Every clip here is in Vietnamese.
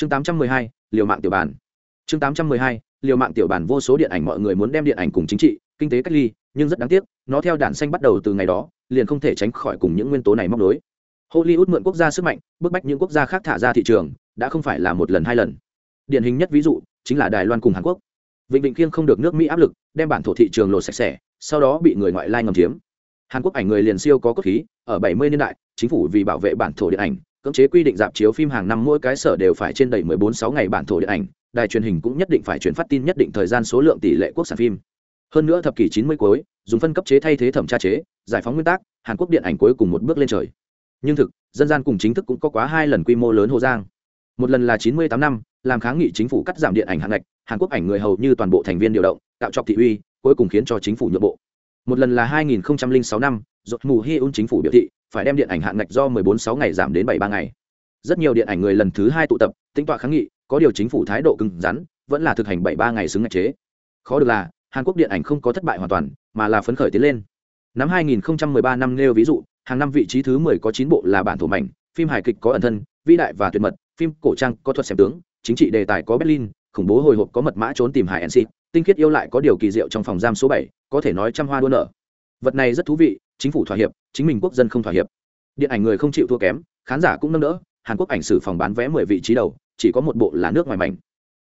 chương 812, liều mạng tiểu bản chương 812, liều mạng tiểu bản vô số điện ảnh mọi người muốn đem điện ảnh cùng chính trị kinh tế cách ly nhưng rất đáng tiếc nó theo đạn xanh bắt đầu từ ngày đó liền không thể tránh khỏi cùng những nguyên tố này móc nối. Hollywood mượn quốc gia sức mạnh bức bách những quốc gia khác thả ra thị trường đã không phải là một lần hai lần. Điển hình nhất ví dụ chính là đài loan cùng hàn quốc. Vịnh vịnh kiêng không được nước mỹ áp lực đem bản thổ thị trường lột sạch sẽ sau đó bị người ngoại lai ngầm chiếm. Hàn quốc ảnh người liền siêu có cốt khí ở 70 niên đại chính phủ vì bảo vệ bản thổ điện ảnh cưỡng chế quy định dạp chiếu phim hàng năm mỗi cái sở đều phải trên đầy 14 6 ngày bản thổ điện ảnh, đài truyền hình cũng nhất định phải truyền phát tin nhất định thời gian số lượng tỷ lệ quốc sản phim. Hơn nữa thập kỷ 90 cuối, dùng phân cấp chế thay thế thẩm tra chế, giải phóng nguyên tắc, hàn quốc điện ảnh cuối cùng một bước lên trời. Nhưng thực, dân gian cùng chính thức cũng có quá hai lần quy mô lớn hồ giang. Một lần là 98 năm, làm kháng nghị chính phủ cắt giảm điện ảnh hạng ngạch, hàn quốc ảnh người hầu như toàn bộ thành viên điều động, tạo trọc thị uy, cuối cùng khiến cho chính phủ nhượng bộ. Một lần là 2006 năm, rốt mù hi un chính phủ biểu thị phải đem điện ảnh hạn ngạch do 14 6 ngày giảm đến 7-3 ngày. Rất nhiều điện ảnh người lần thứ hai tụ tập tính tọa kháng nghị có điều chính phủ thái độ cứng rắn vẫn là thực hành 7-3 ngày xứng ngạch chế. Khó được là hàn quốc điện ảnh không có thất bại hoàn toàn mà là phấn khởi tiến lên. Năm 2013 năm nêu ví dụ hàng năm vị trí thứ 10 có 9 bộ là bản thổ mảnh phim hài kịch có ẩn thân vĩ đại và tuyệt mật phim cổ trang có thuật xem tướng chính trị đề tài có berlin khủng bố hồi hộp có mật mã trốn tìm hải nc tinh khiết yêu lại có điều kỳ diệu trong phòng giam số 7, có thể nói trăm hoa đua nở. Vật này rất thú vị chính phủ thỏa hiệp, chính mình quốc dân không thỏa hiệp. Điện ảnh người không chịu thua kém, khán giả cũng nâng đỡ, hàn quốc ảnh sử phòng bán vé mười vị trí đầu, chỉ có một bộ là nước ngoài mảnh.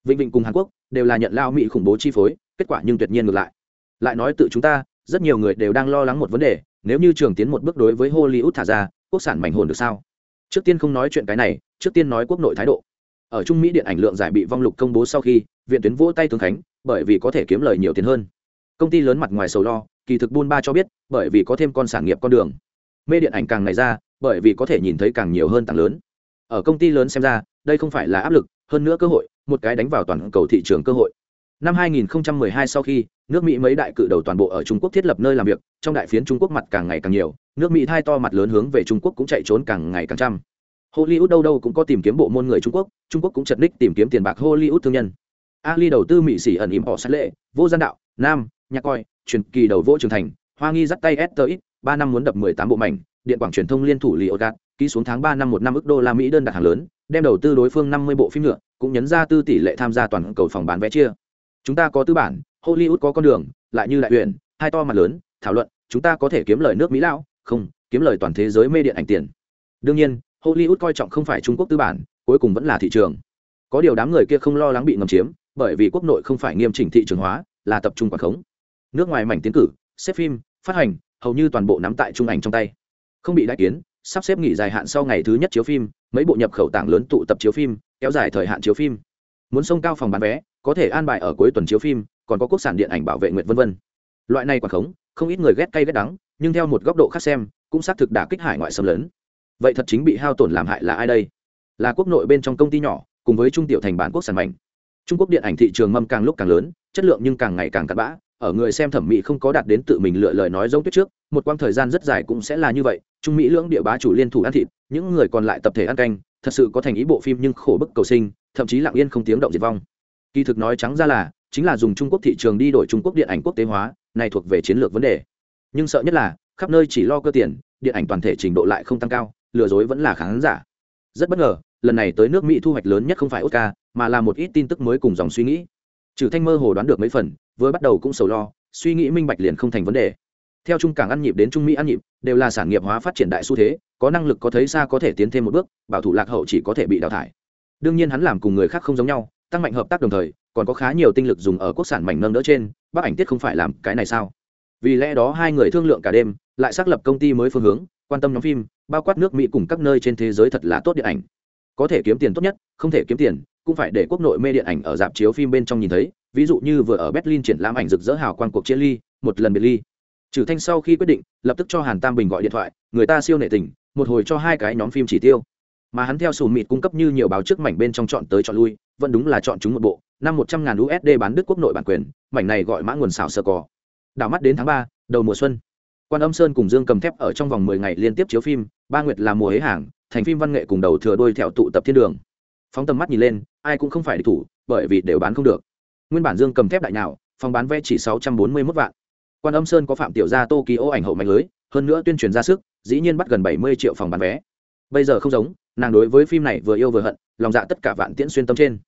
Vịnh vịnh cùng hàn quốc đều là nhận lao mỹ khủng bố chi phối, kết quả nhưng tuyệt nhiên ngược lại. Lại nói tự chúng ta, rất nhiều người đều đang lo lắng một vấn đề, nếu như trường tiến một bước đối với hollywood thả ra, quốc sản mảnh hồn được sao? Trước tiên không nói chuyện cái này, trước tiên nói quốc nội thái độ. Ở trung mỹ điện ảnh lượng giải bị vong lục công bố sau khi, viện tuyến vỗ tay tướng khánh, bởi vì có thể kiếm lời nhiều tiền hơn. Công ty lớn mặt ngoài sầu lo kỳ thực buôn ba cho biết, bởi vì có thêm con sản nghiệp con đường. Mê điện ảnh càng ngày ra, bởi vì có thể nhìn thấy càng nhiều hơn tặng lớn. Ở công ty lớn xem ra, đây không phải là áp lực, hơn nữa cơ hội, một cái đánh vào toàn cầu thị trường cơ hội. Năm 2012 sau khi, nước mỹ mấy đại cự đầu toàn bộ ở trung quốc thiết lập nơi làm việc, trong đại phiến trung quốc mặt càng ngày càng nhiều, nước mỹ thai to mặt lớn hướng về trung quốc cũng chạy trốn càng ngày càng trăm. Hollywood đâu đâu cũng có tìm kiếm bộ môn người trung quốc trung quốc cũng chật ních tìm kiếm tiền bạc hollywood thương nhân. Ali đầu tư mỹ xỉ ẩn ỉm họ sát lệ, vô gian đạo, nam, nhạc coi truyền kỳ đầu vỗ trường thành, hoa nghi dắt tay s ba năm muốn đập mười tám bộ mảnh, điện quảng truyền thông liên thủ li ogat ký xuống tháng ba năm một năm ước đô la mỹ đơn đặt hàng lớn, đem đầu tư đối phương năm mươi bộ phim nữa cũng nhấn ra tư tỷ lệ tham gia toàn cầu phòng bán vé chia. Chúng ta có tư bản, hollywood có con đường, lại như đại huyền, hai to mặt lớn, thảo luận, chúng ta có thể kiếm lời nước mỹ lão, không, kiếm lời toàn thế giới mê điện ảnh tiền. Đương nhiên, hollywood coi trọng không phải trung quốc tư bản, cuối cùng vẫn là thị trường. Có điều đám người kia không lo lắng bị ngầm chiếm, bởi vì quốc nội không phải nghiêm chỉnh thị trường hóa, là tập trung quản khống nước ngoài mảnh tiến cử, xếp phim, phát hành, hầu như toàn bộ nắm tại trung ảnh trong tay. Không bị đại kiến, sắp xếp nghỉ dài hạn sau ngày thứ nhất chiếu phim, mấy bộ nhập khẩu tảng lớn tụ tập chiếu phim, kéo dài thời hạn chiếu phim. Muốn sông cao phòng bán vé, có thể an bài ở cuối tuần chiếu phim, còn có quốc sản điện ảnh bảo vệ nguyện vân vân. Loại này quản khống, không ít người ghét cay ghét đắng, nhưng theo một góc độ khác xem, cũng xác thực đả kích hải ngoại xâm lấn. Vậy thật chính bị hao tổn làm hại là ai đây? Là quốc nội bên trong công ty nhỏ, cùng với trung tiểu thành bản quốc sản mạnh. Trung quốc điện ảnh thị trường mâm càng lúc càng lớn, chất lượng nhưng càng ngày càng cắt bã ở người xem thẩm mỹ không có đạt đến tự mình lựa lời nói giống tuyết trước, một quãng thời gian rất dài cũng sẽ là như vậy. Trung mỹ lưỡng địa bá chủ liên thủ ăn thịt, những người còn lại tập thể ăn canh, thật sự có thành ý bộ phim nhưng khổ bức cầu sinh, thậm chí lặng yên không tiếng động diệt vong. Kỳ thực nói trắng ra là, chính là dùng trung quốc thị trường đi đổi trung quốc điện ảnh quốc tế hóa, này thuộc về chiến lược vấn đề. Nhưng sợ nhất là, khắp nơi chỉ lo cơ tiền, điện ảnh toàn thể trình độ lại không tăng cao, lừa dối vẫn là khán giả. Rất bất ngờ, lần này tới nước mỹ thu hoạch lớn nhất không phải oscar, mà là một ít tin tức mới cùng dòng suy nghĩ. Trừ thanh mơ hồ đoán được mấy phần vừa bắt đầu cũng sầu lo, suy nghĩ minh bạch liền không thành vấn đề. Theo trung cảng ăn nhịp đến trung mỹ ăn nhịp, đều là sản nghiệp hóa phát triển đại xu thế, có năng lực có thấy xa có thể tiến thêm một bước, bảo thủ lạc hậu chỉ có thể bị đào thải. Đương nhiên hắn làm cùng người khác không giống nhau, tăng mạnh hợp tác đồng thời, còn có khá nhiều tinh lực dùng ở quốc sản mảnh nâng đỡ trên, bác ảnh tiết không phải làm cái này sao? Vì lẽ đó hai người thương lượng cả đêm, lại xác lập công ty mới phương hướng, quan tâm nhóm phim, bao quát nước mỹ cùng các nơi trên thế giới thật là tốt điện ảnh. Có thể kiếm tiền tốt nhất, không thể kiếm tiền, cũng phải để quốc nội mê điện ảnh ở dạp chiếu phim bên trong nhìn thấy ví dụ như vừa ở berlin triển lãm ảnh rực rỡ hào quang cuộc chia ly, một lần biệt ly. Trừ thanh sau khi quyết định, lập tức cho hàn tam bình gọi điện thoại, người ta siêu nệ tình, một hồi cho hai cái nhóm phim chỉ tiêu. Mà hắn theo sùm mịt cung cấp như nhiều báo trước mảnh bên trong chọn tới chọn lui, vẫn đúng là chọn chúng một bộ, năm một trăm ngàn usd bán đức quốc nội bản quyền, mảnh này gọi mã nguồn xảo sơ cò. Đảo mắt đến tháng ba, đầu mùa xuân. Quan âm sơn cùng dương cầm thép ở trong vòng mười ngày liên tiếp chiếu phim, ba nguyệt là mùa hế hàng, thành phim văn nghệ cùng đầu thừa đôi theo tụ tập thiên đường. Phóng tầm mắt nhìn lên, ai cũng không phải địch thủ, bởi vì đều bán không được nguyên bản dương cầm thép đại nào phòng bán vé chỉ sáu trăm bốn mươi 641 vạn. Quan âm sơn có phạm tiểu gia tokyo ảnh hậu mạnh lưới, hơn nữa tuyên truyền ra sức, dĩ nhiên bắt gần bảy mươi triệu phòng bán vé. Bây giờ không giống, nàng đối với phim này vừa yêu vừa hận, lòng dạ tất cả vạn tiễn xuyên tâm trên.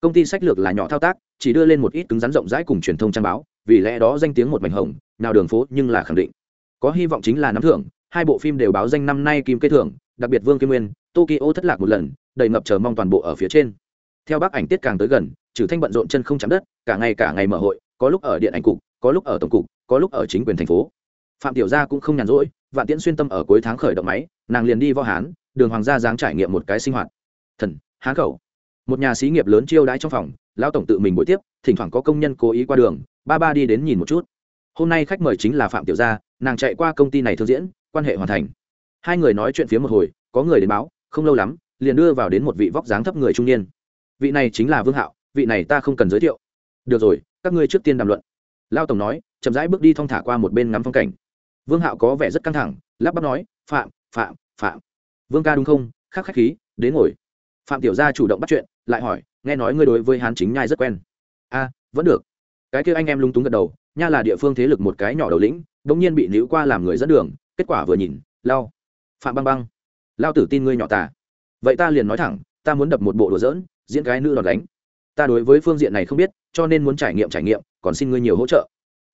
Công ty sách lược là nhỏ thao tác, chỉ đưa lên một ít cứng rắn rộng rãi cùng truyền thông trang báo, vì lẽ đó danh tiếng một mảnh hồng, nào đường phố nhưng là khẳng định. Có hy vọng chính là nắm thưởng, hai bộ phim đều báo danh năm nay kim kê thưởng, đặc biệt vương kim nguyên, tokyo thất lạc một lần, đầy ngập chờ mong toàn bộ ở phía trên theo bác ảnh tiết càng tới gần trừ thanh bận rộn chân không chạm đất, cả ngày cả ngày mở hội, có lúc ở điện ảnh cục, có lúc ở tổng cục, có lúc ở chính quyền thành phố. Phạm tiểu gia cũng không nhàn rỗi, vạn tiễn xuyên tâm ở cuối tháng khởi động máy, nàng liền đi võ hán, đường hoàng gia dáng trải nghiệm một cái sinh hoạt. Thần hán khẩu. Một nhà xí nghiệp lớn chiêu đãi trong phòng, lão tổng tự mình buổi tiếp, thỉnh thoảng có công nhân cố ý qua đường, ba ba đi đến nhìn một chút. Hôm nay khách mời chính là phạm tiểu gia, nàng chạy qua công ty này thương diễn, quan hệ hoàn thành. Hai người nói chuyện phía một hồi, có người đến báo, không lâu lắm, liền đưa vào đến một vị vóc dáng thấp người trung niên vị này chính là vương hạo, vị này ta không cần giới thiệu. Được rồi, các ngươi trước tiên đàm luận. Lao tổng nói, chậm rãi bước đi thong thả qua một bên ngắm phong cảnh. Vương hạo có vẻ rất căng thẳng, lắp bắp nói, phạm phạm phạm. Vương ca đúng không? Khắc khách khí, đến ngồi. Phạm tiểu gia chủ động bắt chuyện, lại hỏi, nghe nói ngươi đối với hán chính nhai rất quen. A, vẫn được. Cái kia anh em lung túng gật đầu, nha là địa phương thế lực một cái nhỏ đầu lĩnh bỗng nhiên bị níu qua làm người dẫn đường, kết quả vừa nhìn, lao. Phạm băng băng. Lao tử tin ngươi nhỏ tà. Vậy ta liền nói thẳng, ta muốn đập một bộ đùa dỡn diễn cái nữ đòn đánh. Ta đối với phương diện này không biết, cho nên muốn trải nghiệm trải nghiệm, còn xin ngươi nhiều hỗ trợ.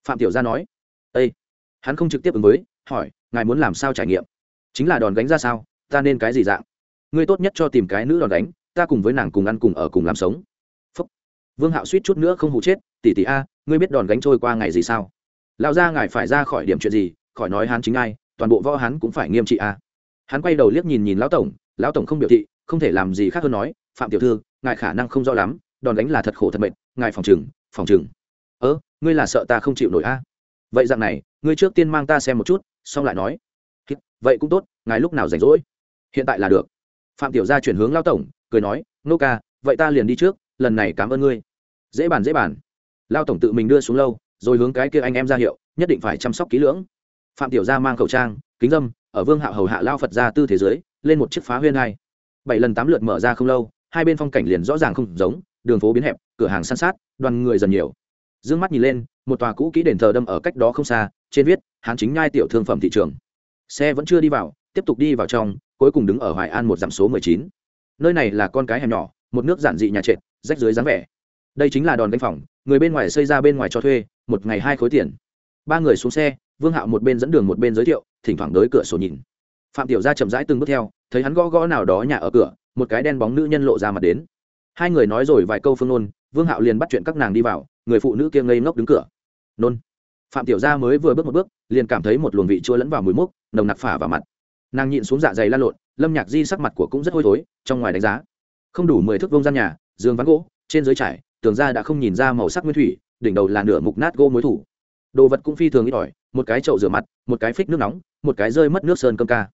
Phạm tiểu gia nói. Ây hắn không trực tiếp ứng với, hỏi, ngài muốn làm sao trải nghiệm? Chính là đòn gánh ra sao? Ta nên cái gì dạng? Ngươi tốt nhất cho tìm cái nữ đòn đánh, ta cùng với nàng cùng ăn cùng ở cùng làm sống. Phúc. vương hạo suýt chút nữa không hụ chết, tỷ tỷ a, ngươi biết đòn gánh trôi qua ngày gì sao? Lão gia ngài phải ra khỏi điểm chuyện gì, khỏi nói hắn chính ai, toàn bộ võ hắn cũng phải nghiêm trị a. Hắn quay đầu liếc nhìn nhìn lão tổng lão tổng không biểu thị, không thể làm gì khác hơn nói, phạm tiểu thư ngài khả năng không rõ lắm, đòn đánh là thật khổ thật mệt, ngài phòng chừng phòng chừng ớ ngươi là sợ ta không chịu nổi a? Vậy dạng này, ngươi trước tiên mang ta xem một chút, xong lại nói. Vậy cũng tốt, ngài lúc nào rảnh rỗi? Hiện tại là được. Phạm tiểu gia chuyển hướng lao tổng, cười nói, nô ca, vậy ta liền đi trước, lần này cảm ơn ngươi. Dễ bàn dễ bàn. Lao tổng tự mình đưa xuống lâu, rồi hướng cái kia anh em ra hiệu, nhất định phải chăm sóc kỹ lưỡng. Phạm tiểu gia mang khẩu trang, kính dâm, ở vương hạo hầu hạ lao phật ra tư thế giới lên một chiếc phá huyên hai. Bảy lần tám lượt mở ra không lâu hai bên phong cảnh liền rõ ràng không giống, đường phố biến hẹp, cửa hàng san sát, đoàn người dần nhiều. D ư ơ n g mắt nhìn lên, một tòa cũ kỹ đền thờ đâm ở cách đó không xa, trên viết, hán chính nhai tiểu thương phẩm thị trường. Xe vẫn chưa đi vào, tiếp tục đi vào trong, cuối cùng đứng ở hoài an một dặm số mười chín. Nơi này là con cái hẻm nhỏ, một nước giản dị nhà trệt, rách dưới dáng vẻ. Đây chính là đòn canh phòng, người bên ngoài xây ra bên ngoài cho thuê, một ngày hai khối tiền. Ba người xuống xe, vương hạo một bên dẫn đường một bên giới thiệu, thỉnh thoảng đới cửa sổ nhìn. Phạm tiểu gia chậm rãi từng bước theo thấy hắn gõ gõ nào đó nhà ở cửa, một cái đen bóng nữ nhân lộ ra mặt đến. Hai người nói rồi vài câu phương nôn vương hạo liền bắt chuyện các nàng đi vào, người phụ nữ kia ngây ngốc đứng cửa. Nôn. Phạm tiểu gia mới vừa bước một bước, liền cảm thấy một luồng vị chua lẫn vào mùi mốc, nồng nặc phả vào mặt. Nàng nhịn xuống dạ dày lan lộn, lâm nhạc di sắc mặt của cũng rất hôi thối, trong ngoài đánh giá. Không đủ mười thước vông gian nhà, giường ván gỗ, trên dưới trải, tường ra đã không nhìn ra màu sắc nguyên thủy, đỉnh đầu là nửa mục nát gỗ mối thủ. Đồ vật cũng phi thường ít ỏi, một cái chậu rửa mặt, một cái phích nước nóng, một cái rơi mất nước sơn cơm ca.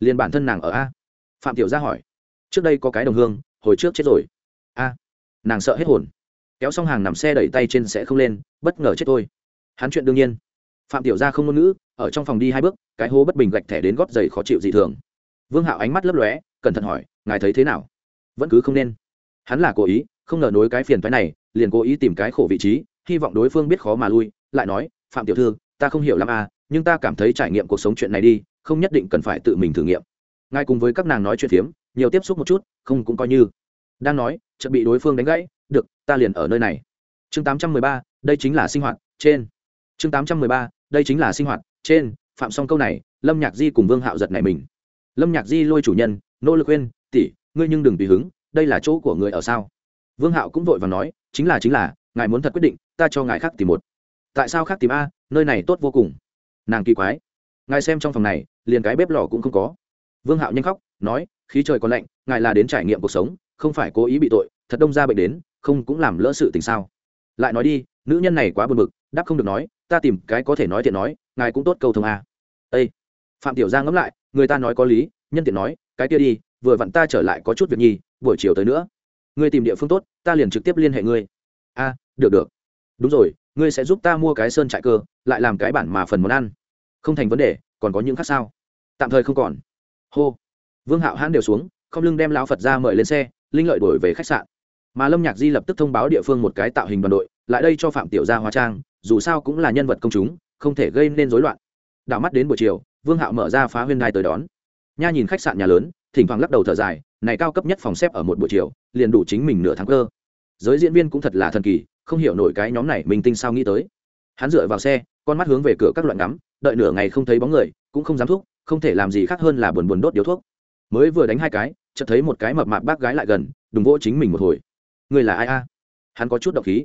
Liền bản thân nàng ở a phạm tiểu gia hỏi, trước đây có cái đồng hương, hồi trước chết rồi. A, nàng sợ hết hồn. Kéo xong hàng nằm xe đẩy tay trên sẽ không lên, bất ngờ chết thôi. Hắn chuyện đương nhiên. Phạm tiểu gia không ngôn ngữ, ở trong phòng đi hai bước, cái hố bất bình gạch thẻ đến gót giày khó chịu dị thường. Vương hạo ánh mắt lấp lóe, cẩn thận hỏi, ngài thấy thế nào? Vẫn cứ không nên. Hắn là cố ý, không ngờ nối cái phiền phái này, liền cố ý tìm cái khổ vị trí, hy vọng đối phương biết khó mà lui, lại nói, phạm tiểu thư, ta không hiểu lắm à nhưng ta cảm thấy trải nghiệm cuộc sống chuyện này đi, không nhất định cần phải tự mình thử nghiệm ngài cùng với các nàng nói chuyện phiếm, nhiều tiếp xúc một chút, không cũng coi như. Đang nói, chợt bị đối phương đánh gãy, được, ta liền ở nơi này. Chương tám trăm mười ba, đây chính là sinh hoạt, trên. Chương tám trăm mười ba, đây chính là sinh hoạt, trên. Phạm xong câu này, lâm nhạc di cùng vương hạo giật này mình. Lâm nhạc di lôi chủ nhân, nỗ lực khuyên, tỷ, ngươi nhưng đừng tùy hứng, đây là chỗ của người ở sao? Vương hạo cũng vội và nói, chính là chính là, ngài muốn thật quyết định, ta cho ngài khác tìm một. Tại sao khác tìm a? Nơi này tốt vô cùng. Nàng kỳ quái. Ngài xem trong phòng này, liền cái bếp lò cũng không có vương hạo nhanh khóc, nói, khí trời còn lạnh, ngài là đến trải nghiệm cuộc sống, không phải cố ý bị tội, thật đông ra bệnh đến, không cũng làm lỡ sự tình sao? Lại nói đi, nữ nhân này quá buồn bực, đáp không được nói, ta tìm cái có thể nói thiện nói, ngài cũng tốt câu thông a. Ây phạm tiểu giang ngẫm lại, người ta nói có lý, nhân tiện nói, cái kia đi, vừa vặn ta trở lại có chút việc nhi, buổi chiều tới nữa. Ngươi tìm địa phương tốt, ta liền trực tiếp liên hệ ngươi. A, được được. Đúng rồi, ngươi sẽ giúp ta mua cái sơn trại cơ, lại làm cái bản mà phần món ăn. Không thành vấn đề, còn có những khác sao? Tạm thời không còn hô. Vương hạo hãn đều xuống, không lưng đem lão phật ra mời lên xe, linh lợi đổi về khách sạn. Mà lâm nhạc di lập tức thông báo địa phương một cái tạo hình đoàn đội, lại đây cho phạm tiểu gia hóa trang, dù sao cũng là nhân vật công chúng, không thể gây nên rối loạn. Đảo mắt đến buổi chiều, vương hạo mở ra phá huyên đai tới đón. Nha nhìn khách sạn nhà lớn, thỉnh thoảng lắc đầu thở dài, này cao cấp nhất phòng xếp ở một buổi chiều, liền đủ chính mình nửa tháng cơ. Giới diễn viên cũng thật là thần kỳ, không hiểu nổi cái nhóm này mình tinh sao nghĩ tới. Hắn dựa vào xe, con mắt hướng về cửa các loại ngắm, đợi nửa ngày không thấy bóng người, cũng không dám thúc không thể làm gì khác hơn là buồn buồn đốt điếu thuốc. Mới vừa đánh hai cái, chợt thấy một cái mập mạp bác gái lại gần, đùng vỗ chính mình một hồi. Người là ai a? Hắn có chút độc khí.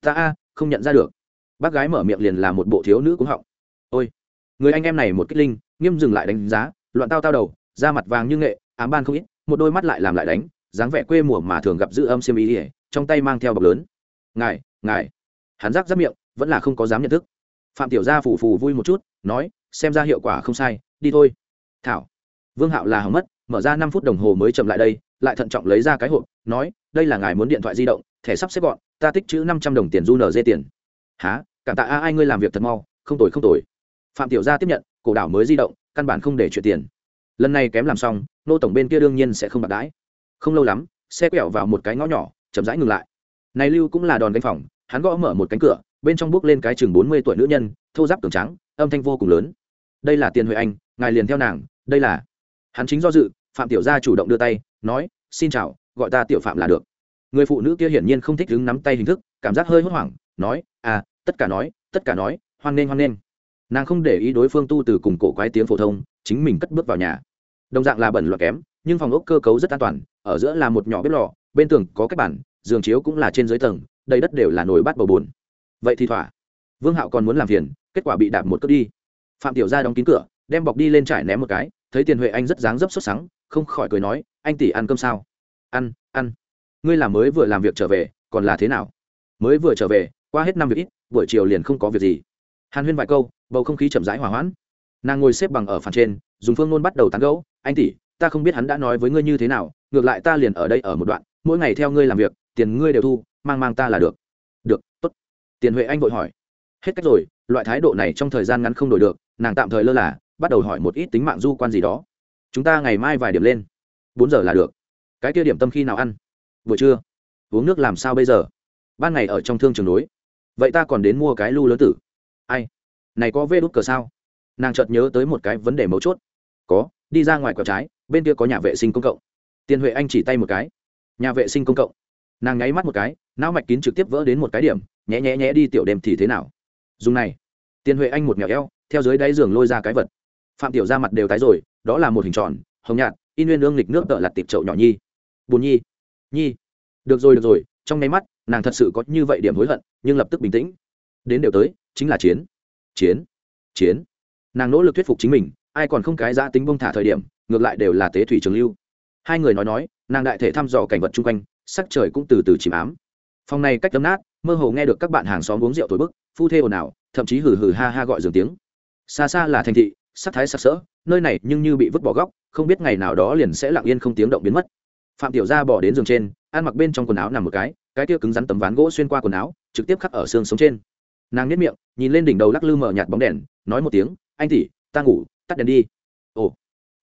Ta a, không nhận ra được. Bác gái mở miệng liền là một bộ thiếu nữ cũng họng. Ôi, người anh em này một kích linh, nghiêm dừng lại đánh giá, loạn tao tao đầu, da mặt vàng như nghệ, ám ban không ít, một đôi mắt lại làm lại đánh, dáng vẻ quê mùa mà thường gặp giữ âm xiêm ý ỉa trong tay mang theo bọc lớn. Ngài ngài. Hắn rác rác miệng, vẫn là không có dám nhận thức. Phạm tiểu gia phù phù vui một chút, nói, xem ra hiệu quả không sai đi thôi. Thảo. Vương hạo là hỏng mất, mở ra năm phút đồng hồ mới chậm lại đây, lại thận trọng lấy ra cái hộp, nói, đây là ngài muốn điện thoại di động, thẻ sắp xếp gọn, ta tích chữ năm trăm đồng tiền du nở dê tiền. Há cảm tạ a, ai ngươi làm việc thật mau, không tồi không tồi. Phạm tiểu gia tiếp nhận, cổ đảo mới di động, căn bản không để chuyển tiền. Lần này kém làm xong, nô tổng bên kia đương nhiên sẽ không bạc đãi. Không lâu lắm, xe quẹo vào một cái ngõ nhỏ, chậm rãi ngừng lại. Này lưu cũng là đòn canh phòng, hắn gõ mở một cánh cửa, bên trong bước lên cái chừng bốn mươi tuổi nữ nhân, thô giáp tường trắng âm thanh vô cùng lớn đây là tiền huệ anh, ngài liền theo nàng, đây là. Hắn chính do dự, phạm tiểu gia chủ động đưa tay, nói, xin chào, gọi ta tiểu phạm là được. Người phụ nữ kia hiển nhiên không thích đứng nắm tay hình thức, cảm giác hơi hốt hoảng, nói à tất cả nói, tất cả nói, hoan nghênh hoan nghênh. Nàng không để ý đối phương tu từ cùng cổ quái tiếng phổ thông, chính mình cất bước vào nhà. Đồng dạng là bẩn loạn kém, nhưng phòng ốc cơ cấu rất an toàn, ở giữa là một nhỏ bếp lò, bên tường có cách bản giường chiếu cũng là trên dưới tầng, đầy đất đều là nồi bát bầu bùn. Vậy thì thỏa. Vương hạo còn muốn làm phiền, kết quả bị đạp một cước đi phạm tiểu gia đóng kín cửa, đem bọc đi lên trải ném một cái, thấy tiền huệ anh rất dáng dấp xuất sáng không khỏi cười nói, anh tỷ ăn cơm sao? Ăn ăn. Ngươi làm mới vừa làm việc trở về, còn là thế nào? Mới vừa trở về, qua hết năm việc ít, buổi chiều liền không có việc gì. Hàn huyên vài câu, bầu không khí chậm rãi hỏa hoãn. Nàng ngồi xếp bằng ở phản trên, dùng phương ngôn bắt đầu tán gẫu, anh tỷ, ta không biết hắn đã nói với ngươi như thế nào, ngược lại ta liền ở đây ở một đoạn, mỗi ngày theo ngươi làm việc, tiền ngươi đều thu, mang mang ta là được. Được, tốt. Tiền huệ anh vội hỏi. Hết cách rồi loại thái độ này trong thời gian ngắn không đổi được, nàng tạm thời lơ là, bắt đầu hỏi một ít tính mạng du quan gì đó. Chúng ta ngày mai vài điểm lên. Bốn giờ là được. Cái kia điểm tâm khi nào ăn? Buổi trưa. Uống nước làm sao bây giờ? Ban ngày ở trong thương trường đối. Vậy ta còn đến mua cái lu lớn tử. Ai? Này có vê đút cờ sao? Nàng chợt nhớ tới một cái vấn đề mấu chốt. Có, đi ra ngoài quẹo trái, bên kia có nhà vệ sinh công cộng. Tiền huệ anh chỉ tay một cái. Nhà vệ sinh công cộng. Nàng nháy mắt một cái, não mạch kín trực tiếp vỡ đến một cái điểm, nhẹ nhẹ nhẹ đi tiểu đêm thì thế nào? Dùng này tiền huệ anh một mèo eo, theo dưới đáy giường lôi ra cái vật. Phạm tiểu ra mặt đều tái rồi, đó là một hình tròn, hồng nhạt, in nguyên ương lịch nước tợ lặt tiệp chậu nhỏ nhi. Bùn nhi nhi. Được rồi được rồi, trong nháy mắt, nàng thật sự có như vậy điểm hối hận, nhưng lập tức bình tĩnh. Đến đều tới, chính là chiến. Chiến chiến. Nàng nỗ lực thuyết phục chính mình, ai còn không cái giã tính bông thả thời điểm, ngược lại đều là tế thủy trường lưu. Hai người nói nói, nàng đại thể thăm dò cảnh vật chung quanh, sắc trời cũng từ từ chìm ám. Phòng này cách tấm nát, mơ hồ nghe được các bạn hàng xóm uống rượu tối bức, phu thê ồn ào thậm chí hừ hừ ha ha gọi dường tiếng. Xa xa là thành thị, sắc thái sặc sỡ, nơi này nhưng như bị vứt bỏ góc, không biết ngày nào đó liền sẽ lặng yên không tiếng động biến mất. Phạm tiểu gia bỏ đến giường trên, ăn mặc bên trong quần áo nằm một cái cái kia cứng rắn tấm ván gỗ xuyên qua quần áo, trực tiếp khắc ở xương sống trên. Nàng nhếch miệng, nhìn lên đỉnh đầu lắc lư mở nhạt bóng đèn, nói một tiếng, anh tỷ, ta ngủ, tắt đèn đi. Ồ.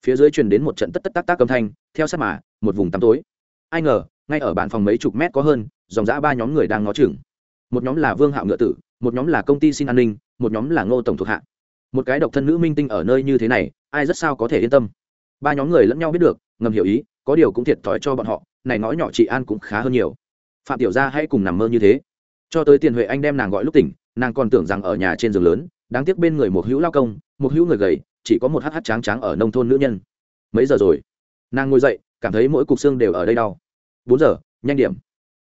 Phía dưới truyền đến một trận tất tất tác tác âm thanh, theo sát mà, một vùng tăm tối. Ai ngờ, ngay ở bàn phòng mấy chục mét có hơn, dòng dã ba nhóm người đang ngó chừng. Một nhóm là vương hạo ngựa tử một nhóm là công ty xin an ninh, một nhóm là ngô tổng thuộc hạ. Một cái độc thân nữ minh tinh ở nơi như thế này, ai rất sao có thể yên tâm? Ba nhóm người lẫn nhau biết được, ngầm hiểu ý, có điều cũng thiệt thòi cho bọn họ, này nói nhỏ chị an cũng khá hơn nhiều. Phạm tiểu gia hãy cùng nằm mơ như thế. Cho tới tiền huệ anh đem nàng gọi lúc tỉnh, nàng còn tưởng rằng ở nhà trên giường lớn, đáng tiếc bên người một hữu lao công, một hữu người gầy, chỉ có một hh tráng tráng ở nông thôn nữ nhân. Mấy giờ rồi? Nàng ngồi dậy, cảm thấy mỗi cục xương đều ở đây đau. Bốn giờ, nhanh điểm.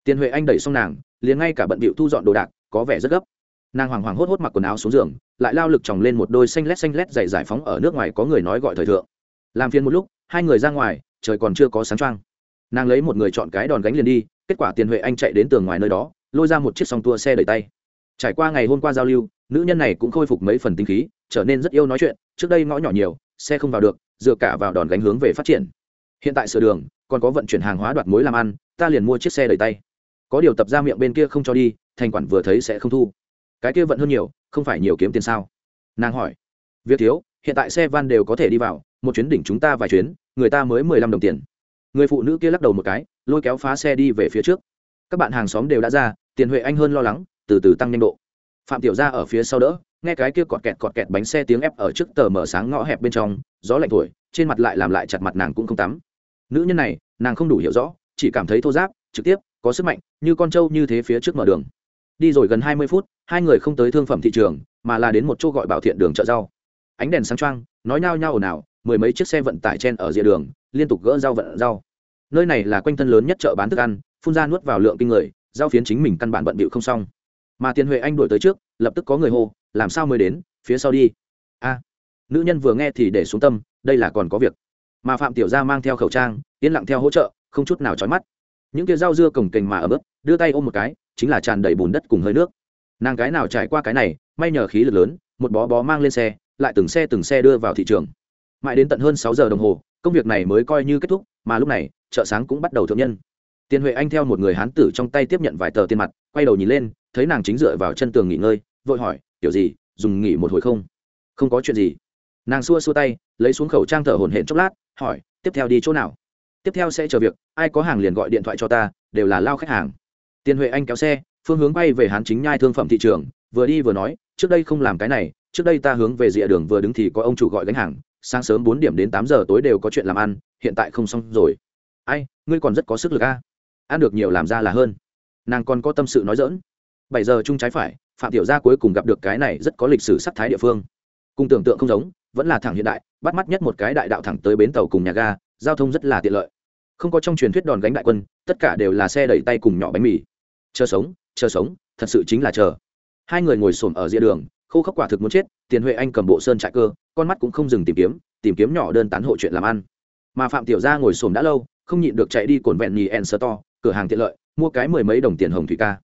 Tiền huệ anh đẩy xong nàng, liền ngay cả bận bịu thu dọn đồ đạc, có vẻ rất gấp nàng hoàng hoàng hốt hốt mặc quần áo xuống giường, lại lao lực chồng lên một đôi xanh lét xanh lét dày giải phóng ở nước ngoài có người nói gọi thời thượng. Làm phiền một lúc, hai người ra ngoài, trời còn chưa có sáng trăng nàng lấy một người chọn cái đòn gánh liền đi, kết quả tiền huệ anh chạy đến tường ngoài nơi đó, lôi ra một chiếc song tua xe đẩy tay. Trải qua ngày hôm qua giao lưu, nữ nhân này cũng khôi phục mấy phần tinh khí, trở nên rất yêu nói chuyện, trước đây ngõ nhỏ nhiều, xe không vào được, dựa cả vào đòn gánh hướng về phát triển. Hiện tại sửa đường, còn có vận chuyển hàng hóa đoạt mối làm ăn, ta liền mua chiếc xe đẩy tay. Có điều tập ra miệng bên kia không cho đi, thành quản vừa thấy sẽ không thu cái kia vận hơn nhiều, không phải nhiều kiếm tiền sao? Nàng hỏi. Việc thiếu, hiện tại xe van đều có thể đi vào, một chuyến đỉnh chúng ta vài chuyến, người ta mới mười lăm đồng tiền. Người phụ nữ kia lắc đầu một cái, lôi kéo phá xe đi về phía trước. Các bạn hàng xóm đều đã ra, tiền huệ anh hơn lo lắng, từ từ tăng nhanh độ. Phạm tiểu gia ở phía sau đỡ, nghe cái kia cọt kẹt cọt kẹt bánh xe tiếng ép ở trước tờ mở sáng ngõ hẹp bên trong, gió lạnh thổi, trên mặt lại làm lại chặt mặt nàng cũng không tắm. Nữ nhân này, nàng không đủ hiểu rõ, chỉ cảm thấy thô giáp, trực tiếp, có sức mạnh, như con trâu như thế phía trước mở đường. Đi rồi gần hai mươi phút hai người không tới thương phẩm thị trường, mà là đến một chỗ gọi bảo thiện đường chợ rau. Ánh đèn sáng trăng nói nhao nhao ồn ào, mười mấy chiếc xe vận tải chen ở rìa đường, liên tục gỡ rau vận rau. Nơi này là quanh thân lớn nhất chợ bán thức ăn, phun ra nuốt vào lượng kinh người, rau phiến chính mình căn bản bận bịu không xong. Mà tiền huệ anh đuổi tới trước, lập tức có người hô, làm sao mới đến, phía sau đi. A. Nữ nhân vừa nghe thì để xuống tâm, đây là còn có việc. Mà phạm tiểu gia mang theo khẩu trang, yên lặng theo hỗ trợ, không chút nào chói mắt. Những cái rau dưa cồng kềnh mà ở bước đưa tay ôm một cái, chính là tràn đầy bùn đất cùng hơi nước nàng cái nào trải qua cái này, may nhờ khí lực lớn, một bó bó mang lên xe, lại từng xe từng xe đưa vào thị trường. Mãi đến tận hơn sáu giờ đồng hồ, công việc này mới coi như kết thúc, mà lúc này, chợ sáng cũng bắt đầu thượng nhân. Tiền huệ anh theo một người hán tử trong tay tiếp nhận vài tờ tiền mặt, quay đầu nhìn lên, thấy nàng chính dựa vào chân tường nghỉ ngơi, vội hỏi, kiểu gì, dùng nghỉ một hồi không? Không có chuyện gì. Nàng xua xua tay, lấy xuống khẩu trang thở hổn hển chốc lát, hỏi, tiếp theo đi chỗ nào? Tiếp theo sẽ chờ việc, ai có hàng liền gọi điện thoại cho ta, đều là lao khách hàng tiền huệ anh kéo xe, phương hướng bay về hán chính nhai thương phẩm thị trường, vừa đi vừa nói, trước đây không làm cái này, trước đây ta hướng về rìa đường vừa đứng thì có ông chủ gọi gánh hàng, sáng sớm bốn điểm đến tám giờ tối đều có chuyện làm ăn, hiện tại không xong rồi. Ai, ngươi còn rất có sức lực a ăn được nhiều làm ra là hơn. Nàng còn có tâm sự nói dỡn bảy giờ chung trái phải, phạm tiểu gia cuối cùng gặp được cái này rất có lịch sử sắc thái địa phương. Cùng tưởng tượng không giống, vẫn là thẳng hiện đại, bắt mắt nhất một cái đại đạo thẳng tới bến tàu cùng nhà ga, giao thông rất là tiện lợi. Không có trong truyền thuyết đòn gánh đại quân, tất cả đều là xe đẩy tay cùng nhỏ bánh mì chờ sống chờ sống, thật sự chính là chờ. Hai người ngồi xổm ở rìa đường, khô khốc quả thực muốn chết, tiền huệ anh cầm bộ sơn trại cơ, con mắt cũng không dừng tìm kiếm tìm kiếm nhỏ đơn tán hộ chuyện làm ăn. Mà phạm tiểu gia ngồi xổm đã lâu, không nhịn được chạy đi cồn vẹn nhì en sơ to, cửa hàng tiện lợi, mua cái mười mấy đồng tiền hồng thủy ca.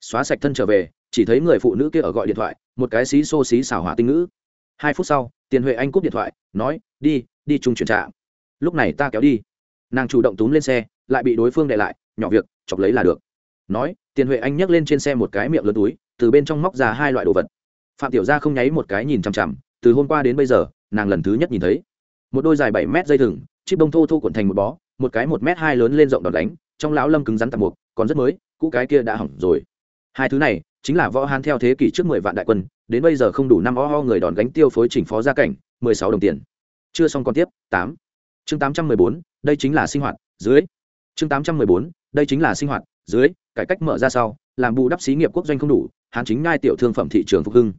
Xóa sạch thân trở về, chỉ thấy người phụ nữ kia ở gọi điện thoại, một cái xí xô xí xảo hỏa tinh ngữ. Hai phút sau, tiền huệ anh cúp điện thoại, nói, đi đi chung chuyển trạm. Lúc này ta kéo đi. Nàng chủ động túm lên xe, lại bị đối phương đệ lại, nhỏ việc, chọc lấy là được. Nói tiền huệ anh nhấc lên trên xe một cái miệng lớn túi, từ bên trong móc ra hai loại đồ vật. Phạm tiểu gia không nháy một cái nhìn chằm chằm, từ hôm qua đến bây giờ, nàng lần thứ nhất nhìn thấy. Một đôi dài bảy mét dây thừng chiếc bông thô thô cuộn thành một bó, một cái một mét hai lớn lên rộng đòn đánh, trong lão lâm cứng rắn tạp mục, còn rất mới, cũ cái kia đã hỏng rồi. Hai thứ này, chính là võ hán theo thế kỷ trước mười vạn đại quân, đến bây giờ không đủ năm o ho người đòn gánh tiêu phối chỉnh phó gia cảnh, mười sáu đồng tiền. Chưa xong còn tiếp, tám. Chương tám trăm mười bốn, đây chính là sinh hoạt, dưới. Chương tám trăm mười bốn, đây chính là sinh hoạt dưới, cải cách mở ra sau, làm bù đắp xí nghiệp quốc doanh không đủ, hán chính ngai tiểu thương phẩm thị trường phục hưng.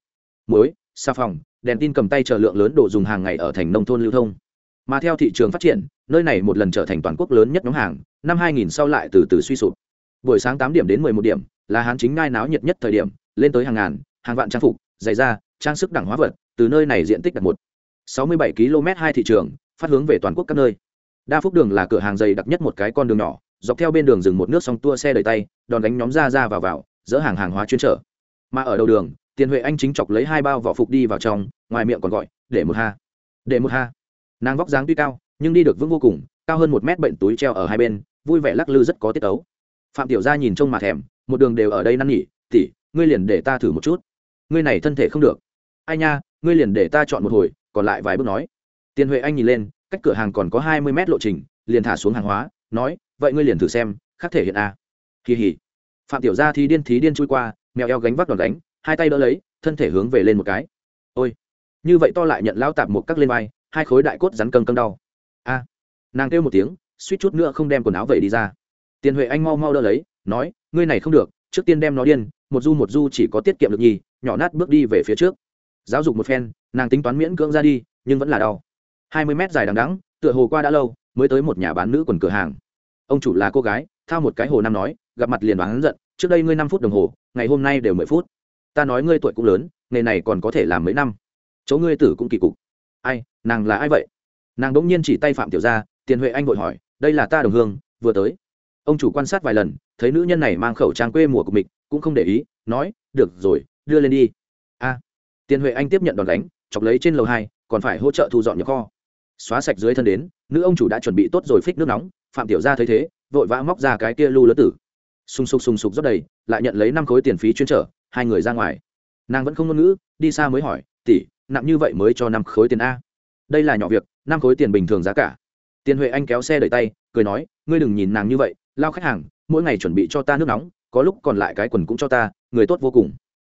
Muối xà phòng, đèn tin cầm tay chờ lượng lớn đồ dùng hàng ngày ở thành nông thôn lưu thông. Mà theo thị trường phát triển, nơi này một lần trở thành toàn quốc lớn nhất nhóm hàng, năm 2000 sau lại từ từ suy sụp. Buổi sáng 8 điểm đến 11 điểm, là hán chính ngai náo nhiệt nhất thời điểm, lên tới hàng ngàn, hàng vạn trang phục, giày da, trang sức đẳng hóa vật, từ nơi này diện tích đặt một 67 km hai thị trường, phát hướng về toàn quốc các nơi. Đa phúc đường là cửa hàng giày đặc nhất một cái con đường nhỏ dọc theo bên đường dừng một nước xong tua xe đầy tay, đòn đánh nhóm ra ra vào vào, dỡ hàng hàng hóa chuyên trở mà ở đầu đường, tiền huệ anh chính chọc lấy hai bao vỏ phục đi vào trong, ngoài miệng còn gọi, để một ha, để một ha. Nàng vóc dáng tuy cao, nhưng đi được vững vô cùng, cao hơn một mét bệnh túi treo ở hai bên, vui vẻ lắc lư rất có tiết tấu. Phạm tiểu gia nhìn trông mà thèm, một đường đều ở đây năn nỉ tỉ ngươi liền để ta thử một chút. Ngươi này thân thể không được. Ai nha, ngươi liền để ta chọn một hồi, còn lại vài bước nói. Tiền huệ anh nhìn lên, cách cửa hàng còn có hai mươi mét lộ trình, liền thả xuống hàng hóa, nói vậy ngươi liền thử xem khắc thể hiện a. À. kỳ hỉ. Phạm tiểu gia thì điên thí điên chui qua, mèo eo gánh vác đòn đánh hai tay đỡ lấy, thân thể hướng về lên một cái. Ôi. Như vậy to lại nhận lao tạp một cắt lên vai, hai khối đại cốt rắn cân cân đau. A. Nàng kêu một tiếng, suýt chút nữa không đem quần áo vậy đi ra. Tiền huệ anh mau mau đỡ lấy, nói, ngươi này không được, trước tiên đem nó điên, một du một du chỉ có tiết kiệm được nhì, nhỏ nát bước đi về phía trước. Giáo dục một phen, nàng tính toán miễn cưỡng ra đi, nhưng vẫn là đau. Hai mươi mét dài đằng đắng tựa hồ qua đã lâu, mới tới một nhà bán nữ quần cửa hàng ông chủ là cô gái, thao một cái hồ năm nói, gặp mặt liền bán giận, trước đây ngươi năm phút đồng hồ, ngày hôm nay đều mười phút. Ta nói ngươi tuổi cũng lớn, nghề này còn có thể làm mấy năm. Chỗ ngươi tử cũng kỳ cục. Ai, nàng là ai vậy? Nàng đ ỗ n g nhiên chỉ tay phạm tiểu ra tiền huệ anh vội hỏi, đây là ta đồng hương, vừa tới. Ông chủ quan sát vài lần, thấy nữ nhân này mang khẩu trang quê mùa của mình, cũng không để ý, nói, được rồi, đưa lên đi. A. Tiền huệ anh tiếp nhận đòn đánh, chọc lấy trên lầu hai, còn phải hỗ trợ thu dọn nhập kho. Xóa sạch dưới thân đến, nữ ông chủ đã chuẩn bị tốt rồi phích nước nóng phạm tiểu gia thấy thế, vội vã móc ra cái kia lưu lớn tử. Sùng sục sùng sục rất đầy, lại nhận lấy năm khối tiền phí chuyên trở, hai người ra ngoài. Nàng vẫn không ngôn ngữ, đi xa mới hỏi, tỷ, nặng như vậy mới cho năm khối tiền a? Đây là nhỏ việc, năm khối tiền bình thường giá cả. Tiền huệ anh kéo xe đẩy tay, cười nói, ngươi đừng nhìn nàng như vậy, lao khách hàng, mỗi ngày chuẩn bị cho ta nước nóng, có lúc còn lại cái quần cũng cho ta, người tốt vô cùng.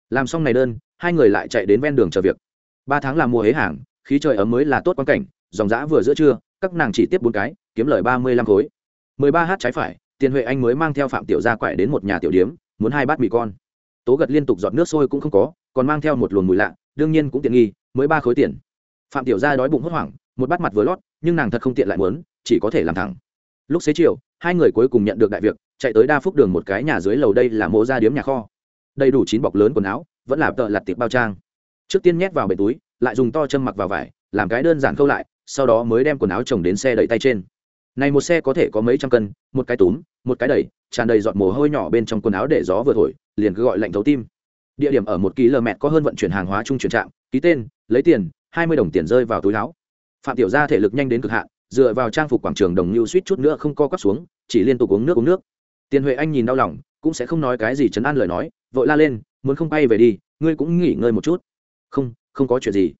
Làm xong này đơn, hai người lại chạy đến ven đường chờ việc. Ba tháng làm mùa hế hàng, khí trời ấm mới là tốt quan cảnh, dòng dã vừa giữa trưa, các nàng chỉ tiếp bốn cái kiếm lời ba mươi lăm khối. Mười ba h trái phải, tiền huệ anh mới mang theo phạm tiểu gia quải đến một nhà tiểu điếm, muốn hai bát mì con. Tố gật liên tục giọt nước sôi cũng không có, còn mang theo một luồng mùi lạ, đương nhiên cũng tiện nghi, mới ba khối tiền. Phạm tiểu gia đói bụng hốt hoảng, một bát mặt vừa lót, nhưng nàng thật không tiện lại muốn, chỉ có thể làm thẳng. Lúc xế chiều, hai người cuối cùng nhận được đại việc, chạy tới đa phúc đường một cái nhà dưới lầu đây là mộ gia điếm nhà kho. Đầy đủ chín bọc lớn quần áo, vẫn là tợ lặt tiệp bao trang. Trước tiên nhét vào bệ túi, lại dùng to châm mặc vào vải, làm cái đơn giản câu lại, sau đó mới đem quần áo chồng đến xe đẩy tay trên này một xe có thể có mấy trăm cân, một cái túm, một cái đẩy, tràn đầy giọt mồ hôi nhỏ bên trong quần áo để gió vừa thổi, liền cứ gọi lạnh thấu tim. Địa điểm ở một km có hơn vận chuyển hàng hóa trung chuyển trạm, ký tên, lấy tiền, hai mươi đồng tiền rơi vào túi áo. Phạm tiểu gia thể lực nhanh đến cực hạn, dựa vào trang phục quảng trường đồng lưu suýt chút nữa không co quắp xuống, chỉ liên tục uống nước uống nước. Tiền huệ anh nhìn đau lòng, cũng sẽ không nói cái gì chấn an lời nói, vội la lên, muốn không bay về đi, ngươi cũng nghỉ ngơi một chút. Không không có chuyện gì.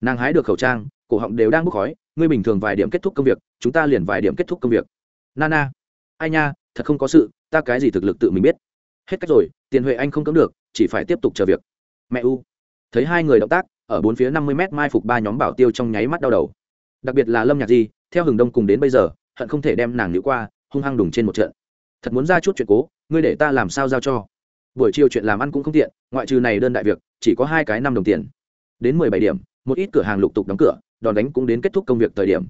Nàng hái được khẩu trang cổ họng đều đang bốc khói, ngươi bình thường vài điểm kết thúc công việc, chúng ta liền vài điểm kết thúc công việc. Nana ai nha, thật không có sự, ta cái gì thực lực tự mình biết. Hết cách rồi, tiền huệ anh không cấm được, chỉ phải tiếp tục chờ việc. Mẹ u. Thấy hai người động tác, ở bốn phía năm mươi m mai phục ba nhóm bảo tiêu trong nháy mắt đau đầu. Đặc biệt là lâm nhạc di, theo hừng đông cùng đến bây giờ, hận không thể đem nàng nữ qua, hung hăng đùng trên một trận. Thật muốn ra chút chuyện cố, ngươi để ta làm sao giao cho? Buổi chiều chuyện làm ăn cũng không tiện, ngoại trừ này đơn đại việc, chỉ có hai cái năm đồng tiền. Đến mười bảy điểm, một ít cửa hàng lục tục đóng cửa đòn đánh cũng đến kết thúc công việc thời điểm.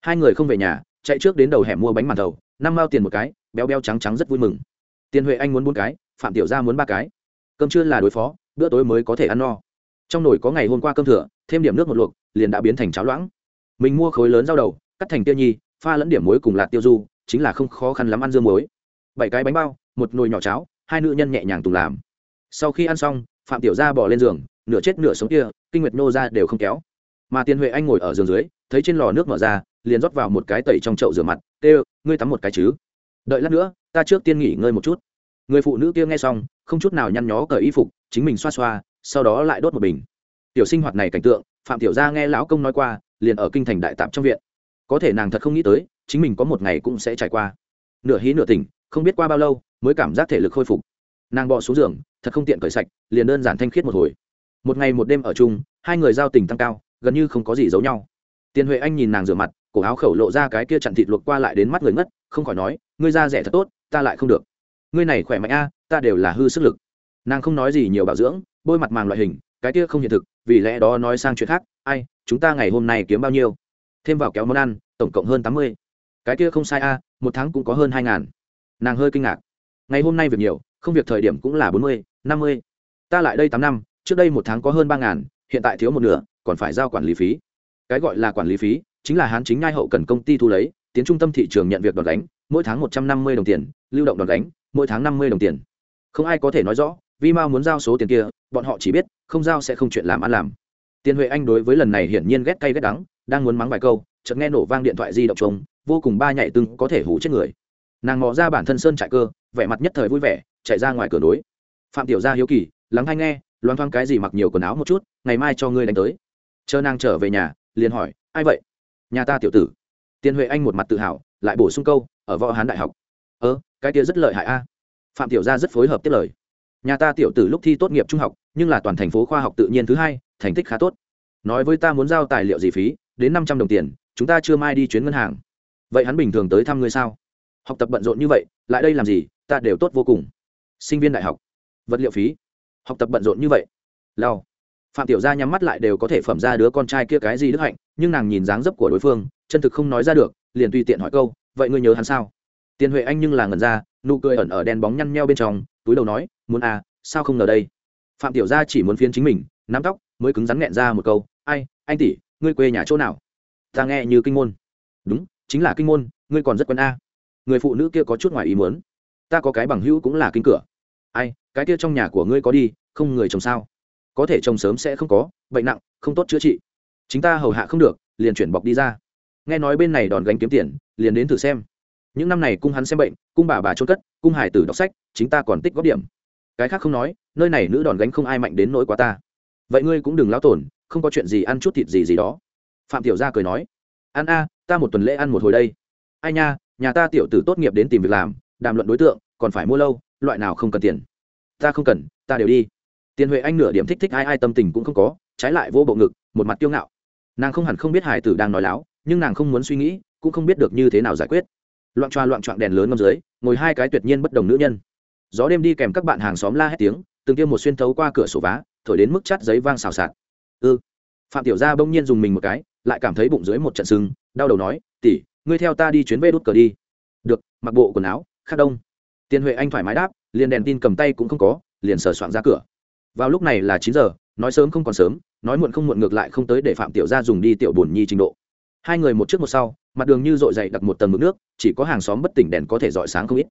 Hai người không về nhà, chạy trước đến đầu hẻm mua bánh màn thầu, năm mao tiền một cái, béo béo trắng trắng rất vui mừng. Tiền huệ anh muốn bốn cái, phạm tiểu gia muốn ba cái. Cơm trưa là đối phó, bữa tối mới có thể ăn no. Trong nồi có ngày hôm qua cơm thừa, thêm điểm nước một luộc, liền đã biến thành cháo loãng. Mình mua khối lớn rau đầu, cắt thành tiêu nhi, pha lẫn điểm muối cùng lạt tiêu du, chính là không khó khăn lắm ăn dưa muối. Bảy cái bánh bao, một nồi nhỏ cháo, hai nữ nhân nhẹ nhàng tùng làm. Sau khi ăn xong, phạm tiểu gia bỏ lên giường, nửa chết nửa sống kia, kinh nguyệt nô ra đều không kéo mà tiền huệ anh ngồi ở giường dưới, thấy trên lò nước mở ra, liền rót vào một cái tẩy trong chậu rửa mặt, tê ngươi tắm một cái chứ? Đợi lát nữa, ta trước tiên nghỉ ngơi một chút. Người phụ nữ kia nghe xong, không chút nào nhăn nhó cởi y phục, chính mình xoa xoa, sau đó lại đốt một bình. Tiểu sinh hoạt này cảnh tượng, phạm tiểu gia nghe lão công nói qua, liền ở kinh thành đại tạm trong viện. Có thể nàng thật không nghĩ tới, chính mình có một ngày cũng sẽ trải qua. Nửa hí nửa tỉnh, không biết qua bao lâu, mới cảm giác thể lực khôi phục. Nàng bò xuống giường, thật không tiện cởi sạch, liền đơn giản thanh khiết một hồi. Một ngày một đêm ở chung, hai người giao tình tăng cao gần như không có gì giấu nhau. Tiền huệ anh nhìn nàng rửa mặt, cổ áo khẩu lộ ra cái kia chặn thịt luộc qua lại đến mắt người ngất, không khỏi nói, ngươi da rẻ thật tốt, ta lại không được. Ngươi này khỏe mạnh a, ta đều là hư sức lực. Nàng không nói gì nhiều bảo dưỡng, bôi mặt màng loại hình, cái kia không hiện thực, vì lẽ đó nói sang chuyện khác, ai, chúng ta ngày hôm nay kiếm bao nhiêu? Thêm vào kéo món ăn, tổng cộng hơn tám mươi. Cái kia không sai a, một tháng cũng có hơn hai ngàn. Nàng hơi kinh ngạc. Ngày hôm nay việc nhiều, không việc thời điểm cũng là bốn mươi, năm mươi. Ta lại đây tám năm, trước đây một tháng có hơn ba ngàn, hiện tại thiếu một nửa còn phải giao quản lý phí. Cái gọi là quản lý phí, chính là hán chính ngai hậu cần công ty thu lấy, tiến trung tâm thị trường nhận việc đòn đánh mỗi tháng một trăm năm mươi đồng tiền, lưu động đòn đánh mỗi tháng năm mươi đồng tiền. Không ai có thể nói rõ, vì mao muốn giao số tiền kia, bọn họ chỉ biết, không giao sẽ không chuyện làm ăn làm. Tiền huệ anh đối với lần này hiển nhiên ghét cay ghét đắng, đang muốn mắng vài câu, chợt nghe nổ vang điện thoại di động trống vô cùng ba nhảy từng có thể hủ chết người. Nàng mò ra bản thân sơn trại cơ, vẻ mặt nhất thời vui vẻ, chạy ra ngoài cửa đối phạm tiểu gia hiếu kỳ, lắng hay nghe loan thoáng cái gì mặc nhiều quần áo một chút, ngày mai cho ngươi đánh tới chờ nàng trở về nhà, liền hỏi, ai vậy? Nhà ta tiểu tử. Tiền huệ anh một mặt tự hào, lại bổ sung câu, ở võ hán đại học. Ơ, cái kia rất lợi hại a. Phạm tiểu gia rất phối hợp tiếp lời. Nhà ta tiểu tử lúc thi tốt nghiệp trung học, nhưng là toàn thành phố khoa học tự nhiên thứ hai, thành tích khá tốt. Nói với ta muốn giao tài liệu gì phí, đến năm trăm đồng tiền, chúng ta chưa mai đi chuyến ngân hàng. Vậy hắn bình thường tới thăm ngươi sao? Học tập bận rộn như vậy, lại đây làm gì, ta đều tốt vô cùng. Sinh viên đại học. Vật liệu phí. Học tập bận rộn như vậy. Lao phạm tiểu gia nhắm mắt lại đều có thể phẩm ra đứa con trai kia cái gì đức hạnh, nhưng nàng nhìn dáng dấp của đối phương, chân thực không nói ra được, liền tùy tiện hỏi câu, vậy ngươi nhớ hắn sao? Tiền huệ anh nhưng là ngẩn ra, nụ cười ẩn ở đèn bóng nhăn nheo bên trong, túi đầu nói, muốn à sao không ngờ đây? Phạm tiểu gia chỉ muốn phiến chính mình, nắm tóc, mới cứng rắn nghẹn ra một câu, ai, anh tỷ, ngươi quê nhà chỗ nào? Ta nghe như kinh môn. Đúng, chính là kinh môn, ngươi còn rất quen a. Người phụ nữ kia có chút ngoài ý muốn. Ta có cái bằng hữu cũng là kinh cửa. Ai, cái kia trong nhà của ngươi có đi, không người chồng sao? Có thể trồng sớm sẽ không có, bệnh nặng, không tốt chữa trị. Chính ta hầu hạ không được, liền chuyển bọc đi ra. Nghe nói bên này đòn gánh kiếm tiền, liền đến thử xem. Những năm này cung hắn xem bệnh, cung bà bà trôn cất, cung hải tử đọc sách, chính ta còn tích góp điểm. Cái khác không nói, nơi này nữ đòn gánh không ai mạnh đến nỗi quá ta. Vậy ngươi cũng đừng lão tổn, không có chuyện gì ăn chút thịt gì gì đó. Phạm tiểu gia cười nói, ăn a, ta một tuần lễ ăn một hồi đây. Ai nha, nhà ta tiểu tử tốt nghiệp đến tìm việc làm, đàm luận đối tượng, còn phải mua lâu, loại nào không cần tiền? Ta không cần, ta đều đi tiền huệ anh nửa điểm thích thích ai ai tâm tình cũng không có, trái lại vô bộ ngực, một mặt kiêu ngạo. Nàng không hẳn không biết hải tử đang nói láo, nhưng nàng không muốn suy nghĩ, cũng không biết được như thế nào giải quyết. Loạn choa loạn choạng đèn lớn ngâm dưới, ngồi hai cái tuyệt nhiên bất đồng nữ nhân. Gió đêm đi kèm các bạn hàng xóm la hét tiếng, từng tiêm một xuyên thấu qua cửa sổ vá, thổi đến mức chắt giấy vang xào xạc. Ư ừ. phạm tiểu gia bỗng nhiên dùng mình một cái, lại cảm thấy bụng dưới một trận sưng, đau đầu nói, tỷ, ngươi theo ta đi chuyến vê đốt cờ đi. Được, mặc bộ quần áo khát đông. Tiền huệ anh thoải mái đáp, liền đèn tin cầm tay cũng không có, liền sờ soạn ra cửa vào lúc này là chín giờ, nói sớm không còn sớm, nói muộn không muộn ngược lại không tới để phạm tiểu gia dùng đi tiểu bổn nhi trình độ. Hai người một trước một sau, mặt đường như dội dày đặt một tầng mực nước, chỉ có hàng xóm bất tỉnh đèn có thể dọi sáng không ít.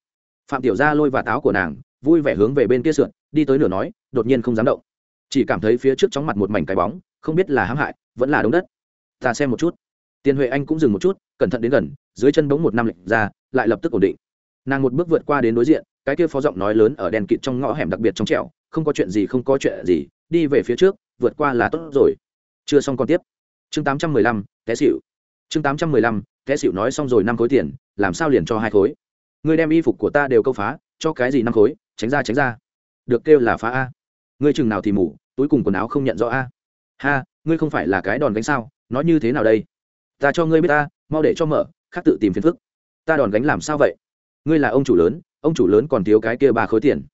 Phạm tiểu gia lôi và táo của nàng, vui vẻ hướng về bên kia sượn đi tới nửa nói, đột nhiên không dám động. Chỉ cảm thấy phía trước chóng mặt một mảnh cái bóng, không biết là hãm hại, vẫn là đống đất. Ta xem một chút. Tiền huệ anh cũng dừng một chút, cẩn thận đến gần, dưới chân bóng một năm lệnh ra, lại lập tức ổn định. Nàng một bước vượt qua đến đối diện, cái kia phó giọng nói lớn ở đèn kịt trong ngõ hẻm đặc biệt trong trẻo không có chuyện gì, không có chuyện gì, đi về phía trước, vượt qua là tốt rồi. Chưa xong còn tiếp. Chương tám trăm mười lăm, té xịu chương tám trăm mười lăm, té xịu nói xong rồi năm khối tiền, làm sao liền cho hai khối? Ngươi đem y phục của ta đều câu phá, cho cái gì năm khối? Tránh ra tránh ra. Được kêu là phá a. Ngươi chừng nào thì mủ túi cùng quần áo không nhận rõ a. Ha, ngươi không phải là cái đòn gánh sao? Nói như thế nào đây? Ta cho ngươi biết ta, mau để cho mở, khác tự tìm phiền phức. Ta đòn gánh làm sao vậy? Ngươi là ông chủ lớn, ông chủ lớn còn thiếu cái kia ba khối tiền.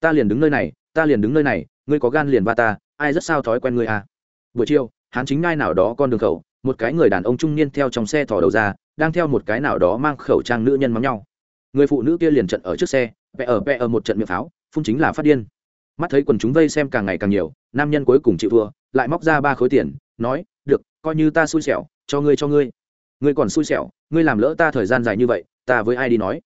Ta liền đứng nơi này ta liền đứng nơi này, ngươi có gan liền ba ta, ai rất sao thói quen ngươi à? Buổi chiều, hắn chính ngai nào đó con đường khẩu, một cái người đàn ông trung niên theo trong xe thò đầu ra, đang theo một cái nào đó mang khẩu trang nữ nhân mắng nhau. Người phụ nữ kia liền trận ở trước xe, vẽ ở vẽ ở một trận miệng pháo, phun chính là phát điên. Mắt thấy quần chúng vây xem càng ngày càng nhiều, nam nhân cuối cùng chịu thua, lại móc ra ba khối tiền, nói, được, coi như ta xui xẻo, cho ngươi cho ngươi. Ngươi còn xui xẻo, ngươi làm lỡ ta thời gian dài như vậy, ta với ai đi nói?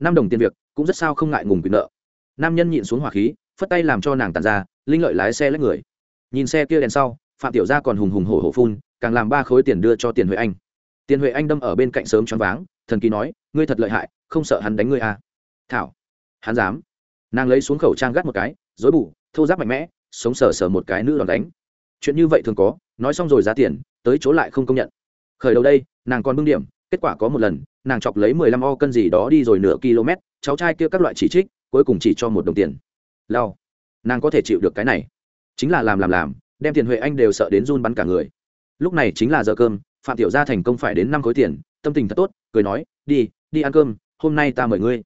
Năm đồng tiền việc, cũng rất sao không ngại ngùng quyền nợ. Nam nhân nhịn xuống hỏa khí phất tay làm cho nàng tàn ra, linh lợi lái xe lấy người. Nhìn xe kia đèn sau, phạm tiểu gia còn hùng hùng hổ hổ phun, càng làm ba khối tiền đưa cho tiền huệ anh. Tiền huệ anh đâm ở bên cạnh sớm choáng váng, thần kỳ nói, ngươi thật lợi hại, không sợ hắn đánh ngươi à? Thảo, hắn dám. Nàng lấy xuống khẩu trang gắt một cái, dối bù, thô giáp mạnh mẽ, sống sờ sờ một cái nữ đòn đánh. Chuyện như vậy thường có, nói xong rồi giá tiền, tới chỗ lại không công nhận. Khởi đầu đây, nàng còn bưng điểm, kết quả có một lần, nàng chọc lấy mười lăm o cân gì đó đi rồi nửa km cháu trai kia các loại chỉ trích, cuối cùng chỉ cho một đồng tiền lao. Nàng có thể chịu được cái này. Chính là làm làm làm, đem tiền huệ anh đều sợ đến run bắn cả người. Lúc này chính là giờ cơm, phạm tiểu gia thành công phải đến năm khối tiền, tâm tình thật tốt, cười nói, đi đi ăn cơm, hôm nay ta mời ngươi.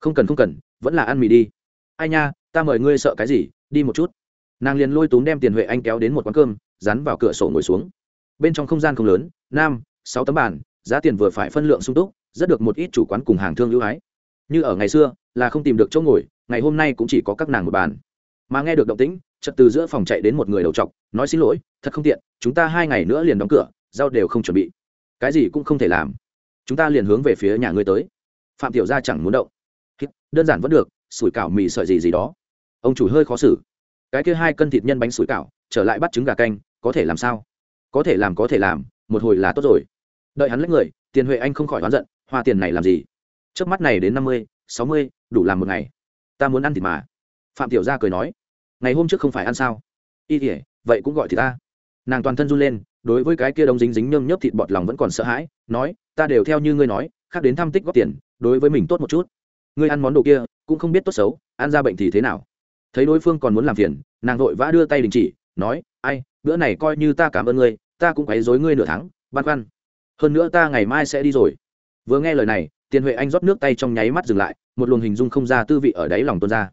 Không cần không cần, vẫn là ăn mì đi. Ai nha, ta mời ngươi sợ cái gì, đi một chút. Nàng liền lôi túm đem tiền huệ anh kéo đến một quán cơm, dán vào cửa sổ ngồi xuống. Bên trong không gian không lớn, nam, sáu tấm bàn, giá tiền vừa phải phân lượng sung túc, rất được một ít chủ quán cùng hàng thương ưu ái như ở ngày xưa, là không tìm được chỗ ngồi ngày hôm nay cũng chỉ có các nàng một bàn. Mà nghe được động tĩnh, chợt từ giữa phòng chạy đến một người đầu trọc nói xin lỗi, thật không tiện, chúng ta hai ngày nữa liền đóng cửa, rau đều không chuẩn bị. Cái gì cũng không thể làm. Chúng ta liền hướng về phía nhà ngươi tới. Phạm tiểu gia chẳng muốn động. Đơn giản vẫn được, sủi cảo mì sợi gì gì đó. Ông chủ hơi khó xử. Cái kia hai cân thịt nhân bánh sủi cảo, trở lại bắt trứng gà canh, có thể làm sao? Có thể làm có thể làm, một hồi là tốt rồi. Đợi hắn lấy người, tiền huệ anh không khỏi oán giận, hoa tiền này làm gì? Trước mắt này đến năm mươi, sáu mươi, đủ làm một ngày ta muốn ăn thịt mà. Phạm tiểu gia cười nói, ngày hôm trước không phải ăn sao? Y tỉa vậy cũng gọi thì ta. Nàng toàn thân run lên, đối với cái kia đống dính dính nhơm nhớp thịt bọt lòng vẫn còn sợ hãi, nói, ta đều theo như ngươi nói, khác đến thăm tích góp tiền, đối với mình tốt một chút. Ngươi ăn món đồ kia, cũng không biết tốt xấu, ăn ra bệnh thì thế nào? Thấy đối phương còn muốn làm phiền, nàng vội vã đưa tay đình chỉ, nói, ai, bữa này coi như ta cảm ơn ngươi, ta cũng quấy dối ngươi nửa tháng, băn khoăn. Hơn nữa ta ngày mai sẽ đi rồi. Vừa nghe lời này tiền huệ anh rót nước tay trong nháy mắt dừng lại, một luồng hình dung không ra tư vị ở đáy lòng tuôn ra.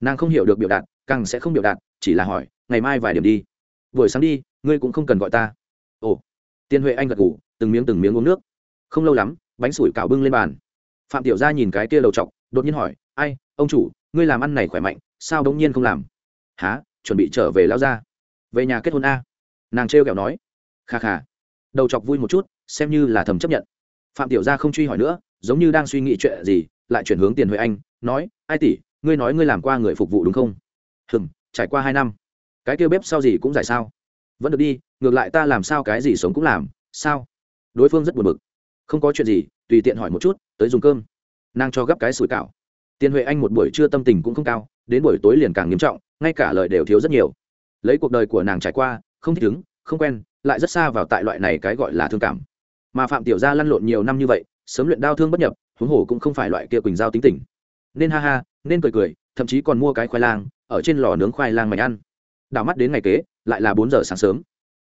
Nàng không hiểu được biểu đạt, càng sẽ không biểu đạt, chỉ là hỏi, ngày mai vài điểm đi. Buổi sáng đi, ngươi cũng không cần gọi ta. Ồ. Tiền huệ anh gật ngủ từng miếng từng miếng uống nước. Không lâu lắm, bánh sủi cảo bưng lên bàn. Phạm tiểu gia nhìn cái kia đầu t đột nhiên hỏi, ai, ông chủ, ngươi làm ăn này khỏe mạnh, sao đống nhiên không làm? Há chuẩn bị trở về lao ra. Về nhà kết hôn a. Nàng trêu kẹo nói. Kha kha. Đầu chọc vui một chút, xem như là thầm chấp nhận. Phạm tiểu gia không truy hỏi nữa giống như đang suy nghĩ chuyện gì, lại chuyển hướng tiền huệ anh, nói, ai tỷ, ngươi nói ngươi làm qua người phục vụ đúng không? Hừm, trải qua hai năm. Cái kêu bếp sau gì cũng giải sao? Vẫn được đi, ngược lại ta làm sao cái gì sống cũng làm, sao? Đối phương rất buồn bực. Không có chuyện gì, tùy tiện hỏi một chút, tới dùng cơm. Nàng cho gấp cái sủi cảo. Tiền huệ anh một buổi trưa tâm tình cũng không cao, đến buổi tối liền càng nghiêm trọng, ngay cả lời đều thiếu rất nhiều. Lấy cuộc đời của nàng trải qua, không thích ứng, không quen, lại rất xa vào tại loại này cái gọi là thương cảm. Mà phạm tiểu gia lăn lộn nhiều năm như vậy sớm luyện đao thương bất nhập, huống hồ cũng không phải loại kia quỳnh giao tính tình. Nên ha ha, nên cười cười, thậm chí còn mua cái khoai lang, ở trên lò nướng khoai lang mảnh ăn. Đảo mắt đến ngày kế, lại là bốn giờ sáng sớm.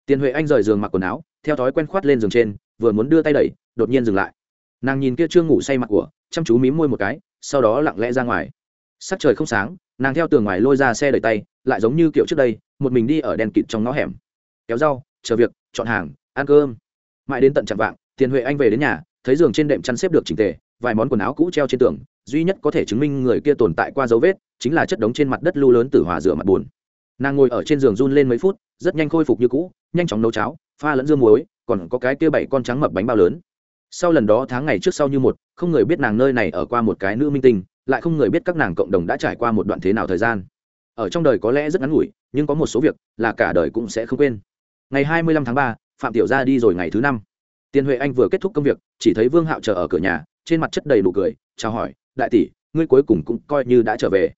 Tiền huệ anh rời giường mặc quần áo, theo thói quen khoát lên giường trên, vừa muốn đưa tay đẩy, đột nhiên dừng lại. Nàng nhìn kia chưa ngủ say mặt của, chăm chú mím môi một cái, sau đó lặng lẽ ra ngoài. Sắc trời không sáng, nàng theo tường ngoài lôi ra xe đẩy tay, lại giống như kiểu trước đây, một mình đi ở đèn kịt trong ngõ hẻm. Kéo rau, chờ việc, chọn hàng, ăn cơm. Mãi đến tận chạm vạng, tiền huệ anh về đến nhà thấy giường trên đệm chăn xếp được chỉnh tề, vài món quần áo cũ treo trên tường, duy nhất có thể chứng minh người kia tồn tại qua dấu vết, chính là chất đống trên mặt đất lưu lớn từ hòa rửa mặt buồn. Nàng ngồi ở trên giường run lên mấy phút, rất nhanh khôi phục như cũ, nhanh chóng nấu cháo, pha lẫn dưa muối, còn có cái kia bảy con trắng mập bánh bao lớn. Sau lần đó tháng ngày trước sau như một, không người biết nàng nơi này ở qua một cái nữ minh tinh, lại không người biết các nàng cộng đồng đã trải qua một đoạn thế nào thời gian. Ở trong đời có lẽ rất ngắn ngủi, nhưng có một số việc là cả đời cũng sẽ không quên. Ngày hai mươi lăm tháng ba, phạm tiểu gia đi rồi ngày thứ năm tiền huệ anh vừa kết thúc công việc, chỉ thấy vương hạo chờ ở cửa nhà, trên mặt chất đầy nụ cười, chào hỏi, đại tỷ, ngươi cuối cùng cũng coi như đã trở về.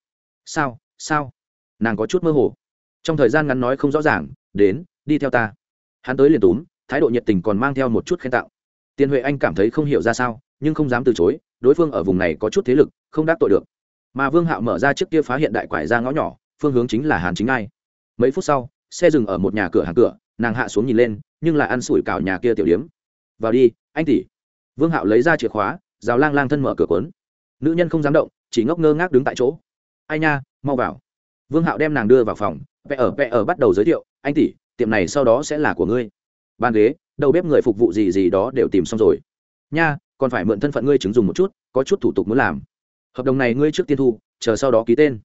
Sao sao? Nàng có chút mơ hồ. Trong thời gian ngắn nói không rõ ràng, đến, đi theo ta. Hắn tới liền túm, thái độ nhiệt tình còn mang theo một chút khen tạo tiền huệ anh cảm thấy không hiểu ra sao, nhưng không dám từ chối, đối phương ở vùng này có chút thế lực, không đáp tội được. Mà vương hạo mở ra chiếc kia phá hiện đại quải ra ngõ nhỏ, phương hướng chính là hàn chính ai. Mấy phút sau, xe dừng ở một nhà cửa hàng cửa, nàng hạ xuống nhìn lên, nhưng lại ăn sủi cảo nhà kia tiểu điếm vào đi, anh tỷ. Vương hạo lấy ra chìa khóa, rào lang lang thân mở cửa cuốn. Nữ nhân không dám động, chỉ ngốc ngơ ngác đứng tại chỗ. Ai nha, mau vào. Vương hạo đem nàng đưa vào phòng, vẽ ở vẽ ở bắt đầu giới thiệu, anh tỷ, tiệm này sau đó sẽ là của ngươi. Bàn ghế, đầu bếp người phục vụ gì gì đó đều tìm xong rồi. Nha, còn phải mượn thân phận ngươi chứng dùng một chút, có chút thủ tục muốn làm. Hợp đồng này ngươi trước tiên thu, chờ sau đó ký tên.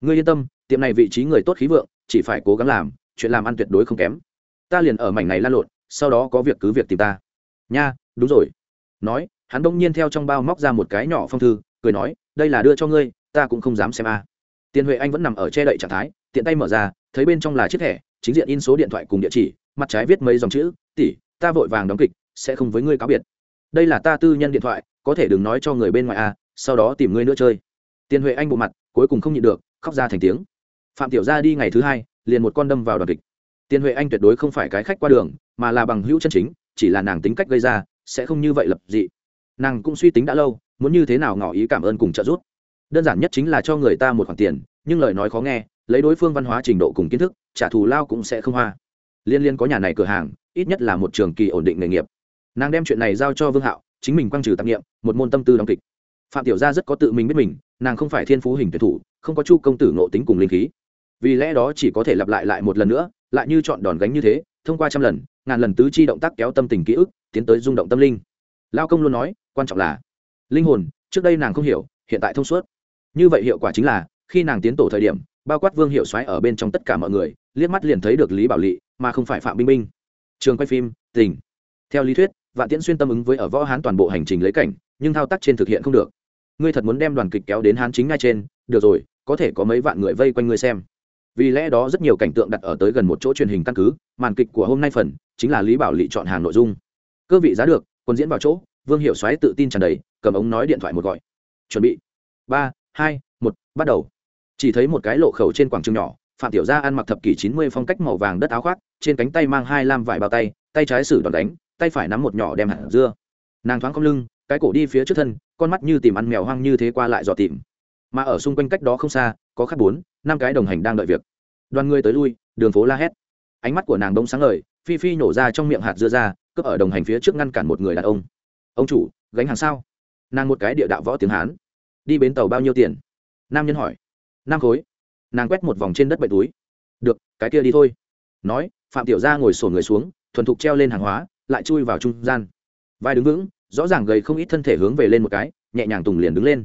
Ngươi yên tâm, tiệm này vị trí người tốt khí vượng, chỉ phải cố gắng làm, chuyện làm ăn tuyệt đối không kém. Ta liền ở mảnh này lan lộn, sau đó có việc cứ việc tìm ta nha, đúng rồi. Nói, hắn đông nhiên theo trong bao móc ra một cái nhỏ phong thư, cười nói, đây là đưa cho ngươi, ta cũng không dám xem a. À. tiền huệ anh vẫn nằm ở che đậy trạng thái, tiện tay mở ra, thấy bên trong là chiếc thẻ, chính diện in số điện thoại cùng địa chỉ, mặt trái viết mấy dòng chữ, tỷ, ta vội vàng đóng kịch, sẽ không với ngươi cáo biệt. Đây là ta tư nhân điện thoại, có thể đừng nói cho người bên ngoài a, sau đó tìm ngươi nữa chơi. Tiền huệ anh bộ mặt, cuối cùng không nhịn được, khóc ra thành tiếng. Phạm tiểu gia đi ngày thứ hai, liền một con đâm vào đoàn kịch. Tiền huệ anh tuyệt đối không phải cái khách qua đường, mà là bằng hữu chân chính chỉ là nàng tính cách gây ra, sẽ không như vậy lập dị. Nàng cũng suy tính đã lâu, muốn như thế nào ngỏ ý cảm ơn cùng trợ giúp. Đơn giản nhất chính là cho người ta một khoản tiền, nhưng lời nói khó nghe, lấy đối phương văn hóa trình độ cùng kiến thức, trả thù lao cũng sẽ không hoa. Liên liên có nhà này cửa hàng, ít nhất là một trường kỳ ổn định nghề nghiệp. Nàng đem chuyện này giao cho vương hạo, chính mình quăng trừ tạp nghiệm, một môn tâm tư đóng kịch. Phạm tiểu gia rất có tự mình biết mình, nàng không phải thiên phú hình tuyển thủ, không có chu công tử ngộ tính cùng linh khí. Vì lẽ đó chỉ có thể lặp lại lại một lần nữa, lại như chọn đòn gánh như thế, thông qua trăm lần ngàn lần tứ chi động tác kéo tâm tình ký ức, tiến tới rung động tâm linh. Lao công luôn nói, quan trọng là linh hồn, trước đây nàng không hiểu, hiện tại thông suốt. Như vậy hiệu quả chính là, khi nàng tiến tổ thời điểm, bao quát vương hiệu xoáy ở bên trong tất cả mọi người, liếc mắt liền thấy được lý bảo lị, mà không phải phạm binh binh. Trường quay phim, tình. Theo lý thuyết, vạn tiễn xuyên tâm ứng với ở võ hán toàn bộ hành trình lấy cảnh, nhưng thao tác trên thực hiện không được. Ngươi thật muốn đem đoàn kịch kéo đến hán chính ngay trên, được rồi, có thể có mấy vạn người vây quanh ngươi xem vì lẽ đó rất nhiều cảnh tượng đặt ở tới gần một chỗ truyền hình căn cứ, màn kịch của hôm nay phần chính là lý bảo lị chọn hàng nội dung. Cơ vị giá được quân diễn vào chỗ, vương hiệu xoáy tự tin tràn đầy, cầm ống nói điện thoại một gọi. Chuẩn bị. Ba, hai, một, bắt đầu. Chỉ thấy một cái lộ khẩu trên quảng trường nhỏ, phạm tiểu gia ăn mặc thập kỷ chín mươi phong cách màu vàng đất áo khoác, trên cánh tay mang hai lam vải bao tay tay trái sử đòn đánh, tay phải nắm một nhỏ đem hạt dưa. Nàng thoáng cong lưng, cái cổ đi phía trước thân, con mắt như tìm ăn mèo hoang như thế qua lại dò tìm mà ở xung quanh cách đó không xa, có khắc bốn, năm cái đồng hành đang đợi việc. Đoàn người tới lui, đường phố la hét. Ánh mắt của nàng đông sáng lời phi phi nổ ra trong miệng hạt dưa ra, cướp ở đồng hành phía trước ngăn cản một người đàn ông. Ông chủ, gánh hàng sao? Nàng một cái địa đạo võ tiếng hán. Đi bến tàu bao nhiêu tiền? Nam nhân hỏi. Năm khối. Nàng quét một vòng trên đất bậy túi. Được, cái kia đi thôi. Nói, phạm tiểu gia ngồi sổ người xuống, thuần thục treo lên hàng hóa, lại chui vào trung gian. Vai đứng vững, rõ ràng gầy không ít thân thể hướng về lên một cái, nhẹ nhàng tùng liền đứng lên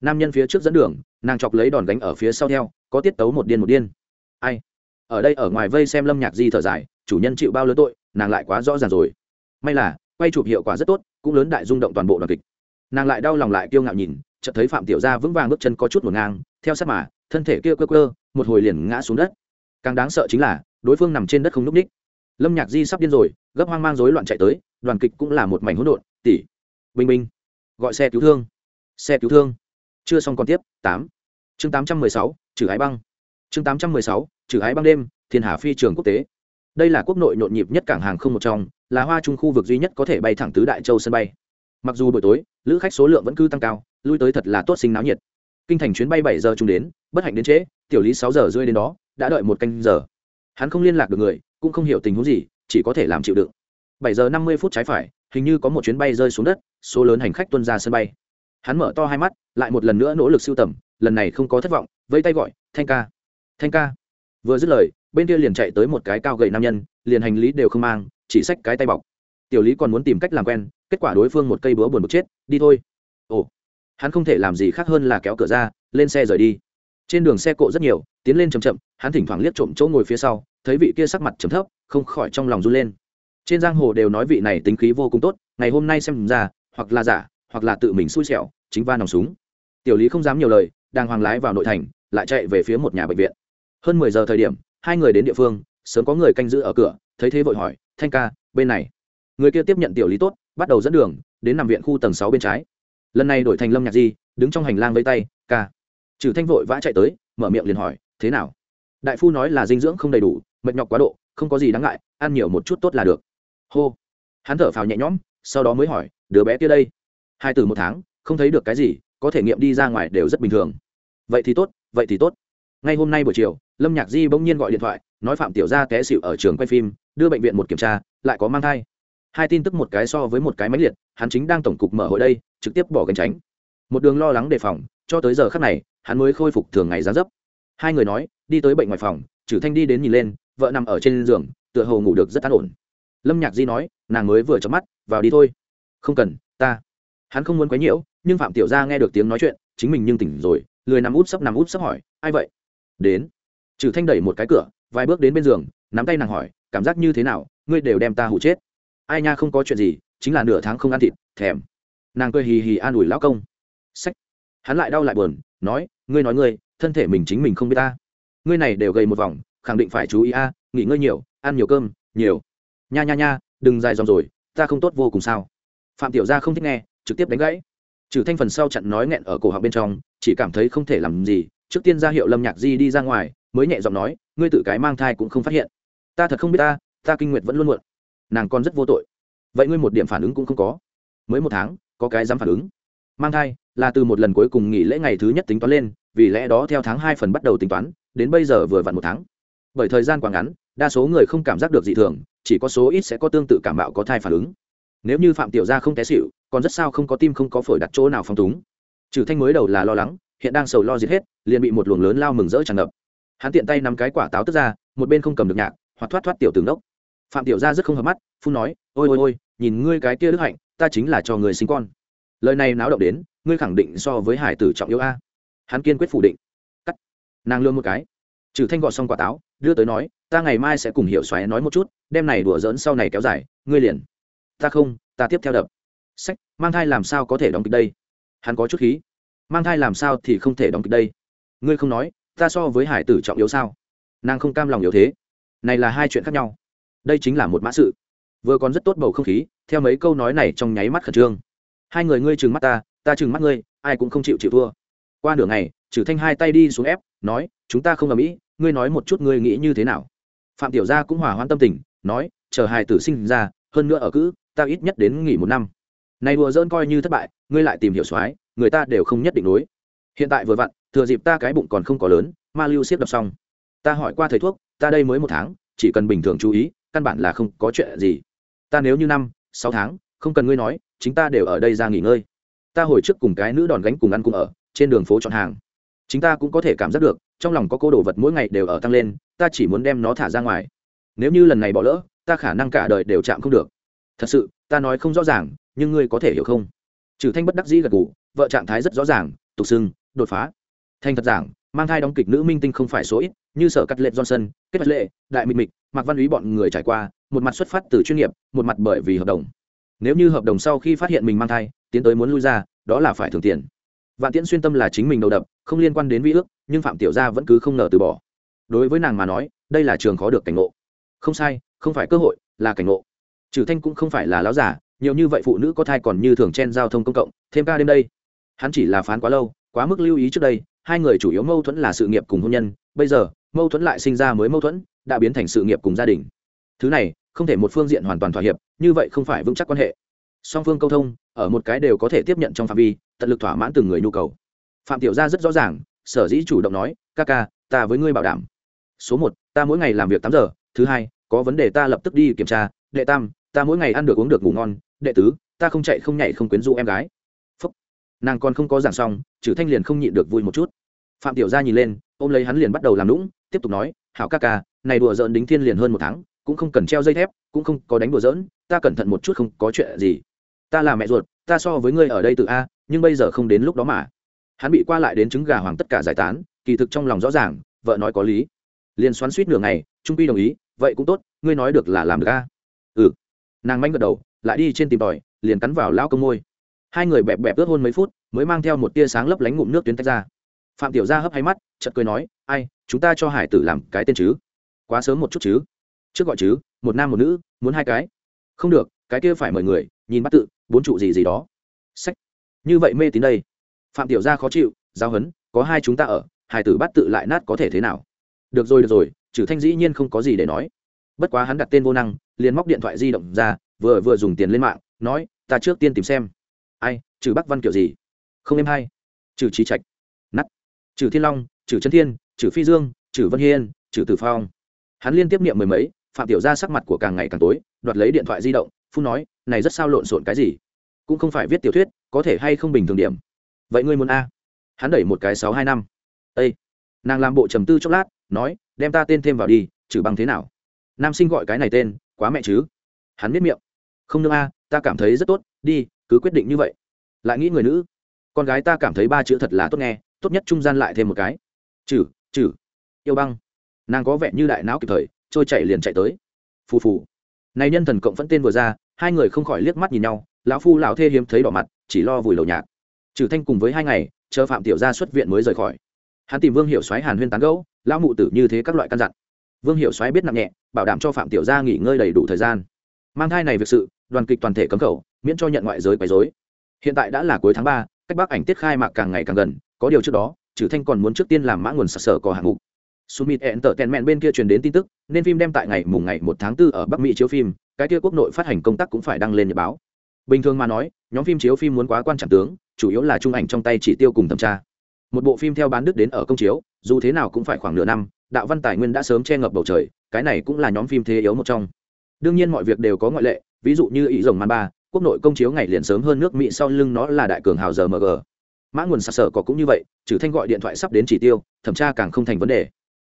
nam nhân phía trước dẫn đường, nàng chọc lấy đòn gánh ở phía sau theo, có tiết tấu một điên một điên. Ai? Ở đây ở ngoài vây xem lâm nhạc di thở dài, chủ nhân chịu bao lớn tội, nàng lại quá rõ ràng rồi. May là, quay chụp hiệu quả rất tốt, cũng lớn đại rung động toàn bộ đoàn kịch. Nàng lại đau lòng lại kiêu ngạo nhìn, chợt thấy phạm tiểu gia vững vàng bước chân có chút một ngang, theo sát mà, thân thể kia quơ quơ, một hồi liền ngã xuống đất. Càng đáng sợ chính là, đối phương nằm trên đất không núp ních. Lâm nhạc di sắp điên rồi, gấp hoang mang rối loạn chạy tới, đoàn kịch cũng là một mảnh hỗn độn tỷ bình minh gọi xe cứu thương. Xe cứu thương chưa xong còn tiếp, tám. Chương tám trăm mười sáu, trừ ái băng. Chương tám trăm mười sáu, trừ ái băng đêm, thiên hà phi trường quốc tế. Đây là quốc nội nhộn nhịp nhất cảng hàng không một trong, là hoa trung khu vực duy nhất có thể bay thẳng tứ đại châu sân bay. Mặc dù buổi tối, lữ khách số lượng vẫn cứ tăng cao, lui tới thật là tốt sinh náo nhiệt. Kinh thành chuyến bay bảy giờ chung đến, bất hạnh đến trễ, tiểu lý sáu giờ rơi đến đó, đã đợi một canh giờ. Hắn không liên lạc được người, cũng không hiểu tình huống gì, chỉ có thể làm chịu đựng. Bảy giờ năm mươi phút trái phải, hình như có một chuyến bay rơi xuống đất, số lớn hành khách tuân ra sân bay hắn mở to hai mắt, lại một lần nữa nỗ lực siêu tầm, lần này không có thất vọng, vẫy tay gọi, thanh ca thanh ca. Vừa dứt lời, bên kia liền chạy tới một cái cao gầy nam nhân, liền hành lý đều không mang, chỉ xách cái tay bọc. Tiểu lý còn muốn tìm cách làm quen, kết quả đối phương một cây búa buồn bực chết, đi thôi. Ồ, hắn không thể làm gì khác hơn là kéo cửa ra, lên xe rời đi. Trên đường xe cộ rất nhiều, tiến lên chầm chậm, hắn thỉnh thoảng liếc trộm chỗ ngồi phía sau, thấy vị kia sắc mặt chấm thấp, không khỏi trong lòng run lên. Trên giang hồ đều nói vị này tính khí vô cùng tốt, ngày hôm nay xem ra, hoặc là giả hoặc là tự mình xui xẻo, chính va nòng súng. Tiểu lý không dám nhiều lời, đang hoàng lái vào nội thành, lại chạy về phía một nhà bệnh viện. Hơn mười giờ thời điểm, hai người đến địa phương, sớm có người canh giữ ở cửa, thấy thế vội hỏi, thanh ca, bên này? Người kia tiếp nhận tiểu lý tốt, bắt đầu dẫn đường, đến nằm viện khu tầng sáu bên trái. Lần này đổi thành lâm nhạc di, đứng trong hành lang vây tay, ca. Trừ thanh vội vã chạy tới, mở miệng liền hỏi, thế nào? Đại phu nói là dinh dưỡng không đầy đủ, mệt nhọc quá độ, không có gì đáng ngại, ăn nhiều một chút tốt là được. Hô. Hắn thở phào nhẹ nhõm, sau đó mới hỏi, đứa bé kia đây? Hai từ một tháng, không thấy được cái gì, có thể nghiệm đi ra ngoài đều rất bình thường. Vậy thì tốt, vậy thì tốt. Ngay hôm nay buổi chiều, lâm nhạc di bỗng nhiên gọi điện thoại, nói phạm tiểu gia té xịu ở trường quay phim, đưa bệnh viện một kiểm tra, lại có mang thai. Hai tin tức một cái so với một cái máy liệt, hắn chính đang tổng cục mở hội đây, trực tiếp bỏ gánh tránh. Một đường lo lắng đề phòng, cho tới giờ khắc này, hắn mới khôi phục thường ngày giá dấp. Hai người nói, đi tới bệnh ngoài phòng trừ thanh đi đến nhìn lên, vợ nằm ở trên giường, tựa hồ ngủ được rất an ổn. Lâm nhạc di nói, nàng mới vừa chớp mắt, vào đi thôi. Không cần, ta hắn không muốn quấy nhiễu, nhưng phạm tiểu gia nghe được tiếng nói chuyện, chính mình nhưng tỉnh rồi, lười nằm út sấp nằm út sấp hỏi, ai vậy? Đến. Trừ thanh đẩy một cái cửa, vài bước đến bên giường, nắm tay nàng hỏi, cảm giác như thế nào? Ngươi đều đem ta hụ chết. Ai nha, không có chuyện gì, chính là nửa tháng không ăn thịt, thèm. Nàng cười hì hì an ủi lão công. Sách. Hắn lại đau lại buồn, nói, ngươi nói ngươi, thân thể mình chính mình không biết ta. Ngươi này đều gầy một vòng, khẳng định phải chú ý a, nghỉ ngơi nhiều, ăn nhiều cơm, nhiều. Nha nha nha, đừng dài dòng rồi, ta không tốt vô cùng sao. Phạm tiểu gia không thích nghe trực tiếp đánh gãy. Trừ thanh phần sau chặn nói nghẹn ở cổ họng bên trong, chỉ cảm thấy không thể làm gì, trước tiên ra hiệu lâm nhạc di đi ra ngoài, mới nhẹ giọng nói, ngươi tự cái mang thai cũng không phát hiện. Ta thật không biết ta ta kinh nguyệt vẫn luôn muộn. Nàng con rất vô tội. Vậy ngươi một điểm phản ứng cũng không có. Mới một tháng, có cái dám phản ứng. Mang thai, là từ một lần cuối cùng nghỉ lễ ngày thứ nhất tính toán lên, vì lẽ đó theo tháng hai phần bắt đầu tính toán, đến bây giờ vừa vặn một tháng. Bởi thời gian quá ngắn, đa số người không cảm giác được dị thường, chỉ có số ít sẽ có tương tự cảm bạo có thai phản ứng nếu như phạm tiểu gia không té xịu còn rất sao không có tim không có phổi đặt chỗ nào phong túng. Trừ thanh mới đầu là lo lắng, hiện đang sầu lo giết hết, liền bị một luồng lớn lao mừng rỡ tràn ngập. Hắn tiện tay nắm cái quả táo tức ra, một bên không cầm được nhạc, hoặc thoát thoát tiểu tướng đốc phạm tiểu gia rất không hợp mắt, phun nói, ôi ôi ôi, nhìn ngươi cái kia đức hạnh, ta chính là cho người sinh con. Lời này náo động đến, ngươi khẳng định so với hải tử trọng yếu a. Hắn kiên quyết phủ định. Cắt. Nàng lương một cái. Trừ thanh gọt xong quả táo, đưa tới nói, ta ngày mai sẽ cùng hiểu xoáy nói một chút đem này đùa dỡn sau này kéo dài, ngươi liền ta không, ta tiếp theo đập. Sách, mang thai làm sao có thể đóng kịch đây? Hắn có chút khí. Mang thai làm sao thì không thể đóng kịch đây? Ngươi không nói, ta so với hải tử trọng yếu sao? Nàng không cam lòng yếu thế. Này là hai chuyện khác nhau. Đây chính là một mã sự. Vừa còn rất tốt bầu không khí, theo mấy câu nói này trong nháy mắt khẩn trương. Hai người ngươi trừng mắt ta ta trừng mắt ngươi, ai cũng không chịu chịu thua. Qua nửa ngày trừ thanh hai tay đi xuống ép, nói, chúng ta không ở mỹ ngươi nói một chút ngươi nghĩ như thế nào? Phạm tiểu gia cũng hòa hoan tâm tình, nói, chờ hài tử sinh ra, hơn nữa ở cữ ta ít nhất đến nghỉ một năm. Này đùa dỡn coi như thất bại, ngươi lại tìm hiểu soái, người ta đều không nhất định đối. Hiện tại vừa vặn, thừa dịp ta cái bụng còn không có lớn, ma lưu siết đập xong. Ta hỏi qua thầy thuốc, ta đây mới một tháng, chỉ cần bình thường chú ý, căn bản là không có chuyện gì. Ta nếu như năm, sáu tháng, không cần ngươi nói, chính ta đều ở đây ra nghỉ ngơi. Ta hồi trước cùng cái nữ đòn gánh cùng ăn cùng ở, trên đường phố chọn hàng. Chính ta cũng có thể cảm giác được, trong lòng có cô đồ vật mỗi ngày đều ở tăng lên, ta chỉ muốn đem nó thả ra ngoài. Nếu như lần này bỏ lỡ, ta khả năng cả đời đều chạm không được thật sự, ta nói không rõ ràng, nhưng ngươi có thể hiểu không? Trừ thanh bất đắc dĩ gật gù, vợ trạng thái rất rõ ràng, tục xưng, đột phá. Thanh thật giảng, mang thai đóng kịch nữ minh tinh không phải số ít, như sở cắt lệ johnson, kết bạch lệ, đại mịch mịch mặc văn úy bọn người trải qua, một mặt xuất phát từ chuyên nghiệp, một mặt bởi vì hợp đồng. Nếu như hợp đồng sau khi phát hiện mình mang thai, tiến tới muốn lui ra, đó là phải thưởng tiền. Vạn tiễn xuyên tâm là chính mình đầu đập, không liên quan đến vi ước, nhưng phạm tiểu gia vẫn cứ không ngờ từ bỏ. Đối với nàng mà nói, đây là trường khó được cảnh ngộ. Không sai, không phải cơ hội, là cảnh ngộ trừ thanh cũng không phải là láo giả, nhiều như vậy phụ nữ có thai còn như thường chen giao thông công cộng, thêm ca đêm đây. Hắn chỉ là phán quá lâu, quá mức lưu ý trước đây, hai người chủ yếu mâu thuẫn là sự nghiệp cùng hôn nhân, bây giờ, mâu thuẫn lại sinh ra mới mâu thuẫn, đã biến thành sự nghiệp cùng gia đình. Thứ này, không thể một phương diện hoàn toàn thỏa hiệp, như vậy không phải vững chắc quan hệ. Song phương câu thông, ở một cái đều có thể tiếp nhận trong phạm vi, tận lực thỏa mãn từng người nhu cầu. Phạm tiểu gia rất rõ ràng, sở dĩ chủ động nói, ca ca, ta với ngươi bảo đảm. Số một, ta mỗi ngày làm việc tám giờ, thứ hai, có vấn đề ta lập tức đi kiểm tra, đệ tam ta mỗi ngày ăn được uống được ngủ ngon, đệ tứ, ta không chạy không nhảy không quyến rũ em gái. Phúc. nàng còn không có giảng xong trừ thanh liền không nhịn được vui một chút. Phạm tiểu gia nhìn lên, ôm lấy hắn liền bắt đầu làm lũng tiếp tục nói, hảo ca ca, này đùa giỡn đính thiên liền hơn một tháng, cũng không cần treo dây thép, cũng không có đánh đùa giỡn, ta cẩn thận một chút không có chuyện gì. Ta là mẹ ruột, ta so với ngươi ở đây từ a, nhưng bây giờ không đến lúc đó mà. Hắn bị qua lại đến trứng gà hoàng tất cả giải tán, kỳ thực trong lòng rõ ràng, vợ nói có lý. Liền xoắn suýt nửa ngày, trung pi đồng ý, vậy cũng tốt, ngươi nói được là làm được a. Ừ nàng manh gật đầu, lại đi trên tìm tòi, liền cắn vào lão công môi. Hai người bẹp bẹp ướt hôn mấy phút, mới mang theo một tia sáng lấp lánh ngụm nước tuyến tách ra. Phạm tiểu gia hấp hay mắt, chợt cười nói, ai, chúng ta cho hải tử làm cái tên chứ? Quá sớm một chút chứ? Trước gọi chứ, một nam một nữ, muốn hai cái. Không được, cái kia phải mời người, nhìn bắt tự, bốn trụ gì gì đó. Sách. Như vậy mê tín đây. Phạm tiểu gia khó chịu giao hấn có hai chúng ta ở, hải tử bắt tự lại nát có thể thế nào? Được rồi được rồi, trừ thanh dĩ nhiên không có gì để nói bất quá hắn đặt tên vô năng, liền móc điện thoại di động ra, vừa vừa dùng tiền lên mạng, nói, ta trước tiên tìm xem. Ai, trừ bắc văn kiểu gì? Không em hay. Trừ trí trạch. Nắt trừ thiên long, trừ trấn thiên, trừ phi dương, trừ vân hiên, trừ tử phong. Hắn liên tiếp niệm mười mấy, phạm tiểu ra sắc mặt của càng ngày càng tối, đoạt lấy điện thoại di động, phun nói, này rất sao lộn xộn cái gì? Cũng không phải viết tiểu thuyết, có thể hay không bình thường điểm? Vậy ngươi muốn a? Hắn đẩy một cái sáu hai năm. Ây nàng làm bộ trầm tư chốc lát, nói, đem ta tên thêm vào đi, trừ bằng thế nào? Nam sinh gọi cái này tên, quá mẹ chứ. Hắn biết miệng. Không nương a, ta cảm thấy rất tốt, đi, cứ quyết định như vậy. Lại nghĩ người nữ. Con gái ta cảm thấy ba chữ thật là tốt nghe, tốt nhất trung gian lại thêm một cái. Chử chử. Yêu băng. Nàng có vẻ như đại não kịp thời, trôi chạy liền chạy tới. Phù phù. Này nhân thần cộng phẫn tên vừa ra, hai người không khỏi liếc mắt nhìn nhau, lão phu lão thê hiếm thấy đỏ mặt, chỉ lo vùi lầu nhạc. Trừ thanh cùng với hai ngày, chờ phạm tiểu gia xuất viện mới rời khỏi. Hắn tìm vương hiệu xoáy hàn huyên tán gẫu, lão mụ tử như thế các loại căn dặn vương hiệu xoáy biết nặng nhẹ bảo đảm cho phạm tiểu gia nghỉ ngơi đầy đủ thời gian mang thai này việc sự đoàn kịch toàn thể cấm khẩu miễn cho nhận ngoại giới quấy rối hiện tại đã là cuối tháng ba cách bắc ảnh tiết khai mạc càng ngày càng gần có điều trước đó trừ thanh còn muốn trước tiên làm mã nguồn sặc sở có hạng mục Summit Entertainment bên kia truyền đến tin tức, nên phim đem tại ngày mùng ngày 1 tháng 4 ở Bắc Mỹ chiếu phim, cái kia quốc nội phát hành công tác cũng phải đăng lên nhật báo. Bình thường mà nói, nhóm phim chiếu phim muốn quá quan trọng tướng, chủ yếu là trung ảnh trong tay chỉ tiêu cùng thẩm tra. Một bộ phim theo bán đức đến ở công chiếu, dù thế nào cũng phải khoảng nửa năm, đạo văn tài nguyên đã sớm che ngập bầu trời, cái này cũng là nhóm phim thế yếu một trong. Đương nhiên mọi việc đều có ngoại lệ, ví dụ như ý rồng man ba, quốc nội công chiếu ngày liền sớm hơn nước Mỹ sau lưng nó là đại cường hào giờ MG. Mã nguồn sặc sở có cũng như vậy, trừ thanh gọi điện thoại sắp đến chỉ tiêu, thẩm tra càng không thành vấn đề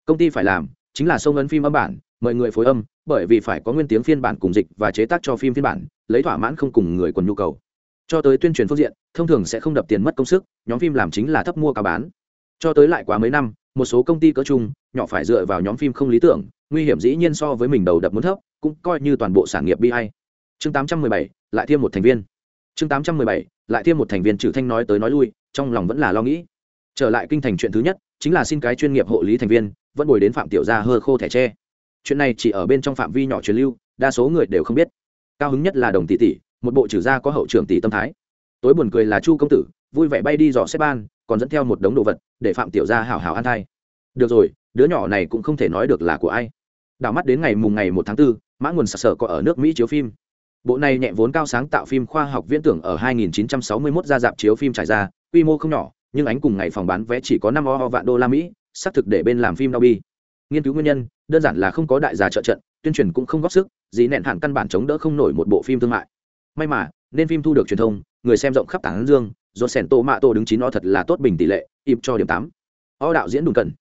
công ty phải làm chính là sông ấn phim âm bản mời người phối âm bởi vì phải có nguyên tiếng phiên bản cùng dịch và chế tác cho phim phiên bản lấy thỏa mãn không cùng người quần nhu cầu cho tới tuyên truyền phương diện thông thường sẽ không đập tiền mất công sức nhóm phim làm chính là thấp mua cao bán cho tới lại quá mấy năm một số công ty cỡ chung nhỏ phải dựa vào nhóm phim không lý tưởng nguy hiểm dĩ nhiên so với mình đầu đập muốn thấp cũng coi như toàn bộ sản nghiệp bi hay chương 817, lại thêm một thành viên. Chương 817, lại thêm một thành viên trừ thanh nói tới nói lui trong lòng vẫn là lo nghĩ. Trở lại kinh thành chuyện thứ nhất chính là xin cái chuyên nghiệp hộ lý thành viên vẫn bồi đến phạm tiểu gia hơ khô thẻ tre. Chuyện này chỉ ở bên trong phạm vi nhỏ truyền lưu đa số người đều không biết. Cao hứng nhất là đồng tỷ tỷ một bộ trừ gia có hậu trưởng tỷ tâm thái. Tối buồn cười là chu công tử vui vẻ bay đi dò xếp ban còn dẫn theo một đống đồ vật để phạm tiểu gia hảo hảo ăn thai. Được rồi đứa nhỏ này cũng không thể nói được là của ai. Đảo mắt đến ngày mùng ngày một tháng 4, mã nguồn sặc sỡ có ở nước mỹ chiếu phim. Bộ này nhẹ vốn cao sáng tạo phim khoa học viễn tưởng ở 2961 ra dạp chiếu phim trải ra quy mô không nhỏ nhưng ánh cùng ngày phòng bán vé chỉ có năm o vạn đô la mỹ xác thực để bên làm phim đau bi. Nghiên cứu nguyên nhân đơn giản là không có đại gia trợ trận tuyên truyền cũng không góp sức dĩ nẹn hạn căn bản chống đỡ không nổi một bộ phim thương mại may mà, nên phim thu được truyền thông, người xem rộng khắp tảng dương do sẻn tô mạ tô đứng chín o thật là tốt bình tỷ lệ ịp cho điểm tám. O đạo diễn đùn cần.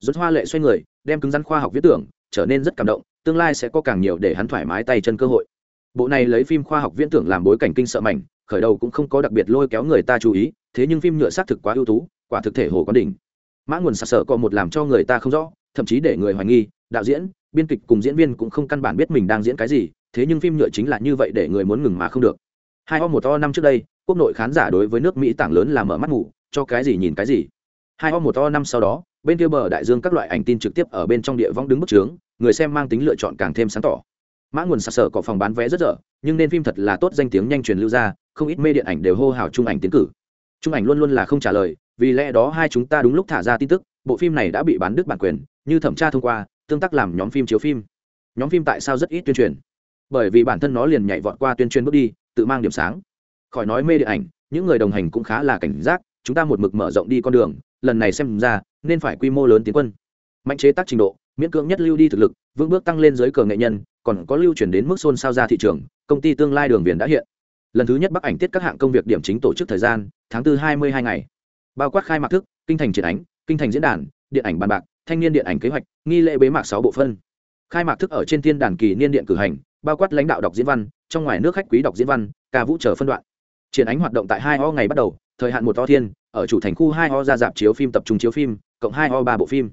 Rốt hoa lệ xoay người, đem cứng rắn khoa học viết tưởng, trở nên rất cảm động, tương lai sẽ có càng nhiều để hắn thoải mái tay chân cơ hội. Bộ này lấy phim khoa học viễn tưởng làm bối cảnh kinh sợ mảnh, khởi đầu cũng không có đặc biệt lôi kéo người ta chú ý, thế nhưng phim nhựa xác thực quá ưu tú, quả thực thể hồ có đỉnh. Mã nguồn sặc sỡ có một làm cho người ta không rõ, thậm chí để người hoài nghi, đạo diễn, biên kịch cùng diễn viên cũng không căn bản biết mình đang diễn cái gì thế nhưng phim nhựa chính là như vậy để người muốn ngừng mà không được. Hai o một o năm trước đây, quốc nội khán giả đối với nước mỹ tảng lớn là mở mắt ngủ, cho cái gì nhìn cái gì. Hai o một o năm sau đó, bên kia bờ đại dương các loại ảnh tin trực tiếp ở bên trong địa vong đứng bức trướng, người xem mang tính lựa chọn càng thêm sáng tỏ. Mã nguồn sặc sỡ có phòng bán vé rất dở, nhưng nên phim thật là tốt danh tiếng nhanh truyền lưu ra, không ít mê điện ảnh đều hô hào trung ảnh tiến cử. Trung ảnh luôn luôn là không trả lời, vì lẽ đó hai chúng ta đúng lúc thả ra tin tức, bộ phim này đã bị bán đứt bản quyền, như thẩm tra thông qua, tương tác làm nhóm phim chiếu phim. Nhóm phim tại sao rất ít tuyên truyền? Bởi vì bản thân nó liền nhảy vọt qua tuyên truyền bước đi, tự mang điểm sáng. Khỏi nói mê điện ảnh, những người đồng hành cũng khá là cảnh giác, chúng ta một mực mở rộng đi con đường, lần này xem ra, nên phải quy mô lớn tiến quân. Mạnh chế tác trình độ, miễn cưỡng nhất lưu đi thực lực, vững bước tăng lên dưới cờ nghệ nhân, còn có lưu chuyển đến mức xôn sao ra thị trường, công ty tương lai đường viền đã hiện. Lần thứ nhất bắc ảnh tiết các hạng công việc điểm chính tổ chức thời gian, tháng tư hai mươi hai ngày. Bao quát khai mạc thức, kinh thành triển ánh kinh thành diễn đàn, điện ảnh bàn bạc, thanh niên điện ảnh kế hoạch, nghi lễ bế mạc sáu bộ phân. Khai mạc thức ở trên thiên đàn kỳ niên điện cử hành bao quát lãnh đạo đọc diễn văn, trong ngoài nước khách quý đọc diễn văn, ca vũ trở phân đoạn. Triển ánh hoạt động tại hai O ngày bắt đầu, thời hạn một o thiên, ở chủ thành khu hai O ra dạp chiếu phim tập trung chiếu phim, cộng hai O ba bộ phim.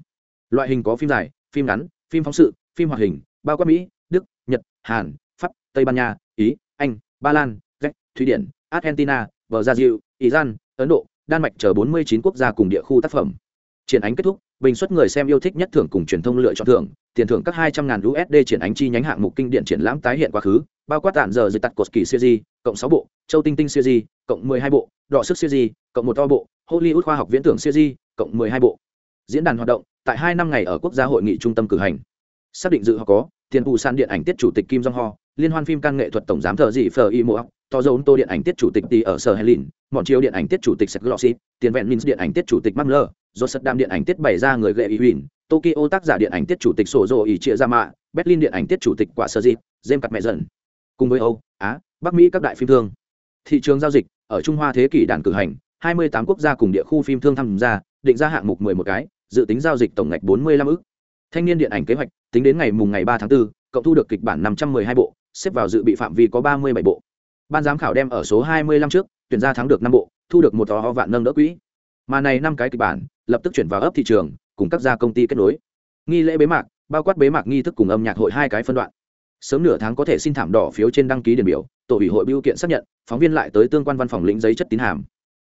Loại hình có phim dài, phim ngắn, phim phóng sự, phim hoạt hình, bao quát mỹ, đức, nhật, hàn, pháp, tây ban nha, ý, anh, ba lan, grec, thụy điển, argentina, brazil, iran, ấn độ, đan mạch chờ 49 quốc gia cùng địa khu tác phẩm. Triển ánh kết thúc bình xuất người xem yêu thích nhất thưởng cùng truyền thông lựa chọn thưởng, tiền thưởng các 200 ngàn USD triển ánh chi nhánh hạng mục kinh điển triển lãm tái hiện quá khứ, bao quát tản giờ dịch tặc cột kỳ siêu di cộng sáu bộ, châu tinh tinh siêu di cộng 12 bộ đọ sức siêu di cộng một to bộ, hollywood khoa học viễn tưởng siêu di cộng 12 bộ. Diễn đàn hoạt động tại hai năm ngày ở quốc gia hội nghị trung tâm cử hành. Xác định dự họ có, tiền phụ san điện ảnh tiết chủ tịch kim jong ho liên hoan phim can nghệ thuật tổng giám thợ dị phờ y mộ ốc to dấu tô điện ảnh tiết chủ tịch tỷ ở sở helin mọn chiếu điện ảnh tiết chủ tịch seth glossy tiền vẹn minh điện ảnh tiết chủ tịch mắc lơ do sật đam điện ảnh tiết bày ra người gậy ý huỳnh tokyo tác giả điện ảnh tiết chủ tịch sổ dồ ý chia ra mạ berlin điện ảnh tiết chủ tịch quả sơ dịp jem cặp mẹ dần. Cùng với âu á bắc mỹ các đại phim thương. Thị trường giao dịch ở trung hoa thế kỷ đàn cử hành 28 quốc gia cùng địa khu phim thương tham gia định ra hạng mục 11 cái dự tính giao dịch tổng ngạch 45 ức thanh niên điện ảnh kế hoạch tính đến ngày mùng ngày 3 tháng 4, cộng thu được kịch bản 512 bộ xếp vào dự bị phạm vi có 37 bộ ban giám khảo đem ở số 25 trước, tuyển ra thắng được năm bộ, thu được một tòa vạn nâng đỡ quỹ. Mà này năm cái kịch bản, lập tức chuyển vào ấp thị trường, cùng các gia công ty kết nối. Nghi lễ bế mạc, bao quát bế mạc nghi thức cùng âm nhạc hội hai cái phân đoạn. Sớm nửa tháng có thể xin thảm đỏ phiếu trên đăng ký điển biểu, tổ ủy hội biêu kiện xác nhận, phóng viên lại tới tương quan văn phòng lĩnh giấy chất tín hàm.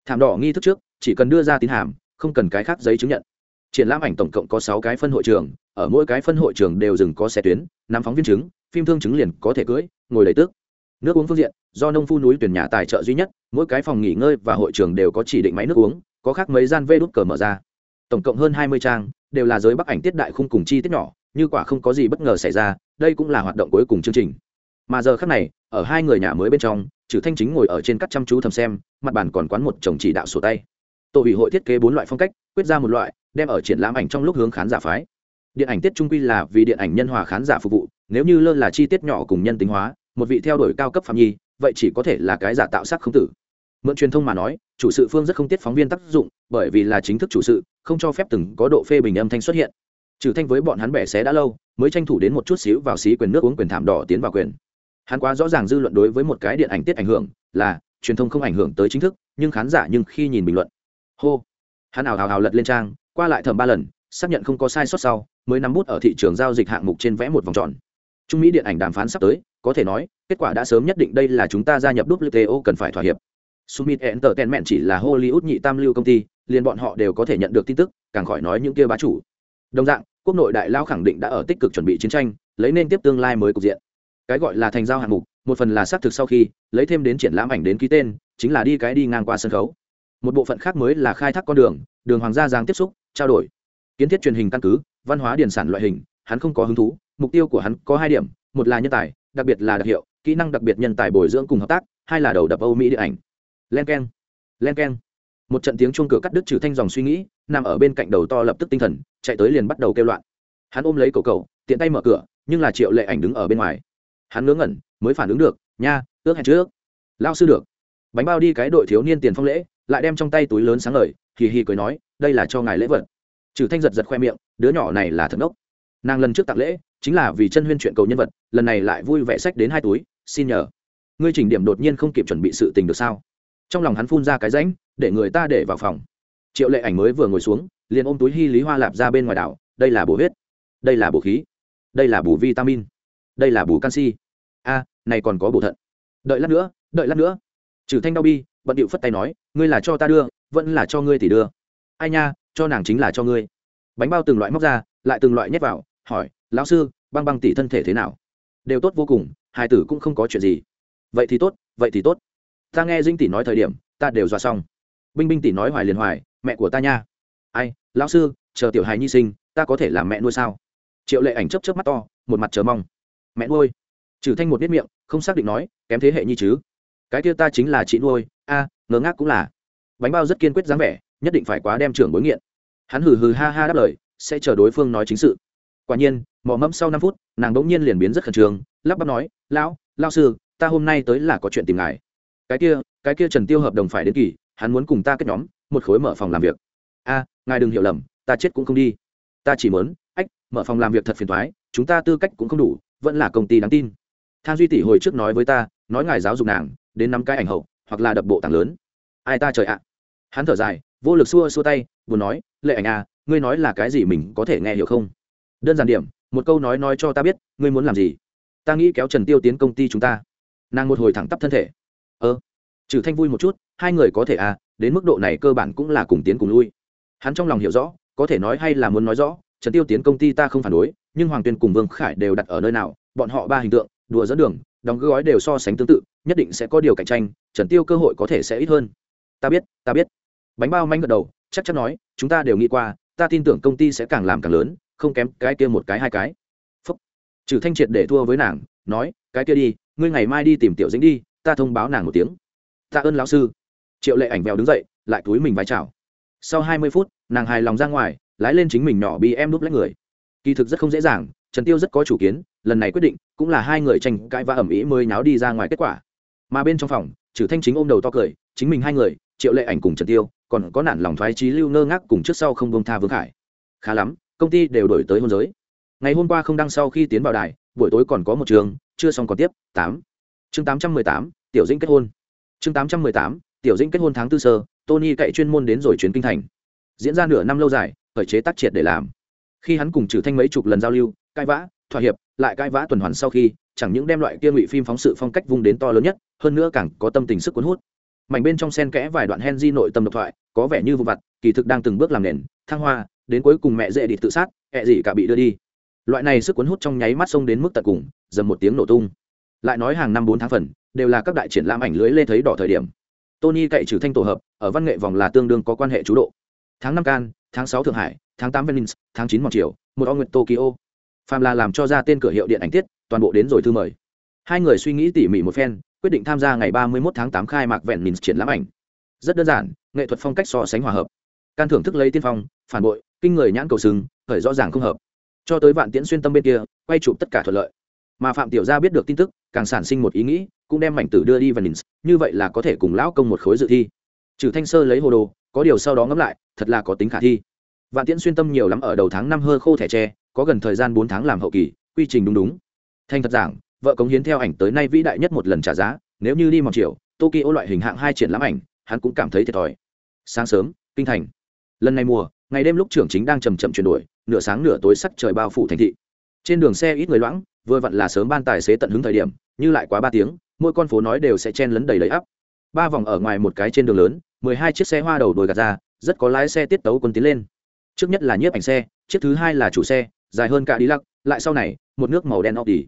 Thảm đỏ nghi thức trước, chỉ cần đưa ra tín hàm, không cần cái khác giấy chứng nhận. Triển lãm ảnh tổng cộng có sáu cái phân hội trường, ở mỗi cái phân hội trường đều dừng có xe tuyến, nắm phóng viên chứng, phim thương chứng liền có thể cưỡi, ngồi lấy tước nước uống phương diện, do nông phu núi tuyển nhà tài trợ duy nhất, mỗi cái phòng nghỉ ngơi và hội trường đều có chỉ định máy nước uống, có khác mấy gian vê đút cờ mở ra. Tổng cộng hơn hai mươi trang, đều là giới bắc ảnh tiết đại khung cùng chi tiết nhỏ, như quả không có gì bất ngờ xảy ra, đây cũng là hoạt động cuối cùng chương trình. Mà giờ khác này, ở hai người nhà mới bên trong trừ thanh chính ngồi ở trên các chăm chú thầm xem, mặt bàn còn quán một chồng chỉ đạo sổ tay. Tổ ủy hội thiết kế bốn loại phong cách, quyết ra một loại, đem ở triển lãm ảnh trong lúc hướng khán giả phái. Điện ảnh tiết trung quy là vì điện ảnh nhân hòa khán giả phục vụ, nếu như lơ là chi tiết nhỏ cùng nhân tính hóa một vị theo đuổi cao cấp phạm nhi, vậy chỉ có thể là cái giả tạo sắc không tử. Mượn truyền thông mà nói, chủ sự phương rất không tiết phóng viên tác dụng, bởi vì là chính thức chủ sự, không cho phép từng có độ phê bình âm thanh xuất hiện. Trừ thanh với bọn hắn bẻ xé đã lâu, mới tranh thủ đến một chút xíu vào xí quyền nước uống quyền thảm đỏ tiến vào quyền. Hắn quá rõ ràng dư luận đối với một cái điện ảnh tiết ảnh hưởng, là, truyền thông không ảnh hưởng tới chính thức, nhưng khán giả nhưng khi nhìn bình luận. Hô. Hắn ảo hào hào lật lên trang, qua lại thẩm ba lần, xác nhận không có sai sót sau, mới nắm bút ở thị trường giao dịch hạng mục trên vẽ một vòng tròn. Trung mỹ điện ảnh đàm phán sắp tới có thể nói kết quả đã sớm nhất định đây là chúng ta gia nhập wto cần phải thỏa hiệp Summit Entertainment chỉ là Hollywood nhị tam lưu công ty, liền bọn họ đều có thể nhận được tin tức, càng khỏi nói những kia bá chủ. Đồng dạng, quốc nội đại lao khẳng định đã ở tích cực chuẩn bị chiến tranh, lấy nên tiếp tương lai mới cục diện. Cái gọi là thành giao hạng mục, một phần là xác thực sau khi lấy thêm đến triển lãm ảnh đến ký tên, chính là đi cái đi ngang qua sân khấu. Một bộ phận khác mới là khai thác con đường, đường hoàng gia giang tiếp xúc, trao đổi. Kiến thiết truyền hình căn cứ, văn hóa điển sản loại hình, hắn không có hứng thú, mục tiêu của hắn có hai điểm, một là nhân tài, đặc biệt là đặc hiệu, kỹ năng đặc biệt nhân tài bồi dưỡng cùng hợp tác, hai là đầu đập Âu Mỹ điện ảnh. Len k e n len k e n một trận tiếng chuông cửa cắt đứt trừ thanh dòng suy nghĩ nằm ở bên cạnh đầu to lập tức tinh thần chạy tới liền bắt đầu kêu loạn. Hắn ôm lấy cầu cầu tiện tay mở cửa nhưng là triệu lệ ảnh đứng ở bên ngoài. Hắn ngớ ngẩn mới phản ứng được nha ước hẹn trước. Lao sư được. Bánh bao đi cái đội thiếu niên tiền phong lễ lại đem trong tay túi lớn sáng lời hì hì cười nói đây là cho ngài lễ vật. Trừ thanh giật giật khoe miệng đứa nhỏ này là thật ngốc nàng lần trước tặng lễ chính là vì chân huyên chuyện cầu nhân vật, lần này lại vui vẻ sách đến hai túi, xin nhờ, ngươi chỉnh điểm đột nhiên không kịp chuẩn bị sự tình được sao? Trong lòng hắn phun ra cái rãnh để người ta để vào phòng. Triệu lệ ảnh mới vừa ngồi xuống, liền ôm túi hy lý hoa lạp ra bên ngoài đảo, đây là bổ huyết, đây là bổ khí, đây là bổ vitamin, đây là bổ canxi. A, này còn có bổ thận. Đợi lát nữa, đợi lát nữa. Trừ thanh đau bi, bận điệu phất tay nói, ngươi là cho ta đưa, vẫn là cho ngươi thì đưa. Ai nha, cho nàng chính là cho ngươi. Bánh bao từng loại móc ra, lại từng loại nhét vào hỏi, lão sư, băng băng tỷ thân thể thế nào? Đều tốt vô cùng, hai tử cũng không có chuyện gì. Vậy thì tốt, vậy thì tốt. Ta nghe dinh tỷ nói thời điểm, ta đều dọa xong. Binh binh tỷ nói hoài liền hoài, mẹ của ta nha. Ai, lão sư, chờ tiểu hài nhi sinh, ta có thể làm mẹ nuôi sao? Triệu lệ ảnh chấp chấp mắt to, một mặt chờ mong. Mẹ nuôi? Trừ thanh một biết miệng, không xác định nói, kém thế hệ nhi chứ? Cái kia ta chính là chị nuôi, a ngớ ngác cũng là. Bánh bao rất kiên quyết dáng vẻ, nhất định phải quá đem trưởng bối nghiện. Hắn hừ hừ ha ha đáp lời, sẽ chờ đối phương nói chính sự quả nhiên, mò mẫm sau năm phút, nàng đ ỗ n g nhiên liền biến rất khẩn trương, lắp bắp nói, lão lao sư, ta hôm nay tới là có chuyện tìm ngài. Cái kia cái kia trần tiêu hợp đồng phải đến kỳ, hắn muốn cùng ta kết nhóm, một khối mở phòng làm việc. A, ngài đừng hiểu lầm, ta chết cũng không đi. Ta chỉ muốn, ách, mở phòng làm việc thật phiền thoái chúng ta tư cách cũng không đủ, vẫn là công ty đáng tin. Thang duy tỷ hồi trước nói với ta, nói ngài giáo dục nàng, đến năm cái ảnh hậu, hoặc là đập bộ tảng lớn. Ai ta trời ạ? Hắn thở dài, vô lực xua xua tay, buồn nói, lệ ảnh à ngươi nói là cái gì mình có thể nghe hiểu không? Đơn giản điểm, một câu nói nói cho ta biết, ngươi muốn làm gì? Ta nghĩ kéo trần tiêu tiến công ty chúng ta. Nàng một hồi thẳng tắp thân thể. Ơ trừ thanh vui một chút, hai người có thể à đến mức độ này cơ bản cũng là cùng tiến cùng lui. Hắn trong lòng hiểu rõ, có thể nói hay là muốn nói rõ, trần tiêu tiến công ty ta không phản đối, nhưng hoàng tuyên cùng vương khải đều đặt ở nơi nào, bọn họ ba hình tượng, đùa dẫn đường, đóng gói đều so sánh tương tự, nhất định sẽ có điều cạnh tranh, trần tiêu cơ hội có thể sẽ ít hơn. Ta biết ta biết. Bánh bao manh gật đầu, chắc chắn nói, chúng ta đều nghĩ qua, ta tin tưởng công ty sẽ càng làm càng lớn không kém cái kia một cái hai cái. Phúc. Trừ thanh triệt để thua với nàng, nói, cái kia đi, ngươi ngày mai đi tìm tiểu dĩnh đi, ta thông báo nàng một tiếng. Tạ ơn lão sư. Triệu lệ ảnh vèo đứng dậy, lại túi mình vái chào. Sau hai mươi phút, nàng hài lòng ra ngoài, lái lên chính mình nhỏ bị em đúc lấy người. Kỳ thực rất không dễ dàng, trần tiêu rất có chủ kiến, lần này quyết định, cũng là hai người tranh cãi và ẩm ý mới náo đi ra ngoài kết quả. Mà bên trong phòng, trừ thanh chính ôm đầu to cười, chính mình hai người, triệu lệ ảnh cùng trần tiêu, còn có nản lòng thoái trí lưu ngơ ngác cùng trước sau không bông tha vương khải. Khá lắm công ty đều đổi tới hôn giới. Ngày hôm qua không đăng sau khi tiến vào đài, buổi tối còn có một trường, chưa xong còn tiếp, tám. Chương tám trăm mười tám, tiểu dĩnh kết hôn. Chương tám trăm mười tám, tiểu dĩnh kết hôn tháng tư sơ, tony cậy chuyên môn đến rồi chuyến kinh thành. Diễn ra nửa năm lâu dài, khởi chế tác triệt để làm. Khi hắn cùng trừ thanh mấy chục lần giao lưu, cãi vã, thỏa hiệp, lại cãi vã tuần hoàn sau khi, chẳng những đem loại kia ngụy phim phóng sự phong cách vung đến to lớn nhất, hơn nữa càng có tâm tình sức cuốn hút. Mảnh bên trong sen kẽ vài đoạn henry nội tâm độc thoại, có vẻ như vụ vặt, kỳ thực đang từng bước làm nền, thăng hoa đến cuối cùng mẹ dễ đi tự sát, ẹ gì cả bị đưa đi. Loại này sức cuốn hút trong nháy mắt xông đến mức tận cùng, dầm một tiếng nổ tung. Lại nói hàng năm bốn tháng phần, đều là các đại triển lãm ảnh lưới lê thấy đỏ thời điểm. Tony cậy trừ thanh tổ hợp, ở văn nghệ vòng là tương đương có quan hệ chú độ. Tháng năm can, tháng sáu thượng hải, tháng tám venice, tháng chín montreal một o nguyện tokyo. Phàm là làm cho ra tên cửa hiệu điện ảnh tiết, toàn bộ đến rồi thư mời. Hai người suy nghĩ tỉ mỉ một phen, quyết định tham gia ngày ba mươi 31 tháng tám khai mạc vẹn triển lãm ảnh. Rất đơn giản, nghệ thuật phong cách so sánh hòa hợp. Can thưởng thức lấy tiên phong, phản bội kinh người nhãn cầu sừng khởi rõ ràng không hợp. Cho tới vạn tiễn xuyên tâm bên kia, quay chụp tất cả thuận lợi. Mà phạm tiểu gia biết được tin tức, càng sản sinh một ý nghĩ, cũng đem mảnh tử đưa đi và nhìn như vậy là có thể cùng lão công một khối dự thi. Trừ thanh sơ lấy hồ đồ, có điều sau đó ngẫm lại, thật là có tính khả thi. Vạn tiễn xuyên tâm nhiều lắm ở đầu tháng năm hơ khô thẻ tre, có gần thời gian bốn tháng làm hậu kỳ, quy trình đúng đúng. Thanh thật giảng, vợ cống hiến theo ảnh tới nay vĩ đại nhất một lần trả giá, nếu như đi một triệu tokyo loại hình hạng hai triển lãm ảnh, hắn cũng cảm thấy thiệt thòi. Sáng sớm, kinh thành. Lần này mùa ngày đêm lúc trưởng chính đang chầm chậm chuyển đổi, nửa sáng nửa tối sắc trời bao phủ thành thị. Trên đường xe ít người loãng, vừa vặn là sớm ban tài xế tận hứng thời điểm, như lại quá ba tiếng, mỗi con phố nói đều sẽ chen lấn đầy lấy ắp. Ba vòng ở ngoài một cái trên đường lớn, mười hai chiếc xe hoa đầu đồi gạt ra, rất có lái xe tiết tấu quân tiến lên. Trước nhất là nhiếp ảnh xe, chiếc thứ hai là chủ xe, dài hơn cả đi lắc, lại sau này, một nước màu đen ọc đi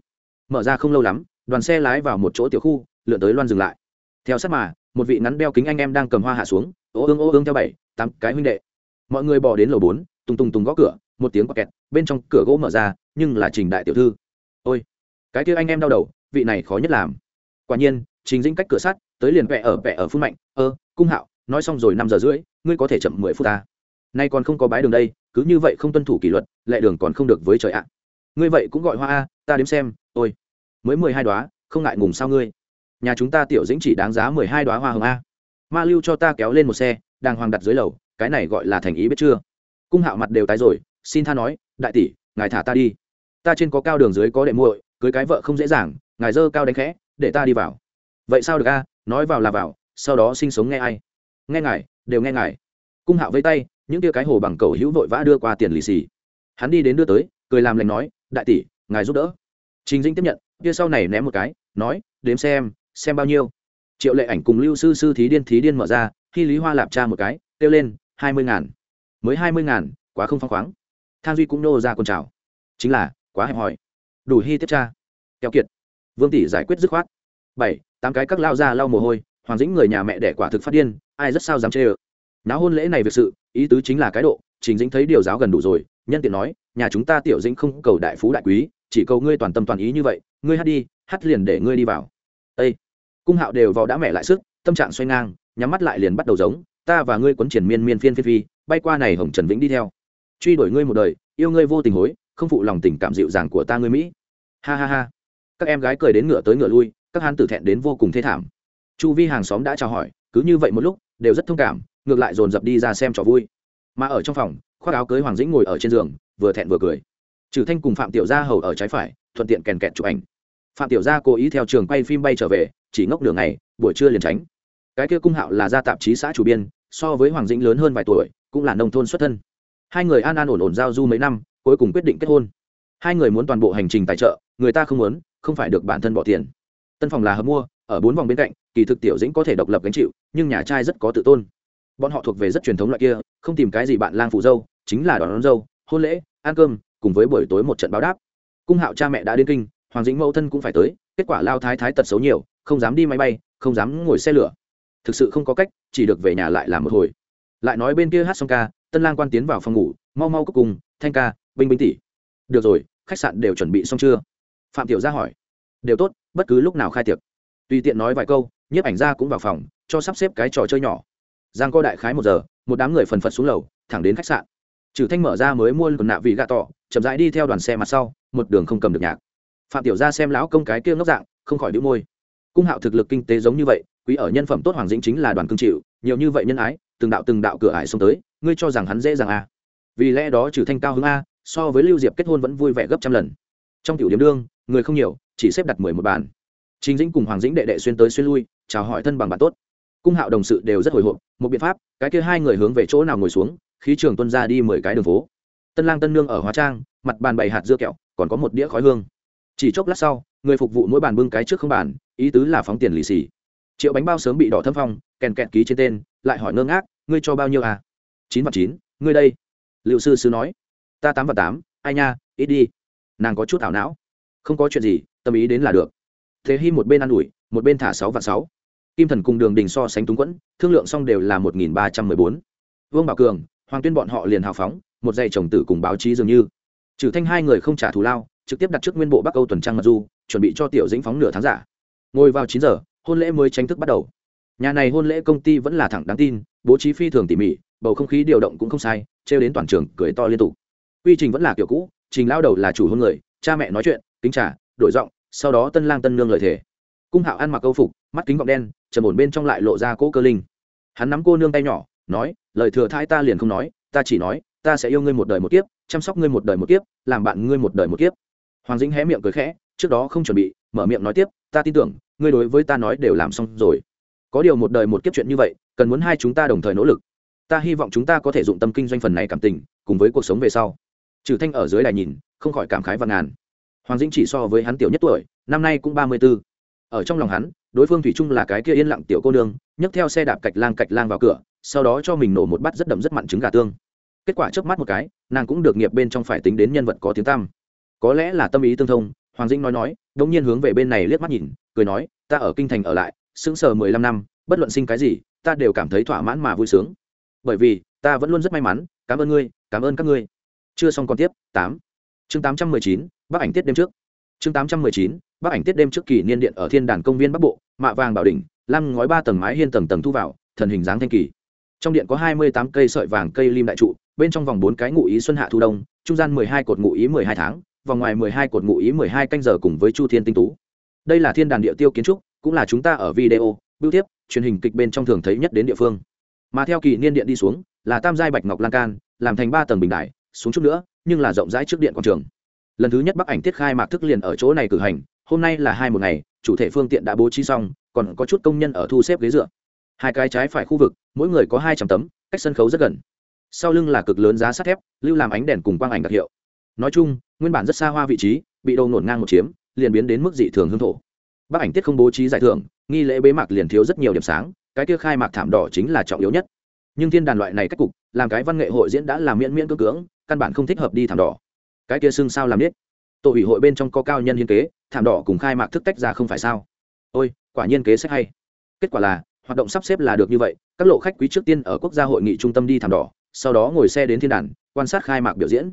mở ra không lâu lắm, đoàn xe lái vào một chỗ tiểu khu, lượn tới loan dừng lại. Theo sát mà, một vị ngắn đeo kính anh em đang cầm hoa hạ xuống, ô ương ô ương theo bảy, tám cái huynh đệ mọi người bỏ đến lầu bốn, tùng tùng tùng gõ cửa, một tiếng quạt kẹt, bên trong cửa gỗ mở ra, nhưng là trình đại tiểu thư. Ôi, cái kia anh em đau đầu, vị này khó nhất làm. Quả nhiên, trình dĩnh cách cửa sắt, tới liền vẽ ở vẽ ở phun mạnh, ơ, cung hạo, nói xong rồi năm giờ rưỡi, ngươi có thể chậm mười phút ta. Nay còn không có bái đường đây, cứ như vậy không tuân thủ kỷ luật, lệ đường còn không được với trời ạ. Ngươi vậy cũng gọi hoa a, ta đếm xem, ôi, mới mười hai đoá không ngại ngùng sao ngươi? Nhà chúng ta tiểu dĩnh chỉ đáng giá mười hai đoá hoa hồng a. Ma lưu cho ta kéo lên một xe, đàng hoàng đặt dưới lầu cái này gọi là thành ý biết chưa? Cung hạo mặt đều tái rồi, xin tha nói, đại tỷ, ngài thả ta đi. Ta trên có cao đường dưới có đệ muội, cưới cái vợ không dễ dàng, ngài dơ cao đánh khẽ, để ta đi vào. Vậy sao được a? Nói vào là vào, sau đó sinh sống nghe ai? Nghe ngài, đều nghe ngài. Cung hạo với tay, những tia cái hồ bằng cầu hữu vội vã đưa qua tiền lì xì. Hắn đi đến đưa tới, cười làm lành nói, đại tỷ, ngài giúp đỡ. Trình dinh tiếp nhận, kia sau này ném một cái, nói, đếm xem xem bao nhiêu. Triệu lệ ảnh cùng lưu sư sư thí điên thí điên mở ra, khi lý hoa lạp cha một cái, kêu lên hai mươi ngàn. Mới hai mươi ngàn, quá không phăng khoáng. Thang duy cũng nô ra con chào. Chính là, quá hẹp hòi. Đủ hy tiếp tra keo kiệt. Vương tỷ giải quyết dứt khoát. Bảy, tám cái các lao ra lau mồ hôi, hoàng dĩnh người nhà mẹ đẻ quả thực phát điên, ai rất sao dám chê ơ. Náo hôn lễ này việc sự, ý tứ chính là cái độ, trình dĩnh thấy điều giáo gần đủ rồi, nhân tiện nói, nhà chúng ta tiểu dĩnh không cầu đại phú đại quý, chỉ cầu ngươi toàn tâm toàn ý như vậy, ngươi hát đi, hát liền để ngươi đi vào. Ây cung hạo đều vào đã mẹ lại sức, tâm trạng xoay ngang, nhắm mắt lại liền bắt đầu giống ta và ngươi quấn triển miên miên phiên phiên phi, bay qua này hồng trần vĩnh đi theo. Truy đuổi ngươi một đời, yêu ngươi vô tình hối, không phụ lòng tình cảm dịu dàng của ta ngươi mỹ. Ha ha ha. Các em gái cười đến ngựa tới ngựa lui, các hán tử thẹn đến vô cùng thê thảm. Chu vi hàng xóm đã chào hỏi, cứ như vậy một lúc, đều rất thông cảm, ngược lại dồn dập đi ra xem trò vui. Mà ở trong phòng, khoác áo cưới hoàng dĩnh ngồi ở trên giường, vừa thẹn vừa cười. Trừ thanh cùng phạm tiểu gia hầu ở trái phải, thuận tiện kèn kẹt chụp ảnh. Phạm tiểu gia cố ý theo trường quay phim bay trở về, chỉ ngốc đường ngày, buổi trưa liền tránh cái kia cung hạo là gia tạp chí xã chủ biên so với hoàng dĩnh lớn hơn vài tuổi cũng là nông thôn xuất thân. Hai người an an ổn ổn giao du mấy năm cuối cùng quyết định kết hôn. Hai người muốn toàn bộ hành trình tài trợ người ta không muốn không phải được bản thân bỏ tiền. Tân phòng là hợp mua ở bốn vòng bên cạnh kỳ thực tiểu dĩnh có thể độc lập gánh chịu nhưng nhà trai rất có tự tôn. Bọn họ thuộc về rất truyền thống loại kia không tìm cái gì bạn lang phụ dâu chính là đón, đón dâu hôn lễ ăn cơm cùng với buổi tối một trận báo đáp. Cung hạo cha mẹ đã đến kinh hoàng dĩnh mẫu thân cũng phải tới kết quả lao thái thái tật xấu nhiều không dám đi máy bay không dám ngồi xe lửa thực sự không có cách, chỉ được về nhà lại làm một hồi. Lại nói bên kia hát xong ca, tân lang quan tiến vào phòng ngủ, mau mau cúc cùng, thanh ca binh binh tỷ. Được rồi, khách sạn đều chuẩn bị xong chưa? Phạm tiểu gia hỏi. Đều tốt, bất cứ lúc nào khai tiệc. Tùy tiện nói vài câu, nhiếp ảnh gia cũng vào phòng, cho sắp xếp cái trò chơi nhỏ. Giang co đại khái một giờ, một đám người phần phật xuống lầu, thẳng đến khách sạn. Trừ thanh mở ra mới mua quần nạ vị gạ tỏ, chậm rãi đi theo đoàn xe mặt sau, một đường không cầm được nhạc. Phạm tiểu gia xem lão công cái kia ngốc dạng, không khỏi đĩu môi. Cung hạo thực lực kinh tế giống như vậy quý ở nhân phẩm tốt hoàng dĩnh chính là đoàn cương chịu, nhiều như vậy nhân ái, từng đạo từng đạo cửa ải xông tới, ngươi cho rằng hắn dễ dàng à. vì lẽ đó trừ thanh cao hứng a, so với lưu diệp kết hôn vẫn vui vẻ gấp trăm lần. Trong tiểu điểm đương, người không nhiều, chỉ xếp đặt mười một bàn. Chính dĩnh cùng hoàng dĩnh đệ đệ xuyên tới xuyên lui, chào hỏi thân bằng bạn tốt. Cung hạo đồng sự đều rất hồi hộp, một biện pháp, cái kia hai người hướng về chỗ nào ngồi xuống, khí trường tuân ra đi mười cái đường phố. Tân lang tân nương ở hóa trang, mặt bàn bày hạt dưa kẹo, còn có một đĩa khói hương. Chỉ chốc lát sau, người phục vụ mỗi bàn bưng cái trước không bàn, ý tứ là phóng tiền lì xì triệu bánh bao sớm bị đỏ thâm phong, kèn kẹt ký trên tên, lại hỏi ngơ ngác, ngươi cho bao nhiêu à? Chín vạn chín, ngươi đây. Liệu sư sư nói, ta tám vạn tám, ai nha, ít đi. Nàng có chút ảo não. Không có chuyện gì, tâm ý đến là được. Thế hy một bên ă n ủi, một bên thả sáu vạn sáu. Kim thần cùng đường đình so sánh túng quẫn, thương lượng xong đều là một nghìn ba trăm mười bốn. Vương bảo cường, hoàng tuyên bọn họ liền hào phóng, một giày chồng tử cùng báo chí dường như. Trừ thanh hai người không trả thù lao, trực tiếp đặt trước nguyên bộ bắc âu tuần trăng mặc du chuẩn bị cho tiểu dĩnh phóng nửa tháng giả. Ngồi vào chín giờ hôn lễ mới tranh thức bắt đầu. Nhà này hôn lễ công ty vẫn là thẳng đáng tin, bố trí phi thường tỉ mỉ, bầu không khí điều động cũng không sai, trêu đến toàn trường cười to liên tục. Quy trình vẫn là kiểu cũ, trình lao đầu là chủ hôn người, cha mẹ nói chuyện, kính trả đổi giọng, sau đó tân lang tân nương lời thề. Cung hạo ăn mặc câu phục, mắt kính gọng đen, trầm ổn bên trong lại lộ ra cỗ cơ linh. Hắn nắm cô nương tay nhỏ, nói, lời thừa thai ta liền không nói, ta chỉ nói, ta sẽ yêu ngươi một đời một kiếp, chăm sóc ngươi một đời một kiếp, làm bạn ngươi một đời một kiếp. Hoàng dĩnh hé miệng cười khẽ, trước đó không chuẩn bị, mở miệng nói tiếp, ta tin tưởng ngươi đối với ta nói đều làm xong rồi. Có điều một đời một kiếp chuyện như vậy, cần muốn hai chúng ta đồng thời nỗ lực. Ta hy vọng chúng ta có thể dụng tâm kinh doanh phần này cảm tình, cùng với cuộc sống về sau. Trừ thanh ở dưới đài nhìn, không khỏi cảm khái và ngàn. Hoàng dĩnh chỉ so với hắn tiểu nhất tuổi, năm nay cũng ba mươi b ố ở trong lòng hắn, đối phương thủy chung là cái kia yên lặng tiểu cô nương, nhấc theo xe đạp cạch lang cạch lang vào cửa, sau đó cho mình nổ một bát rất đậm rất mặn trứng gà tương. Kết quả trước mắt một cái, nàng cũng được nghiệp bên trong phải tính đến nhân vật có tiếng tăm. Có lẽ là tâm ý tương thông, hoàng dĩnh nói nói đ ỗ n g nhiên hướng về bên này liếc mắt nhìn cười nói, ta ở kinh thành ở lại, sững sờ mười lăm năm, bất luận sinh cái gì, ta đều cảm thấy thỏa mãn mà vui sướng. Bởi vì, ta vẫn luôn rất may mắn, cảm ơn ngươi, cảm ơn các ngươi. Chưa xong còn tiếp, tám. Chương tám trăm mười chín bác ảnh tiết đêm trước. Chương tám trăm mười chín bác ảnh tiết đêm trước kỳ niên điện ở thiên đàn công viên bắc bộ, mạ vàng bảo đỉnh lăng ngói ba tầng mái hiên tầng tầng thu vào, thần hình dáng thanh kỳ. Trong điện có hai mươi tám cây sợi vàng cây lim đại trụ, bên trong vòng bốn cái ngụ ý xuân hạ thu đông, trung gian mười hai cột ngụ ý mười hai tháng, vòng ngoài mười hai cột ngụ ý mười hai canh giờ cùng với chu thiên tinh tú đây là thiên đàn địa tiêu kiến trúc, cũng là chúng ta ở video, bưu tiếp truyền hình kịch bên trong thường thấy nhất đến địa phương. Mà theo kỳ niên điện đi xuống, là tam giai bạch ngọc lan can, làm thành ba tầng bình đại xuống chút nữa, nhưng là rộng rãi trước điện quảng trường. Lần thứ nhất bắc ảnh tiết khai mạc thức liền ở chỗ này cử hành, hôm nay là hai một ngày, chủ thể phương tiện đã bố trí xong, còn có chút công nhân ở thu xếp ghế dựa. Hai cái trái phải khu vực, mỗi người có hai trăm tấm, cách sân khấu rất gần. Sau lưng là cực lớn giá sắt thép, lưu làm ánh đèn cùng quang ảnh đặc hiệu. Nói chung, nguyên bản rất xa hoa vị trí, bị đầu nổn ngang một chiếm liền biến đến mức dị thường hương thổ. Bắc ảnh tiết không bố trí giải thưởng, nghi lễ bế mạc liền thiếu rất nhiều điểm sáng, cái kia khai mạc thảm đỏ chính là trọng yếu nhất. Nhưng thiên đàn loại này cách cục, làm cái văn nghệ hội diễn đã làm miễn miễn cưỡng cưỡng, căn bản không thích hợp đi thảm đỏ. Cái kia xưng sao làm biết tổ ủy hội bên trong có cao nhân hiên kế, thảm đỏ cùng khai mạc thức tách ra không phải sao? Ôi, quả nhiên kế sách hay. Kết quả là, hoạt động sắp xếp là được như vậy, các lộ khách quý trước tiên ở quốc gia hội nghị trung tâm đi thảm đỏ, sau đó ngồi xe đến thiên đàn, quan sát khai mạc biểu diễn.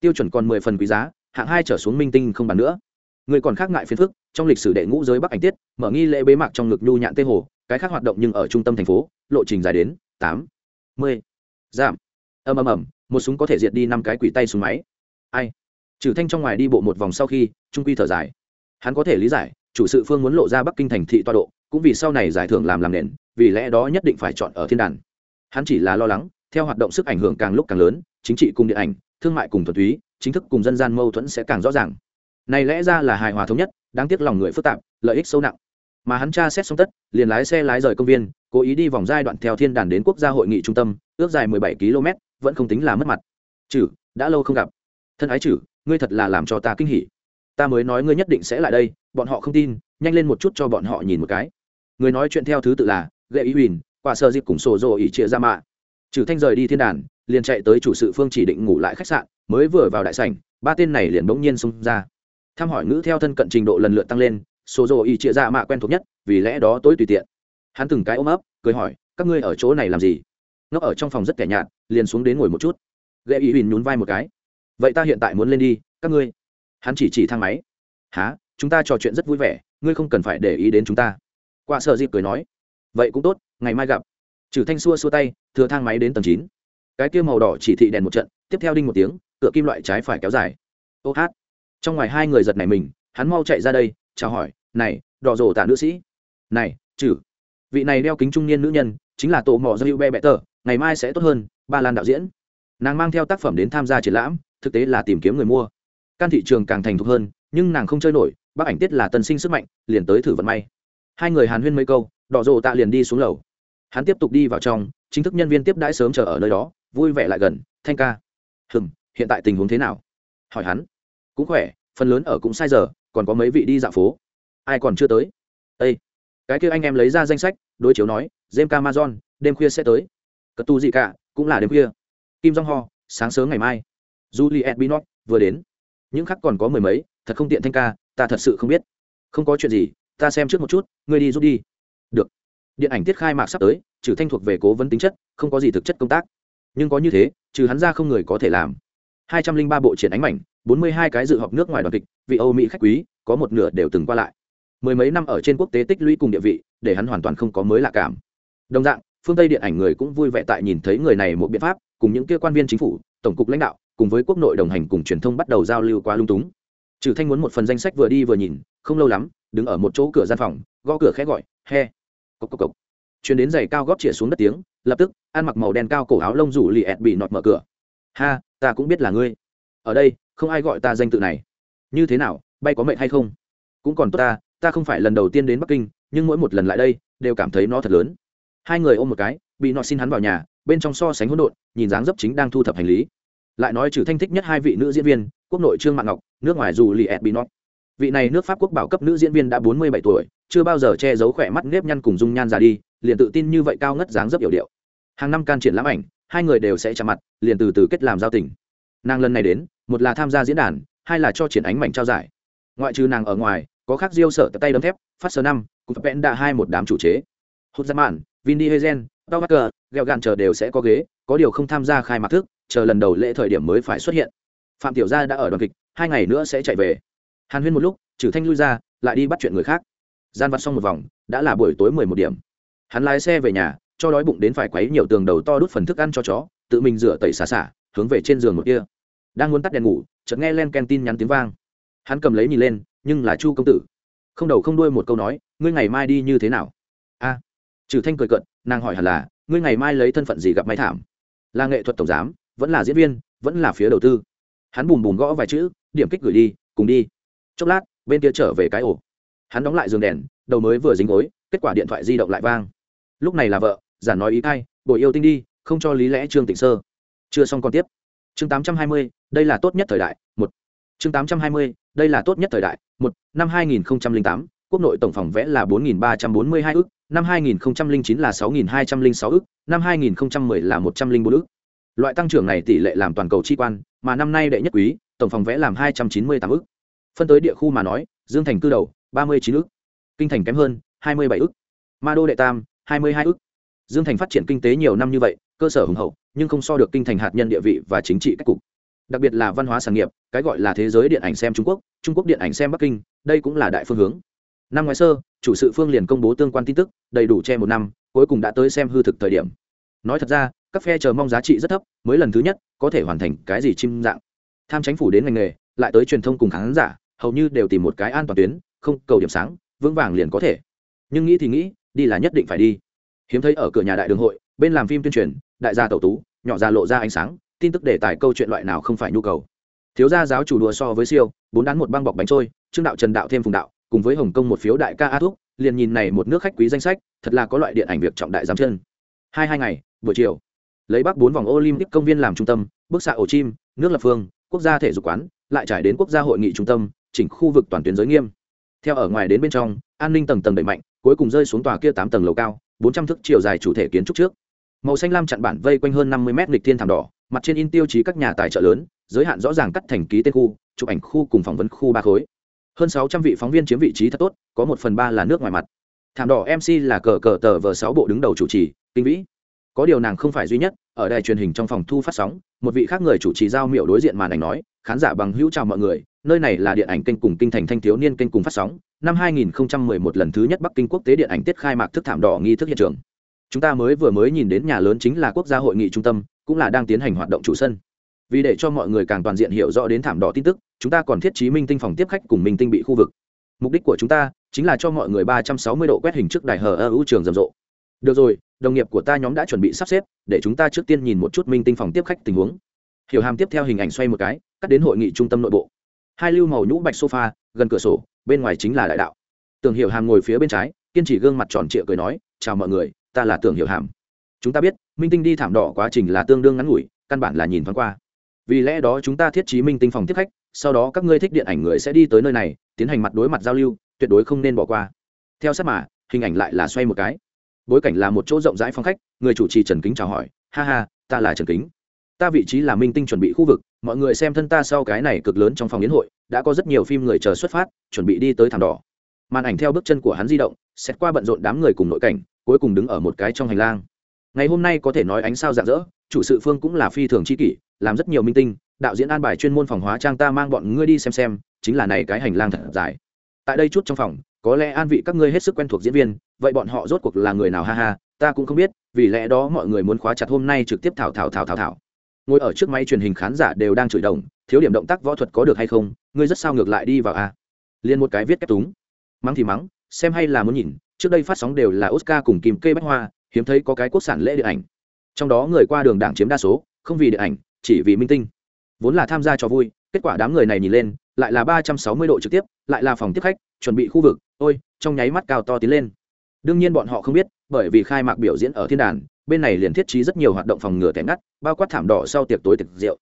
Tiêu chuẩn còn mười phần quý giá, hạng hai trở xuống minh tinh không bàn nữa người còn khác ngại phiền phức, trong lịch sử đệ ngũ giới bắc ảnh tiết, mở nghi lễ bế mạc trong ngực nhu nhạn tê hồ, cái khác hoạt động nhưng ở trung tâm thành phố, lộ trình dài đến tám mươi giảm. Ầm ầm ầm, một súng có thể diệt đi năm cái quỷ tay súng máy. Ai? Trừ thanh trong ngoài đi bộ một vòng sau khi, trung quy thở dài. Hắn có thể lý giải, chủ sự phương muốn lộ ra bắc kinh thành thị toa độ, cũng vì sau này giải thưởng làm làm nền, vì lẽ đó nhất định phải chọn ở thiên đàn. Hắn chỉ là lo lắng, theo hoạt động sức ảnh hưởng càng lúc càng lớn, chính trị cùng điện ảnh, thương mại cùng thuần túy, chính thức cùng dân gian mâu thuẫn sẽ càng rõ ràng này lẽ ra là hài hòa thống nhất, đáng tiếc lòng người phức tạp, lợi ích sâu nặng. Mà hắn tra xét xong tất, liền lái xe lái rời công viên, cố ý đi vòng giai đoạn theo thiên đàn đến quốc gia hội nghị trung tâm, ước dài 17 km, vẫn không tính là mất mặt. Chử, đã lâu không gặp. Thân ái chử, ngươi thật là làm cho ta kinh hỉ. Ta mới nói ngươi nhất định sẽ lại đây, bọn họ không tin, nhanh lên một chút cho bọn họ nhìn một cái. Người nói chuyện theo thứ tự là gậy ý huỳnh, quả sơ dịp cùng sổ rồ ỉ trịa ra mạ. Trừ thanh rời đi thiên đàn, liền chạy tới chủ sự phương chỉ định ngủ lại khách sạn, mới vừa vào đại sảnh, ba tên này liền bỗng nhiên xông ra thăm hỏi ngữ theo thân cận trình độ lần lượt tăng lên, số dồ ý chia ra dạ mạ quen thuộc nhất, vì lẽ đó tối tùy tiện. Hắn từng cái ôm ấp, cười hỏi, các ngươi ở chỗ này làm gì? Nó ở trong phòng rất kẻ nhạt, liền xuống đến ngồi một chút. Ghệ ý huỳnh nhún vai một cái. Vậy ta hiện tại muốn lên đi, các ngươi. Hắn chỉ chỉ thang máy. Há chúng ta trò chuyện rất vui vẻ, ngươi không cần phải để ý đến chúng ta. Qua sợ dịp cười nói. Vậy cũng tốt, ngày mai gặp. Trừ thanh xua xua tay, thừa thang máy đến tầng chín. Cái kia màu đỏ chỉ thị đèn một trận, tiếp theo đinh một tiếng, cửa kim loại trái phải kéo dài. Ô hát trong ngoài hai người giật này mình, hắn mau chạy ra đây, chào hỏi, này, đỏ rổ tạ nữ sĩ. Này chử vị này đeo kính trung niên nữ nhân chính là tổ mỏ do hữu be bẹ tờ, ngày mai sẽ tốt hơn, ba lan đạo diễn. Nàng mang theo tác phẩm đến tham gia triển lãm, thực tế là tìm kiếm người mua. Can thị trường càng thành thục hơn, nhưng nàng không chơi nổi, bác ảnh tiết là tân sinh sức mạnh, liền tới thử vận may. Hai người hàn huyên mấy câu, đỏ rộ tạ liền đi xuống lầu. Hắn tiếp tục đi vào trong, chính thức nhân viên tiếp đãi sớm chờ ở nơi đó, vui vẻ lại gần, thanh ca. Hừm, hiện tại tình huống thế nào? hỏi hắn cũng khỏe, phần lớn ở cũng sai giờ, còn có mấy vị đi dạo phố. Ai còn chưa tới? Ây cái kia anh em lấy ra danh sách, đối chiếu nói jem camazon đêm khuya sẽ tới. Cật tu gì cả, cũng là đêm khuya. Kim jong ho, sáng sớm ngày mai. Juliet binot vừa đến. Những khác còn có mười mấy, thật không tiện thanh ca, ta thật sự không biết. Không có chuyện gì, ta xem trước một chút, ngươi đi rút đi. Được. Điện ảnh tiết khai mạc sắp tới, trừ thanh thuộc về cố vấn tính chất, không có gì thực chất công tác. Nhưng có như thế, trừ hắn ra không người có thể làm hai trăm linh ba bộ triển ánh mảnh, bốn mươi hai cái dự họp nước ngoài đoàn kịch vị âu mỹ khách quý, có một nửa đều từng qua lại. Mười mấy năm ở trên quốc tế tích lũy cùng địa vị, để hắn hoàn toàn không có mới lạ cảm. Đồng dạng, phương tây điện ảnh người cũng vui vẻ tại nhìn thấy người này một biện pháp, cùng những kia quan viên chính phủ, tổng cục lãnh đạo, cùng với quốc nội đồng hành cùng truyền thông bắt đầu giao lưu qua lung túng. Trừ thanh muốn một phần danh sách vừa đi vừa nhìn, không lâu lắm, đứng ở một chỗ cửa gian phòng, gõ cửa khẽ gọi he cốc cốc cốc. chuyến đến giày cao gót chĩa xuống đất tiếng, lập tức, ăn mặc màu đen cao cổ áo lông rủ lì ẹt bị nọt mở cửa. Ha ta cũng biết là ngươi. Ở đây, không ai gọi ta danh tự này. Như thế nào, bay có mệnh hay không? Cũng còn tốt ta ta không phải lần đầu tiên đến bắc kinh, nhưng mỗi một lần lại đây, đều cảm thấy nó thật lớn. Hai người ôm một cái, bị nọ xin hắn vào nhà, bên trong so sánh hỗn độn, nhìn dáng dấp chính đang thu thập hành lý. Lại nói trừ thanh thích nhất hai vị nữ diễn viên, quốc nội trương mạng ngọc, nước ngoài dù li ed binot vị này nước pháp quốc bảo cấp nữ diễn viên đã bốn mươi bảy tuổi, chưa bao giờ che giấu khỏe mắt nếp nhăn cùng dung nhan già đi, liền tự tin như vậy cao ngất dáng dấp hiểu điệu. Hàng năm can triển lãm ảnh hai người đều sẽ chạm mặt, liền từ từ kết làm giao tình. Nàng lần này đến, một là tham gia diễn đàn, hai là cho triển ánh mảnh trao giải. Ngoại trừ nàng ở ngoài, có khác diêu sở tay đấm thép, phát sơ năm, cùng vẽn đã hai một đám chủ chế. Hút ra mạn Vinny hezen tao bắc cờ gheo gạn chờ đều sẽ có ghế, có điều không tham gia khai mạc thức, chờ lần đầu lễ thời điểm mới phải xuất hiện. Phạm tiểu gia đã ở đoàn kịch, hai ngày nữa sẽ chạy về. Hàn huyên một lúc, trừ thanh lui ra, lại đi bắt chuyện người khác. Gian vặt xong một vòng, đã là buổi tối mười một điểm. Hắn lái xe về nhà cho đói bụng đến phải quấy nhiều tường đầu to đút phần thức ăn cho chó, tự mình rửa tẩy xả xả, hướng về trên giường một kia. Đang muốn tắt đèn ngủ, chợt nghe len ken tin nhắn tiếng vang. Hắn cầm lấy nhìn lên, nhưng là chu công tử. Không đầu không đuôi một câu nói, ngươi ngày mai đi như thế nào? A. Trừ thanh cười cận nàng hỏi hẳn là, ngươi ngày mai lấy thân phận gì gặp may thảm? Là nghệ thuật tổng giám, vẫn là diễn viên, vẫn là phía đầu tư. Hắn bùm bùm gõ vài chữ, điểm kích gửi đi, cùng đi. Chốc lát, bên kia trở về cái ổ. Hắn đóng lại giường đèn, đầu mới vừa dính gối, kết quả điện thoại di động lại vang. Lúc này là vợ giản nói ý thay bồi yêu tinh đi, không cho lý lẽ trương tịnh sơ. Chưa xong còn tiếp. Chương tám trăm hai mươi, đây là tốt nhất thời đại, một. Chương tám trăm hai mươi, đây là tốt nhất thời đại, một. Năm hai nghìn tám, quốc nội tổng phòng vẽ là bốn nghìn ba trăm bốn mươi hai ước năm hai nghìn chín là sáu nghìn hai trăm linh sáu ước năm hai nghìn 2010 là một trăm linh bốn ước loại tăng trưởng này tỷ lệ làm toàn cầu chi quan, mà năm nay đệ nhất quý, tổng phòng vẽ làm hai trăm chín mươi tám ước phân tới địa khu mà nói, dương thành cư đầu, ba mươi chín ước kinh thành kém hơn, hai mươi bảy ước ma đô đệ tam, hai mươi hai ước dương thành phát triển kinh tế nhiều năm như vậy, cơ sở hùng hậu, nhưng không so được kinh thành hạt nhân địa vị và chính trị cách cục. Đặc biệt là văn hóa sản nghiệp, cái gọi là thế giới điện ảnh xem trung quốc trung quốc điện ảnh xem bắc kinh, đây cũng là đại phương hướng. Năm ngoái sơ, chủ sự phương liền công bố tương quan tin tức, đầy đủ che một năm, cuối cùng đã tới xem hư thực thời điểm. Nói thật ra, các phe chờ mong giá trị rất thấp, mới lần thứ nhất có thể hoàn thành cái gì chim dạng. Tham chính phủ đến ngành nghề, lại tới truyền thông cùng khán giả, hầu như đều tìm một cái an toàn tuyến, không cầu điểm sáng, vững vàng liền có thể. Nhưng nghĩ thì nghĩ, đi là nhất định phải đi hiếm thấy ở cửa nhà đại đường hội, bên làm phim tuyên truyền, đại gia tẩu tú, nhỏ ra lộ ra ánh sáng, tin tức đề tài câu chuyện loại nào không phải nhu cầu. Thiếu gia giáo chủ đùa so với siêu, bốn đán một băng bọc bánh trôi, trương đạo trần đạo thêm phùng đạo, cùng với hồng kông một phiếu đại ca a thuốc liền nhìn này một nước khách quý danh sách, thật là có loại điện ảnh việc trọng đại giám chân. Hai hai ngày, buổi chiều, lấy bắc bốn vòng olympic công viên làm trung tâm bức xạ ổ chim, nước lập phương, quốc gia thể dục quán, lại trải đến quốc gia hội nghị trung tâm, chỉnh khu vực toàn tuyến giới nghiêm. Theo ở ngoài đến bên trong, an ninh tầng tầng đẩy mạnh, cuối cùng rơi xuống tòa kia tám tầng lầu cao bốn trăm thước chiều dài chủ thể kiến trúc trước. Màu xanh lam chặn bản vây quanh hơn năm mươi mét lịch thiên thảm đỏ, mặt trên in tiêu chí các nhà tài trợ lớn, giới hạn rõ ràng cắt thành ký tên khu, chụp ảnh khu cùng phỏng vấn khu ba khối. Hơn sáu trăm vị phóng viên chiếm vị trí thật tốt, có một phần ba là nước ngoài mặt. Thảm đỏ mc là cờ cờ tờ vờ sáu bộ đứng đầu chủ trì, kinh vĩ. Có điều nàng không phải duy nhất, ở đài truyền hình trong phòng thu phát sóng, một vị khác người chủ trì giao miệu đối diện màn ảnh nói, khán giả bằng hữu chào mọi người nơi này là điện ảnh kênh cùng kinh thành thanh thiếu niên kênh cùng phát sóng. Năm 2011 lần thứ nhất bắc kinh quốc tế điện ảnh tiết khai mạc thức thảm đỏ nghi thức hiện trường. Chúng ta mới vừa mới nhìn đến nhà lớn chính là quốc gia hội nghị trung tâm, cũng là đang tiến hành hoạt động chủ sân. Vì để cho mọi người càng toàn diện hiểu rõ đến thảm đỏ tin tức, chúng ta còn thiết trí minh tinh phòng tiếp khách cùng minh tinh bị khu vực. Mục đích của chúng ta chính là cho mọi người 360 độ quét hình trước đài hờ ưu trường rầm rộ. Được rồi, đồng nghiệp của ta nhóm đã chuẩn bị sắp xếp, để chúng ta trước tiên nhìn một chút minh tinh phòng tiếp khách tình huống. Hiểu hàm tiếp theo hình ảnh xoay một cái, cắt đến hội nghị trung tâm nội bộ hai lưu màu nhũ bạch sofa, gần cửa sổ, bên ngoài chính là đại đạo. Tưởng hiểu hàm ngồi phía bên trái, kiên trì gương mặt tròn trịa cười nói, chào mọi người, ta là tưởng hiểu hàm. Chúng ta biết, minh tinh đi thảm đỏ quá trình là tương đương ngắn ngủi, căn bản là nhìn thoáng qua. Vì lẽ đó chúng ta thiết trí minh tinh phòng tiếp khách, sau đó các ngươi thích điện ảnh người sẽ đi tới nơi này, tiến hành mặt đối mặt giao lưu, tuyệt đối không nên bỏ qua. Theo sát mà, hình ảnh lại là xoay một cái. Bối cảnh là một chỗ rộng rãi phong khách, người chủ trì trần kính chào hỏi, ha ha, ta là trần kính ta vị trí là minh tinh chuẩn bị khu vực, mọi người xem thân ta sau cái này cực lớn trong phòng yến hội, đã có rất nhiều phim người chờ xuất phát, chuẩn bị đi tới thảm đỏ. Màn ảnh theo bước chân của hắn di động, xét qua bận rộn đám người cùng nội cảnh, cuối cùng đứng ở một cái trong hành lang. Ngày hôm nay có thể nói ánh sao rạng rỡ, chủ sự phương cũng là phi thường chi kỷ, làm rất nhiều minh tinh, đạo diễn an bài chuyên môn phòng hóa trang ta mang bọn ngươi đi xem xem, chính là này cái hành lang thật dài. Tại đây chút trong phòng, có lẽ an vị các ngươi hết sức quen thuộc diễn viên, vậy bọn họ rốt cuộc là người nào ha ha, ta cũng không biết, vì lẽ đó mọi người muốn khóa chặt hôm nay trực tiếp thảo thảo thảo thảo thảo ngồi ở trước máy truyền hình khán giả đều đang chửi đồng, thiếu điểm động tác võ thuật có được hay không, ngươi rất sao ngược lại đi vào a. À? liền một cái viết kép túng. Mắng thì mắng, xem hay là muốn nhìn, trước đây phát sóng đều là oscar cùng kim kê bách hoa, hiếm thấy có cái quốc sản lễ điện ảnh. Trong đó người qua đường đảng chiếm đa số, không vì điện ảnh, chỉ vì minh tinh. Vốn là tham gia cho vui, kết quả đám người này nhìn lên, lại là ba trăm sáu mươi độ trực tiếp, lại là phòng tiếp khách, chuẩn bị khu vực, ôi, trong nháy mắt cao to tiến lên. Đương nhiên bọn họ không biết, bởi vì khai mạc biểu diễn ở thiên đàn bên này liền thiết trí rất nhiều hoạt động phòng ngừa tẻ ngắt, bao quát thảm đỏ sau tiệc tối tiệc rượu.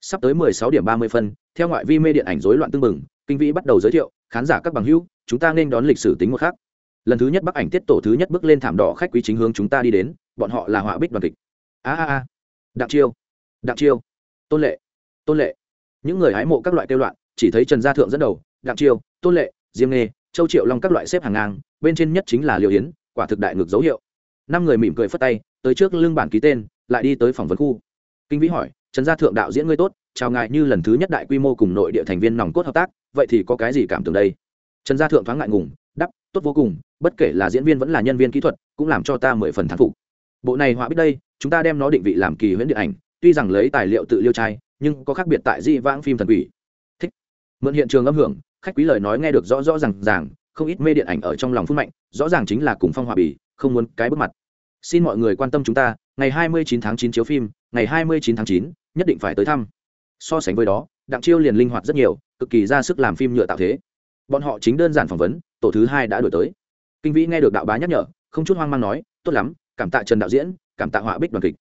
Sắp tới 16 điểm 30 phân, theo ngoại vi mê điện ảnh rối loạn tương mừng kinh vĩ bắt đầu giới thiệu, khán giả các bằng hữu, chúng ta nên đón lịch sử tính một khác. Lần thứ nhất bắc ảnh tiết tổ thứ nhất bước lên thảm đỏ khách quý chính hướng chúng ta đi đến, bọn họ là họa bích đoàn kịch. A a a. Đặng chiêu. Đặng chiêu. Tôn lệ. Tôn lệ. Những người hái mộ các loại kêu loạn, chỉ thấy trần gia thượng dẫn đầu, đặng chiêu, tôn lệ, diêm nghê, châu triệu long các loại xếp hàng ngang, bên trên nhất chính là liệu yến, quả thực đại ngược dấu hiệu. Năm người mỉm cười phất tay tới trước lưng bản ký tên, lại đi tới phỏng vấn khu. Kinh vĩ hỏi, trần gia thượng đạo diễn ngươi tốt, chào ngài như lần thứ nhất đại quy mô cùng nội địa thành viên nòng cốt hợp tác, vậy thì có cái gì cảm tưởng đây? Trần gia thượng thoáng ngại ngùng đắp tốt vô cùng, bất kể là diễn viên vẫn là nhân viên kỹ thuật, cũng làm cho ta mười phần thắng phục. Bộ này họa biết đây, chúng ta đem nó định vị làm kỳ huyễn điện ảnh, tuy rằng lấy tài liệu tự liêu trai, nhưng có khác biệt tại di vãng phim thần quỷ. Thích. Mượn hiện trường âm hưởng, khách quý lời nói nghe được rõ rõ r à n g ràng, không ít mê điện ảnh ở trong lòng phút mạnh, rõ ràng chính là cùng phong hòa bì, không muốn cái bước mặt xin mọi người quan tâm chúng ta ngày 29 tháng 9 chiếu phim ngày 29 tháng 9, nhất định phải tới thăm. So sánh với đó đặng chiêu liền linh hoạt rất nhiều cực kỳ ra sức làm phim nhựa tạo thế. Bọn họ chính đơn giản phỏng vấn tổ thứ hai đã đổi tới. Kinh vĩ nghe được đạo bá nhắc nhở không chút hoang mang nói tốt lắm cảm tạ trần đạo diễn cảm tạ họa bích đoàn kịch.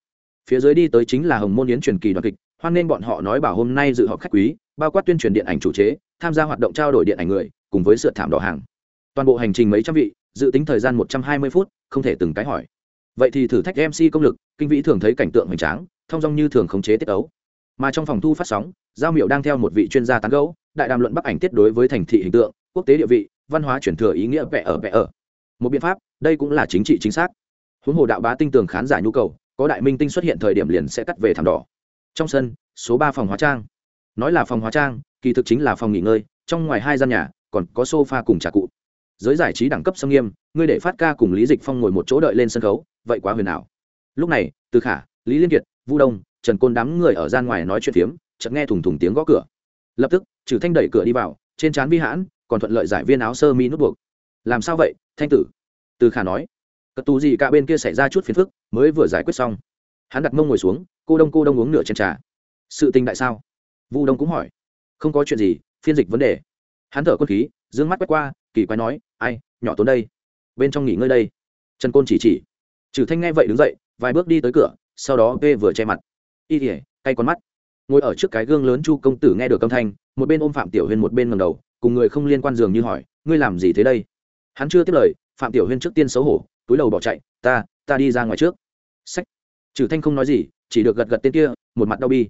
Phía dưới đi tới chính là hồng môn yến truyền kỳ đoàn kịch hoan nên bọn họ nói bảo hôm nay dự họp khách quý bao quát tuyên truyền điện ảnh chủ chế tham gia hoạt động trao đổi điện ảnh người cùng với sự thảm đỏ hàng. Toàn bộ hành trình mấy trăm vị dự tính thời gian một trăm hai mươi phút không thể từng cái hỏi vậy thì thử thách mc công lực, kinh vĩ thường thấy cảnh tượng hoành tráng, thông dong như thường khống chế tiết ấu. Mà trong phòng thu phát sóng, giao miệu đang theo một vị chuyên gia tán gẫu, đại đàm luận bắc ảnh tiết đối với thành thị hình tượng, quốc tế địa vị, văn hóa chuyển thừa ý nghĩa vẽ ở vẽ ở. Một biện pháp, đây cũng là chính trị chính xác. Huống hồ đạo bá tinh tường khán giả nhu cầu, có đại minh tinh xuất hiện thời điểm liền sẽ cắt về thảm đỏ. Trong sân, số ba phòng hóa trang. Nói là phòng hóa trang, kỳ thực chính là phòng nghỉ ngơi, trong ngoài hai gian nhà, còn có sofa cùng trà cụ. Giới giải trí đẳng cấp sâm nghiêm, ngươi để phát ca cùng lý dịch phong ngồi một chỗ đợi lên sân khấu vậy quá huyền ảo. Lúc này, từ khả, lý liên kiệt, vu đông, trần côn đám người ở gian ngoài nói chuyện phiếm, chợt nghe thùng thùng tiếng gõ cửa. Lập tức, trừ thanh đẩy cửa đi vào, trên trán vi hãn còn thuận lợi giải viên áo sơ mi nút buộc. Làm sao vậy, thanh tử? Từ khả nói. Cất tù gì cả bên kia xảy ra chút phiền phức, mới vừa giải quyết xong. Hắn đặt mông ngồi xuống, cô đông cô đông uống nửa chén trà. Sự tình đại sao? Vu đông cũng hỏi. Không có chuyện gì, phiên dịch vấn đề. Hắn thở quân khí d ư ơ n g mắt quét qua, kỳ quái nói, ai, nhỏ tốn đây. Bên trong nghỉ ngơi đây. Trần côn chỉ chỉ trừ thanh nghe vậy đứng dậy, vài bước đi tới cửa, sau đó v vừa che mặt. Y ỉa cay con mắt. Ngồi ở trước cái gương lớn chu công tử nghe được âm thanh, một bên ôm phạm tiểu huyên một bên ngầm đầu, cùng người không liên quan dường như hỏi, ngươi làm gì thế đây? Hắn chưa tiếp lời, phạm tiểu huyên trước tiên xấu hổ, túi đầu bỏ chạy, ta ta đi ra ngoài trước. Sách trừ thanh không nói gì, chỉ được gật gật tên kia, một mặt đau bi.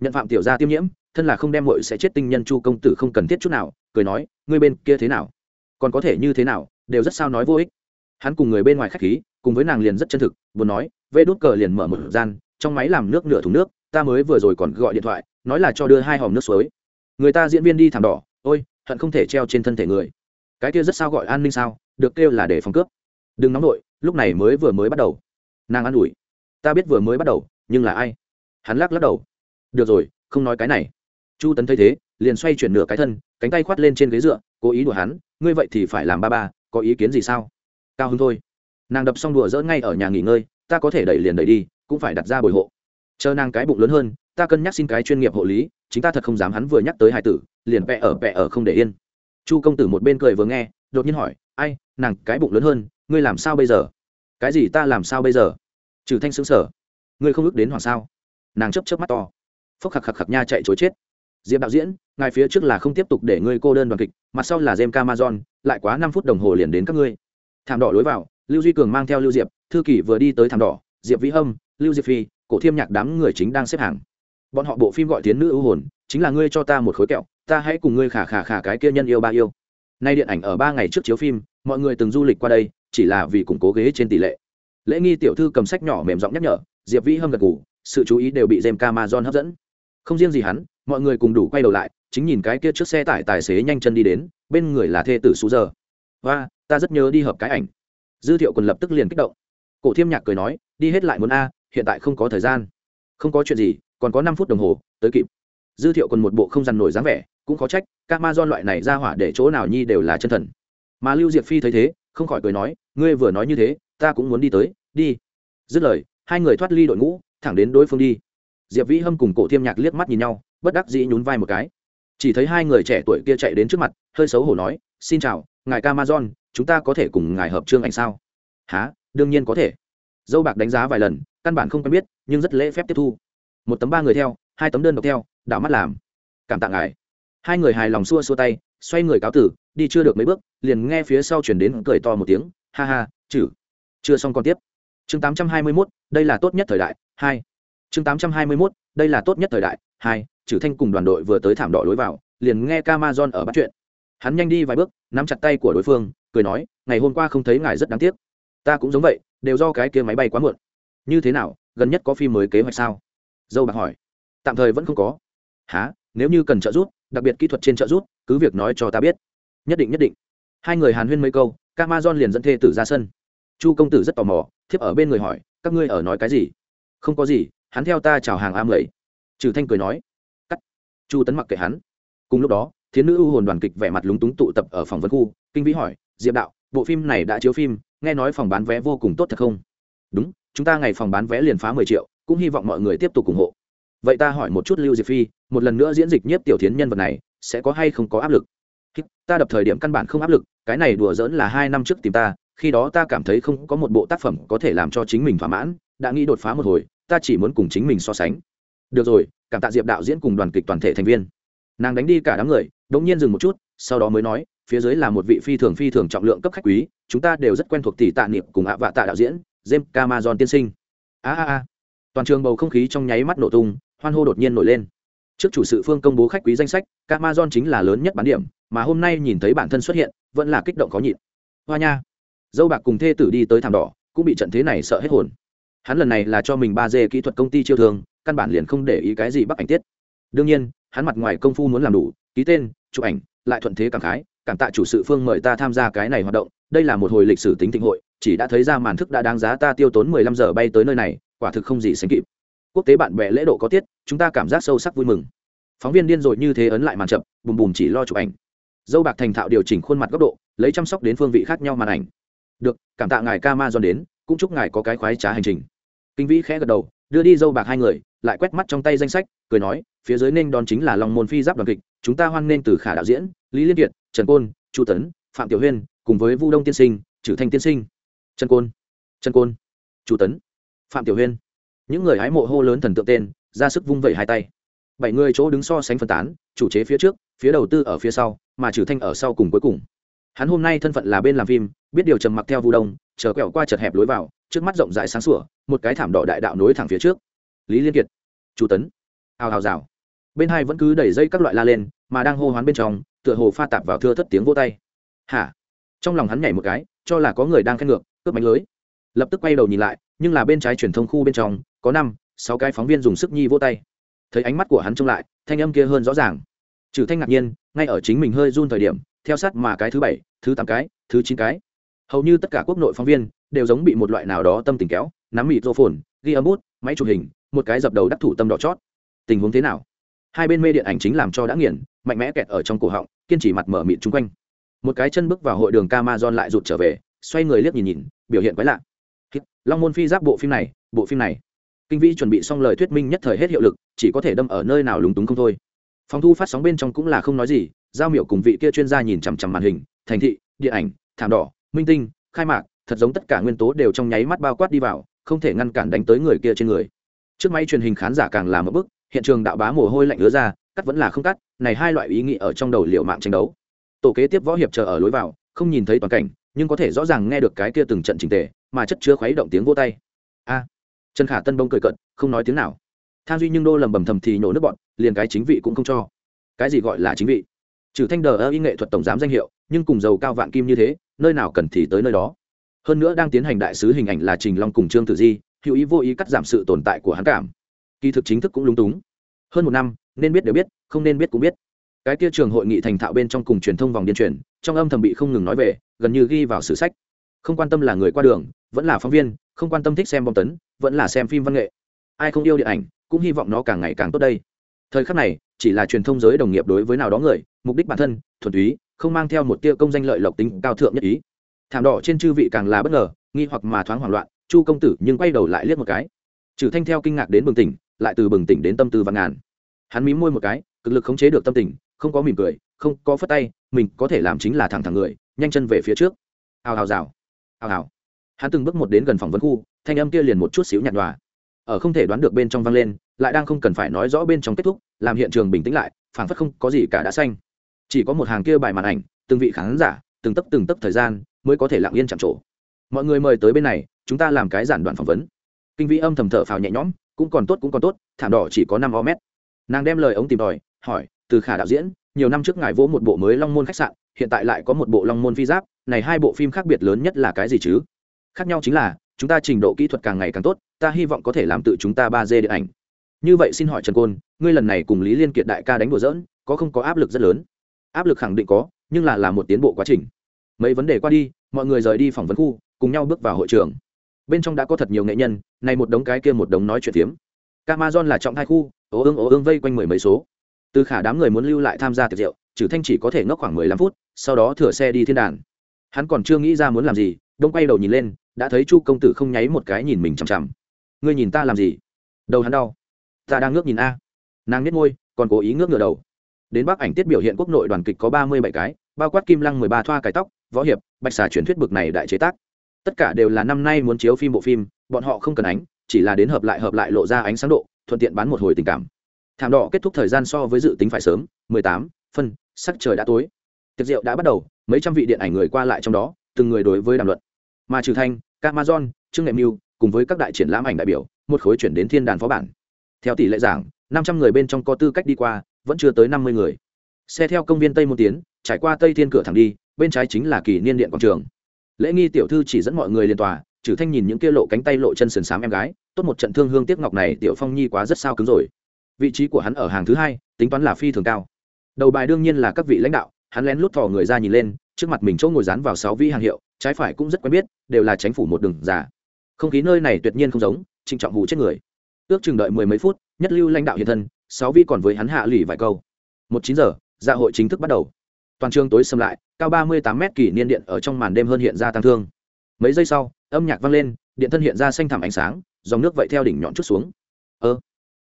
Nhận phạm tiểu gia tiêm nhiễm, thân là không đem muội sẽ chết tinh nhân chu công tử không cần thiết chút nào, cười nói, ngươi bên kia thế nào? Còn có thể như thế nào? Đều rất sao nói vô ích. Hắn cùng người bên ngoài khách khí cùng với nàng liền rất chân thực, vừa nói, vê đốt cờ liền mở một gian, trong máy làm nước nửa thùng nước, ta mới vừa rồi còn gọi điện thoại, nói là cho đưa hai hòm nước suối. Người ta diễn viên đi thảm đỏ, ôi, hận không thể treo trên thân thể người. Cái kia rất sao gọi an ninh sao, được kêu là để phòng cướp. Đừng nóng nổi lúc này mới vừa mới bắt đầu. Nàng an ủi, ta biết vừa mới bắt đầu, nhưng là ai? Hắn lắc lắc đầu. Được rồi, không nói cái này. Chu tấn thấy thế, liền xoay chuyển nửa cái thân, cánh tay khoát lên trên ghế dựa, cố ý đùa hắn, ngươi vậy thì phải làm ba ba, có ý kiến gì sao? Cao hứng thôi nàng đập xong đùa dỡ ngay ở nhà nghỉ ngơi, ta có thể đẩy liền đẩy đi, cũng phải đặt ra bồi hộ. Chờ nàng cái bụng lớn hơn, ta cân nhắc xin cái chuyên nghiệp hộ lý, chính ta thật không dám hắn vừa nhắc tới hai tử, liền vẽ ở vẽ ở không để yên. Chu công tử một bên cười vừa nghe, đột nhiên hỏi, ai, nàng cái bụng lớn hơn, ngươi làm sao bây giờ? Cái gì ta làm sao bây giờ? Trừ thanh xứng sở ngươi không ước đến hoàng sao? Nàng chấp chấp mắt to. Phốc khạc khạc khạc nha chạy chối chết. Diệp đạo diễn, ngài phía trước là không tiếp tục để ngươi cô đơn đoàn kịch, mặt sau là jem camazon, lại quá năm phút đồng hồ liền đến các ngươi. Thảm đỏ lối vào lưu duy cường mang theo lưu diệp, thư kỷ vừa đi tới thảm đỏ, diệp vĩ hâm, lưu diệp phi, cổ thiêm nhạc đám người chính đang xếp hàng. Bọn họ bộ phim gọi tiến nữ ưu hồn, chính là ngươi cho ta một khối kẹo, ta hãy cùng ngươi khả khả khả cái kia nhân yêu ba yêu. Nay điện ảnh ở ba ngày trước chiếu phim, mọi người từng du lịch qua đây, chỉ là vì củng cố ghế trên tỷ lệ. Lễ nghi tiểu thư cầm sách nhỏ mềm giọng nhắc nhở, diệp vĩ hâm gật ngủ sự chú ý đều bị jem camazon hấp dẫn. Không riêng gì hắn, mọi người cùng đủ quay đầu lại, chính nhìn cái kia trước xe tải tài xế nhanh chân đi đến, bên người là thê tử xú giờ và ta rất nhớ đi hợp cái ảnh dư thiệu quần lập tức liền kích động. Cổ thiêm nhạc cười nói đi hết lại muốn a hiện tại không có thời gian. Không có chuyện gì còn có năm phút đồng hồ tới kịp. Dư thiệu còn một bộ không dằn nổi dáng vẻ cũng khó trách các ma don loại này ra hỏa để chỗ nào nhi đều là chân thần. Mà lưu diệp phi thấy thế không khỏi cười nói ngươi vừa nói như thế ta cũng muốn đi tới đi. Dứt lời hai người thoát ly đội ngũ thẳng đến đối phương đi. Diệp vĩ hâm cùng cổ thiêm nhạc liếc mắt nhìn nhau bất đắc dĩ nhún vai một cái. Chỉ thấy hai người trẻ tuổi kia chạy đến trước mặt hơi xấu hổ nói xin chào ngài Camazon, chúng ta có thể cùng ngài hợp trương ảnh sao? Há đương nhiên có thể. Dâu bạc đánh giá vài lần căn bản không quen biết nhưng rất lễ phép tiếp thu. Một tấm ba người theo hai tấm đơn độc theo đảo mắt làm. Cảm tạ ngài. Hai người hài lòng xua xua tay xoay người cáo tử đi chưa được mấy bước liền nghe phía sau chuyển đến cười to một tiếng ha ha chử. Chưa xong còn tiếp. Chương 821, đây là tốt nhất thời đại hai. Chương 821, đây là tốt nhất thời đại hai. Chử thanh cùng đoàn đội vừa tới thảm đỏ lối vào liền nghe Camazon ở bắt chuyện. Hắn nhanh đi vài bước nắm chặt tay của đối phương cười nói, ngày hôm qua không thấy ngài rất đáng tiếc. Ta cũng giống vậy, đều do cái kia máy bay quá muộn. Như thế nào, gần nhất có phim mới kế hoạch sao? Dâu bạc hỏi. Tạm thời vẫn không có. Há nếu như cần trợ giúp, đặc biệt kỹ thuật trên trợ giúp, cứ việc nói cho ta biết. Nhất định nhất định. Hai người hàn huyên mấy câu Camazon liền dẫn thê tử ra sân. Chu công tử rất tò mò, thiếp ở bên người hỏi, các ngươi ở nói cái gì? Không có gì, hắn theo ta chào hàng a mười trừ thanh cười nói. Cắt. Chu tấn mặc kệ hắn. Cùng lúc đó, thiến nữ ưu hồn đoàn kịch vẻ mặt lúng túng tụ tập ở phòng vấn khu, kinh vĩ hỏi diệp đạo, bộ phim này đã chiếu phim, nghe nói phòng bán vé vô cùng tốt thật không? Đúng, chúng ta ngày phòng bán vé liền phá mười triệu, cũng hy vọng mọi người tiếp tục ủng hộ. Vậy ta hỏi một chút lưu diệp phi, một lần nữa diễn dịch nhiếp tiểu thiến nhân vật này, sẽ có hay không có áp lực? Ta đập thời điểm căn bản không áp lực, cái này đùa dỡn là hai năm trước tìm ta, khi đó ta cảm thấy không có một bộ tác phẩm có thể làm cho chính mình thỏa mãn, đã nghĩ đột phá một hồi, ta chỉ muốn cùng chính mình so sánh. Được rồi, cảm tạ diệp đạo diễn cùng đoàn kịch toàn thể thành viên. Nàng đánh đi cả đám người đ ỗ n g nhiên dừng một chút, sau đó mới nói phía dưới là một vị phi thường phi thường trọng lượng cấp khách quý, chúng ta đều rất quen thuộc tỷ tạ niệm cùng ạ vạ tạ đạo diễn, james camazon tiên sinh. A a a. Toàn trường bầu không khí trong nháy mắt nổ tung, hoan hô đột nhiên nổi lên. Trước chủ sự phương công bố khách quý danh sách camazon chính là lớn nhất bán điểm, mà hôm nay nhìn thấy bản thân xuất hiện, vẫn là kích động có nhịn. Hoa nha. Dâu bạc cùng thê tử đi tới thảm đỏ, cũng bị trận thế này sợ hết hồn. Hắn lần này là cho mình ba d kỹ thuật công ty chiêu thường, căn bản liền không để ý cái gì bắc ảnh tiết. Đương nhiên, hắn mặt ngoài công phu muốn làm đủ, ký tên, chụp ảnh, lại thuận thế cảm khái cảm tạ chủ sự phương mời ta tham gia cái này hoạt động, đây là một hồi lịch sử tính thịnh hội, chỉ đã thấy ra màn thức đã đáng giá ta tiêu tốn mười lăm giờ bay tới nơi này, quả thực không gì sánh kịp. Quốc tế bạn bè lễ độ có tiết, chúng ta cảm giác sâu sắc vui mừng. Phóng viên điên rồi như thế ấn lại màn chậm, bùm bùm chỉ lo chụp ảnh. Dâu bạc thành thạo điều chỉnh khuôn mặt góc độ, lấy chăm sóc đến phương vị khác nhau màn ảnh. Được, cảm tạ ngài ca ma dọn đến, cũng chúc ngài có cái khoái trá hành trình. Kinh vĩ khẽ gật đầu, đưa đi dâu bạc hai người, lại quét mắt trong tay danh sách, cười nói, phía dưới nên đón chính là lòng môn phi giáp đoàn kịch, chúng ta hoan nên từ khả đạo diễn, lý liên kiệt trần côn, chu tấn, phạm tiểu huyên cùng với vu đông tiên sinh trừ thanh tiên sinh. Trần côn trần côn, chu tấn, phạm tiểu huyên. Những người hái mộ hô lớn thần tượng tên, ra sức vung vẩy hai tay. Bảy người chỗ đứng so sánh phân tán, chủ chế phía trước, phía đầu tư ở phía sau, mà trừ thanh ở sau cùng cuối cùng. Hắn hôm nay thân phận là bên làm phim, biết điều trầm mặc theo vu đông, chờ quẹo qua chật hẹp lối vào, trước mắt rộng rãi sáng sủa, một cái thảm đỏ đại đạo nối thẳng phía trước. Lý liên kiệt, chu tấn, hào hào rào. Bên hai vẫn cứ đẩy dây các loại la lên, mà đang hô hoán bên trong tựa hồ pha tạp vào thưa thất tiếng vô tay. Hả? Trong lòng hắn nhảy một cái, cho là có người đang khen ngược, cướp bánh lưới. Lập tức quay đầu nhìn lại, nhưng là bên trái truyền thông khu bên trong, có năm, sáu cái phóng viên dùng sức nhi vô tay. Thấy ánh mắt của hắn trông lại, thanh âm kia hơn rõ ràng. Trừ thanh ngạc nhiên, ngay ở chính mình hơi run thời điểm, theo sát mà cái thứ bảy, thứ tám cái, thứ chín cái. Hầu như tất cả quốc nội phóng viên đều giống bị một loại nào đó tâm tình kéo, nắm mịt rô phồn ghi âm bút, máy chụp hình, một cái dập đầu đắc thủ tâm đỏ chót. Tình huống thế nào? Hai bên mê điện ảnh chính làm cho đã nghiền mạnh mẽ kẹt ở trong cổ họng, kiên trì mặt mở mịt chung quanh. Một cái chân bước vào hội đường Camazon lại rụt trở về, xoay người liếc nhìn nhìn, biểu hiện quái lạ. Long môn phi giáp bộ phim này, bộ phim này. Kinh vĩ chuẩn bị xong lời thuyết minh nhất thời hết hiệu lực, chỉ có thể đâm ở nơi nào lúng túng không thôi. Phòng thu phát sóng bên trong cũng là không nói gì, giao miệu cùng vị kia chuyên gia nhìn chằm chằm màn hình, thành thị, điện ảnh, thảm đỏ, minh tinh, khai mạc, thật giống tất cả nguyên tố đều trong nháy mắt bao quát đi vào, không thể ngăn cản đánh tới người kia trên người. Trước máy truyền hình khán giả càng làm một bức hiện trường đạo bá mồ hôi lạnh ứa ra cắt vẫn là không cắt, này hai loại ý nghĩ ở trong đầu liệu mạng tranh đấu. Tổ kế tiếp võ hiệp chờ ở lối vào, không nhìn thấy toàn cảnh, nhưng có thể rõ ràng nghe được cái kia từng trận trình tề, mà chất chứa khuấy động tiếng vô tay. A. Trần khả tân bông cười cận không nói tiếng nào. Tham duy nhưng đô lầm bầm thầm thì nhổ nước bọn, liền cái chính vị cũng không cho. Cái gì gọi là chính vị? Trừ thanh đờ ơ y nghệ thuật tổng giám danh hiệu, nhưng cùng dầu cao vạn kim như thế, nơi nào cần thì tới nơi đó. Hơn nữa đang tiến hành đại sứ hình ảnh là trình long cùng trương tử di, hữu ý vô ý cắt giảm sự tồn tại của hắn cảm. Kỳ thực chính thức cũng lúng túng. Hơn một năm nên biết đều biết, không nên biết cũng biết. Cái kia trường hội nghị thành thạo bên trong cùng truyền thông vòng điên truyền, trong âm thầm bị không ngừng nói về, gần như ghi vào sử sách. Không quan tâm là người qua đường, vẫn là phóng viên, không quan tâm thích xem bom tấn, vẫn là xem phim văn nghệ. Ai không yêu điện ảnh, cũng hy vọng nó càng ngày càng tốt đây. Thời khắc này, chỉ là truyền thông giới đồng nghiệp đối với nào đó người, mục đích bản thân, thuần túy, không mang theo một tia công danh lợi lộc tính cao thượng nhất ý. Thảm đỏ trên chư vị càng là bất ngờ, nghi hoặc mà thoáng hoảng loạn, chu công tử nhưng quay đầu lại liếc một cái. Trừ thanh theo kinh ngạc đến bừng tỉnh, lại từ bừng tỉnh đến tâm tư và ngàn hắn mím môi một cái, cực lực khống chế được tâm tình, không có mỉm cười, không có phất tay, mình có thể làm chính là thẳng thẳng người, nhanh chân về phía trước. Hào hào rào, hào hào. Hắn từng bước một đến gần phòng vấn khu, thanh âm kia liền một chút xíu nhạt nhòa. Ở không thể đoán được bên trong vang lên, lại đang không cần phải nói rõ bên trong kết thúc, làm hiện trường bình tĩnh lại, phảng phất không có gì cả đã xanh. Chỉ có một hàng kia bài màn ảnh, từng vị khán giả, từng tấp từng tấp thời gian mới có thể lặng yên chạm trổ. Mọi người mời tới bên này, chúng ta làm cái giản đoạn phỏng vấn. Kinh vĩ âm thầm thở phào nhẹ nhõm, cũng còn tốt, cũng còn tốt, thảm đỏ chỉ có năm o mét nàng đem lời ống tìm tòi, hỏi, từ khả đạo diễn, nhiều năm trước ngài vỗ một bộ mới long môn khách sạn, hiện tại lại có một bộ long môn phi giáp, này hai bộ phim khác biệt lớn nhất là cái gì chứ? Khác nhau chính là, chúng ta trình độ kỹ thuật càng ngày càng tốt, ta hy vọng có thể làm tự chúng ta ba d điện ảnh. Như vậy xin hỏi trần côn, ngươi lần này cùng lý liên kiệt đại ca đánh đùa dỡn có không có áp lực rất lớn? Áp lực khẳng định có, nhưng là là một tiến bộ quá trình. Mấy vấn đề qua đi, mọi người rời đi phỏng vấn khu, cùng nhau bước vào hội trường. Bên trong đã có thật nhiều nghệ nhân, này một đống cái kia một đống nói chuyện tiếm camason là trọng hai khu ố ương ố ương vây quanh mười mấy số. Từ khả đám người muốn lưu lại tham gia tiệc rượu trừ thanh chỉ có thể ngốc khoảng mười lăm phút, sau đó thừa xe đi thiên đàn. Hắn còn chưa nghĩ ra muốn làm gì, đông quay đầu nhìn lên, đã thấy chu công tử không nháy một cái nhìn mình chằm chằm. Ngươi nhìn ta làm gì? Đầu hắn đau. Ta đang ngước nhìn a. Nàng nhếch môi, còn cố ý ngước ngửa đầu. Đến bắc ảnh tiết biểu hiện quốc nội đoàn kịch có ba mươi bảy cái, bao quát kim lăng mười ba thoa cải tóc, võ hiệp, bạch xà truyền thuyết bực này đại chế tác. Tất cả đều là năm nay muốn chiếu phim bộ phim, bọn họ không cần ánh, chỉ là đến hợp lại hợp lại lộ ra ánh sáng độ thuận tiện bán một hồi tình cảm thảm đỏ kết thúc thời gian so với dự tính phải sớm mười tám phân sắc trời đã tối tiệc rượu đã bắt đầu mấy trăm vị điện ảnh người qua lại trong đó từng người đối với đàm luận mà trừ thanh Amazon, Trương Nghệ Mưu, cùng với các đại triển lãm ảnh đại biểu, một khối chuyển đến thiên đàn phó bản. Theo tỷ lệ giảng, năm trăm người bên trong có tư cách đi qua, vẫn chưa tới năm mươi người. Xe theo công viên Tây Môn tiến, trải qua Tây Thiên cửa thẳng đi, bên trái chính là Kỳ Niên điện quảng trường. Lễ nghi tiểu thư chỉ dẫn mọi người lên tòa, Trừ Thanh nhìn những kia lộ cánh tay lộ chân sườn xám em gái, tốt một trận thương hương tiếc ngọc này tiểu Phong Nhi quá rất sao cứng rồi. Vị trí của hắn ở hàng thứ hai, tính toán là phi thường cao. Đầu bài đương nhiên là các vị lãnh đạo, hắn lén lút thò người ra nhìn lên, trước mặt mình chỗ ngồi dán vào sáu vi hàng hiệu, trái phải cũng rất quen biết đều là tránh phủ một đường giả không khí nơi này tuyệt nhiên không giống trịnh trọng hù chết người. Ước chừng đợi mười mấy phút nhất lưu lãnh đạo hiện thân sáu vi còn với hắn hạ lụy vài câu. Một chín giờ dạ hội chính thức bắt đầu. Toàn trường tối xâm lại cao ba mươi tám mét kỷ niên điện ở trong màn đêm hơn hiện ra tăng thương. Mấy giây sau âm nhạc vang lên điện thân hiện ra xanh thẳm ánh sáng dòng nước vậy theo đỉnh nhọn chút xuống. Ơ,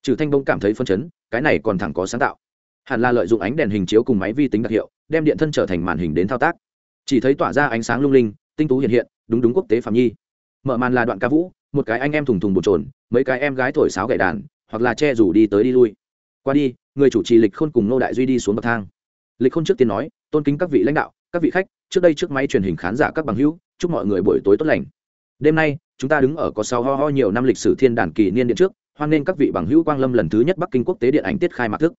trừ thanh bông cảm thấy phân chấn, cái này còn thẳng có sáng tạo. Hẳn là lợi dụng ánh đèn hình chiếu cùng máy vi tính đặc hiệu, đem điện thân trở thành màn hình đến thao tác. Chỉ thấy tỏa ra ánh sáng lung linh, tinh tú hiện hiện, đúng đúng quốc tế phạm nhi. Mở màn là đoạn ca vũ, một cái anh em thùng thùng bột trồn mấy cái em gái thổi sáo gậy đàn, hoặc là che rủ đi tới đi lui. Qua đi, người chủ trì lịch khôn cùng nô đại duy đi xuống bậc thang. Lịch khôn trước tiên nói, tôn kính các vị lãnh đạo, các vị khách, trước đây trước máy truyền hình khán giả các bằng hữu, chúc mọi người buổi tối tốt lành đêm nay, chúng ta đứng ở có sáu ho ho nhiều năm lịch sử thiên đàn kỷ niên điện trước, hoan nghênh các vị bằng hữu quang lâm lần thứ nhất bắc kinh quốc tế điện ảnh tiết khai mạc thức.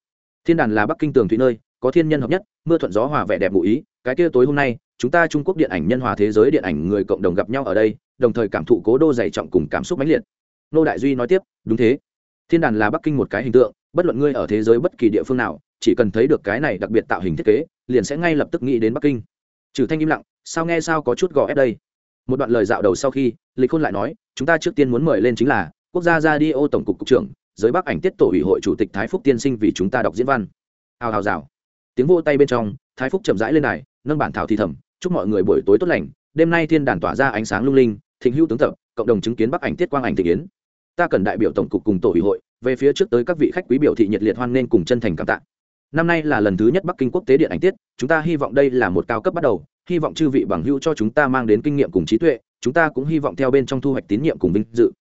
Thiên đàn là bắc kinh tường thủy nơi, có thiên nhân hợp nhất, mưa thuận gió hòa vẻ đẹp ngụ ý, cái kia tối hôm nay, chúng ta trung quốc điện ảnh nhân hòa thế giới điện ảnh người cộng đồng gặp nhau ở đây, đồng thời cảm thụ cố đô dày trọng cùng cảm xúc mãnh liệt. Nô đại duy nói tiếp, đúng thế. Thiên đàn là bắc kinh một cái hình tượng, bất luận ngươi ở thế giới bất kỳ địa phương nào, chỉ cần thấy được cái này đặc biệt tạo hình thiết kế, liền sẽ ngay lập tức nghĩ đến bắc kinh. Trừ thanh im lặng, sao nghe sao có chút gò ép đây? Một đoạn lời dạo đầu sau khi, lịch khôn lại nói, chúng ta trước tiên muốn mời lên chính là quốc gia ra đi ô tổng cục cục trưởng, giới bắc ảnh tiết tổ ủy hội chủ tịch thái phúc tiên sinh vì chúng ta đọc diễn văn. Hào hào rào tiếng vô tay bên trong, thái phúc chậm rãi lên này nâng bản thảo thì thầm, chúc mọi người buổi tối tốt lành, đêm nay thiên đàn tỏa ra ánh sáng lung linh, thịnh hữu tướng tập, cộng đồng chứng kiến bắc ảnh tiết quang ảnh thị kiến. Ta cần đại biểu tổng cục cùng tổ ủy hội, về phía trước tới các vị khách quý biểu thị nhiệt liệt hoan nghênh cùng chân thành cảm tạ. Năm nay là lần thứ nhất bắc kinh quốc tế điện ảnh tiết, chúng ta hy vọng đây là một cao cấp bắt đầu hy vọng chư vị bằng hữu cho chúng ta mang đến kinh nghiệm cùng trí tuệ, chúng ta cũng hy vọng theo bên trong thu hoạch tín nhiệm cùng vinh dự.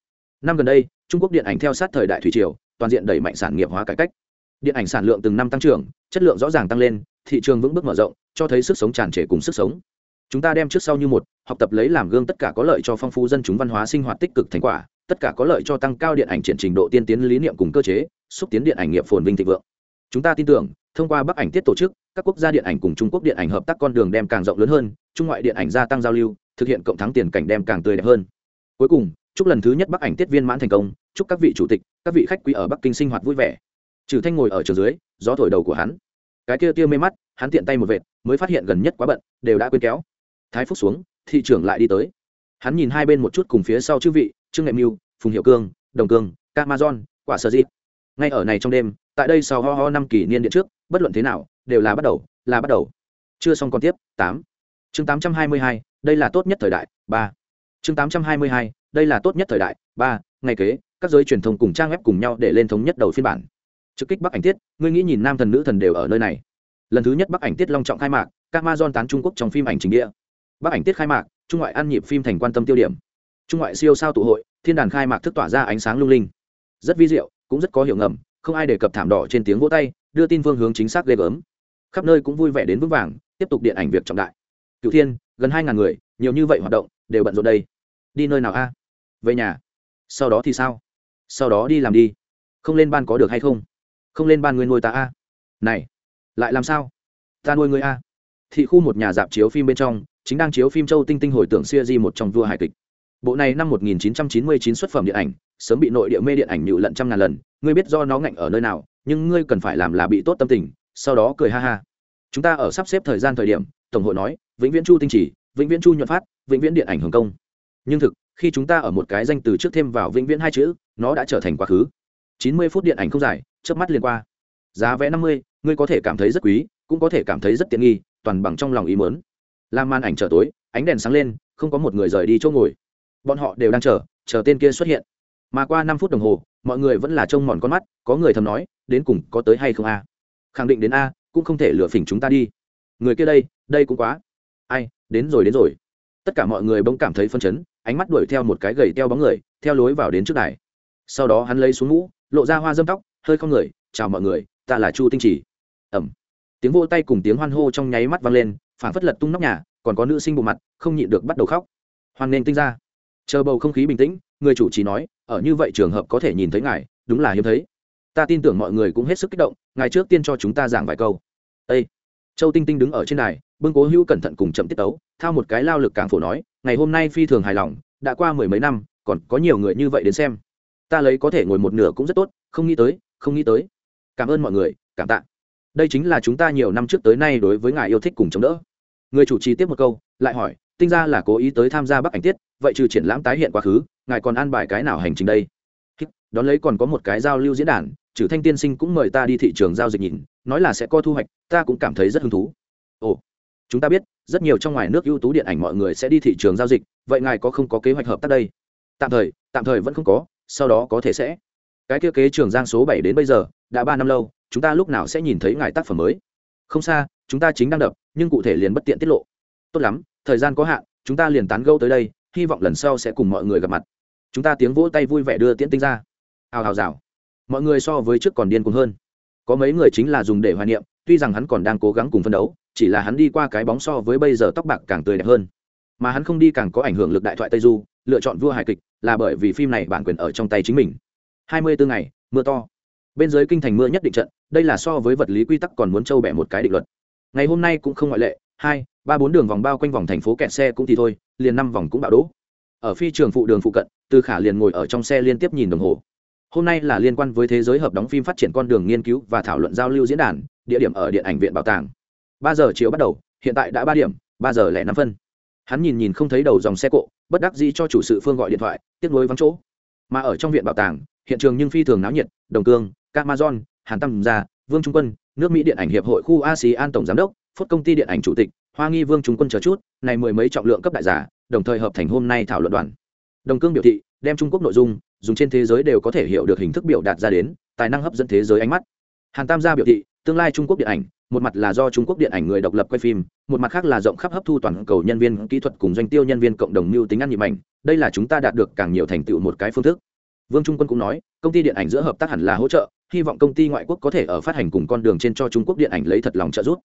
Năm gần đây, trung quốc điện ảnh theo sát thời đại thủy triều, toàn diện đẩy mạnh sản nghiệp hóa cải cách. Điện ảnh sản lượng từng năm tăng trưởng, chất lượng rõ ràng tăng lên, thị trường vững bước mở rộng, cho thấy sức sống tràn trề cùng sức sống. Chúng ta đem trước sau như một, học tập lấy làm gương tất cả có lợi cho phong phú dân chúng văn hóa sinh hoạt tích cực thành quả, tất cả có lợi cho tăng cao điện ảnh triển trình độ tiên tiến lý niệm cùng cơ chế, xúc tiến điện ảnh nghiệp phồn vinh thịnh vượng. Chúng ta tin tưởng, thông qua bắc ảnh tiết tổ chức các quốc gia điện ảnh cùng trung quốc điện ảnh hợp tác con đường đem càng rộng lớn hơn, trung ngoại điện ảnh gia tăng giao lưu, thực hiện cộng thắng tiền cảnh đem càng tươi đẹp hơn. Cuối cùng, chúc lần thứ nhất bắc ảnh tiết viên mãn thành công, chúc các vị chủ tịch, các vị khách quý ở bắc kinh sinh hoạt vui vẻ. Trừ thanh ngồi ở chỗ dưới, gió thổi đầu của hắn. Cái kia tia mê mắt, hắn tiện tay một vệt, mới phát hiện gần nhất quá bận, đều đã quên kéo. Thái phúc xuống, thị trưởng lại đi tới. Hắn nhìn hai bên một chút cùng phía sau chư vị, trương nghệ mưu phùng hiệu cương, đồng cương camazon quả sơ dịp ngay ở này trong đêm, tại đây sau ho ho năm kỷ niên điện trước, bất luận thế nào đều là bắt đầu, là bắt đầu. Chưa xong còn tiếp, tám. Chương tám trăm hai mươi hai, đây là tốt nhất thời đại, ba. Chương tám trăm hai mươi hai, đây là tốt nhất thời đại, ba. Ngày kế, các giới truyền thông cùng trang web cùng nhau để lên thống nhất đầu phiên bản. Trực kích bắc ảnh tiết, ngươi nghĩ nhìn nam thần nữ thần đều ở nơi này. Lần thứ nhất bắc ảnh tiết long trọng khai mạc các ma don tán trung quốc trong phim ảnh trình địa bắc ảnh tiết khai mạc, trung ngoại ăn nhịp phim thành quan tâm tiêu điểm. Trung ngoại siêu sao tụ hội, thiên đàn khai mạc thức tỏa ra ánh sáng lung linh. Rất vi diệu, cũng rất có hiệu ngầm, không ai đề cập thảm đỏ trên tiếng vỗ tay, đưa tin phương hướng chính xác ghê gớm khắp nơi cũng vui vẻ đến vững vàng, tiếp tục điện ảnh việc trọng đại. Cựu thiên, gần hai ngàn người, nhiều như vậy hoạt động, đều bận rộn đây. Đi nơi nào a? Về nhà. Sau đó thì sao? Sau đó đi làm đi. Không lên ban có được hay không? Không lên ban người nuôi ta a? Này, lại làm sao? Ta nuôi người a? Thị khu một nhà dạp chiếu phim bên trong, chính đang chiếu phim châu tinh tinh hồi tưởng siêu di một trong vua hài kịch. Bộ này năm 1999 xuất phẩm điện ảnh, sớm bị nội địa mê điện ảnh nhự lận trăm ngàn lần. Ngươi biết do nó ngạnh ở nơi nào, nhưng ngươi cần phải làm là bị tốt tâm tình sau đó cười ha ha. Chúng ta ở sắp xếp thời gian thời điểm tổng hội nói vĩnh viễn chu tinh chỉ vĩnh viễn chu nhuận phát vĩnh viễn điện ảnh hồng công. Nhưng thực khi chúng ta ở một cái danh từ trước thêm vào vĩnh viễn hai chữ nó đã trở thành quá khứ. 90 phút điện ảnh không dài chớp mắt liền qua. Giá vé 50, ngươi có thể cảm thấy rất quý cũng có thể cảm thấy rất tiện nghi toàn bằng trong lòng ý muốn. Làm màn ảnh trở tối ánh đèn sáng lên không có một người rời đi chỗ ngồi. Bọn họ đều đang chờ chờ tên kia xuất hiện. Mà qua năm phút đồng hồ mọi người vẫn là trông mòn con mắt có người thầm nói đến cùng có tới hay không a? Khẳng định đến a, cũng không thể lừa phỉnh chúng ta đi. Người kia đây đây cũng quá. Ai, đến rồi đến rồi. Tất cả mọi người bỗng cảm thấy phân chấn, ánh mắt đuổi theo một cái gầy teo bóng người, theo lối vào đến trước đài sau đó hắn lấy xuống mũ, lộ ra hoa dâm tóc, hơi không người, chào mọi người, ta là chu tinh trì ẩm tiếng vô tay cùng tiếng hoan hô trong nháy mắt vang lên phản phất lật tung nóc nhà, còn có nữ sinh bộ mặt, không nhịn được bắt đầu khóc. Hoan nên tinh ra. Chờ bầu không khí bình tĩnh, người chủ trì nói, ở như vậy trường hợp có thể nhìn thấy ngài, đúng là hiếm thấy ta tin tưởng mọi người cũng hết sức kích động ngài trước tiên cho chúng ta giảng vài câu. Ê! châu tinh tinh đứng ở trên này, bưng cố hữu cẩn thận cùng chậm tiết tấu thao một cái lao lực càng phổ nói ngày hôm nay phi thường hài lòng đã qua mười mấy năm còn có nhiều người như vậy đến xem. Ta lấy có thể ngồi một nửa cũng rất tốt không nghĩ tới không nghĩ tới. Cảm ơn mọi người cảm tạ. Đây chính là chúng ta nhiều năm trước tới nay đối với ngài yêu thích cùng chống đỡ. Người chủ trì tiếp một câu lại hỏi tinh ra là cố ý tới tham gia bắc ảnh tiết vậy trừ triển lãm tái hiện quá khứ ngài còn an bài cái nào hành trình đây? Đón lấy còn có một cái giao lưu diễn đàn trừ thanh tiên sinh cũng mời ta đi thị trường giao dịch nhìn, nói là sẽ có thu hoạch, ta cũng cảm thấy rất hứng thú. Ồ, chúng ta biết, rất nhiều trong ngoài nước ưu tú điện ảnh mọi người sẽ đi thị trường giao dịch, vậy ngài có không có kế hoạch hợp tác đây? Tạm thời tạm thời vẫn không có, sau đó có thể sẽ. Cái kia kế trường giang số bảy đến bây giờ, đã ba năm lâu, chúng ta lúc nào sẽ nhìn thấy ngài tác phẩm mới? Không xa, chúng ta chính đang đập, nhưng cụ thể liền bất tiện tiết lộ. Tốt lắm, thời gian có hạn, chúng ta liền tán gẫu tới đây, hy vọng lần sau sẽ cùng mọi người gặp mặt. Chúng ta tiếng vỗ tay vui vẻ đưa tiễn tinh ra. Hào hào rào mọi người so với trước còn điên cuồng hơn. Có mấy người chính là dùng để hoài niệm, tuy rằng hắn còn đang cố gắng cùng phân đấu, chỉ là hắn đi qua cái bóng so với bây giờ tóc bạc càng tươi đẹp hơn. Mà hắn không đi càng có ảnh hưởng lực đại thoại tây du, lựa chọn vua hài kịch, là bởi vì phim này bản quyền ở trong tay chính mình. Hai mươi bốn ngày, mưa to. Bên dưới kinh thành mưa nhất định trận, đây là so với vật lý quy tắc còn muốn trâu bẻ một cái định luật. Ngày hôm nay cũng không ngoại lệ, hai, ba bốn đường vòng bao quanh vòng thành phố kẹt xe cũng thì thôi, liền năm vòng cũng bạo đỗ ở phi trường phụ đường phụ cận tư khả liền ngồi ở trong xe liên tiếp nhìn đồng hồ hôm nay là liên quan với thế giới hợp đóng phim phát triển con đường nghiên cứu và thảo luận giao lưu diễn đàn, địa điểm ở điện ảnh viện bảo tàng. Ba giờ chiều bắt đầu, hiện tại đã ba điểm, ba giờ lẻ năm phân. Hắn nhìn nhìn không thấy đầu dòng xe cộ, bất đắc dĩ cho chủ sự phương gọi điện thoại, tiếp nối vắng chỗ. Mà ở trong viện bảo tàng, hiện trường nhưng phi thường náo nhiệt, đồng cương camazon hàn tâm gia, vương trung quân, nước mỹ điện ảnh hiệp hội khu asean tổng giám đốc phốt công ty điện ảnh chủ tịch, hoa nghi vương trung quân chờ chút, này mười mấy trọng lượng cấp đại giả, đồng thời hợp thành hôm nay thảo luận đoàn. Đồng cương biểu thị, đem trung quốc nội dung dùng trên thế giới đều có thể hiểu được hình thức biểu đạt ra đến, tài năng hấp dẫn thế giới ánh mắt. Hàn tam gia biểu thị, tương lai trung quốc điện ảnh, một mặt là do trung quốc điện ảnh người độc lập quay phim, một mặt khác là rộng khắp hấp thu toàn cầu nhân viên kỹ thuật cùng doanh tiêu nhân viên cộng đồng mưu tính ăn nhịp ảnh, đây là chúng ta đạt được càng nhiều thành tựu một cái phương thức. Vương trung quân cũng nói, công ty điện ảnh giữa hợp tác hẳn là hỗ trợ, hy vọng công ty ngoại quốc có thể ở phát hành cùng con đường trên cho trung quốc điện ảnh lấy thật lòng trợ giúp.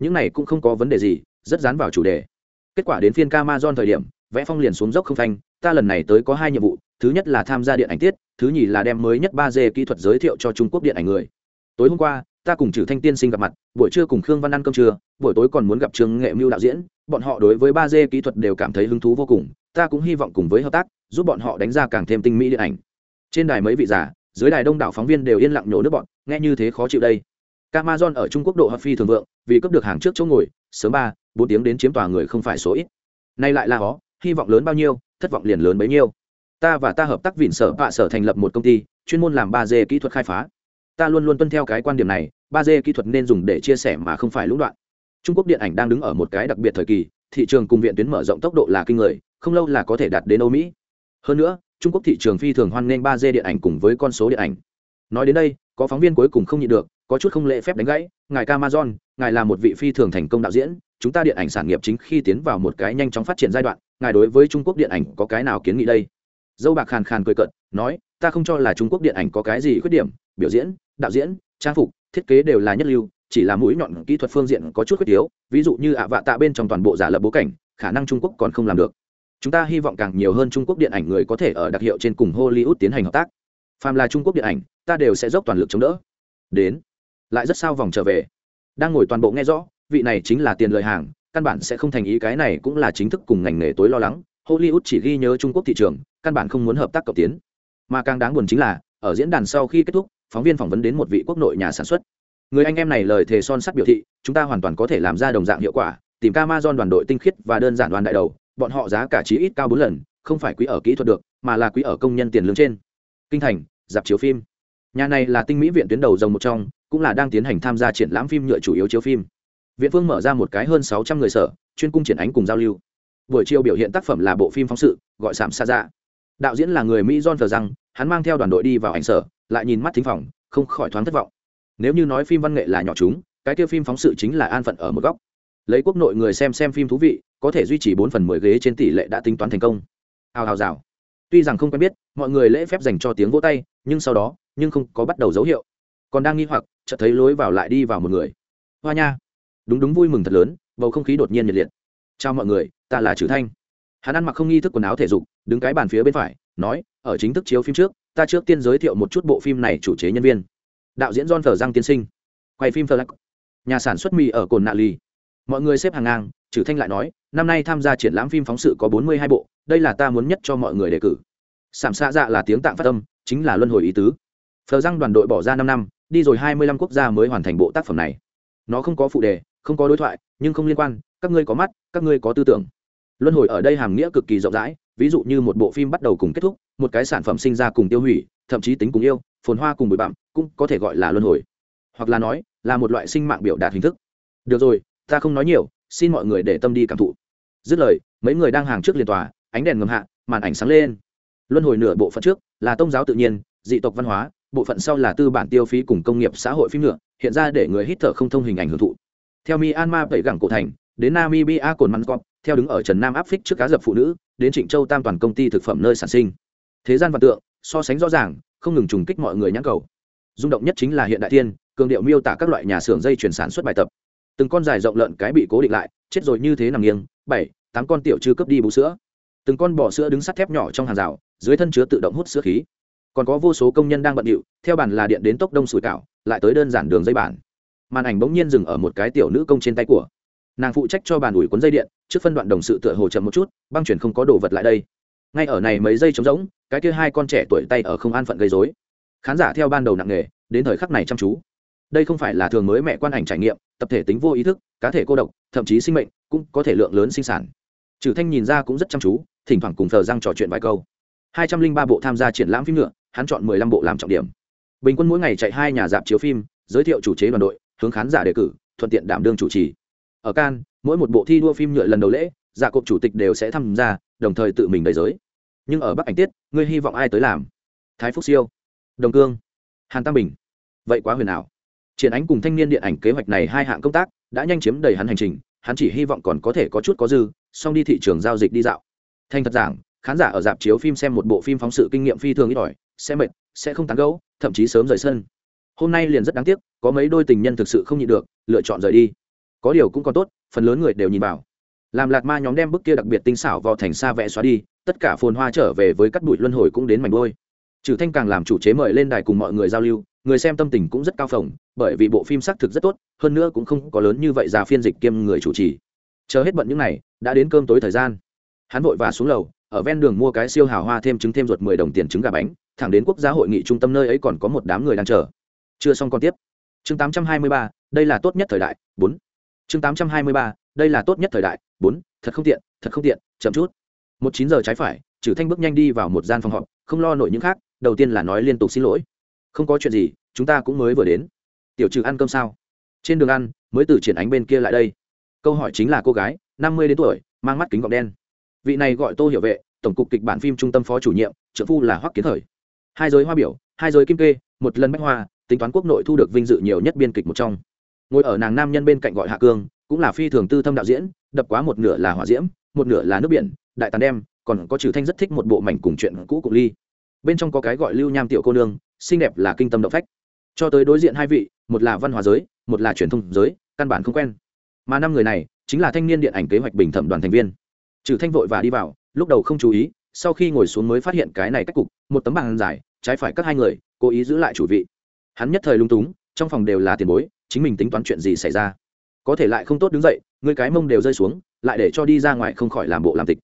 Những này cũng không có vấn đề gì, rất dán vào chủ đề. Kết quả đến phiên Amazon thời điểm, vẽ phong liền xuống dốc không thanh ta lần này tới có hai nhiệm vụ thứ nhất là tham gia điện ảnh tiết thứ nhì là đem mới nhất ba d kỹ thuật giới thiệu cho trung quốc điện ảnh người tối hôm qua ta cùng trừ thanh tiên sinh gặp mặt buổi trưa cùng khương văn ăn cơm trưa buổi tối còn muốn gặp trường nghệ mưu đạo diễn bọn họ đối với ba d kỹ thuật đều cảm thấy hứng thú vô cùng ta cũng hy vọng cùng với hợp tác giúp bọn họ đánh ra càng thêm tinh mỹ điện ảnh trên đài mấy vị giả dưới đài đông đảo phóng viên đều yên lặng nhổ nước bọn nghe như thế khó chịu đây Amazon ở Trung Quốc độ hợp phi thường vượng, vì cấp được hàng trước chỗ ngồi, sớm ba, bốn tiếng đến chiếm tòa người không phải số ít. Nay lại là có, hy vọng lớn bao nhiêu, thất vọng liền lớn bấy nhiêu. Ta và ta hợp tác vịn sở bạ sở thành lập một công ty, chuyên môn làm ba d kỹ thuật khai phá. Ta luôn luôn tuân theo cái quan điểm này, ba d kỹ thuật nên dùng để chia sẻ mà không phải lũng đoạn. Trung Quốc điện ảnh đang đứng ở một cái đặc biệt thời kỳ, thị trường cùng viện tuyến mở rộng tốc độ là kinh người, không lâu là có thể đạt đến Âu Mỹ. Hơn nữa, Trung Quốc thị trường phi thường hoan nghênh ba d điện ảnh cùng với con số điện ảnh. Nói đến đây, có phóng viên cuối cùng không nhịn được, có chút không lễ phép đánh gãy ngài Amazon, ngài là một vị phi thường thành công đạo diễn chúng ta điện ảnh sản nghiệp chính khi tiến vào một cái nhanh chóng phát triển giai đoạn ngài đối với trung quốc điện ảnh có cái nào kiến nghị đây dâu bạc khàn khàn cười cận nói, ta không cho là trung quốc điện ảnh có cái gì khuyết điểm, biểu diễn, đạo diễn, trang phục, thiết kế đều là nhất lưu, chỉ là mũi nhọn kỹ thuật phương diện có chút khuyết yếu, ví dụ như ạ vạ tạ bên trong toàn bộ giả lập bố cảnh, khả năng trung quốc còn không làm được. Chúng ta hy vọng càng nhiều hơn trung quốc điện ảnh người có thể ở đặc hiệu trên cùng hollywood tiến hành hợp tác. Phàm là trung quốc điện ảnh, ta đều sẽ dốc toàn lực chống đỡ. Đến. Lại rất sao vòng trở về. Đang ngồi toàn bộ nghe rõ, vị này chính là tiền lời hàng, căn bản sẽ không thành ý cái này cũng là chính thức cùng ngành nghề tối lo lắng hollywood chỉ ghi nhớ trung quốc thị trường, căn bản không muốn hợp tác cộng tiến. Mà càng đáng buồn chính là, ở diễn đàn sau khi kết thúc, phóng viên phỏng vấn đến một vị quốc nội nhà sản xuất. Người anh em này lời thề son sắt biểu thị, chúng ta hoàn toàn có thể làm ra đồng dạng hiệu quả, tìm Amazon đoàn đội tinh khiết và đơn giản đoàn đại đầu, bọn họ giá cả chí ít cao bốn lần, không phải quý ở kỹ thuật được, mà là quý ở công nhân tiền lương trên. Kinh thành, dạp chiếu phim. Nhà này là tinh mỹ viện tuyến đầu dòng một trong, cũng là đang tiến hành tham gia triển lãm phim nhựa chủ yếu chiếu phim. Viện phương mở ra một cái hơn sáu trăm người sở, chuyên cung triển ánh cùng giao lưu buổi chiều biểu hiện tác phẩm là bộ phim phóng sự, gọi sảm xa dạ. Đạo diễn là người mỹ john thờ rằng hắn mang theo đoàn đội đi vào ảnh sở, lại nhìn mắt thính phòng, không khỏi thoáng thất vọng. Nếu như nói phim văn nghệ là nhỏ chúng, cái kia phim phóng sự chính là an phận ở một góc. Lấy quốc nội người xem xem phim thú vị, có thể duy trì bốn phần mười ghế trên tỷ lệ đã tính toán thành công. Hào hào rào. Tuy rằng không quen biết, mọi người lễ phép dành cho tiếng vỗ tay, nhưng sau đó, nhưng không có bắt đầu dấu hiệu. Còn đang nghi hoặc, chợt thấy lối vào lại đi vào một người. Hoa nha. Đúng đúng vui mừng thật lớn, bầu không khí đột nhiên nhiệt liệt chào mọi người, ta là trừ thanh. Hắn ăn mặc không nghi thức quần áo thể dục, đứng cái bàn phía bên phải, nói, ở chính thức chiếu phim trước, ta trước tiên giới thiệu một chút bộ phim này chủ chế nhân viên. Đạo diễn john thờ giang tiên sinh. Quay phim thờ nhà sản xuất mì ở cồn nạ Lì. mọi người xếp hàng ngang trừ thanh lại nói, năm nay tham gia triển lãm phim phóng sự có bốn mươi hai bộ, đây là ta muốn nhất cho mọi người đề cử. Sảm xa dạ là tiếng tạng phát âm, chính là luân hồi ý tứ. Phờ răng đoàn đội bỏ ra năm năm, đi rồi hai mươi lăm quốc gia mới hoàn thành bộ tác phẩm này. Nó không có phụ đề, không có đối thoại, nhưng không liên quan các ngươi có mắt, các ngươi có tư tưởng. Luân hồi ở đây hàm nghĩa cực kỳ rộng rãi, ví dụ như một bộ phim bắt đầu cùng kết thúc, một cái sản phẩm sinh ra cùng tiêu hủy, thậm chí tính cùng yêu, phồn hoa cùng bụi bặm, cũng có thể gọi là luân hồi. Hoặc là nói, là một loại sinh mạng biểu đạt hình thức. Được rồi, ta không nói nhiều, xin mọi người để tâm đi cảm thụ. Dứt lời, mấy người đang hàng trước liên tòa, ánh đèn ngầm hạ, màn ảnh sáng lên. Luân hồi nửa bộ phận trước, là tôn giáo tự nhiên, dị tộc văn hóa, bộ phận sau là tư bản tiêu phí cùng công nghiệp xã hội phim nhựa hiện ra để người hít thở không thông hình ảnh hưởng thụ. Theo myanmar tẩy gẳng cổ thành đến namibia cồn mắn cọp, theo đứng ở trần nam áp phích trước cá dập phụ nữ, đến trịnh châu tam toàn công ty thực phẩm nơi sản sinh. Thế gian văn tượng, so sánh rõ ràng, không ngừng trùng kích mọi người nhãn cầu. Rung động nhất chính là hiện đại thiên, cường điệu miêu tả các loại nhà xưởng dây chuyển sản xuất bài tập. Từng con dài rộng lợn cái bị cố định lại, chết rồi như thế nằm nghiêng, bảy, tám con tiểu chưa cướp đi bú sữa. Từng con bò sữa đứng sắt thép nhỏ trong hàng rào, dưới thân chứa tự động hút sữa khí. Còn có vô số công nhân đang bận điệu, theo bản là điện đến tốc đông sủi cảo, lại tới đơn giản đường dây bản. Màn ảnh bỗng nhiên dừng ở một cái tiểu nữ công trên tay của nàng phụ trách cho bàn ủi cuốn dây điện, trước phân đoạn đồng sự tựa hồ chậm một chút, băng chuyển không có đồ vật lại đây. Ngay ở này mấy giây trống rỗng, cái kia hai con trẻ tuổi tay ở không an phận gây dối khán giả theo ban đầu nặng nghề đến thời khắc này chăm chú. Đây không phải là thường mới mẹ quan ảnh trải nghiệm, tập thể tính vô ý thức, cá thể cô độc, thậm chí sinh mệnh, cũng có thể lượng lớn sinh sản. Trừ thanh nhìn ra cũng rất chăm chú, thỉnh thoảng cùng thờ răng trò chuyện vài câu. Hai trăm linh ba bộ tham gia triển lãm phim nữa, hắn chọn mười lăm bộ làm trọng điểm. Bình quân mỗi ngày chạy hai nhà dạp chiếu phim, giới thiệu chủ chế đoàn đội, hướng khán giả đề cử, thuận tiện đảm đương chủ trì ở can, mỗi một bộ thi đua phim nhựa lần đầu lễ dạ cộp chủ tịch đều sẽ tham gia, đồng thời tự mình đầy giới. Nhưng ở bắc ảnh tiết, ngươi hy vọng ai tới làm? Thái phúc siêu, đồng cương, hàn tam bình. Vậy quá huyền ảo. Triển ánh cùng thanh niên điện ảnh kế hoạch này hai hạng công tác, đã nhanh chiếm đầy hắn hành trình, hắn chỉ hy vọng còn có thể có chút có dư, xong đi thị trường giao dịch đi dạo. Thành thật giảng, khán giả ở dạp chiếu phim xem một bộ phim phóng sự kinh nghiệm phi thường ít ỏi, sẽ mệt, sẽ không tán gẫu, thậm chí sớm rời sân. Hôm nay liền rất đáng tiếc, có mấy đôi tình nhân thực sự không nhịn được, lựa chọn rời đi có điều cũng còn tốt, phần lớn người đều nhìn vào. Làm lạt ma nhóm đem bức kia đặc biệt tinh xảo vào thành xa vẽ xóa đi, tất cả phồn hoa trở về với các bụi luân hồi cũng đến mảnh đôi trừ thanh càng làm chủ chế mời lên đài cùng mọi người giao lưu, người xem tâm tình cũng rất cao phồng, bởi vì bộ phim xác thực rất tốt, hơn nữa cũng không có lớn như vậy ra phiên dịch kiêm người chủ trì. Chờ hết bận những này, đã đến cơm tối thời gian. Hắn vội và xuống lầu, ở ven đường mua cái siêu hào hoa thêm trứng thêm ruột mười đồng tiền trứng gà bánh, thẳng đến quốc gia hội nghị trung tâm nơi ấy còn có một đám người đang chờ. Chưa xong còn tiếp. Chương tám trăm hai mươi ba, đây là tốt nhất thời đại, bốn chương tám trăm hai mươi ba, đây là tốt nhất thời đại. Bốn, thật không tiện, thật không tiện, chậm chút. Một chín giờ trái phải trừ thanh bước nhanh đi vào một gian phòng họp, không lo nổi những khác, đầu tiên là nói liên tục xin lỗi. Không có chuyện gì, chúng ta cũng mới vừa đến. Tiểu trừ ăn cơm sao? Trên đường ăn, mới từ triển ánh bên kia lại đây. Câu hỏi chính là cô gái, năm mươi đến tuổi, mang mắt kính gọng đen. Vị này gọi tô hiểu vệ, tổng cục kịch bản phim trung tâm phó chủ nhiệm trợ phu là hoắc kiến thời hai giới hoa biểu, hai giới kim kê, một lần bách hoa, tính toán quốc nội thu được vinh dự nhiều nhất biên kịch một trong ngồi ở nàng nam nhân bên cạnh gọi hạ cương, cũng là phi thường tư thâm đạo diễn, đập quá một nửa là hỏa diễm, một nửa là nước biển, đại tàn đem còn có trừ thanh rất thích một bộ mảnh cùng chuyện cũ cụ ly. Bên trong có cái gọi lưu nham tiểu cô nương, xinh đẹp là kinh tâm động phách. Cho tới đối diện hai vị, một là văn hóa giới, một là truyền thông giới, căn bản không quen. Mà năm người này, chính là thanh niên điện ảnh kế hoạch bình thẩm đoàn thành viên. Trừ thanh vội và đi vào, lúc đầu không chú ý, sau khi ngồi xuống mới phát hiện cái này cách cục, một tấm bàn dài, trái phải các hai người, cố ý giữ lại chủ vị. Hắn nhất thời lung túng trong phòng đều là tiền bối, chính mình tính toán chuyện gì xảy ra? Có thể lại không tốt đứng dậy người cái mông đều rơi xuống, lại để cho đi ra ngoài không khỏi làm bộ làm tịch.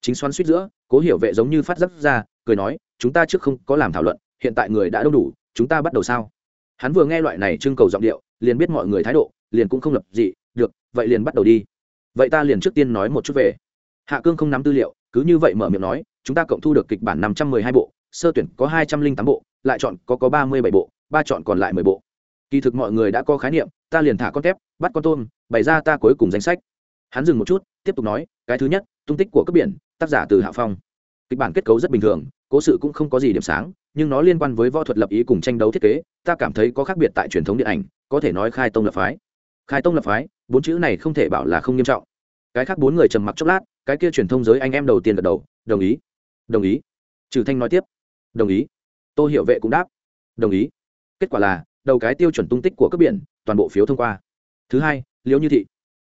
Chính xoắn suýt giữa, cố hiểu vệ giống như phát giấc ra, cười nói, chúng ta trước không có làm thảo luận, hiện tại người đã đông đủ, chúng ta bắt đầu sao? Hắn vừa nghe loại này trưng cầu giọng điệu, liền biết mọi người thái độ, liền cũng không lập gì được, vậy liền bắt đầu đi. Vậy ta liền trước tiên nói một chút về. Hạ cương không nắm tư liệu, cứ như vậy mở miệng nói, chúng ta cộng thu được kịch bản năm trăm mười hai bộ, sơ tuyển có hai trăm linh tám bộ, lại chọn có có ba mươi bảy bộ, ba chọn còn lại mười bộ kỳ thực mọi người đã có khái niệm, ta liền thả con tép, bắt con tôm, bày ra ta cuối cùng danh sách. Hắn dừng một chút, tiếp tục nói, cái thứ nhất, tung tích của cấp biển, tác giả từ hạ phong. Kịch bản kết cấu rất bình thường, cố sự cũng không có gì điểm sáng, nhưng nó liên quan với võ thuật lập ý cùng tranh đấu thiết kế, ta cảm thấy có khác biệt tại truyền thống điện ảnh, có thể nói khai tông lập phái. Khai tông lập phái, bốn chữ này không thể bảo là không nghiêm trọng. Cái khác bốn người trầm mặc chốc lát, cái kia truyền thông giới anh em đầu tiên gật đầu, đồng ý đồng ý. Trừ thanh nói tiếp, đồng ý. Tô hiệu vệ cũng đáp, đồng ý. Kết quả là đầu cái tiêu chuẩn tung tích của cấp biển, toàn bộ phiếu thông qua. Thứ hai, liễu như thị.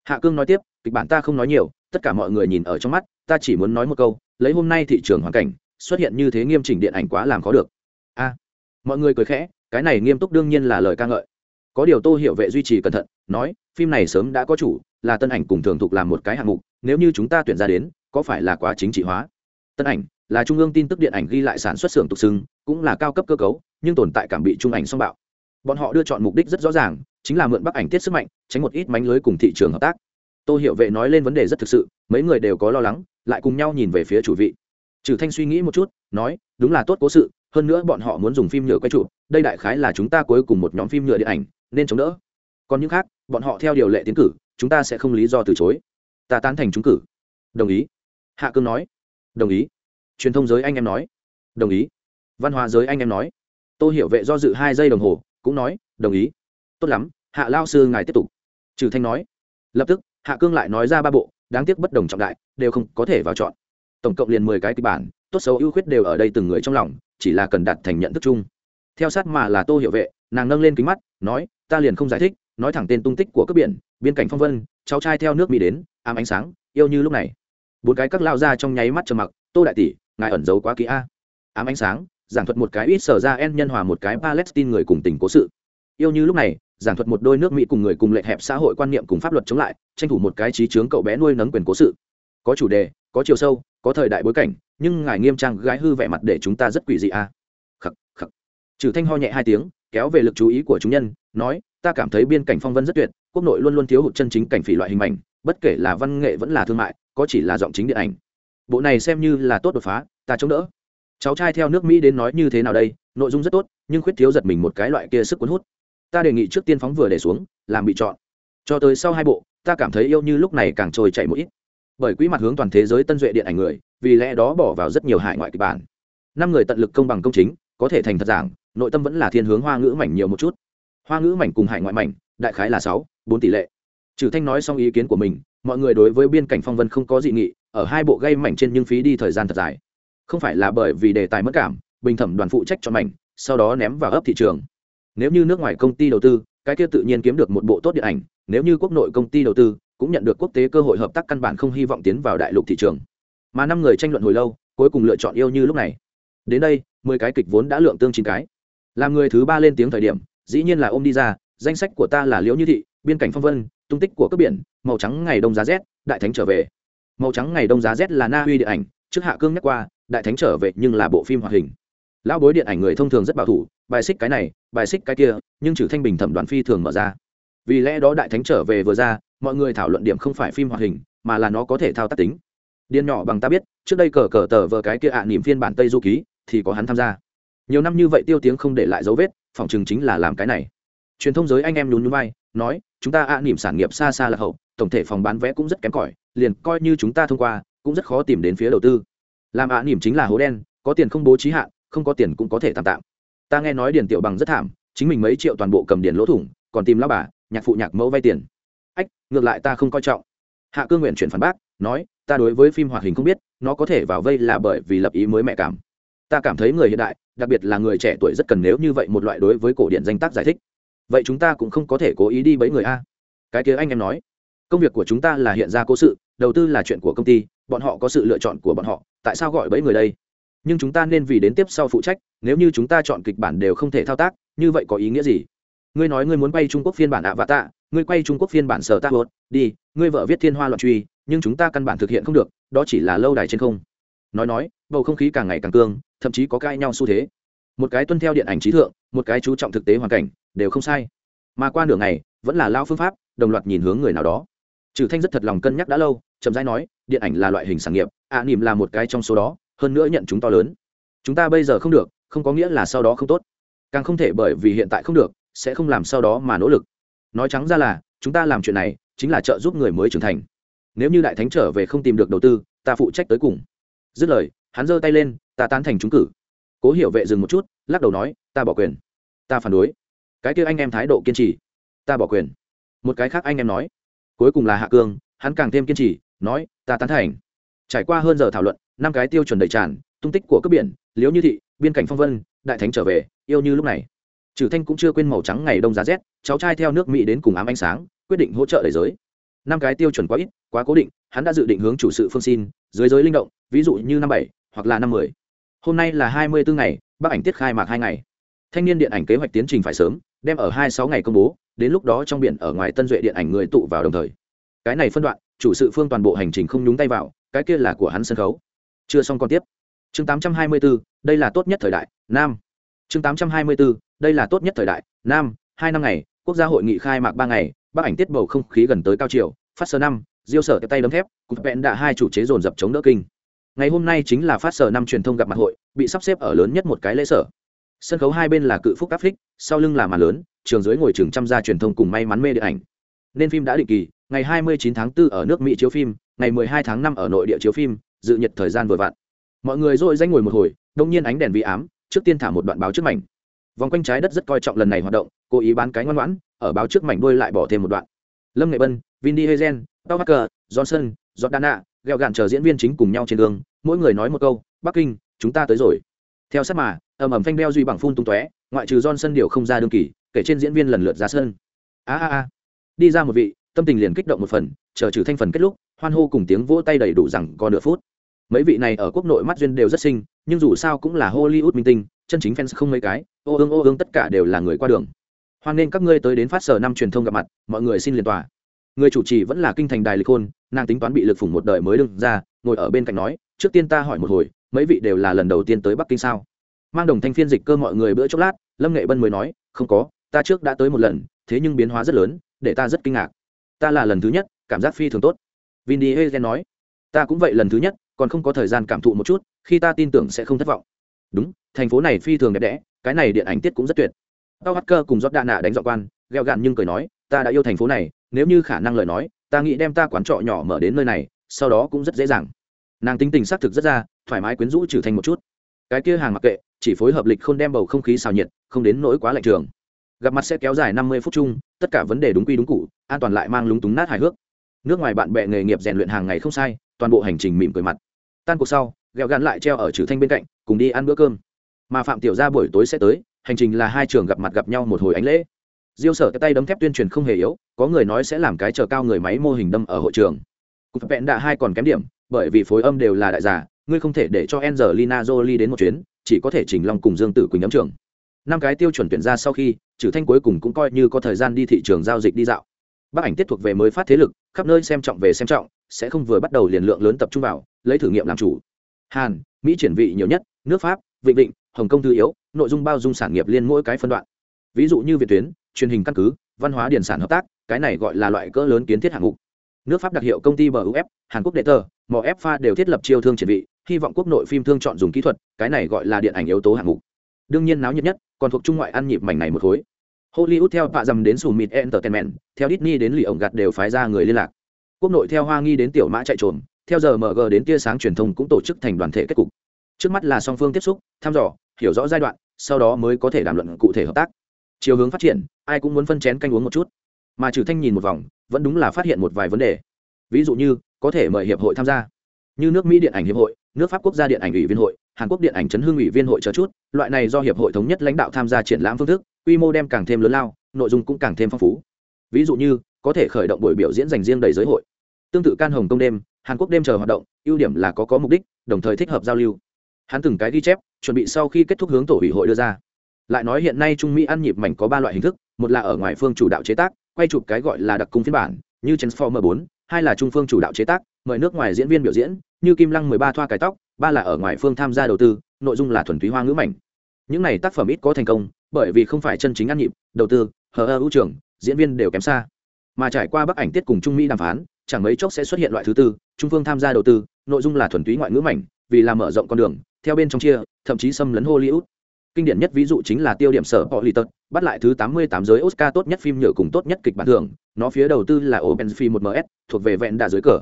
Hạ cương nói tiếp, kịch bản ta không nói nhiều, tất cả mọi người nhìn ở trong mắt, ta chỉ muốn nói một câu, lấy hôm nay thị trường hoàn cảnh, xuất hiện như thế nghiêm chỉnh điện ảnh quá làm khó được. A. Mọi người cười khẽ, cái này nghiêm túc đương nhiên là lời ca ngợi. Có điều tô hiểu vệ duy trì cẩn thận, nói, phim này sớm đã có chủ, là tân ảnh cùng thường thục làm một cái hạng mục, nếu như chúng ta tuyển ra đến, có phải là quá chính trị hóa? Tân ảnh là trung ương tin tức điện ảnh ghi lại sản xuất xưởng tục xưng, cũng là cao cấp cơ cấu, nhưng tồn tại cảm bị trung ảnh song bạo bọn họ đưa chọn mục đích rất rõ ràng, chính là mượn bắc ảnh tiết sức mạnh, tránh một ít mánh lưới cùng thị trường hợp tác. Tô hiểu vệ nói lên vấn đề rất thực sự, mấy người đều có lo lắng, lại cùng nhau nhìn về phía chủ vị. Trừ thanh suy nghĩ một chút, nói, đúng là tốt cố sự, hơn nữa bọn họ muốn dùng phim nhựa quay trụ, đây đại khái là chúng ta cuối cùng một nhóm phim nhựa điện ảnh, nên chống đỡ. Còn những khác, bọn họ theo điều lệ tiến cử, chúng ta sẽ không lý do từ chối. Ta tán thành chúng cử. Đồng ý. Hạ cương nói. Đồng ý. Truyền thông giới anh em nói. Đồng ý. Văn hóa giới anh em nói. Tôi hiểu vệ do dự hai giây đồng hồ cũng nói, đồng ý. Tốt lắm, hạ lao sư ngài tiếp tục. Trừ thanh nói. Lập tức, hạ cương lại nói ra ba bộ, đáng tiếc bất đồng trọng đại, đều không có thể vào chọn. Tổng cộng liền mười cái kịch bản, tốt xấu ưu khuyết đều ở đây từng người trong lòng, chỉ là cần đạt thành nhận thức chung. Theo sát mà là tô hiệu vệ, nàng nâng lên kính mắt, nói, ta liền không giải thích, nói thẳng tên tung tích của cướp biển, biên cảnh phong vân, cháu trai theo nước mỹ đến, ám ánh sáng, yêu như lúc này. Bốn cái các lao ra trong nháy mắt trầm mặc, tô đại tỷ, ngài ẩn giấu quá kỹ a. Ám ánh sáng giảng thuật một cái ít sở ra en nhân hòa một cái palestine người cùng tình cố sự. Yêu như lúc này, giảng thuật một đôi nước mỹ cùng người cùng lệ hẹp xã hội quan niệm cùng pháp luật chống lại, tranh thủ một cái trí chướng cậu bé nuôi nấng quyền cố sự. Có chủ đề, có chiều sâu, có thời đại bối cảnh, nhưng ngài nghiêm trang gái hư vẻ mặt để chúng ta rất quỷ dị a. À? khắc khắc. Trừ thanh ho nhẹ hai tiếng, kéo về lực chú ý của chúng nhân, nói, ta cảm thấy biên cảnh phong vân rất tuyệt, quốc nội luôn luôn thiếu hụt chân chính cảnh phỉ loại hình ảnh, bất kể là văn nghệ vẫn là thương mại, có chỉ là giọng chính điện ảnh. Bộ này xem như là tốt đột phá, ta chống đỡ cháu trai theo nước mỹ đến nói như thế nào đây? Nội dung rất tốt, nhưng khuyết thiếu giật mình một cái loại kia sức cuốn hút. Ta đề nghị trước tiên phóng vừa để xuống, làm bị chọn. Cho tới sau hai bộ, ta cảm thấy yêu như lúc này càng trôi chảy một ít. Bởi quỹ mặt hướng toàn thế giới tân duệ điện ảnh người, vì lẽ đó bỏ vào rất nhiều hải ngoại kịch bản. Năm người tận lực công bằng công chính, có thể thành thật giảng, nội tâm vẫn là thiên hướng hoa ngữ mảnh nhiều một chút. Hoa ngữ mảnh cùng hải ngoại mảnh, đại khái là sáu, bốn tỷ lệ. Trừ thanh nói xong ý kiến của mình, mọi người đối với biên cảnh phong vân không có dị nghị, ở hai bộ gây mảnh trên nhưng phí đi thời gian thật dài không phải là bởi vì đề tài mất cảm, bình thẩm đoàn phụ trách cho mảnh, sau đó ném vào ấp thị trường. Nếu như nước ngoài công ty đầu tư, cái kia tự nhiên kiếm được một bộ tốt điện ảnh, nếu như quốc nội công ty đầu tư, cũng nhận được quốc tế cơ hội hợp tác căn bản không hy vọng tiến vào đại lục thị trường. Mà năm người tranh luận hồi lâu, cuối cùng lựa chọn yêu như lúc này. Đến đây, mười cái kịch vốn đã lượng tương chín cái. Làm người thứ ba lên tiếng thời điểm, dĩ nhiên là ôm đi ra, danh sách của ta là liễu như thị, biên cảnh phong vân, tung tích của cướp biển, màu trắng ngày đông giá rét đại thánh trở về. Màu trắng ngày đông giá rét là na uy điện ảnh trước hạ cương nhắc qua đại thánh trở về nhưng là bộ phim hoạt hình. Lão bối điện ảnh người thông thường rất bảo thủ bài xích cái này bài xích cái kia nhưng trừ thanh bình thẩm đoàn phi thường mở ra. Vì lẽ đó đại thánh trở về vừa ra mọi người thảo luận điểm không phải phim hoạt hình mà là nó có thể thao tác tính. Điên nhỏ bằng ta biết trước đây cờ cờ tờ vờ cái kia ạ à, niềm phiên bản tây du ký thì có hắn tham gia. Nhiều năm như vậy tiêu tiếng không để lại dấu vết phòng chừng chính là làm cái này. Truyền thông giới anh em nhún nhún vai nói chúng ta ạ à, niềm sản nghiệp xa xa là hậu tổng thể phòng bán vé cũng rất kém cỏi liền coi như chúng ta thông qua cũng rất khó tìm đến phía đầu tư. Làm ạ à, chính là hố đen có tiền không bố trí hạn không có tiền cũng có thể tạm tạm. Ta nghe nói điền tiểu bằng rất thảm chính mình mấy triệu toàn bộ cầm điền lỗ thủng còn tìm lao bà nhạc phụ nhạc mẫu vay tiền. Ách ngược lại ta không coi trọng. Hạ cương nguyện chuyển phản bác nói ta đối với phim hoạt hình không biết nó có thể vào vây là bởi vì lập ý mới mẹ cảm. Ta cảm thấy người hiện đại đặc biệt là người trẻ tuổi rất cần nếu như vậy một loại đối với cổ điển danh tác giải thích. Vậy chúng ta cũng không có thể cố ý đi bẫy người a. Cái kia anh em nói công việc của chúng ta là hiện ra cố sự đầu tư là chuyện của công ty, bọn họ có sự lựa chọn của bọn họ, tại sao gọi bẫy người đây? Nhưng chúng ta nên vì đến tiếp sau phụ trách, nếu như chúng ta chọn kịch bản đều không thể thao tác, như vậy có ý nghĩa gì? Ngươi nói ngươi muốn quay trung quốc phiên bản ạ vạ tạ, ngươi quay trung quốc phiên bản sở tác hốt, đi, ngươi vợ viết thiên hoa loạn truy, nhưng chúng ta căn bản thực hiện không được, đó chỉ là lâu đài trên không. Nói nói, bầu không khí càng ngày càng cương, thậm chí có cãi nhau xu thế. Một cái tuân theo điện ảnh trí thượng, một cái chú trọng thực tế hoàn cảnh, đều không sai. Mà qua nửa ngày, vẫn là lao phương pháp, đồng loạt nhìn hướng người nào đó. Trừ thanh rất thật lòng cân nhắc đã lâu chậm rãi nói điện ảnh là loại hình sản nghiệp ạ à, nỉm là một cái trong số đó hơn nữa nhận chúng to lớn. Chúng ta bây giờ không được không có nghĩa là sau đó không tốt. Càng không thể bởi vì hiện tại không được sẽ không làm sau đó mà nỗ lực. Nói trắng ra là chúng ta làm chuyện này chính là trợ giúp người mới trưởng thành. Nếu như đại thánh trở về không tìm được đầu tư ta phụ trách tới cùng. Dứt lời hắn giơ tay lên ta tán thành trúng cử. Cố hiểu vệ dừng một chút lắc đầu nói ta bỏ quyền. Ta phản đối. Cái kia anh em thái độ kiên trì. Ta bỏ quyền. Một cái khác anh em nói cuối cùng là hạ cương hắn càng thêm kiên trì nói, ta tán thành. Trải qua hơn giờ thảo luận, năm cái tiêu chuẩn đầy tràn, tung tích của cấp biển liếu như thị, biên cảnh phong vân, đại thánh trở về, yêu như lúc này. Trừ thanh cũng chưa quên màu trắng ngày đông giá rét, cháu trai theo nước mỹ đến cùng ám ánh sáng, quyết định hỗ trợ đầy giới. Năm cái tiêu chuẩn quá ít, quá cố định, hắn đã dự định hướng chủ sự phương xin, dưới giới linh động, ví dụ như năm bảy, hoặc là năm mười. Hôm nay là hai mươi bốn ngày, bác ảnh tiết khai mạc hai ngày. Thanh niên điện ảnh kế hoạch tiến trình phải sớm, đem ở hai sáu ngày công bố, đến lúc đó trong biển ở ngoài tân duệ điện ảnh người tụ vào đồng thời. Cái này phân đoạn chủ sự phương toàn bộ hành trình không nhúng tay vào, cái kia là của hắn sân khấu. Chưa xong còn tiếp. Chương tám trăm hai mươi bốn đây là tốt nhất thời đại, nam. Chương tám trăm hai mươi bốn đây là tốt nhất thời đại, nam, hai năm ngày, quốc gia hội nghị khai mạc ba ngày, bác ảnh tiết bầu không khí gần tới cao triều. phát sơ năm, diêu sở tay đấm thép, cục vẹn đã hai chủ chế dồn dập chống đỡ kinh. Ngày hôm nay chính là phát sở năm truyền thông gặp mặt hội, bị sắp xếp ở lớn nhất một cái lễ sở. Sân khấu hai bên là cự phúc áp phích sau lưng là màn lớn, trường dưới ngồi trường trăm gia truyền thông cùng may mắn mê điện ảnh. Nên phim đã định kỳ ngày 29 tháng 4 ở nước mỹ chiếu phim ngày 12 tháng 5 ở nội địa chiếu phim dự nhật thời gian vừa vặn. Mọi người rồi danh ngồi một hồi đông nhiên ánh đèn vi ám trước tiên thả một đoạn báo trước mảnh. Vòng quanh trái đất rất coi trọng lần này hoạt động cố ý bán cái ngoan ngoãn ở báo trước mảnh đuôi lại bỏ thêm một đoạn. Lâm nghệ bân vin Diesel, Paul Walker, johnson jordana gheo gạn chờ diễn viên chính cùng nhau trên đường mỗi người nói một câu bắc kinh chúng ta tới rồi. Theo sát mà ầm ầm phanh đeo duy bằng phun tung tóe ngoại trừ johnson điều không ra đương kỳ kể trên diễn viên lần lượt ra sân. A a a. Đi ra một vị tâm tình liền kích động một phần, chờ trừ thanh phần kết lúc, hoan hô cùng tiếng vỗ tay đầy đủ rằng có nửa phút. Mấy vị này ở quốc nội mắt duyên đều rất xinh, nhưng dù sao cũng là hollywood minh tinh, chân chính fans không mấy cái, ô ương ô ương tất cả đều là người qua đường. Hoan nên các ngươi tới đến phát sở năm truyền thông gặp mặt, mọi người xin liền tòa. Người chủ trì vẫn là kinh thành đài lịch hôn, nàng tính toán bị lực phủng một đời mới đương ra, ngồi ở bên cạnh nói, trước tiên ta hỏi một hồi, mấy vị đều là lần đầu tiên tới bắc kinh sao? Mang đồng thanh phiên dịch cơ mọi người bữa chốc lát, lâm nghệ bân mới nói, không có, ta trước đã tới một lần, thế nhưng biến hóa rất lớn, để ta rất kinh ngạc ta là lần thứ nhất, cảm giác phi thường tốt. Vin đi hê nói, ta cũng vậy lần thứ nhất, còn không có thời gian cảm thụ một chút, khi ta tin tưởng sẽ không thất vọng. Đúng, thành phố này phi thường đẹp đẽ, cái này điện ảnh tiết cũng rất tuyệt. Tao hacker cùng giót đạ nạ đánh dọn quan, gheo gạn nhưng cười nói, ta đã yêu thành phố này, nếu như khả năng lời nói, ta nghĩ đem ta quán trọ nhỏ mở đến nơi này, sau đó cũng rất dễ dàng. Nàng tính tình xác thực rất ra, thoải mái quyến rũ trừ thành một chút. Cái kia hàng mặc kệ, chỉ phối hợp lịch không đem bầu không khí xào nhiệt, không đến nỗi quá lạnh trường gặp mặt sẽ kéo dài năm mươi phút chung, tất cả vấn đề đúng quy đúng cụ an toàn lại mang lúng túng nát hài hước. Nước ngoài bạn bè nghề nghiệp rèn luyện hàng ngày không sai, toàn bộ hành trình mỉm cười mặt. Tan cuộc sau ghẹo gắn lại treo ở trừ thanh bên cạnh, cùng đi ăn bữa cơm. Mà phạm tiểu gia buổi tối sẽ tới, hành trình là hai trường gặp mặt gặp nhau một hồi ánh lễ. Diêu sở cái tay đấm thép tuyên truyền không hề yếu, có người nói sẽ làm cái chờ cao người máy mô hình đâm ở hội trường. Cục vẹn đạ hai còn kém điểm, bởi vì phối âm đều là đại giả, ngươi không thể để cho Angelina Jolie đến một chuyến, chỉ có thể chỉnh long cùng dương tử quỳnh ấm trường. Năm cái tiêu chuẩn tuyển ra sau khi trừ thanh cuối cùng cũng coi như có thời gian đi thị trường giao dịch đi dạo. Bác ảnh tiết thuộc về mới phát thế lực, khắp nơi xem trọng về xem trọng, sẽ không vừa bắt đầu liền lượng lớn tập trung vào, lấy thử nghiệm làm chủ. Hàn, mỹ triển vị nhiều nhất, nước pháp, vịnh vịnh, hồng kông thư yếu, nội dung bao dung sản nghiệp liên mỗi cái phân đoạn. Ví dụ như việt tuyến, truyền hình căn cứ, văn hóa điển sản hợp tác, cái này gọi là loại cỡ lớn kiến thiết hạng mục. Nước pháp đặc hiệu công ty buf hàn quốc đệ tờ mò f pha đều thiết lập chiêu thương triển vị, hy vọng quốc nội phim thương chọn dùng kỹ thuật, cái này gọi là điện ảnh yếu tố hạng mục. Đương nhiên náo nhiệt nhất còn thuộc trung ngoại ăn nhịp mảnh này một khối. Hollywood theo bạ dầm đến sùm mịt entertainment, theo disney đến lì ổng gạt đều phái ra người liên lạc. Quốc nội theo hoa nghi đến tiểu mã chạy trồn theo giờ mg đến tia sáng truyền thông cũng tổ chức thành đoàn thể kết cục. Trước mắt là song phương tiếp xúc, thăm dò, hiểu rõ giai đoạn, sau đó mới có thể đàm luận cụ thể hợp tác. Chiều hướng phát triển, ai cũng muốn phân chén canh uống một chút. Mà trừ thanh nhìn một vòng, vẫn đúng là phát hiện một vài vấn đề. Ví dụ như, có thể mời hiệp hội tham gia. Như nước mỹ điện ảnh hiệp hội, nước pháp quốc gia điện ảnh ủy viên hội hàn quốc điện ảnh chấn hương ủy viên hội chờ chút loại này do hiệp hội thống nhất lãnh đạo tham gia triển lãm phương thức quy mô đem càng thêm lớn lao nội dung cũng càng thêm phong phú. Ví dụ như có thể khởi động buổi biểu diễn dành riêng đầy giới hội. Tương tự can hồng công đêm hàn quốc đêm chờ hoạt động ưu điểm là có có mục đích đồng thời thích hợp giao lưu. Hắn từng cái ghi chép chuẩn bị sau khi kết thúc hướng tổ ủy hội đưa ra. Lại nói hiện nay trung mỹ ăn nhịp mảnh có ba loại hình thức một là ở ngoài phương chủ đạo chế tác quay chụp cái gọi là đặc cung phiên bản như transformer 4, hai là trung phương chủ đạo chế tác mời nước ngoài diễn viên biểu diễn như kim lăng mười ba thoa cải tóc ba là ở ngoài phương tham gia đầu tư, nội dung là thuần túy hoa ngữ mảnh. Những này tác phẩm ít có thành công, bởi vì không phải chân chính ăn nhịp, đầu tư, hờ ơ ưu trưởng diễn viên đều kém xa. Mà trải qua bắc ảnh tiết cùng trung mỹ đàm phán, chẳng mấy chốc sẽ xuất hiện loại thứ tư, trung phương tham gia đầu tư, nội dung là thuần túy ngoại ngữ mảnh, vì làm mở rộng con đường, theo bên trong chia, thậm chí xâm lấn hollywood. Kinh điển nhất ví dụ chính là tiêu điểm sở họ lì tật bắt lại thứ 88 giới oscar tốt nhất phim nhựa cùng tốt nhất kịch bản thưởng, nó phía đầu tư là open phi một ms thuộc về vẹn đà dưới cửa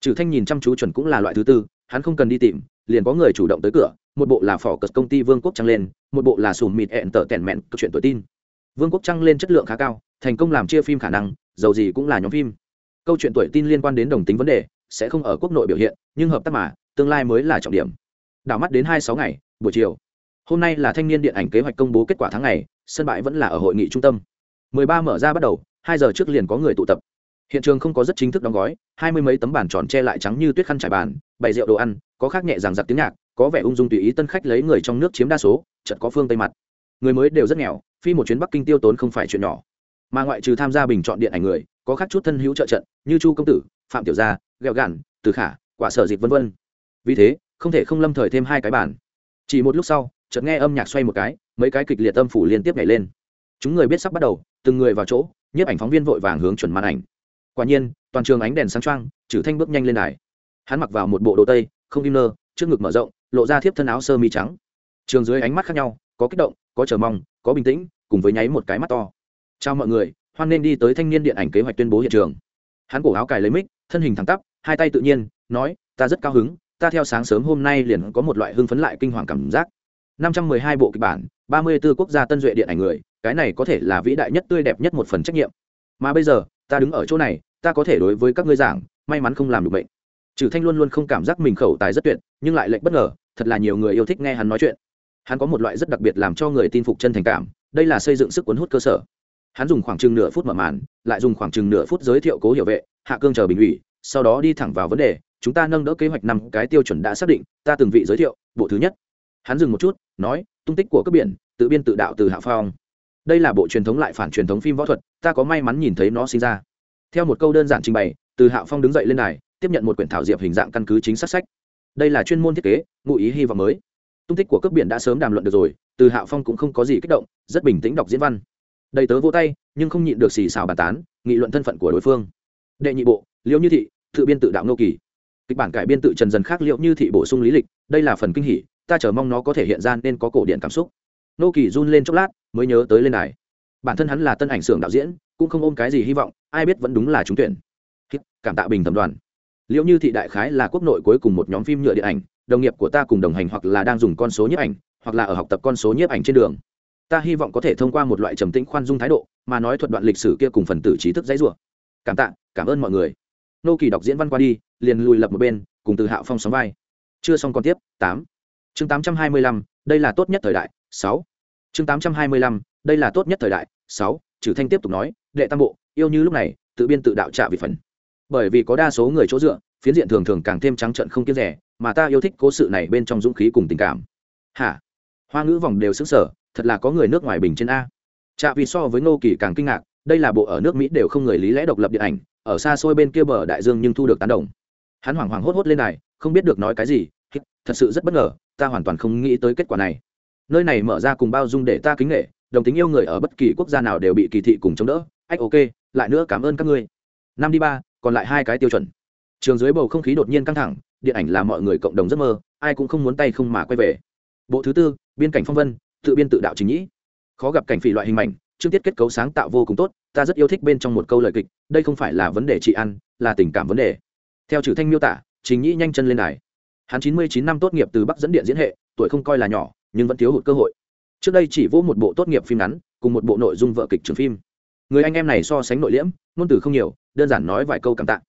trừ thanh nhìn chăm chú chuẩn cũng là loại thứ tư, hắn không cần đi tìm liền có người chủ động tới cửa, một bộ là phỏ cật công ty vương quốc trăng lên, một bộ là sùm mịt ẹn tở tẻn mẹn câu chuyện tuổi tin. Vương quốc trăng lên chất lượng khá cao, thành công làm chia phim khả năng, dầu gì cũng là nhóm phim. Câu chuyện tuổi tin liên quan đến đồng tính vấn đề, sẽ không ở quốc nội biểu hiện, nhưng hợp tác mà, tương lai mới là trọng điểm. Đảo mắt đến hai sáu ngày, buổi chiều. Hôm nay là thanh niên điện ảnh kế hoạch công bố kết quả tháng ngày, sân bãi vẫn là ở hội nghị trung tâm. 13 mở ra bắt đầu, hai giờ trước liền có người tụ tập hiện trường không có rất chính thức đóng gói, hai mươi mấy tấm bàn tròn che lại trắng như tuyết khăn trải bàn, bày rượu đồ ăn, có khác nhẹ rằng giặc tiếng nhạc, có vẻ ung dung tùy ý tân khách lấy người trong nước chiếm đa số chật có phương tây mặt. Người mới đều rất nghèo, phi một chuyến bắc kinh tiêu tốn không phải chuyện nhỏ. Mà ngoại trừ tham gia bình chọn điện ảnh người, có khác chút thân hữu trợ trận, như chu công tử, phạm tiểu gia ghẹo gạn, từ khả, quả sở dịch vân vân. Vì thế, không thể không lâm thời thêm hai cái bản chỉ một lúc sau, chợt nghe âm nhạc xoay một cái, mấy cái kịch liệt âm phủ liên tiếp nhảy lên. Chúng người biết sắp bắt đầu, từng người vào chỗ, nhiếp ảnh phóng viên vội vàng hướng chuẩn màn ảnh quả nhiên, toàn trường ánh đèn sáng trăng trừ thanh bước nhanh lên đài. Hắn mặc vào một bộ đồ tây, không kim nơ, trước ngực mở rộng, lộ ra thiếp thân áo sơ mi trắng. Trường dưới ánh mắt khác nhau, có kích động, có chờ mong, có bình tĩnh, cùng với nháy một cái mắt to. Chào mọi người, hoan nên đi tới thanh niên điện ảnh kế hoạch tuyên bố hiện trường. Hắn cổ áo cài lấy mic, thân hình thẳng tắp, hai tay tự nhiên, nói, ta rất cao hứng, ta theo sáng sớm hôm nay liền có một loại hưng phấn lại kinh hoàng cảm giác. năm trăm mười hai bộ kịch bản, ba mươi 34 quốc gia tân duệ điện ảnh người, cái này có thể là vĩ đại nhất, tươi đẹp nhất một phần trách nhiệm. Mà bây giờ, ta đứng ở chỗ này ta có thể đối với các ngươi giảng, may mắn không làm được bệnh. Trừ thanh luôn luôn không cảm giác mình khẩu tài rất tuyệt, nhưng lại lệnh bất ngờ, thật là nhiều người yêu thích nghe hắn nói chuyện. Hắn có một loại rất đặc biệt làm cho người tin phục chân thành cảm, đây là xây dựng sức cuốn hút cơ sở. Hắn dùng khoảng chừng nửa phút mở màn, lại dùng khoảng chừng nửa phút giới thiệu cố hiểu vệ, hạ cương chờ bình ủy, sau đó đi thẳng vào vấn đề, chúng ta nâng đỡ kế hoạch năm cái tiêu chuẩn đã xác định, ta từng vị giới thiệu, bộ thứ nhất. Hắn dừng một chút, nói, tung tích của cấp biển, tự biên tự đạo từ hạ phong. Đây là bộ truyền thống lại phản truyền thống phim võ thuật, ta có may mắn nhìn thấy nó sinh ra theo một câu đơn giản trình bày, từ hạ phong đứng dậy lên này tiếp nhận một quyển thảo diệp hình dạng căn cứ chính xác sách. Đây là chuyên môn thiết kế, ngụ ý hy vọng mới. Tung tích của cướp biển đã sớm đàm luận được rồi, từ hạ phong cũng không có gì kích động, rất bình tĩnh đọc diễn văn. Đầy tớ vô tay, nhưng không nhịn được xì xào bàn tán, nghị luận thân phận của đối phương. Đệ nhị bộ, liễu như thị, tự biên tự đạo nô kỳ. Kịch bản cải biên tự trần dần khác liệu như thị bổ sung lý lịch, đây là phần kinh hỉ, ta chờ mong nó có thể hiện ra nên có cổ điện cảm xúc. Nô kỳ run lên chốc lát, mới nhớ tới lên đài bản thân hắn là tân ảnh xưởng đạo diễn, cũng không ôm cái gì hy vọng, ai biết vẫn đúng là trúng tuyển. Cảm tạ bình thẩm đoàn. Liệu như thị đại khái là quốc nội cuối cùng một nhóm phim nhựa điện ảnh, đồng nghiệp của ta cùng đồng hành hoặc là đang dùng con số nhiếp ảnh, hoặc là ở học tập con số nhiếp ảnh trên đường. Ta hy vọng có thể thông qua một loại trầm tĩnh khoan dung thái độ, mà nói thuật đoạn lịch sử kia cùng phần tử trí thức dãy rủa. Cảm tạ, cảm ơn mọi người. Nô kỳ đọc diễn văn qua đi, liền lùi lập một bên, cùng từ hạo phong sóng vai. Chưa xong còn tiếp, tám. Chương tám trăm hai mươi lăm, đây là tốt nhất thời đại, sáu. Chương tám trăm hai mươi lăm, đây là tốt nhất thời đại sáu, trừ thanh tiếp tục nói, đệ tam bộ, yêu như lúc này, tự biên tự đạo trả vị phần. Bởi vì có đa số người chỗ dựa, phiến diện thường thường càng thêm trắng trợn không kiêng rẻ, mà ta yêu thích cố sự này bên trong dũng khí cùng tình cảm. Hả? Hoa ngữ vòng đều xứng sở thật là có người nước ngoài bình trên a. Trạ vì so với ngô kỳ càng kinh ngạc, đây là bộ ở nước mỹ đều không người lý lẽ độc lập điện ảnh, ở xa xôi bên kia bờ đại dương nhưng thu được tán đồng. Hắn hoảng hoảng hốt hốt lên này không biết được nói cái gì, thật sự rất bất ngờ, ta hoàn toàn không nghĩ tới kết quả này. Nơi này mở ra cùng bao dung để ta kính nghệ đồng tính yêu người ở bất kỳ quốc gia nào đều bị kỳ thị cùng chống đỡ. Ách, ok, lại nữa cảm ơn các ngươi. Năm đi ba, còn lại hai cái tiêu chuẩn. Trường dưới bầu không khí đột nhiên căng thẳng, điện ảnh là mọi người cộng đồng giấc mơ, ai cũng không muốn tay không mà quay về. Bộ thứ tư, biên cảnh phong vân, tự biên tự đạo chính nhĩ. Khó gặp cảnh phỉ loại hình mảnh, chương tiết kết cấu sáng tạo vô cùng tốt, ta rất yêu thích bên trong một câu lời kịch, đây không phải là vấn đề trị ăn, là tình cảm vấn đề. Theo chữ thanh miêu tả chính nhĩ nhanh chân lên đài. Hắn chín mươi chín năm tốt nghiệp từ bắc dẫn điện diễn hệ, tuổi không coi là nhỏ, nhưng vẫn thiếu hụt cơ hội trước đây chỉ vỗ một bộ tốt nghiệp phim ngắn, cùng một bộ nội dung vợ kịch trường phim. Người anh em này so sánh nội liễm, ngôn từ không nhiều, đơn giản nói vài câu cảm tạ.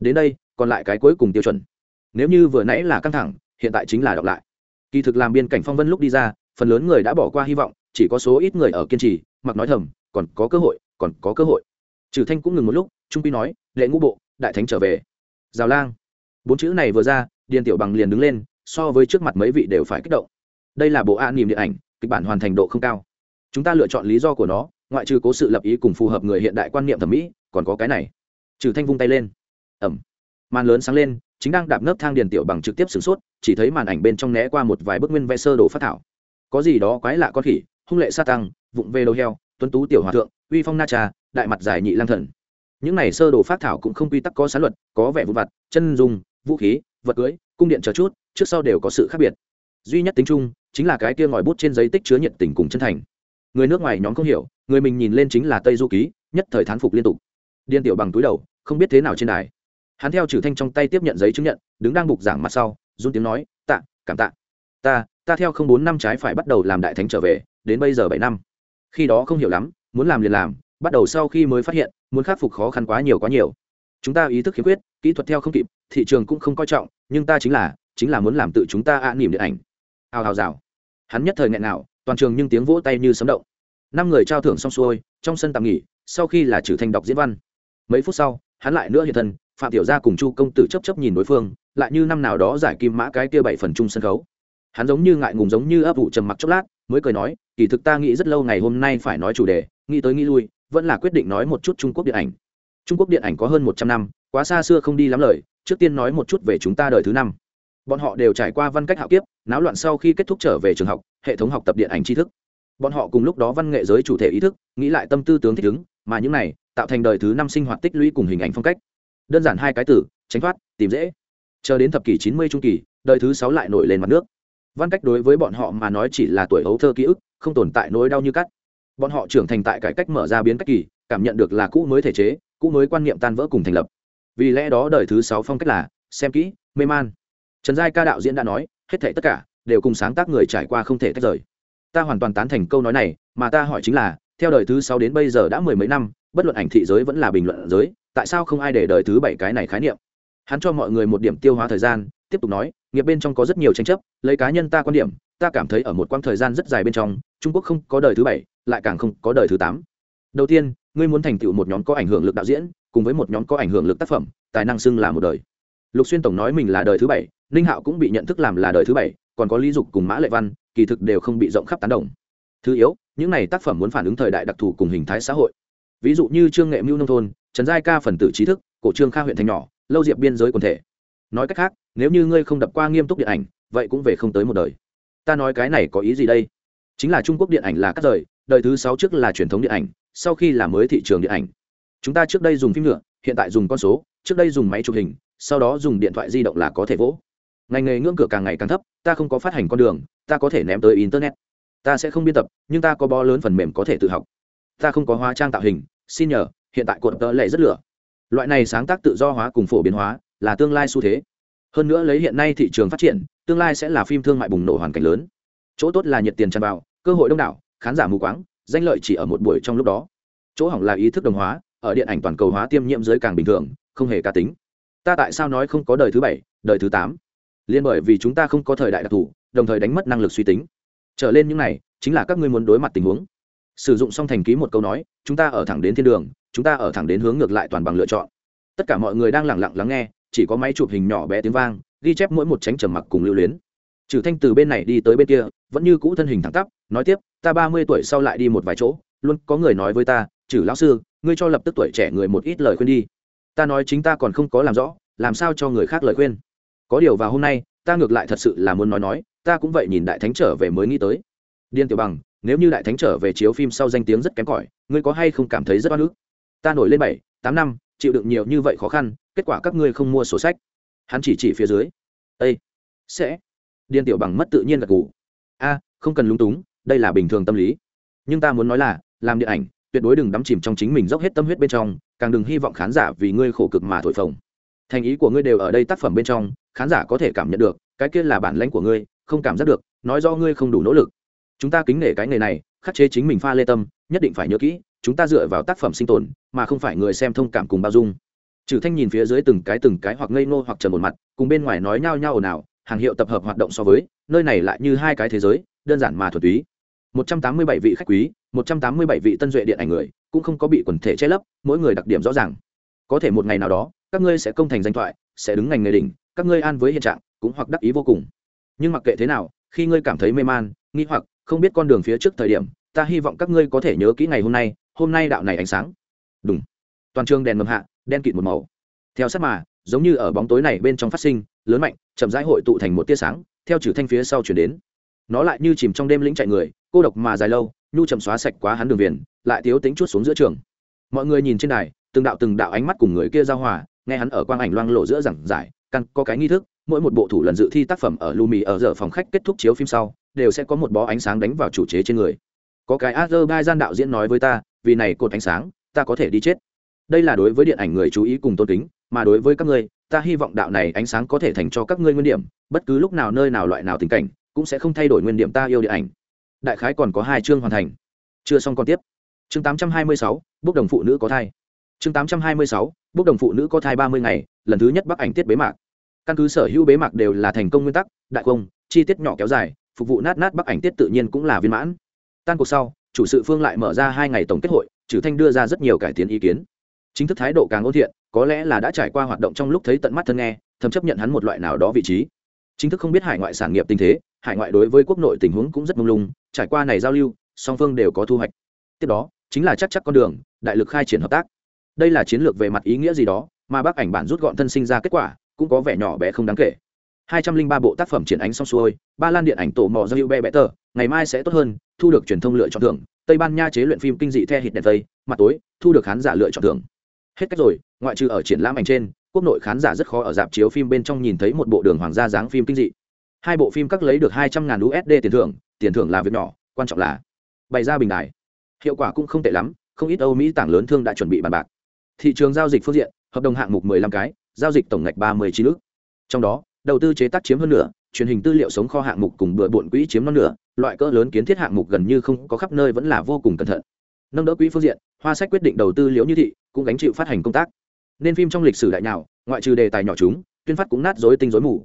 Đến đây, còn lại cái cuối cùng tiêu chuẩn. Nếu như vừa nãy là căng thẳng, hiện tại chính là đọc lại. Kỳ thực làm biên cảnh phong vân lúc đi ra, phần lớn người đã bỏ qua hy vọng, chỉ có số ít người ở kiên trì, mặc nói thầm, còn có cơ hội, còn có cơ hội. Trừ thanh cũng ngừng một lúc, trung pi nói lệ ngũ bộ, đại thánh trở về. Rào lang. Bốn chữ này vừa ra, điền tiểu bằng liền đứng lên, so với trước mặt mấy vị đều phải kích động. Đây là bộ an niềm điện ảnh kịch bản hoàn thành độ không cao. Chúng ta lựa chọn lý do của nó, ngoại trừ cố sự lập ý cùng phù hợp người hiện đại quan niệm thẩm mỹ, còn có cái này. Trừ thanh vung tay lên. Ẩm. Màn lớn sáng lên, chính đang đạp nấp thang điền tiểu bằng trực tiếp sửng sốt, chỉ thấy màn ảnh bên trong né qua một vài bức nguyên vẽ sơ đồ phát thảo. Có gì đó quái lạ con khỉ, hung lệ sa tăng, vụng về đầu heo, tuấn tú tiểu hòa thượng, uy phong na trà, đại mặt giải nhị lang thần. Những này sơ đồ phát thảo cũng không quy tắc có sán luật, có vẻ vụn vặt, chân dùng vũ khí, vật cưới, cung điện chờ chút, trước sau đều có sự khác biệt. Duy nhất tính chung chính là cái kia ngòi bút trên giấy tích chứa nhiệt tình cùng chân thành. Người nước ngoài nhóm không hiểu, người mình nhìn lên chính là tây du ký, nhất thời thán phục liên tục. Điên tiểu bằng túi đầu, không biết thế nào trên đài. Hắn theo trừ thanh trong tay tiếp nhận giấy chứng nhận, đứng đang bục giảng mặt sau, run tiếng nói, tạ, cảm tạ. Ta ta theo không bốn năm trái phải bắt đầu làm đại thánh trở về, đến bây giờ bảy năm. Khi đó không hiểu lắm, muốn làm liền làm, bắt đầu sau khi mới phát hiện, muốn khắc phục khó khăn quá nhiều quá nhiều. Chúng ta ý thức khiếm khuyết, kỹ thuật theo không kịp, thị trường cũng không coi trọng, nhưng ta chính là chính là muốn làm tự chúng ta ạ à nỉm điện ảnh. Hào hào rào hắn nhất thời nghẹn nào toàn trường nhưng tiếng vỗ tay như sấm động. Năm người trao thưởng xong xuôi, trong sân tạm nghỉ, sau khi là trừ thanh đọc diễn văn. Mấy phút sau, hắn lại nữa hiện thân, phạm tiểu gia cùng chu công tử chấp chấp nhìn đối phương, lại như năm nào đó giải kim mã cái kia bảy phần chung sân khấu. Hắn giống như ngại ngùng giống như ấp ủ trầm mặc chốc lát, mới cười nói, kỳ thực ta nghĩ rất lâu ngày hôm nay phải nói chủ đề, nghĩ tới nghĩ lui, vẫn là quyết định nói một chút trung quốc điện ảnh. Trung quốc điện ảnh có hơn một trăm năm, quá xa xưa không đi lắm lời, trước tiên nói một chút về chúng ta đời thứ năm. Bọn họ đều trải qua văn cách hạo kiếp náo loạn sau khi kết thúc trở về trường học, hệ thống học tập điện ảnh tri thức. Bọn họ cùng lúc đó văn nghệ giới chủ thể ý thức, nghĩ lại tâm tư tướng thích ứng, mà những này tạo thành đời thứ năm sinh hoạt tích lũy cùng hình ảnh phong cách. Đơn giản hai cái từ, tránh thoát, tìm dễ. Chờ đến thập kỷ chín mươi trung kỳ, đời thứ sáu lại nổi lên mặt nước. Văn cách đối với bọn họ mà nói chỉ là tuổi hấu thơ ký ức, không tồn tại nỗi đau như cắt. Bọn họ trưởng thành tại cải cách mở ra biến cách kỳ, cảm nhận được là cũ mới thể chế, cũ mới quan niệm tan vỡ cùng thành lập. Vì lẽ đó đời thứ sáu phong cách là, xem kỹ, mê man. Trần giai ca đạo diễn đã nói hết thể tất cả, đều cùng sáng tác người trải qua không thể tách rời. Ta hoàn toàn tán thành câu nói này, mà ta hỏi chính là, theo đời thứ sáu đến bây giờ đã mười mấy năm, bất luận ảnh thị giới vẫn là bình luận giới, tại sao không ai để đời thứ bảy cái này khái niệm? Hắn cho mọi người một điểm tiêu hóa thời gian, tiếp tục nói, nghiệp bên trong có rất nhiều tranh chấp, lấy cá nhân ta quan điểm, ta cảm thấy ở một quãng thời gian rất dài bên trong, trung quốc không có đời thứ bảy, lại càng không có đời thứ tám. Đầu tiên, ngươi muốn thành tựu một nhóm có ảnh hưởng lực đạo diễn, cùng với một nhóm có ảnh hưởng lực tác phẩm, tài năng xưng là một đời lục xuyên tổng nói mình là đời thứ bảy, ninh hạo cũng bị nhận thức làm là đời thứ bảy, còn có lý dục cùng mã lệ văn, kỳ thực đều không bị rộng khắp tán đồng. Thứ yếu, những này tác phẩm muốn phản ứng thời đại đặc thù cùng hình thái xã hội. Ví dụ như trương nghệ mưu nông thôn, trần giai ca phần tử trí thức, cổ trương kha huyện thành nhỏ, lâu diệp biên giới quần thể. Nói cách khác, nếu như ngươi không đập qua nghiêm túc điện ảnh, vậy cũng về không tới một đời. Ta nói cái này có ý gì đây? Chính là trung quốc điện ảnh là cắt rời, đời thứ sáu trước là truyền thống điện ảnh, sau khi là mới thị trường điện ảnh. Chúng ta trước đây dùng phim nhựa, hiện tại dùng con số, trước đây dùng máy chụp hình sau đó dùng điện thoại di động là có thể vỗ. Ngành nghề ngưỡng cửa càng ngày càng thấp, ta không có phát hành con đường, ta có thể ném tới internet. Ta sẽ không biên tập, nhưng ta có bo lớn phần mềm có thể tự học. Ta không có hóa trang tạo hình, xin nhờ, hiện tại cột tợ lệ rất lửa. Loại này sáng tác tự do hóa cùng phổ biến hóa là tương lai xu thế. Hơn nữa lấy hiện nay thị trường phát triển, tương lai sẽ là phim thương mại bùng nổ hoàn cảnh lớn. Chỗ tốt là nhiệt tiền tràn vào, cơ hội đông đảo, khán giả mù quáng, danh lợi chỉ ở một buổi trong lúc đó. Chỗ hỏng là ý thức đồng hóa, ở điện ảnh toàn cầu hóa tiêm nhiễm giới càng bình thường, không hề cá tính ta tại sao nói không có đời thứ bảy, đời thứ tám? Liên bởi vì chúng ta không có thời đại đặc thù, đồng thời đánh mất năng lực suy tính. Trở lên những này, chính là các ngươi muốn đối mặt tình huống. Sử dụng xong thành ký một câu nói, chúng ta ở thẳng đến thiên đường, chúng ta ở thẳng đến hướng ngược lại toàn bằng lựa chọn. Tất cả mọi người đang lẳng lặng lắng nghe, chỉ có máy chụp hình nhỏ bé tiếng vang, ghi chép mỗi một tránh trầm mặc cùng lưu luyến. Trừ thanh từ bên này đi tới bên kia, vẫn như cũ thân hình thẳng tắp, nói tiếp, ta ba mươi tuổi sau lại đi một vài chỗ, luôn có người nói với ta, trừ lão sư, ngươi cho lập tức tuổi trẻ người một ít lời khuyên đi ta nói chính ta còn không có làm rõ, làm sao cho người khác lời khuyên? Có điều vào hôm nay, ta ngược lại thật sự là muốn nói nói, ta cũng vậy nhìn đại thánh trở về mới nghĩ tới. Điên tiểu bằng, nếu như đại thánh trở về chiếu phim sau danh tiếng rất kém cỏi, ngươi có hay không cảm thấy rất oan ức? Ta nổi lên bảy, tám năm, chịu đựng nhiều như vậy khó khăn, kết quả các ngươi không mua sổ sách. Hắn chỉ chỉ phía dưới. Ây sẽ. Điên tiểu bằng mất tự nhiên gật gù. A, không cần lúng túng, đây là bình thường tâm lý. Nhưng ta muốn nói là, làm điện ảnh, tuyệt đối đừng đắm chìm trong chính mình dốc hết tâm huyết bên trong càng đừng hy vọng khán giả vì ngươi khổ cực mà thổi phồng. Thành ý của ngươi đều ở đây tác phẩm bên trong, khán giả có thể cảm nhận được, cái kia là bản lãnh của ngươi, không cảm giác được, nói do ngươi không đủ nỗ lực. Chúng ta kính nể cái nghề này, khắc chế chính mình pha lê tâm, nhất định phải nhớ kỹ, chúng ta dựa vào tác phẩm sinh tồn, mà không phải người xem thông cảm cùng bao dung. Trừ thanh nhìn phía dưới từng cái từng cái hoặc ngây ngô hoặc trần một mặt, cùng bên ngoài nói nhao nhao ồn ào, hàng hiệu tập hợp hoạt động so với, nơi này lại như hai cái thế giới, đơn giản mà thuần túy. 187 vị khách quý 187 vị tân duệ điện ảnh người cũng không có bị quần thể che lấp, mỗi người đặc điểm rõ ràng. Có thể một ngày nào đó, các ngươi sẽ công thành danh thoại, sẽ đứng ngành nghề đỉnh, các ngươi an với hiện trạng, cũng hoặc đắc ý vô cùng. Nhưng mặc kệ thế nào, khi ngươi cảm thấy mê man, nghi hoặc, không biết con đường phía trước thời điểm, ta hy vọng các ngươi có thể nhớ kỹ ngày hôm nay hôm nay đạo này ánh sáng. Đúng toàn trường đèn ngầm hạ, đen kịt một màu. Theo sát mà, giống như ở bóng tối này bên trong phát sinh, lớn mạnh, chậm rãi hội tụ thành một tia sáng, theo trừ thanh phía sau chuyển đến. Nó lại như chìm trong đêm lĩnh chạy người, cô độc mà dài lâu nhu chậm xóa sạch quá hắn đường viền, lại thiếu tính chút xuống giữa trường. Mọi người nhìn trên đài, từng đạo từng đạo ánh mắt cùng người kia giao hòa, nghe hắn ở quang ảnh loang lộ giữa giảng giải, căn có cái nghi thức, mỗi một bộ thủ lần dự thi tác phẩm ở Lumi ở giờ phòng khách kết thúc chiếu phim sau, đều sẽ có một bó ánh sáng đánh vào chủ chế trên người. Có cái azerbaijan đạo diễn nói với ta, vì này cột ánh sáng, ta có thể đi chết. Đây là đối với điện ảnh người chú ý cùng tôn kính, mà đối với các ngươi, ta hy vọng đạo này ánh sáng có thể thành cho các ngươi nguyên điểm, bất cứ lúc nào nơi nào loại nào tình cảnh, cũng sẽ không thay đổi nguyên điểm ta yêu điện ảnh đại khái còn có hai chương hoàn thành. Chưa xong còn tiếp. Chương 826, bốc đồng phụ nữ có thai. Chương 826, bốc đồng phụ nữ có thai ba mươi ngày lần thứ nhất bắc ảnh tiết bế mạc. Căn cứ sở hữu bế mạc đều là thành công nguyên tắc đại công chi tiết nhỏ kéo dài phục vụ nát nát bắc ảnh tiết tự nhiên cũng là viên mãn. Tan cuộc sau chủ sự phương lại mở ra hai ngày tổng kết hội trừ thanh đưa ra rất nhiều cải tiến ý kiến. Chính thức thái độ càng ôn thiện có lẽ là đã trải qua hoạt động trong lúc thấy tận mắt thân nghe thầm chấp nhận hắn một loại nào đó vị trí. Chính thức không biết hải ngoại sản nghiệp tình thế hải ngoại đối với quốc nội tình huống cũng rất mông lung trải qua này giao lưu, song phương đều có thu hoạch. Tiếp đó, chính là chắc chắc con đường, đại lực khai triển hợp tác. Đây là chiến lược về mặt ý nghĩa gì đó, mà bác ảnh bản rút gọn thân sinh ra kết quả, cũng có vẻ nhỏ bé không đáng kể. hai trăm linh ba bộ tác phẩm triển ánh xong xuôi, ba lan điện ảnh tổ mò ra hữu bè bẽ tờ, ngày mai sẽ tốt hơn, thu được truyền thông lựa chọn thưởng. Tây ban nha chế luyện phim kinh dị the Hit đèn tây, mặt tối, thu được khán giả lựa chọn thưởng. Hết cách rồi, ngoại trừ ở triển lãm ảnh trên, quốc nội khán giả rất khó ở dạp chiếu phim bên trong nhìn thấy một bộ đường hoàng gia dáng phim kinh dị. Hai bộ phim các lấy được hai trăm ngàn usd tiền thưởng tiền thưởng là việc nhỏ quan trọng là bày ra bình đài. Hiệu quả cũng không tệ lắm không ít âu mỹ tảng lớn thương đã chuẩn bị bàn bạc. Thị trường giao dịch phương diện hợp đồng hạng mục 15 cái giao dịch tổng ngạch 39 ước. Trong đó đầu tư chế tác chiếm hơn nửa truyền hình tư liệu sống kho hạng mục cùng bừa bộn quỹ chiếm non nửa loại cỡ lớn kiến thiết hạng mục gần như không có khắp nơi vẫn là vô cùng cẩn thận. Nâng đỡ quỹ phương diện hoa sách quyết định đầu tư liễu như thị cũng gánh chịu phát hành công tác. Nên phim trong lịch sử đại nào, ngoại trừ đề tài nhỏ chúng tuyên phát cũng nát dối tinh dối mù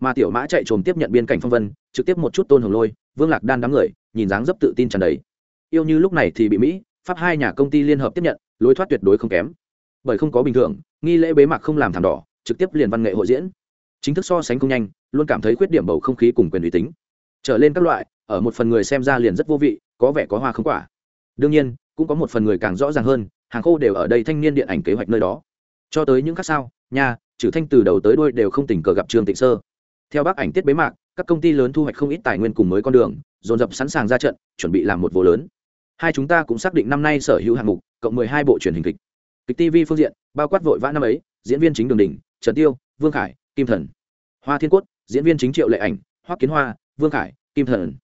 mà tiểu mã chạy trồm tiếp nhận biên cảnh phong vân, trực tiếp một chút tôn hồng lôi, vương lạc đan đám người, nhìn dáng dấp tự tin tràn đầy. Yêu như lúc này thì bị mỹ, pháp hai nhà công ty liên hợp tiếp nhận, lối thoát tuyệt đối không kém. Bởi không có bình thường, nghi lễ bế mạc không làm thảm đỏ, trực tiếp liền văn nghệ hội diễn. Chính thức so sánh không nhanh, luôn cảm thấy khuyết điểm bầu không khí cùng quyền uy tính. Trở lên các loại, ở một phần người xem ra liền rất vô vị, có vẻ có hoa không quả. Đương nhiên, cũng có một phần người càng rõ ràng hơn, hàng khô đều ở đây thanh niên điện ảnh kế hoạch nơi đó. Cho tới những khác sao, nha, trừ thanh từ đầu tới đuôi đều không tình cờ gặp trương tịnh sơ theo bác ảnh tiết bế mạc, các công ty lớn thu hoạch không ít tài nguyên cùng mới con đường, dồn dập sẵn sàng ra trận, chuẩn bị làm một vô lớn. Hai chúng ta cũng xác định năm nay sở hữu hạng mục, cộng mười hai bộ truyền hình kịch. Kịch tv phương diện, bao quát vội vã năm ấy, diễn viên chính đường đình, trần tiêu, vương khải, kim thần. Hoa thiên quốc diễn viên chính triệu lệ ảnh, hoắc kiến hoa, vương khải, kim thần.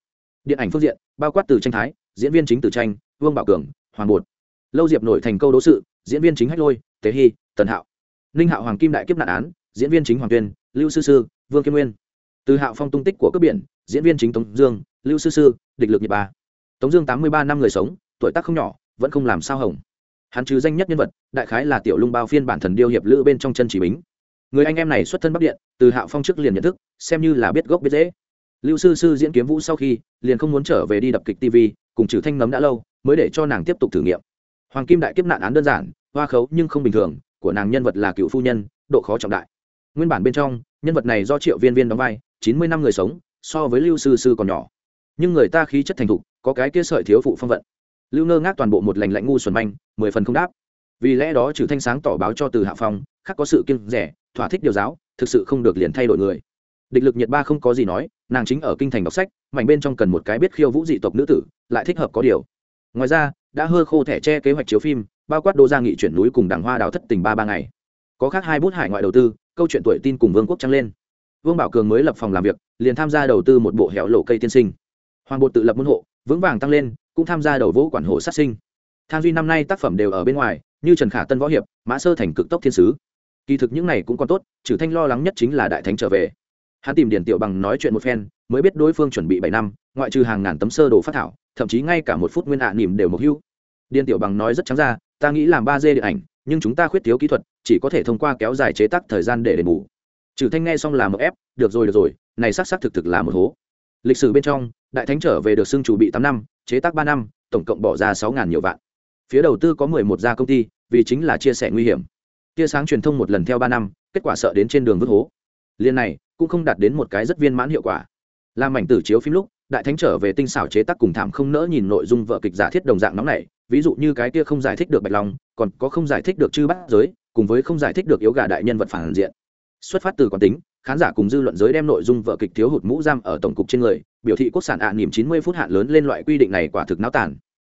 Điện ảnh phương diện, bao quát từ tranh thái, diễn viên chính từ tranh, vương bảo cường, hoàng bột. Lâu diệp nổi thành câu đố sự, diễn viên chính hách lôi, tế hy, tần hạo. Ninh hạo hoàng kim đại kiếp nạn án, diễn viên chính hoàng tuyên, lưu sư sư vương kim nguyên. Từ hạo phong tung tích của cướp biển, diễn viên chính tống dương, lưu sư sư, địch lực nhật ba. Tống dương tám mươi ba năm người sống, tuổi tác không nhỏ, vẫn không làm sao hỏng. Hắn trừ danh nhất nhân vật, đại khái là tiểu lung bao phiên bản thần điêu hiệp lữ bên trong chân chỉ bính. Người anh em này xuất thân bắc điện, từ hạo phong trước liền nhận thức, xem như là biết gốc biết dễ lưu sư sư diễn kiếm vũ sau khi, liền không muốn trở về đi đập kịch tv cùng trừ thanh nấm đã lâu, mới để cho nàng tiếp tục thử nghiệm. Hoàng kim đại kiếp nạn án đơn giản, hoa khấu nhưng không bình thường, của nàng nhân vật là cựu phu nhân, độ khó trọng đại nguyên bản bên trong, nhân vật này do triệu viên viên đóng vai, chín mươi năm người sống, so với lưu sư sư còn nhỏ. Nhưng người ta khí chất thành thục, có cái kia sợi thiếu phụ phong vận. Lưu ngơ ngác toàn bộ một lành lạnh ngu xuẩn manh, mười phần không đáp. Vì lẽ đó trừ thanh sáng tỏ báo cho từ hạ phong, khác có sự kiêng rẻ, thỏa thích điều giáo, thực sự không được liền thay đổi người. Địch lực nhiệt ba không có gì nói, nàng chính ở kinh thành đọc sách, mảnh bên trong cần một cái biết khiêu vũ dị tộc nữ tử, lại thích hợp có điều. Ngoài ra, đã hơ khô thẻ che kế hoạch chiếu phim, bao quát đô gia nghị chuyển núi cùng đảng hoa đào thất tình ba ba ngày. Có khác hai bút hải ngoại đầu tư câu chuyện tuổi tin cùng vương quốc trăng lên. Vương bảo cường mới lập phòng làm việc, liền tham gia đầu tư một bộ hẻo lộ cây tiên sinh. Hoàng bột tự lập môn hộ, vững vàng tăng lên, cũng tham gia đầu vũ quản hộ sát sinh. Thang duy năm nay tác phẩm đều ở bên ngoài, như trần khả tân võ hiệp, mã sơ thành cực tốc thiên sứ. Kỳ thực những này cũng còn tốt, trừ thanh lo lắng nhất chính là đại thánh trở về. Hắn tìm điển tiểu bằng nói chuyện một phen, mới biết đối phương chuẩn bị bảy năm, ngoại trừ hàng ngàn tấm sơ đồ phát thảo, thậm chí ngay cả một phút nguyên hạ à nỉm đều mục hưu. Điển tiểu bằng nói rất trắng ra, ta nghĩ làm ba d điện ảnh nhưng chúng ta khuyết thiếu kỹ thuật, chỉ có thể thông qua kéo dài chế tác thời gian để đền bù. Trừ thanh nghe xong là một ép, được rồi được rồi, này xác xác thực thực là một hố. Lịch sử bên trong, đại thánh trở về được xưng chủ bị tám năm, chế tác ba năm, tổng cộng bỏ ra sáu ngàn nhiều vạn. Phía đầu tư có mười một gia công ty, vì chính là chia sẻ nguy hiểm. Tia sáng truyền thông một lần theo ba năm, kết quả sợ đến trên đường vứt hố. Liên này, cũng không đạt đến một cái rất viên mãn hiệu quả. Làm mảnh tử chiếu phim lúc, đại thánh trở về tinh xảo chế tác cùng thảm không nỡ nhìn nội dung vợ kịch giả thiết đồng dạng nóng này ví dụ như cái kia không giải thích được bạch long, còn có không giải thích được chư bát giới, cùng với không giải thích được yếu gà đại nhân vật phản diện. Xuất phát từ quán tính, khán giả cùng dư luận giới đem nội dung vợ kịch thiếu hụt mũ giam ở tổng cục trên người, biểu thị quốc sản ạ à niềm chín mươi phút hạn lớn lên loại quy định này quả thực náo tàn.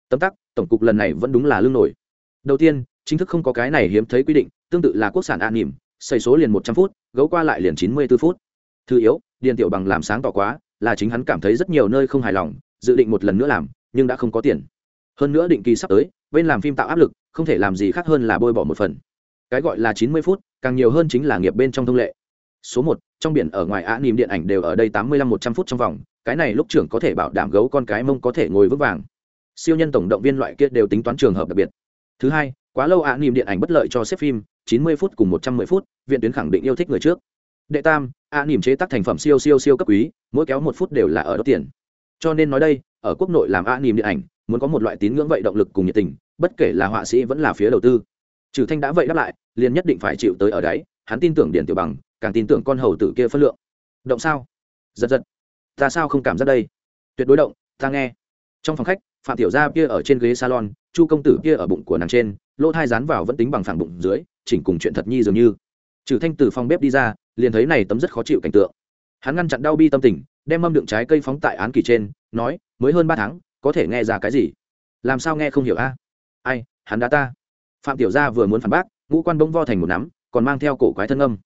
Tấm tắc, tổng cục lần này vẫn đúng là lương nổi. Đầu tiên, chính thức không có cái này hiếm thấy quy định, tương tự là quốc sản ạ à niềm xây số liền một trăm phút, gấu qua lại liền chín mươi b ố phút. Thứ yếu, điền tiểu bằng làm sáng tỏ quá, là chính hắn cảm thấy rất nhiều nơi không hài lòng, dự định một lần nữa làm, nhưng đã không có tiền hơn nữa định kỳ sắp tới, bên làm phim tạo áp lực, không thể làm gì khác hơn là bôi bỏ một phần. Cái gọi là chín mươi phút, càng nhiều hơn chính là nghiệp bên trong thông lệ. Số một, trong biển ở ngoài á nìm điện ảnh đều ở đây tám mươi lăm một trăm phút trong vòng, cái này lúc trưởng có thể bảo đảm gấu con cái mông có thể ngồi vững vàng. Siêu nhân tổng động viên loại kia đều tính toán trường hợp đặc biệt. Thứ hai, quá lâu á nìm điện ảnh bất lợi cho xếp phim, chín mươi phút cùng một trăm mười phút, viện tuyến khẳng định yêu thích người trước. Đệ tam, á nỉm chế tác thành phẩm siêu siêu siêu cấp quý, mỗi kéo một phút đều là ở đất tiền. Cho nên nói đây, ở quốc nội làm á nỉm điện ảnh muốn có một loại tín ngưỡng vậy động lực cùng nhiệt tình, bất kể là họa sĩ vẫn là phía đầu tư. Trừ thanh đã vậy đáp lại, liền nhất định phải chịu tới ở đấy, hắn tin tưởng điện tiểu bằng, càng tin tưởng con hầu tử kia phân lượng. Động sao? Giật giật. Ta sao không cảm giác đây? Tuyệt đối động, ta nghe. Trong phòng khách, phạm tiểu gia kia ở trên ghế salon, chu công tử kia ở bụng của nàng trên, lỗ thai dán vào vẫn tính bằng phẳng bụng dưới, chỉnh cùng chuyện thật nhi dường như. Trừ thanh từ phòng bếp đi ra, liền thấy này tấm rất khó chịu cảnh tượng. Hắn ngăn chặn đau bi tâm tình, đem mâm đựng trái cây phóng tại án kỳ trên, nói, mới hơn ba tháng có thể nghe ra cái gì? Làm sao nghe không hiểu a? Ai, hắn đã ta. Phạm tiểu gia vừa muốn phản bác, ngũ quan bỗng vo thành một nắm, còn mang theo cổ quái thân âm.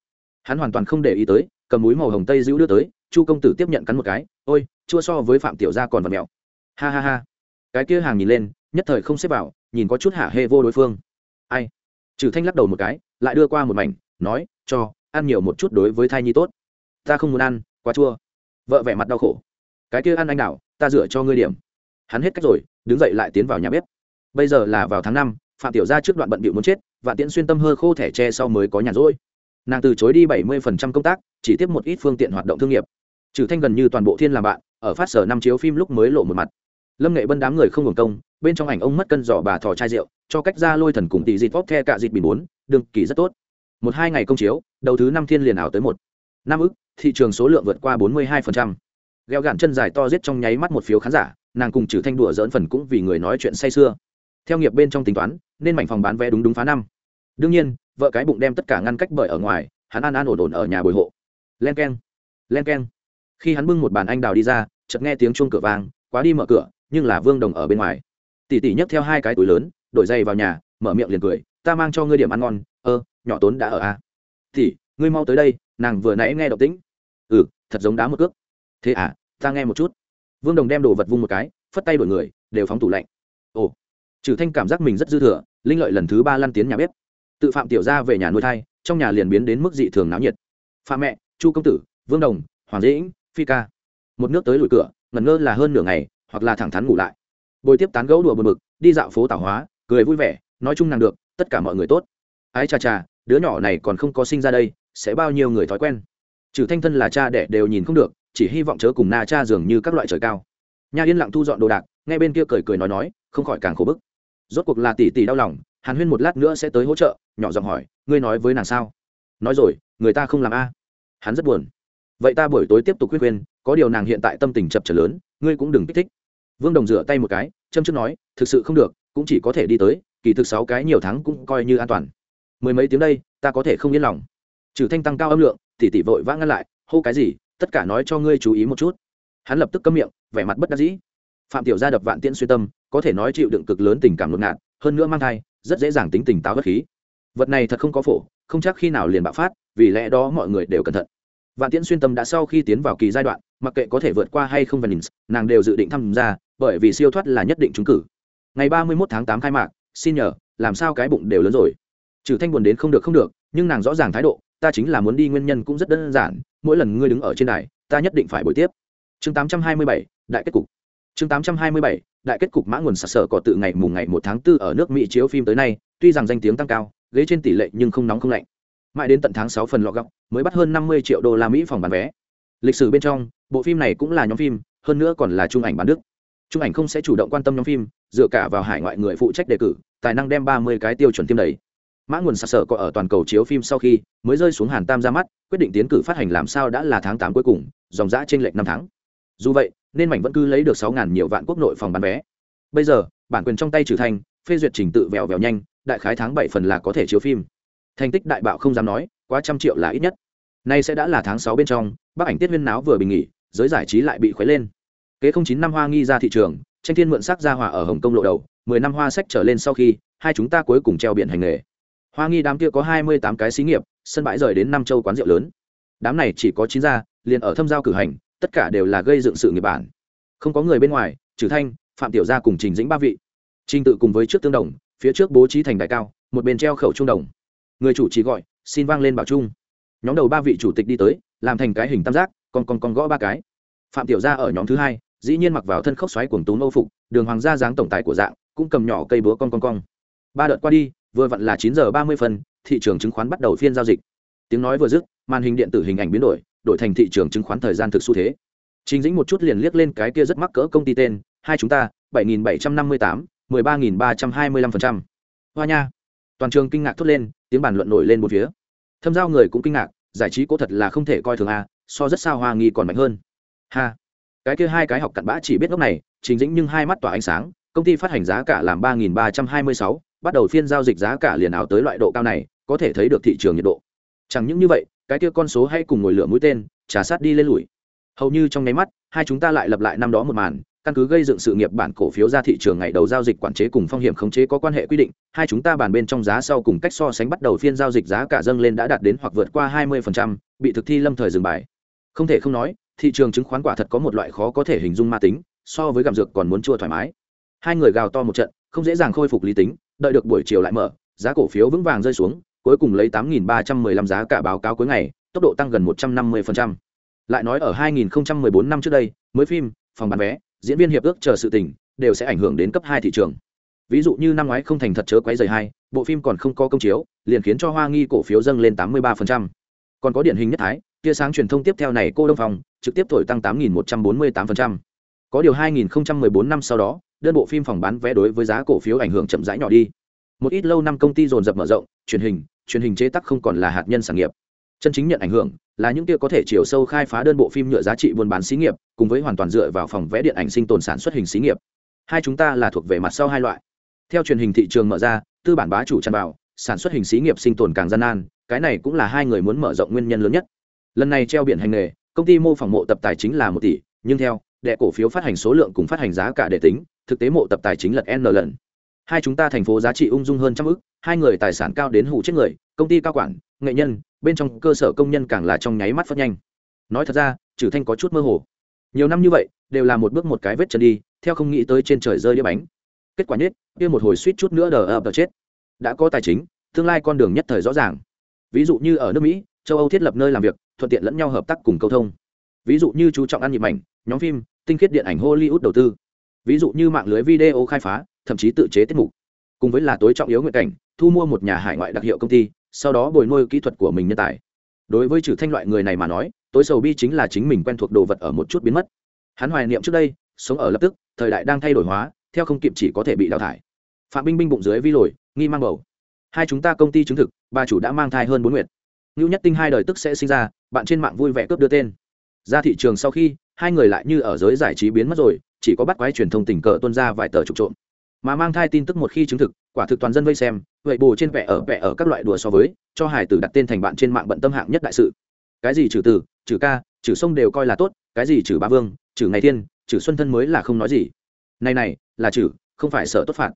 Hắn hoàn toàn không để ý tới, cầm múi màu hồng tây giữ đưa tới, chu công tử tiếp nhận cắn một cái, ôi, chua so với phạm tiểu gia còn vật mẹo. Ha ha ha. Cái kia hàng nhìn lên, nhất thời không xếp vào, nhìn có chút hạ hê vô đối phương. Ai? Trừ thanh lắc đầu một cái, lại đưa qua một mảnh, nói, cho, ăn nhiều một chút đối với thai nhi tốt. Ta không muốn ăn, quá chua. Vợ vẻ mặt đau khổ. Cái kia ăn anh đảo, ta rửa cho ngươi điểm hắn hết cách rồi, đứng dậy lại tiến vào nhà bếp. Bây giờ là vào tháng năm, phạm tiểu gia trước đoạn bận bịu muốn chết và tiễn xuyên tâm hơ khô thẻ tre sau mới có nhàn rỗi. Nàng từ chối đi bảy mươi phần trăm công tác, chỉ tiếp một ít phương tiện hoạt động thương nghiệp. Trừ thanh gần như toàn bộ thiên làm bạn, ở phát sở năm chiếu phim lúc mới lộ một mặt. Lâm nghệ bân đám người không hưởng công, bên trong ảnh ông mất cân giỏ bà thò chai rượu, cho cách ra lôi thần cùng tỷ dịt vóc the cả dịt bình bốn, đương kỳ rất tốt. Một hai ngày công chiếu, đầu thứ năm thiên liền ảo tới một. Năm ức, thị trường số lượng vượt qua bốn mươi hai phần trăm. Gheo gạn chân dài to giết trong nháy mắt một phiếu khán giả nàng cùng trừ thanh đùa dỡn phần cũng vì người nói chuyện say sưa. Theo nghiệp bên trong tính toán, nên mảnh phòng bán vé đúng đúng phá năm. Đương nhiên, vợ cái bụng đem tất cả ngăn cách bởi ở ngoài, hắn an an ổn ổn ở nhà bồi hộ. Len k e n len k e n khi hắn bưng một bàn anh đào đi ra, chợt nghe tiếng chuông cửa vang, quá đi mở cửa, nhưng là vương đồng ở bên ngoài. Tỉ tỉ nhấc theo hai cái túi lớn, đổi dây vào nhà, mở miệng liền cười, ta mang cho ngươi điểm ăn ngon, ơ, nhỏ tốn đã ở a à? tỉ ngươi mau tới đây, nàng vừa nãy nghe động tĩnh. Ừ thật giống đá một cước. Thế à ta nghe một chút vương đồng đem đồ vật vung một cái, phất tay đổi người, đều phóng tủ lạnh. Ồ trừ thanh cảm giác mình rất dư thừa, linh lợi lần thứ ba lăn tiến nhà bếp. Tự phạm tiểu ra về nhà nuôi thai, trong nhà liền biến đến mức dị thường náo nhiệt. Phạm mẹ, chu công tử, vương đồng, hoàng dĩnh, phi ca. Một nước tới lùi cửa, ngẩn ngơ là hơn nửa ngày, hoặc là thẳng thắn ngủ lại. Bồi tiếp tán gẫu đùa bờ mực đi dạo phố tảo hóa, cười vui vẻ, nói chung nàng được, tất cả mọi người tốt. Ái cha cha, đứa nhỏ này còn không có sinh ra đây, sẽ bao nhiêu người thói quen. Trừ thanh thân là cha đẻ đều nhìn không được chỉ hy vọng chớ cùng na cha dường như các loại trời cao. Nha yên lặng thu dọn đồ đạc ngay bên kia cười cười nói nói, không khỏi càng khổ bức. Rốt cuộc là tỷ tỷ đau lòng, hàn huyên một lát nữa sẽ tới hỗ trợ, nhỏ giọng hỏi, ngươi nói với nàng sao? Nói rồi, người ta không làm a. Hắn rất buồn. Vậy ta buổi tối tiếp tục khuyên khuyên, có điều nàng hiện tại tâm tình chập trở lớn, ngươi cũng đừng kích thích. Vương đồng rửa tay một cái, châm chức nói, thực sự không được, cũng chỉ có thể đi tới, kỳ thực sáu cái nhiều tháng cũng coi như an toàn. Mười mấy tiếng đây, ta có thể không yên lòng. Trừ thanh tăng cao âm lượng, tỷ tỷ vội vã ngăn lại, hô cái gì tất cả nói cho ngươi chú ý một chút. Hắn lập tức câm miệng vẻ mặt bất đắc dĩ. Phạm tiểu gia đập vạn tiễn xuyên tâm có thể nói chịu đựng cực lớn tình cảm ngột ngạt hơn nữa mang thai rất dễ dàng tính tình táo bất khí. Vật này thật không có phổ không chắc khi nào liền bạo phát vì lẽ đó mọi người đều cẩn thận. Vạn tiễn xuyên tâm đã sau khi tiến vào kỳ giai đoạn mặc kệ có thể vượt qua hay không Venice, nàng đều dự định tham gia bởi vì siêu thoát là nhất định trúng cử. Ngày ba mươi 31 tháng tám khai mạc xin nhờ làm sao cái bụng đều lớn rồi. Trừ thanh buồn đến không được không được nhưng nàng rõ ràng thái độ ta chính là muốn đi, nguyên nhân cũng rất đơn giản, mỗi lần ngươi đứng ở trên đài, ta nhất định phải buổi tiếp. Chương tám trăm hai mươi bảy, đại kết cục. Chương tám trăm hai mươi bảy, đại kết cục mã nguồn sạt sở cỏ tự ngày mùng ngày một tháng 4 ở nước mỹ chiếu phim tới nay, tuy rằng danh tiếng tăng cao, ghế trên tỷ lệ nhưng không nóng không lạnh. Mãi đến tận tháng sáu phần lọ gọng, mới bắt hơn năm mươi triệu đô la mỹ phòng bán vé. Lịch sử bên trong, bộ phim này cũng là nhóm phim, hơn nữa còn là trung ảnh bán đức. Trung ảnh không sẽ chủ động quan tâm nhóm phim, dựa cả vào hải ngoại người phụ trách đề cử, tài năng đem ba mươi cái tiêu chuẩn tiêm đầy mã nguồn sặc sở có ở toàn cầu chiếu phim sau khi mới rơi xuống hàn tam ra mắt, quyết định tiến cử phát hành làm sao đã là tháng tám cuối cùng, dòng giã trên lệch năm tháng. Dù vậy, nên mảnh vẫn cứ lấy được sáu ngàn nhiều vạn quốc nội phòng bán vé. Bây giờ, bản quyền trong tay trừ thành phê duyệt trình tự vèo vèo nhanh, đại khái tháng bảy phần là có thể chiếu phim. Thành tích đại bạo không dám nói, quá trăm triệu là ít nhất. Nay sẽ đã là tháng sáu bên trong, bác ảnh tiết huyên náo vừa bình nghỉ, giới giải trí lại bị khuấy lên. Kế không chín năm hoa nghi ra thị trường, tranh thiên mượn sắc ra hòa ở hồng kông lộ đầu, mười năm hoa sách trở lên sau khi, hai chúng ta cuối cùng treo biển hành nghề hoa nghi đám kia có hai mươi tám cái xí nghiệp, sân bãi rời đến năm châu quán rượu lớn. Đám này chỉ có chín gia, liền ở thâm giao cử hành, tất cả đều là gây dựng sự nghiệp bản. Không có người bên ngoài trừ thanh, phạm tiểu gia cùng trình dĩnh ba vị. Trình tự cùng với trước tương đồng, phía trước bố trí thành đại cao, một bên treo khẩu trung đồng. Người chủ chỉ gọi, xin vang lên bảo trung nhóm đầu ba vị chủ tịch đi tới, làm thành cái hình tam giác còn còn còn gõ ba cái. Phạm tiểu gia ở nhóm thứ hai, dĩ nhiên mặc vào thân khốc xoáy cuồng tú nô phục, đường hoàng gia dáng tổng tài của dạng, cũng cầm nhỏ cây búa con con con. Ba đợt qua đi vừa vặn là chín giờ ba mươi phân, thị trường chứng khoán bắt đầu phiên giao dịch. Tiếng nói vừa dứt, màn hình điện tử hình ảnh biến đổi đổi thành thị trường chứng khoán thời gian thực xu thế. Chính dĩnh một chút liền liếc lên cái kia rất mắc cỡ công ty tên, hai chúng ta, bảy nghìn bảy trăm năm mươi tám, mười ba nghìn ba trăm hai mươi lăm phần trăm. Hoa nha. Toàn trường kinh ngạc thốt lên, tiếng bàn luận nổi lên một phía. Thâm giao người cũng kinh ngạc, giải trí cố thật là không thể coi thường a, so rất sao hoa nghi còn mạnh hơn. Ha. Cái kia hai cái học cặn bã chỉ biết lúc này, trình dĩnh nhưng hai mắt tỏa ánh sáng, công ty phát hành giá cả làm ba nghìn ba trăm hai mươi sáu bắt đầu phiên giao dịch giá cả liền ảo tới loại độ cao này có thể thấy được thị trường nhiệt độ. Chẳng những như vậy cái kia con số hay cùng ngồi lửa mũi tên trả sát đi lên lùi. Hầu như trong nháy mắt hai chúng ta lại lập lại năm đó một màn căn cứ gây dựng sự nghiệp bản cổ phiếu ra thị trường ngày đầu giao dịch quản chế cùng phong hiểm khống chế có quan hệ quy định hai chúng ta bàn bên trong giá sau cùng cách so sánh bắt đầu phiên giao dịch giá cả dâng lên đã đạt đến hoặc vượt qua 20%, bị thực thi lâm thời dừng bài. Không thể không nói thị trường chứng khoán quả thật có một loại khó có thể hình dung ma tính so với gặm dược còn muốn chua thoải mái. Hai người gào to một trận không dễ dàng khôi phục lý tính đợi được buổi chiều lại mở, giá cổ phiếu vững vàng rơi xuống, cuối cùng lấy 8.315 giá cả báo cáo cuối ngày, tốc độ tăng gần 150%. lại nói ở 2014 năm trước đây, mới phim, phòng bán vé, diễn viên hiệp ước chờ sự tình, đều sẽ ảnh hưởng đến cấp hai thị trường ví dụ như năm ngoái không thành thật chớ quấy rầy hai bộ phim còn không có công chiếu, liền khiến cho hoa nghi cổ phiếu dâng lên 83%. còn có điển hình nhất thái, tia sáng truyền thông tiếp theo này cô đông phòng trực tiếp thổi tăng 8.148%. có điều 2014 năm sau đó đơn bộ phim phòng bán vé đối với giá cổ phiếu ảnh hưởng chậm rãi nhỏ đi. Một ít lâu năm công ty dồn dập mở rộng, truyền hình truyền hình chế tác không còn là hạt nhân sản nghiệp. Chân chính nhận ảnh hưởng là những kia có thể chiều sâu khai phá đơn bộ phim nhựa giá trị buôn bán xí nghiệp, cùng với hoàn toàn dựa vào phòng vẽ điện ảnh sinh tồn sản xuất hình xí nghiệp. Hai chúng ta là thuộc về mặt sau hai loại. Theo truyền hình thị trường mở ra, tư bản bá chủ tràn vào sản xuất hình xí nghiệp sinh tồn càng gian nan, cái này cũng là hai người muốn mở rộng nguyên nhân lớn nhất. Lần này treo biển hành nghề, công ty mô phỏng mộ tập tài chính là một tỷ, nhưng theo, đệ cổ phiếu phát hành số lượng cùng phát hành giá cả để tính thực tế mộ tập tài chính lật n lần. Hai chúng ta thành phố giá trị ung dung hơn trăm ước, hai người tài sản cao đến hủ chết người công ty cao quản nghệ nhân bên trong cơ sở công nhân càng là trong nháy mắt phát nhanh. Nói thật ra trừ thanh có chút mơ hồ. Nhiều năm như vậy đều là một bước một cái vết chân đi theo không nghĩ tới trên trời rơi đĩa bánh. Kết quả nhất kia một hồi suýt chút nữa đờ ập chết. Đã có tài chính tương lai con đường nhất thời rõ ràng. Ví dụ như ở nước mỹ châu âu thiết lập nơi làm việc thuận tiện lẫn nhau hợp tác cùng câu thông. Ví dụ như chú trọng ăn nhịp mảnh nhóm phim tinh khiết điện ảnh hollywood đầu tư ví dụ như mạng lưới video khai phá, thậm chí tự chế tiết mục. Cùng với là tối trọng yếu nguyện cảnh, thu mua một nhà hải ngoại đặc hiệu công ty, sau đó bồi nuôi kỹ thuật của mình nhân tài. Đối với trừ thanh loại người này mà nói, tối sầu bi chính là chính mình quen thuộc đồ vật ở một chút biến mất. Hắn hoài niệm trước đây, sống ở lập tức, thời đại đang thay đổi hóa, theo không kịp chỉ có thể bị đào thải. Phạm binh binh bụng dưới vi lồi, nghi mang bầu. Hai chúng ta công ty chứng thực, bà chủ đã mang thai hơn bốn nguyện ngưu nhất tinh hai đời tức sẽ sinh ra, bạn trên mạng vui vẻ cướp đưa tên. Ra thị trường sau khi hai người lại như ở giới giải trí biến mất rồi chỉ có bắt quái truyền thông tình cờ tuân ra vài tờ trục trộm mà mang thai tin tức một khi chứng thực quả thực toàn dân vây xem vậy bù trên vẽ ở vẽ ở các loại đùa so với cho hải tử đặt tên thành bạn trên mạng bận tâm hạng nhất đại sự. Cái gì trừ tử, trừ ca trừ sông đều coi là tốt cái gì trừ ba vương trừ ngày thiên trừ xuân thân mới là không nói gì. Này này là trừ không phải sợ tốt phạt.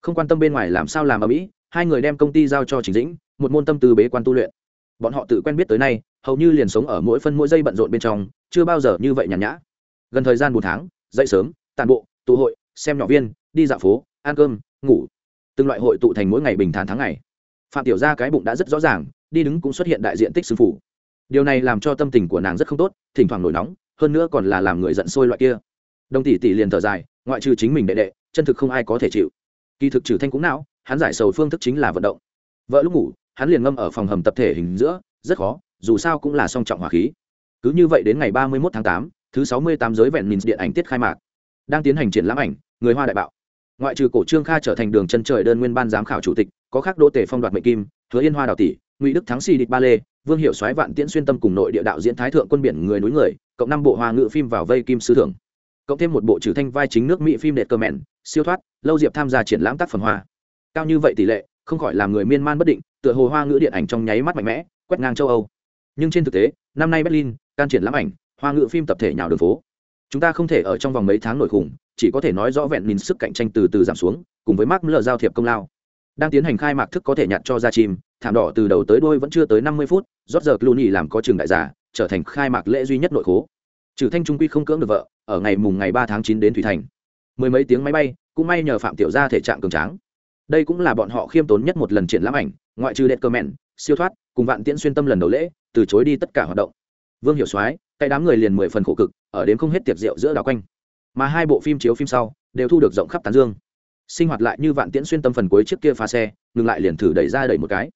Không quan tâm bên ngoài làm sao làm ở mỹ hai người đem công ty giao cho chính dĩnh một môn tâm tư bế quan tu luyện. Bọn họ tự quen biết tới nay hầu như liền sống ở mỗi phân mỗi giây bận rộn bên trong, chưa bao giờ như vậy nhàn nhã. Gần thời gian một tháng, dậy sớm tàn bộ, tụ hội, xem nhỏ viên, đi dạo phố, ăn cơm, ngủ. Từng loại hội tụ thành mỗi ngày bình thản tháng ngày. Phạm tiểu gia cái bụng đã rất rõ ràng, đi đứng cũng xuất hiện đại diện tích sư phủ. Điều này làm cho tâm tình của nàng rất không tốt, thỉnh thoảng nổi nóng, hơn nữa còn là làm người giận sôi loại kia. Đồng tỷ tỷ liền thở dài, ngoại trừ chính mình đệ đệ, chân thực không ai có thể chịu. Kỳ thực trừ thanh cũng não, hắn giải sầu phương thức chính là vận động. Vợ lúc ngủ, hắn liền ngâm ở phòng hầm tập thể hình giữa, rất khó dù sao cũng là song trọng hỏa khí. Cứ như vậy đến ngày ba mươi một tháng tám, thứ sáu mươi tám giới vẹn nhìn điện ảnh tiết khai mạc. Đang tiến hành triển lãm ảnh, người hoa đại bạo. Ngoại trừ cổ trương kha trở thành đường chân trời đơn nguyên ban giám khảo chủ tịch, có khác đỗ tề phong đoạt mệnh kim, hứa yên hoa đào tỷ, ngụy đức thắng xì địch ba lê, vương hiệu soái vạn tiễn xuyên tâm cùng nội địa đạo diễn thái thượng quân biển người núi người, cộng năm bộ hoa ngữ phim vào vây kim sư thưởng. Cộng thêm một bộ trừ thanh vai chính nước mỹ phim đệ cơ mẹn, siêu thoát, lâu diệp tham gia triển lãm tác phẩm hoa. Cao như vậy tỷ lệ, không khỏi làm người miên man bất định, tựa hồ hoa ngữ điện ảnh trong nháy mắt mạnh mẽ, quét ngang châu âu nhưng trên thực tế, năm nay berlin, can triển lãm ảnh, hoa ngữ phim tập thể nhào đường phố. Chúng ta không thể ở trong vòng mấy tháng nổi khủng, chỉ có thể nói rõ vẹn nhìn sức cạnh tranh từ từ giảm xuống, cùng với mark lờ giao thiệp công lao. Đang tiến hành khai mạc thức có thể nhặt cho ra chim, thảm đỏ từ đầu tới đôi vẫn chưa tới năm mươi phút rót giờ cluny làm có trường đại giả, trở thành khai mạc lễ duy nhất nội khố. Trừ thanh trung quy không cưỡng được vợ, ở ngày mùng ngày ba tháng chín đến thủy thành. Mười mấy tiếng máy bay, cũng may nhờ phạm tiểu gia thể trạng cường tráng. Đây cũng là bọn họ khiêm tốn nhất một lần triển lãm ảnh, ngoại trừ đệm cơ mẹn siêu thoát, cùng vạn tiễn xuyên tâm lần đầu lễ từ chối đi tất cả hoạt động. Vương hiểu soái, cái đám người liền mười phần khổ cực, ở đến không hết tiệc rượu giữa đảo quanh. Mà hai bộ phim chiếu phim sau, đều thu được rộng khắp tán dương. Sinh hoạt lại như vạn tiễn xuyên tâm phần cuối chiếc kia phá xe, ngừng lại liền thử đẩy ra đẩy một cái.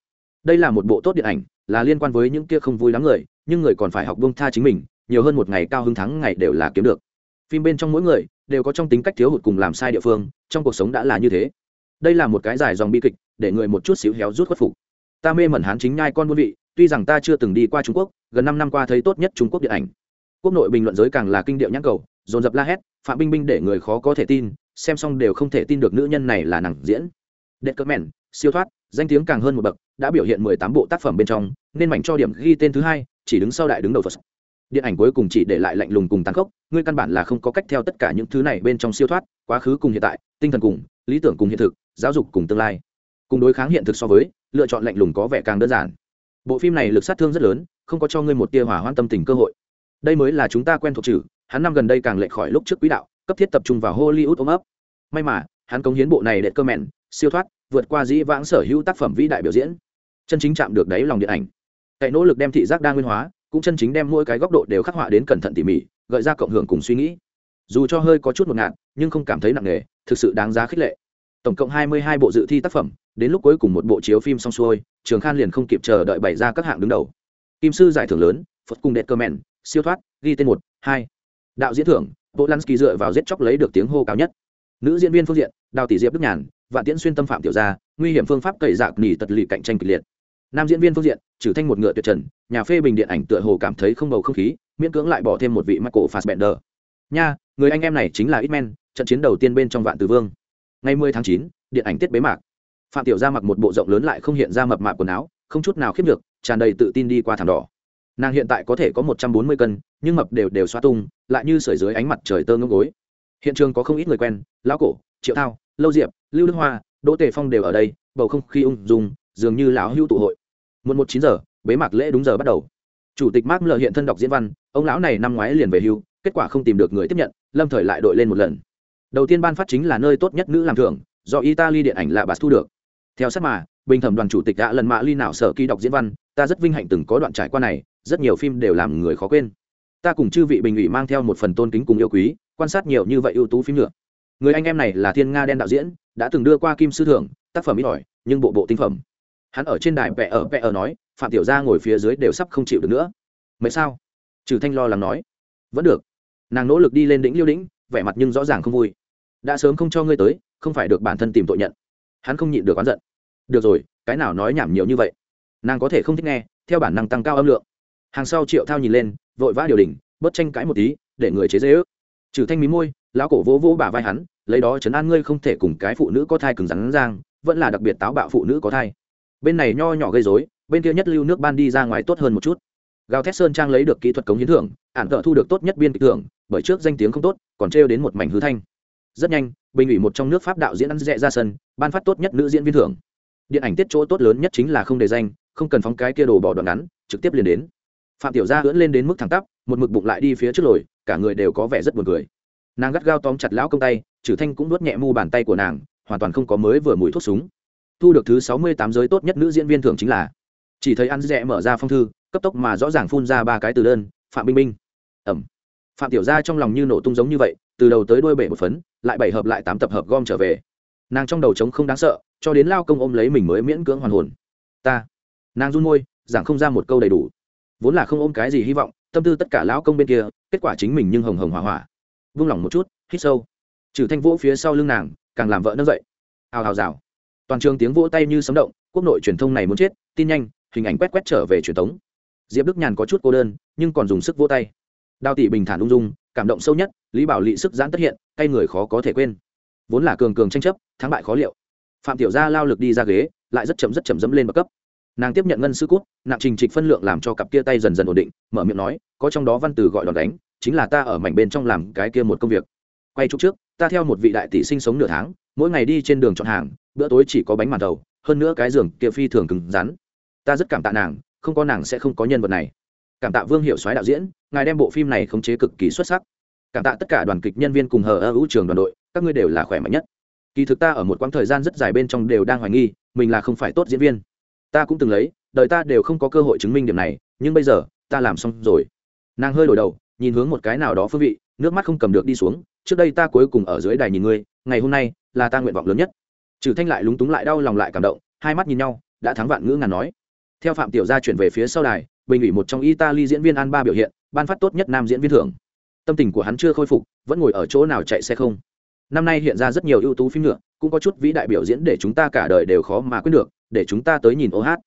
Đây là một bộ tốt điện ảnh, là liên quan với những kia không vui lắm người, nhưng người còn phải học bông tha chính mình, nhiều hơn một ngày cao hứng thắng ngày đều là kiếm được. Phim bên trong mỗi người, đều có trong tính cách thiếu hụt cùng làm sai địa phương, trong cuộc sống đã là như thế. Đây là một cái dài dòng bi kịch, để người một chút xíu héo rút khuất phục. Ta mê mẩn hán chính nhai con buôn vị tuy rằng ta chưa từng đi qua trung quốc, gần năm năm qua thấy tốt nhất trung quốc điện ảnh. Quốc nội bình luận giới càng là kinh điệu nhãn cầu, dồn dập la hét, phạm binh binh để người khó có thể tin, xem xong đều không thể tin được nữ nhân này là nàng diễn. Đệ cơ mẹn, siêu thoát, danh tiếng càng hơn một bậc, đã biểu hiện mười tám bộ tác phẩm bên trong, nên mảnh cho điểm ghi tên thứ hai, chỉ đứng sau đại đứng đầu phật. Điện ảnh cuối cùng chỉ để lại lạnh lùng cùng tàn khốc, ngươi căn bản là không có cách theo tất cả những thứ này bên trong siêu thoát, quá khứ cùng hiện tại, tinh thần cùng, lý tưởng cùng hiện thực, giáo dục cùng tương lai. Cùng đối kháng hiện thực so với, lựa chọn lạnh lùng có vẻ càng đơn giản bộ phim này lực sát thương rất lớn, không có cho ngươi một tia hỏa hoan tâm tình cơ hội. Đây mới là chúng ta quen thuộc chữ hắn năm gần đây càng lệch khỏi lúc trước quỹ đạo, cấp thiết tập trung vào hollywood ôm ấp. May mà, hắn cống hiến bộ này để cơ mẹn, siêu thoát, vượt qua dĩ vãng sở hữu tác phẩm vĩ đại biểu diễn. Chân chính chạm được đáy lòng điện ảnh. Cậy nỗ lực đem thị giác đa nguyên hóa, cũng chân chính đem mỗi cái góc độ đều khắc họa đến cẩn thận tỉ mỉ, gợi ra cộng hưởng cùng suy nghĩ. Dù cho hơi có chút một ngạn nhưng không cảm thấy nặng nề, thực sự đáng giá khích lệ tổng cộng hai mươi hai bộ dự thi tác phẩm đến lúc cuối cùng một bộ chiếu phim xong xuôi trường khan liền không kịp chờ đợi bày ra các hạng đứng đầu. Kim sư giải thưởng lớn phật cung đệt cơ mèn siêu thoát ghi tên một hai. Đạo diễn thưởng Polanski dựa vào giết chóc lấy được tiếng hô cao nhất. Nữ diễn viên phương diện đào tỷ diệp đức nhàn và tiễn xuyên tâm phạm tiểu gia nguy hiểm phương pháp cậy dạc nỉ tật lì cạnh tranh kịch liệt. Nam diễn viên phương diện trừ thanh một ngựa tuyệt trần nhà phê bình điện ảnh tựa hồ cảm thấy không bầu không khí miễn cưỡng lại bỏ thêm một vị michael fassbender. Nha người anh em này chính là Itman, trận chiến đầu tiên bên trong vạn tử vương ngày 10 tháng 9, điện ảnh tiết bế mạc. Phạm tiểu gia mặc một bộ rộng lớn lại không hiện ra mập mạp quần áo không chút nào khiếp được tràn đầy tự tin đi qua thảm đỏ. Nàng hiện tại có thể có một trăm bốn mươi cân nhưng mập đều đều xoa tung lại như sưởi dưới ánh mặt trời tơ ngông gối. Hiện trường có không ít người quen lão cổ triệu thao lâu diệp lưu đức hoa đỗ tề phong đều ở đây bầu không khí ung dung dường như lão hưu tụ hội. Một một chín giờ bế mạc lễ đúng giờ bắt đầu. Chủ tịch mark lờ hiện thân đọc diễn văn ông lão này năm ngoái liền về hưu kết quả không tìm được người tiếp nhận lâm thời lại đội lên một lần đầu tiên ban phát chính là nơi tốt nhất nữ làm thưởng, do italy điện ảnh lạ bà thu được. Theo sát mà, bình thẩm đoàn chủ tịch đã lần mạ ly nào sở kỳ đọc diễn văn, ta rất vinh hạnh từng có đoạn trải qua này, rất nhiều phim đều làm người khó quên. Ta cùng chư vị bình ủy mang theo một phần tôn kính cùng yêu quý, quan sát nhiều như vậy ưu tú phim nữa. Người anh em này là thiên nga đen đạo diễn, đã từng đưa qua kim sư thưởng, tác phẩm ít ỏi, nhưng bộ bộ tinh phẩm. Hắn ở trên đài vẽ ở vẽ ở nói, phạm tiểu gia ngồi phía dưới đều sắp không chịu được nữa. Mấy sao? Trừ thanh lo lắng nói. Vẫn được. Nàng nỗ lực đi lên đỉnh liêu đỉnh vẻ mặt nhưng rõ ràng không vui. Đã sớm không cho ngươi tới, không phải được bản thân tìm tội nhận. Hắn không nhịn được oán giận. Được rồi, cái nào nói nhảm nhiều như vậy? Nàng có thể không thích nghe, theo bản năng tăng cao âm lượng. Hàng sau triệu thao nhìn lên, vội vã điều đình bớt tranh cãi một tí, để người chế dễ ước. Trừ thanh mí môi, lão cổ vỗ vỗ bà vai hắn, lấy đó chấn an ngươi không thể cùng cái phụ nữ có thai cứng rắn giang vẫn là đặc biệt táo bạo phụ nữ có thai. Bên này nho nhỏ gây dối bên kia nhất lưu nước ban đi ra ngoài tốt hơn một chút. Gào thét sơn trang lấy được kỹ thuật cống hiến thưởng, ản thợ thu được tốt nhất biên kịch thưởng, bởi trước danh tiếng không tốt còn trêu đến một mảnh hư thanh. Rất nhanh, bình ủy một trong nước pháp đạo diễn ăn dẹ ra sân, ban phát tốt nhất nữ diễn viên thưởng. Điện ảnh tiết chỗ tốt lớn nhất chính là không đề danh, không cần phóng cái kia đồ bỏ đoạn ngắn, trực tiếp liền đến. Phạm tiểu gia ưỡn lên đến mức thẳng tắp, một mực bụng lại đi phía trước lồi, cả người đều có vẻ rất buồn cười. Nàng gắt gao tóm chặt lão công tay, trừ thanh cũng nuốt nhẹ mu bàn tay của nàng, hoàn toàn không có mới vừa mùi thuốc súng. Thu được thứ sáu mươi tám giới tốt nhất nữ diễn viên thưởng chính là, chỉ thấy ăn rẽ mở ra phong thư, cấp tốc mà rõ ràng phun ra ba cái từ đơn, phạm minh minh ẩm phạm tiểu gia trong lòng như nổ tung giống như vậy, từ đầu tới đuôi bể một phấn, lại bảy hợp lại tám tập hợp gom trở về. Nàng trong đầu trống không đáng sợ, cho đến lao công ôm lấy mình mới miễn cưỡng hoàn hồn. Ta, nàng run môi, giảng không ra một câu đầy đủ. Vốn là không ôm cái gì hy vọng, tâm tư tất cả lão công bên kia, kết quả chính mình nhưng hồng hồng hỏa hỏa. Vung lòng một chút, hít sâu. Trừ thanh vỗ phía sau lưng nàng, càng làm vợ nâng dậy. Hào hào rào. Toàn trường tiếng vỗ tay như sấm động, quốc nội truyền thông này muốn chết, tin nhanh, hình ảnh quét quét trở về truyền thống. Diệp đức nhàn có chút cô đơn, nhưng còn dùng sức vỗ tay đào tỷ bình thản ung dung, cảm động sâu nhất, lý bảo lị sức giãn tất hiện tay người khó có thể quên. Vốn là cường cường tranh chấp, thắng bại khó liệu. Phạm tiểu gia lao lực đi ra ghế, lại rất chậm rất chậm dẫm lên bậc cấp. Nàng tiếp nhận ngân sư cút, nặng trình trịch phân lượng làm cho cặp kia tay dần dần ổn định, mở miệng nói, có trong đó văn từ gọi đòn đánh, chính là ta ở mảnh bên trong làm cái kia một công việc. Quay chúc trước, ta theo một vị đại tỷ sinh sống nửa tháng, mỗi ngày đi trên đường chọn hàng, bữa tối chỉ có bánh màn đầu, hơn nữa cái giường kia phi thường cứng rắn. Ta rất cảm tạ nàng, không có nàng sẽ không có nhân vật này cảm tạ vương hiệu soái đạo diễn, ngài đem bộ phim này khống chế cực kỳ xuất sắc. Cảm tạ tất cả đoàn kịch nhân viên cùng hờ ơ hữu trường đoàn đội, các ngươi đều là khỏe mạnh nhất. Kỳ thực ta ở một quãng thời gian rất dài bên trong đều đang hoài nghi, mình là không phải tốt diễn viên. Ta cũng từng lấy, đời ta đều không có cơ hội chứng minh điểm này, nhưng bây giờ, ta làm xong rồi. Nàng hơi đổi đầu, nhìn hướng một cái nào đó phương vị, nước mắt không cầm được đi xuống, trước đây ta cuối cùng ở dưới đài nhìn ngươi, ngày hôm nay, là ta nguyện vọng lớn nhất. Trừ thanh lại lúng túng lại đau lòng lại cảm động, hai mắt nhìn nhau, đã thắng vạn ngữ ngàn nói. Theo phạm tiểu gia chuyển về phía sau đài bình ủy một trong italy diễn viên an ba biểu hiện, ban phát tốt nhất nam diễn viên thưởng. Tâm tình của hắn chưa khôi phục, vẫn ngồi ở chỗ nào chạy xe không? Năm nay hiện ra rất nhiều ưu tú phim nữa, cũng có chút vĩ đại biểu diễn để chúng ta cả đời đều khó mà quyết được, để chúng ta tới nhìn ô hát.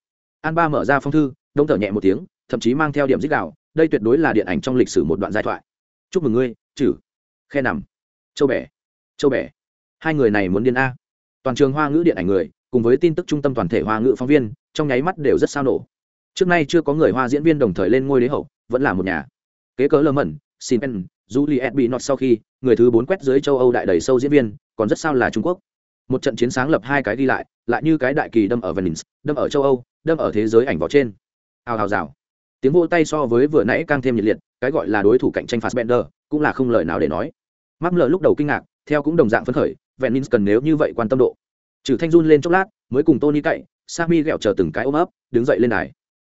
An ba mở ra phong thư, đông thở nhẹ một tiếng, thậm chí mang theo điểm dích đạo, đây tuyệt đối là điện ảnh trong lịch sử một đoạn giai thoại. Chúc mừng ngươi chử khe nằm. Châu bẻ châu bẻ hai người này muốn điên a. Toàn trường hoa ngữ điện ảnh người, cùng với tin tức trung tâm toàn thể hoa ngữ phóng viên, trong nháy mắt đều rất sao nổ trước nay chưa có người hoa diễn viên đồng thời lên ngôi đế hậu, vẫn là một nhà. Kế cớ lơ mẩn, xin pen, juliet bị nọt sau khi, người thứ bốn quét dưới châu âu đại đầy sâu diễn viên, còn rất sao là trung quốc. Một trận chiến sáng lập hai cái đi lại lại như cái đại kỳ đâm ở venice, đâm ở châu âu, đâm ở thế giới ảnh võ trên. Hào hào rào. Tiếng vô tay so với vừa nãy càng thêm nhiệt liệt, cái gọi là đối thủ cạnh tranh Fassbender, cũng là không lời nào để nói. Mắc lờ lúc đầu kinh ngạc, theo cũng đồng dạng phấn khởi, venice cần nếu như vậy quan tâm độ. Trừ thanh run lên chốc lát, mới cùng tony cậy Sami ghẹo chờ từng cái ôm ấp, đứng dậy lên đài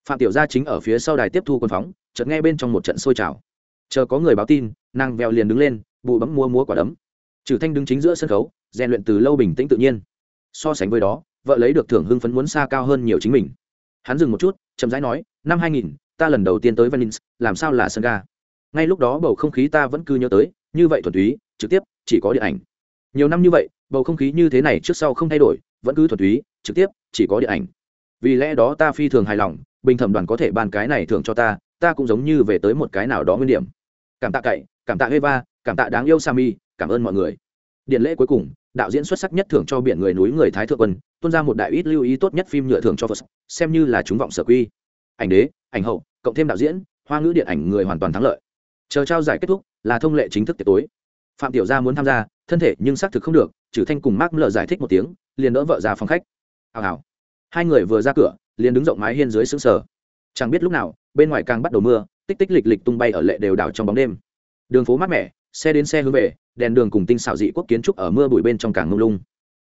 phạm tiểu gia chính ở phía sau đài tiếp thu quân phóng chợt nghe bên trong một trận sôi trào. Chờ có người báo tin nàng vèo liền đứng lên bụ bấm mua múa quả đấm. Trừ thanh đứng chính giữa sân khấu rèn luyện từ lâu bình tĩnh tự nhiên. So sánh với đó vợ lấy được thưởng hưng phấn muốn xa cao hơn nhiều chính mình. Hắn dừng một chút chậm rãi nói năm 2000, ta lần đầu tiên tới venice làm sao là sân ga? Ngay lúc đó bầu không khí ta vẫn cứ nhớ tới như vậy thuần túy trực tiếp chỉ có điện ảnh. Nhiều năm như vậy bầu không khí như thế này trước sau không thay đổi vẫn cứ thuần túy trực tiếp chỉ có điện ảnh. Vì lẽ đó ta phi thường hài lòng bình thẩm đoàn có thể ban cái này thưởng cho ta ta cũng giống như về tới một cái nào đó nguyên điểm. Cảm tạ cậy, cảm tạ eva, cảm tạ đáng yêu sami, cảm ơn mọi người. Điện lễ cuối cùng, đạo diễn xuất sắc nhất thưởng cho biển người núi người thái thượng quân, tuôn ra một đại ít lưu ý tốt nhất phim nhựa thưởng cho phật xem như là chúng vọng sở quy. Ảnh đế, ảnh hậu, cộng thêm đạo diễn, hoa ngữ điện ảnh người hoàn toàn thắng lợi. Chờ trao giải kết thúc, là thông lệ chính thức tiệc tối. Phạm tiểu gia muốn tham gia, thân thể nhưng xác thực không được trừ thanh cùng mark lờ giải thích một tiếng, liền đỡ vợ ra phòng khách. Hào hào. Hai người vừa ra cửa liền đứng rộng mái hiên dưới xứng sở chẳng biết lúc nào, bên ngoài càng bắt đầu mưa, tích tích lịch lịch tung bay ở lệ đều đảo trong bóng đêm. Đường phố mát mẻ, xe đến xe hướng về, đèn đường cùng tinh xảo dị quốc kiến trúc ở mưa bụi bên trong càng mông lung.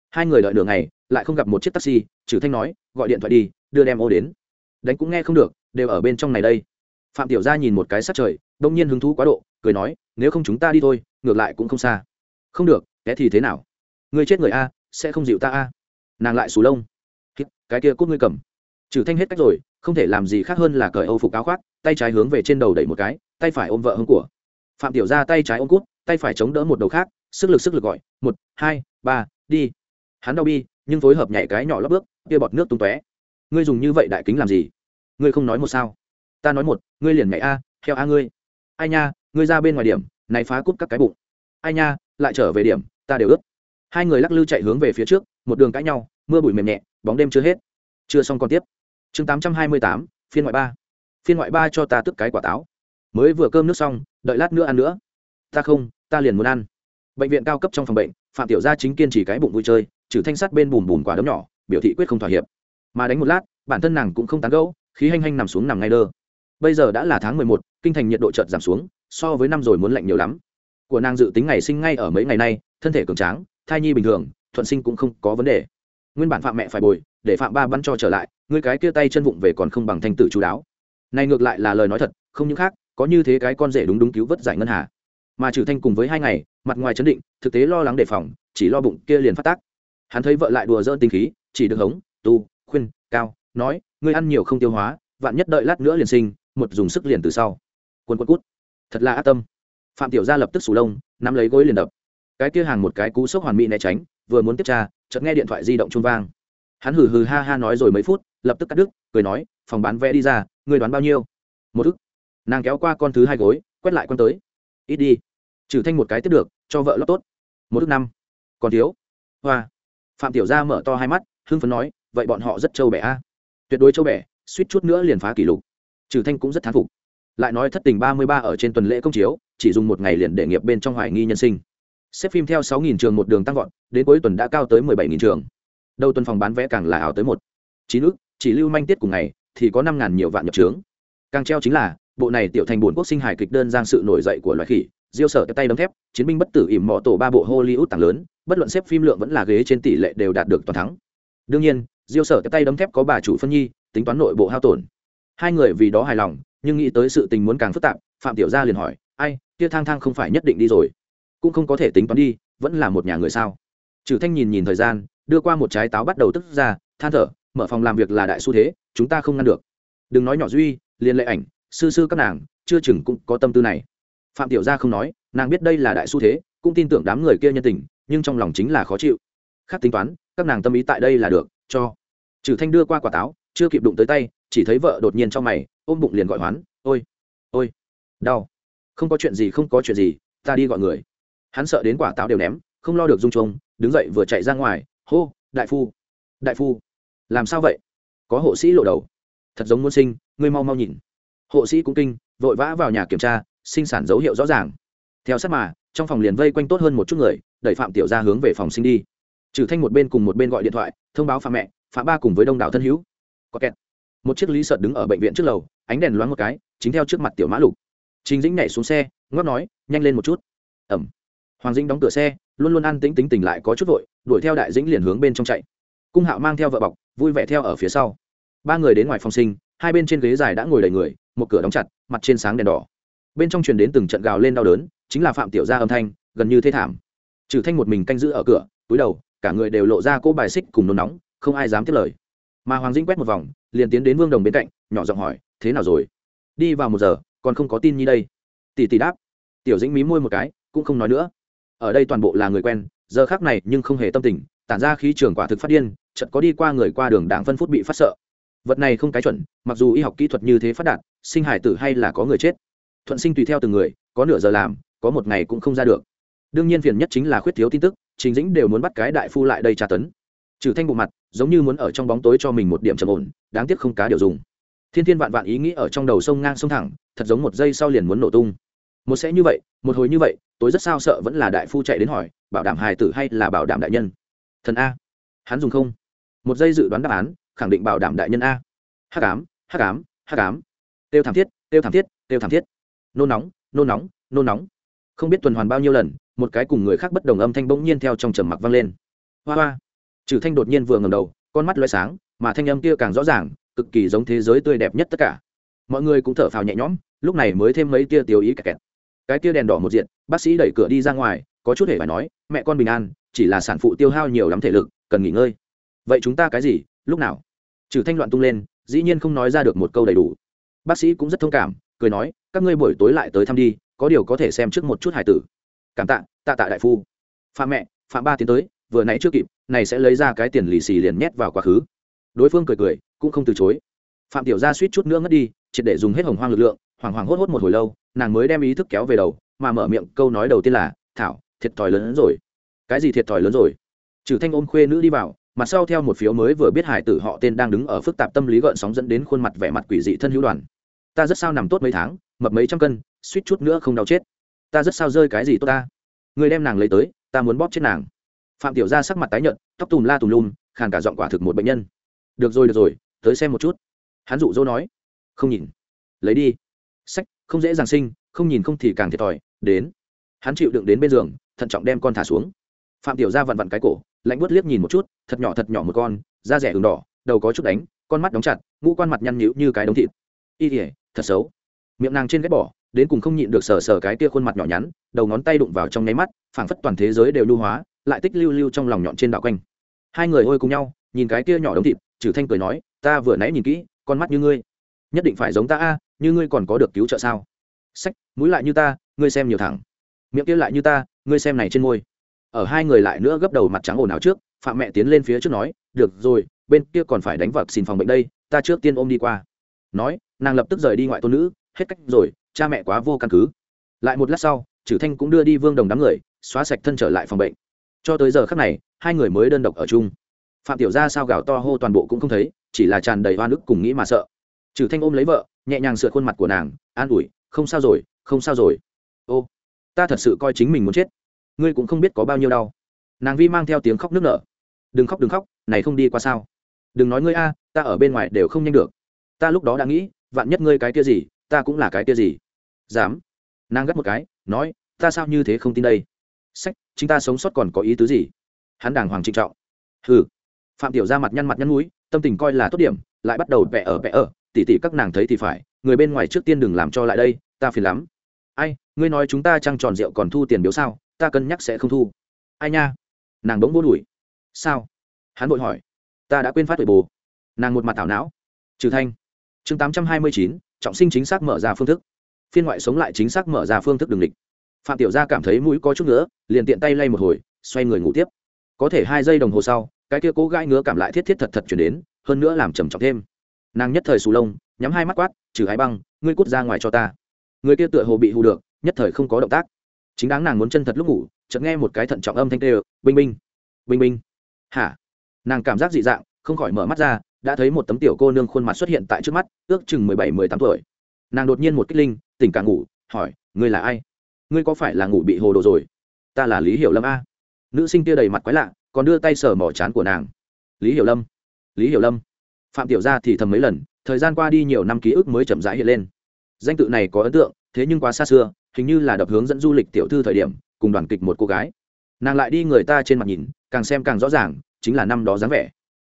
Hai người đợi đường này lại không gặp một chiếc taxi, trừ thanh nói, gọi điện thoại đi, đưa đem ô đến. Đánh cũng nghe không được, đều ở bên trong này đây. Phạm tiểu gia nhìn một cái sát trời, đông nhiên hứng thú quá độ, cười nói, nếu không chúng ta đi thôi, ngược lại cũng không xa. Không được, thế thì thế nào? Người chết người a, sẽ không dịu ta a. Nàng lại xù lông. Cái kia cút ngươi cầm trừ thanh hết cách rồi, không thể làm gì khác hơn là cởi âu phục áo khoác, tay trái hướng về trên đầu đẩy một cái, tay phải ôm vợ hông của. Phạm tiểu ra tay trái ôm cút, tay phải chống đỡ một đầu khác, sức lực sức lực gọi, một, hai, ba, đi. Hắn đau bi, nhưng phối hợp nhảy cái nhỏ lắp bước, kia bọt nước tung tóe. Ngươi dùng như vậy đại kính làm gì? Ngươi không nói một sao. Ta nói một, ngươi liền nhảy a, theo a ngươi. Ai nha, ngươi ra bên ngoài điểm, này phá cút các cái bụng. Ai nha, lại trở về điểm, ta đều ướt hai người lắc lư chạy hướng về phía trước, một đường cãi nhau, mưa bụi mềm nhẹ, bóng đêm chưa hết. Chưa xong còn tiếp chương tám trăm hai mươi tám, phiên ngoại ba. Phiên ngoại ba cho ta tức cái quả táo. Mới vừa cơm nước xong, đợi lát nữa ăn nữa. Ta không, ta liền muốn ăn. Bệnh viện cao cấp trong phòng bệnh, phạm tiểu gia chính kiên trì cái bụng vui chơi, trừ thanh sắt bên bùn bùn quả đấm nhỏ, biểu thị quyết không thỏa hiệp. Mà đánh một lát, bản thân nàng cũng không tán gẫu, khí hanh hanh nằm xuống nằm ngay đơ. Bây giờ đã là tháng mười một, kinh thành nhiệt độ chợt giảm xuống, so với năm rồi muốn lạnh nhiều lắm. Của nàng dự tính ngày sinh ngay ở mấy ngày nay, thân thể cường tráng, thai nhi bình thường, thuận sinh cũng không có vấn đề. Nguyên bản phạm mẹ phải bồi, để phạm ba bắn cho trở lại ngươi cái kia tay chân vụng về còn không bằng thanh tử chú đáo. Này ngược lại là lời nói thật, không những khác, có như thế cái con rể đúng đúng cứu vớt giải ngân hà. Mà trừ thanh cùng với hai ngày, mặt ngoài chấn định, thực tế lo lắng đề phòng, chỉ lo bụng kia liền phát tác. Hắn thấy vợ lại đùa dỡn tinh khí, chỉ được hống, tu, khuyên, cao, nói, ngươi ăn nhiều không tiêu hóa, vạn nhất đợi lát nữa liền sinh, một dùng sức liền từ sau. Quân quân cút. Thật là ác tâm. Phạm tiểu gia lập tức sù lông, nắm lấy gối liền đập. Cái kia hàng một cái cú sốc hoàn mỹ né tránh, vừa muốn tiếp tra, chợt nghe điện thoại di động chuông vang hắn hừ hừ ha ha nói rồi mấy phút, lập tức cắt đứt, cười nói, phòng bán vé đi ra người đoán bao nhiêu? Một ức. Nàng kéo qua con thứ hai gối, quét lại con tới. Ít đi, trừ thanh một cái tiếp được, cho vợ lót tốt. Một ức năm. Còn thiếu. Hoa. Phạm tiểu gia mở to hai mắt, hưng phấn nói, vậy bọn họ rất trâu bẻ a. Tuyệt đối trâu bẻ, suýt chút nữa liền phá kỷ lục. Trừ thanh cũng rất thán phục. Lại nói thất tình ba mươi ba ở trên tuần lễ công chiếu, chỉ dùng một ngày liền để nghiệp bên trong hoài nghi nhân sinh. Xếp phim theo sáu nghìn trường một đường tăng vọt, đến cuối tuần đã cao tới mười bảy nghìn trường đầu tuần phòng bán vé càng là ảo tới một. Chín ước chỉ lưu manh tiết cùng ngày, thì có năm ngàn nhiều vạn nhập trướng. Càng treo chính là, bộ này tiểu thành buồn quốc sinh hài kịch đơn giang sự nổi dậy của loài khỉ, diêu sở tay đấm thép, chiến binh bất tử ỉm mọ tổ ba bộ hollywood tàng lớn, bất luận xếp phim lượng vẫn là ghế trên tỷ lệ đều đạt được toàn thắng. Đương nhiên, diêu sở tay đấm thép có bà chủ phân nhi, tính toán nội bộ hao tổn. Hai người vì đó hài lòng, nhưng nghĩ tới sự tình muốn càng phức tạp, phạm tiểu gia liền hỏi, ai, kia thang thang không phải nhất định đi rồi? Cũng không có thể tính toán đi, vẫn là một nhà người sao? Trừ thanh nhìn nhìn thời gian đưa qua một trái táo bắt đầu tức ra, than thở, mở phòng làm việc là đại xu thế, chúng ta không ngăn được. Đừng nói nhỏ duy liên lệ ảnh, sư sư các nàng, chưa chừng cũng có tâm tư này. Phạm tiểu gia không nói, nàng biết đây là đại xu thế, cũng tin tưởng đám người kia nhân tình, nhưng trong lòng chính là khó chịu. Khác tính toán, các nàng tâm ý tại đây là được, cho. Trừ thanh đưa qua quả táo, chưa kịp đụng tới tay, chỉ thấy vợ đột nhiên trong mày, ôm bụng liền gọi hoán, ôi ôi, đau. Không có chuyện gì, không có chuyện gì, ta đi gọi người. Hắn sợ đến quả táo đều ném, không lo được dung trông đứng dậy vừa chạy ra ngoài hô, đại phu đại phu, làm sao vậy? Có hộ sĩ lộ đầu. Thật giống muốn sinh, ngươi mau mau nhìn. Hộ sĩ cũng kinh, vội vã vào nhà kiểm tra, sinh sản dấu hiệu rõ ràng. Theo sát mà, trong phòng liền vây quanh tốt hơn một chút người, đẩy phạm tiểu ra hướng về phòng sinh đi. Trừ thanh một bên cùng một bên gọi điện thoại, thông báo phạm mẹ, phạm ba cùng với đông đảo thân hữu. Có kẹt. Một chiếc lý sợ đứng ở bệnh viện trước lầu, ánh đèn loáng một cái, chính theo trước mặt tiểu mã lục. Chính dĩnh nhảy xuống xe ngót nói, nhanh lên một chút. Ẩm. Hoàng dĩnh đóng cửa xe, luôn luôn ăn tính tính tỉnh lại có chút vội đuổi theo đại dĩnh liền hướng bên trong chạy. Cung hạo mang theo vợ bọc, vui vẻ theo ở phía sau. Ba người đến ngoài phòng sinh, hai bên trên ghế dài đã ngồi đầy người, một cửa đóng chặt, mặt trên sáng đèn đỏ. Bên trong truyền đến từng trận gào lên đau đớn, chính là phạm tiểu gia âm thanh, gần như thế thảm. Trừ thanh một mình canh giữ ở cửa, túi đầu, cả người đều lộ ra cỗ bài xích cùng nôn nóng, không ai dám tiếp lời. Mà hoàng dĩnh quét một vòng, liền tiến đến vương đồng bên cạnh, nhỏ giọng hỏi, thế nào rồi? Đi vào một giờ, còn không có tin như đây. Tỷ tỷ đáp. Tiểu dĩnh mí môi một cái, cũng không nói nữa. Ở đây toàn bộ là người quen giờ khác này nhưng không hề tâm tình, tản ra khí trường quả thực phát điên, chợt có đi qua người qua đường đảng phân phút bị phát sợ. Vật này không cái chuẩn, mặc dù y học kỹ thuật như thế phát đạt, sinh hải tử hay là có người chết. Thuận sinh tùy theo từng người, có nửa giờ làm, có một ngày cũng không ra được. Đương nhiên phiền nhất chính là khuyết thiếu tin tức, trình dĩnh đều muốn bắt cái đại phu lại đây tra tấn. Trừ thanh bộ mặt, giống như muốn ở trong bóng tối cho mình một điểm trầm ổn, đáng tiếc không cá điều dùng. Thiên thiên vạn vạn ý nghĩ ở trong đầu sông ngang sông thẳng, thật giống một giây sau liền muốn nổ tung. Một sẽ như vậy, một hồi như vậy tối rất sao sợ vẫn là đại phu chạy đến hỏi, bảo đảm hài tử hay là bảo đảm đại nhân? Thần a. Hắn dùng không. Một giây dự đoán đáp án, khẳng định bảo đảm đại nhân a. Hắc ám hắc ám hắc ám. Tiêu thảm thiết, tiêu thảm thiết, tiêu thảm thiết. Nôn nóng nôn nóng nôn nóng. Không biết tuần hoàn bao nhiêu lần, một cái cùng người khác bất đồng âm thanh bỗng nhiên theo trong trầm mặc vang lên. Hoa hoa. Trừ thanh đột nhiên vừa ngầm đầu, con mắt loay sáng, mà thanh âm kia càng rõ ràng, cực kỳ giống thế giới tươi đẹp nhất tất cả. Mọi người cũng thở phào nhẹ nhõm, lúc này mới thêm mấy tia tiêu ý kẹt kẹt cái tia đèn đỏ một diện bác sĩ đẩy cửa đi ra ngoài, có chút hề phải nói, mẹ con bình an, chỉ là sản phụ tiêu hao nhiều lắm thể lực, cần nghỉ ngơi. Vậy chúng ta cái gì, lúc nào? Trừ thanh loạn tung lên, dĩ nhiên không nói ra được một câu đầy đủ. Bác sĩ cũng rất thông cảm, cười nói, các ngươi buổi tối lại tới thăm đi, có điều có thể xem trước một chút hải tử. Cảm tạ tạ tạ đại phu. Phạm mẹ, phạm ba tiến tới, vừa nãy chưa kịp, này sẽ lấy ra cái tiền lì xì liền nhét vào quá khứ. Đối phương cười cười, cũng không từ chối. Phạm tiểu gia suýt chút nữa ngất đi, triệt để dùng hết hồng hoang lực lượng hoảng hoảng hốt hốt một hồi lâu, nàng mới đem ý thức kéo về đầu, mà mở miệng câu nói đầu tiên là, thảo, thiệt thòi lớn hơn rồi. Cái gì thiệt thòi lớn rồi? Trừ thanh ôm khuê nữ đi vào, mặt sau theo một phiếu mới vừa biết hải tử họ tên đang đứng ở phức tạp tâm lý gợn sóng dẫn đến khuôn mặt vẻ mặt quỷ dị thân hữu đoàn. Ta rất sao nằm tốt mấy tháng, mập mấy trăm cân, suýt chút nữa không đau chết. Ta rất sao rơi cái gì tốt ta? Người đem nàng lấy tới, ta muốn bóp chết nàng. Phạm tiểu gia sắc mặt tái nhợt, tóc tùm la tùm lum, khàn cả giọng quả thực một bệnh nhân. Được rồi được rồi, tới xem một chút. Hắn dụ dỗ nói. Không nhìn. Lấy đi sách, không dễ dàng sinh, không nhìn không thì càng thiệt thòi, đến. Hắn chịu đựng đến bên giường, thận trọng đem con thả xuống. Phạm tiểu gia vặn vặn cái cổ, lạnh bớt liếc nhìn một chút, thật nhỏ thật nhỏ một con, da rẻ ửng đỏ, đầu có chút đánh, con mắt đóng chặt, ngũ quan mặt nhăn nhịu như cái đống thịt. Y ỉa thật xấu. Miệng nàng trên ghép bỏ, đến cùng không nhịn được sờ sờ cái kia khuôn mặt nhỏ nhắn, đầu ngón tay đụng vào trong nháy mắt, phảng phất toàn thế giới đều lưu hóa, lại tích lưu lưu trong lòng nhọn trên đạo quanh. Hai người ôi cùng nhau, nhìn cái kia nhỏ đống thịt trừ thanh cười nói, ta vừa nãy nhìn kỹ, con mắt như ngươi. Nhất định phải giống ta a như ngươi còn có được cứu trợ sao? Sách, mũi lại như ta, ngươi xem nhiều thẳng. Miệng kia lại như ta, ngươi xem này trên môi. Ở hai người lại nữa gấp đầu mặt trắng ồn ào trước, phạm mẹ tiến lên phía trước nói, được rồi, bên kia còn phải đánh vật xin phòng bệnh đây, ta trước tiên ôm đi qua. Nói, nàng lập tức rời đi ngoại tôn nữ, hết cách rồi, cha mẹ quá vô căn cứ. Lại một lát sau trừ thanh cũng đưa đi vương đồng đám người, xóa sạch thân trở lại phòng bệnh. Cho tới giờ khắc này, hai người mới đơn độc ở chung. Phạm tiểu gia sao gào to hô toàn bộ cũng không thấy, chỉ là tràn đầy hoa nước cùng nghĩ mà sợ. Trừ thanh ôm lấy vợ nhẹ nhàng sửa khuôn mặt của nàng, an ủi, không sao rồi, không sao rồi. Ô, ta thật sự coi chính mình muốn chết. Ngươi cũng không biết có bao nhiêu đau. Nàng vi mang theo tiếng khóc nức nở. Đừng khóc đừng khóc, này không đi qua sao? Đừng nói ngươi a, ta ở bên ngoài đều không nhanh được. Ta lúc đó đã nghĩ, vạn nhất ngươi cái kia gì, ta cũng là cái kia gì. Dám. Nàng gắt một cái, nói, ta sao như thế không tin đây? Sách chính ta sống sót còn có ý tứ gì? Hắn đàng hoàng trịnh trọng. Hừ. Phạm tiểu ra mặt nhăn mặt nhăn núi tâm tình coi là tốt điểm, lại bắt đầu vẽ ở vẽ ở tỉ tỉ các nàng thấy thì phải, người bên ngoài trước tiên đừng làm cho lại đây, ta phiền lắm. Ai, ngươi nói chúng ta trăng tròn rượu còn thu tiền biếu sao, ta cân nhắc sẽ không thu. Ai nha? Nàng bỗng vô đùi sao? Hắn vội hỏi. Ta đã quên phát tuổi bồ. Nàng một mặt thảo não. Trừ thanh. Chương tám trăm hai mươi chín, trọng sinh chính xác mở ra phương thức. Phiên ngoại sống lại chính xác mở ra phương thức đường địch phạm tiểu gia cảm thấy mũi có chút nữa liền tiện tay lay một hồi, xoay người ngủ tiếp. Có thể hai giây đồng hồ sau, cái kia cố gãi ngứa cảm lại thiết thiết thật thật chuyển đến, hơn nữa làm trầm trọng thêm nàng nhất thời sù lông, nhắm hai mắt quát, trừ hái băng, ngươi cút ra ngoài cho ta. Người kia tựa hồ bị hù được, nhất thời không có động tác. Chính đáng nàng muốn chân thật lúc ngủ, chợt nghe một cái thận trọng âm thanh tê binh binh binh binh. Hả? Nàng cảm giác dị dạng, không khỏi mở mắt ra, đã thấy một tấm tiểu cô nương khuôn mặt xuất hiện tại trước mắt, ước chừng mười bảy, mười tám tuổi. Nàng đột nhiên một kích linh, tỉnh cả ngủ, hỏi, ngươi là ai? Ngươi có phải là ngủ bị hồ đồ rồi? Ta là lý hiểu lâm a. Nữ sinh kia đầy mặt quái lạ, còn đưa tay sờ mỏ chán của nàng. Lý hiểu lâm, lý hiểu lâm phạm tiểu gia thì thầm mấy lần, thời gian qua đi nhiều năm ký ức mới chậm rãi hiện lên. Danh tự này có ấn tượng, thế nhưng quá xa xưa, hình như là đập hướng dẫn du lịch tiểu thư thời điểm, cùng đoàn kịch một cô gái. Nàng lại đi người ta trên mặt nhìn, càng xem càng rõ ràng, chính là năm đó dáng vẻ.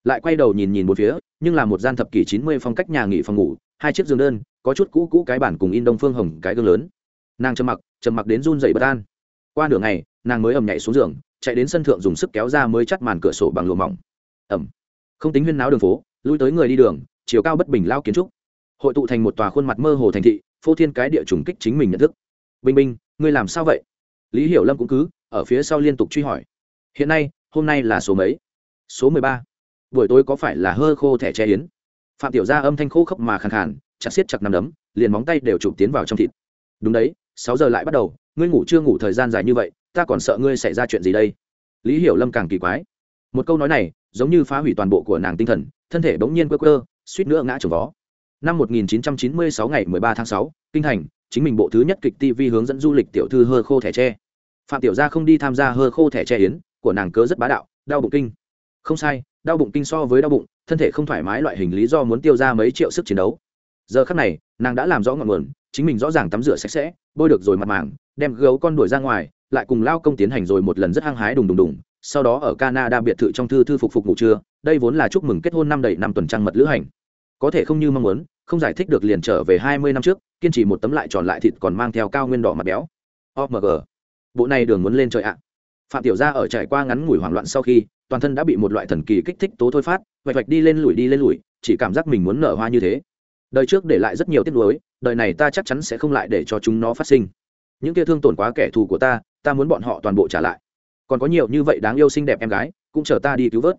Lại quay đầu nhìn nhìn một phía, nhưng là một gian thập kỷ chín mươi phong cách nhà nghỉ phòng ngủ, hai chiếc giường đơn, có chút cũ cũ cái bản cùng in đông phương hồng cái gương lớn. Nàng trầm mặc trầm mặc đến run dậy bất an. Qua nửa ngày, nàng mới ầm nhảy xuống giường, chạy đến sân thượng dùng sức kéo ra mới chắt màn cửa sổ bằng lụa mỏng. Ẩm không tính huyên náo đường phố lui tới người đi đường chiều cao bất bình lao kiến trúc. Hội tụ thành một tòa khuôn mặt mơ hồ thành thị phô thiên cái địa trùng kích chính mình nhận thức. Bình minh, ngươi làm sao vậy? Lý hiểu lâm cũng cứ ở phía sau liên tục truy hỏi. Hiện nay hôm nay là số mấy? Số mười ba. Buổi tối có phải là hơ khô thẻ che yến? Phạm tiểu gia âm thanh khô khốc mà khàn khàn chặt xiết chặt nằm đấm liền móng tay đều chụp tiến vào trong thịt. Đúng đấy sáu giờ lại bắt đầu ngươi ngủ chưa ngủ thời gian dài như vậy ta còn sợ ngươi xảy ra chuyện gì đây? Lý hiểu lâm càng kỳ quái. Một câu nói này giống như phá hủy toàn bộ của nàng tinh thần thân thể bỗng nhiên quơ quơ suýt nữa ngã trồng vó. Năm 1996 ngày 13 tháng 6, kinh thành chính mình bộ thứ nhất kịch tv hướng dẫn du lịch tiểu thư hơ khô thẻ tre. Phạm tiểu gia không đi tham gia hơ khô thẻ tre yến của nàng cớ rất bá đạo đau bụng kinh. Không sai đau bụng kinh so với đau bụng thân thể không thoải mái loại hình lý do muốn tiêu ra mấy triệu sức chiến đấu. Giờ khắc này nàng đã làm rõ ngọn nguồn chính mình rõ ràng tắm rửa sạch sẽ bôi được rồi mặt màng đem gấu con đuổi ra ngoài lại cùng lao công tiến hành rồi một lần rất hăng hái đùng đùng đùng sau đó ở canada biệt thự trong thư thư phục phục ngủ trưa đây vốn là chúc mừng kết hôn năm đầy năm tuần trăng mật lữ hành. Có thể không như mong muốn, không giải thích được liền trở về hai mươi năm trước, kiên trì một tấm lại tròn lại thịt còn mang theo cao nguyên đỏ mặt béo. Omg bộ này đường muốn lên trời ạ. Phạm tiểu gia ở trải qua ngắn ngủi hoảng loạn sau khi, toàn thân đã bị một loại thần kỳ kích thích tố thôi phát, vạch vạch đi lên lùi đi lên lùi, chỉ cảm giác mình muốn nở hoa như thế. Đời trước để lại rất nhiều tiếc nuối, đời này ta chắc chắn sẽ không lại để cho chúng nó phát sinh. Những kia thương tổn quá kẻ thù của ta ta muốn bọn họ toàn bộ trả lại. Còn có nhiều như vậy đáng yêu xinh đẹp em gái, cũng chờ ta đi cứu vớt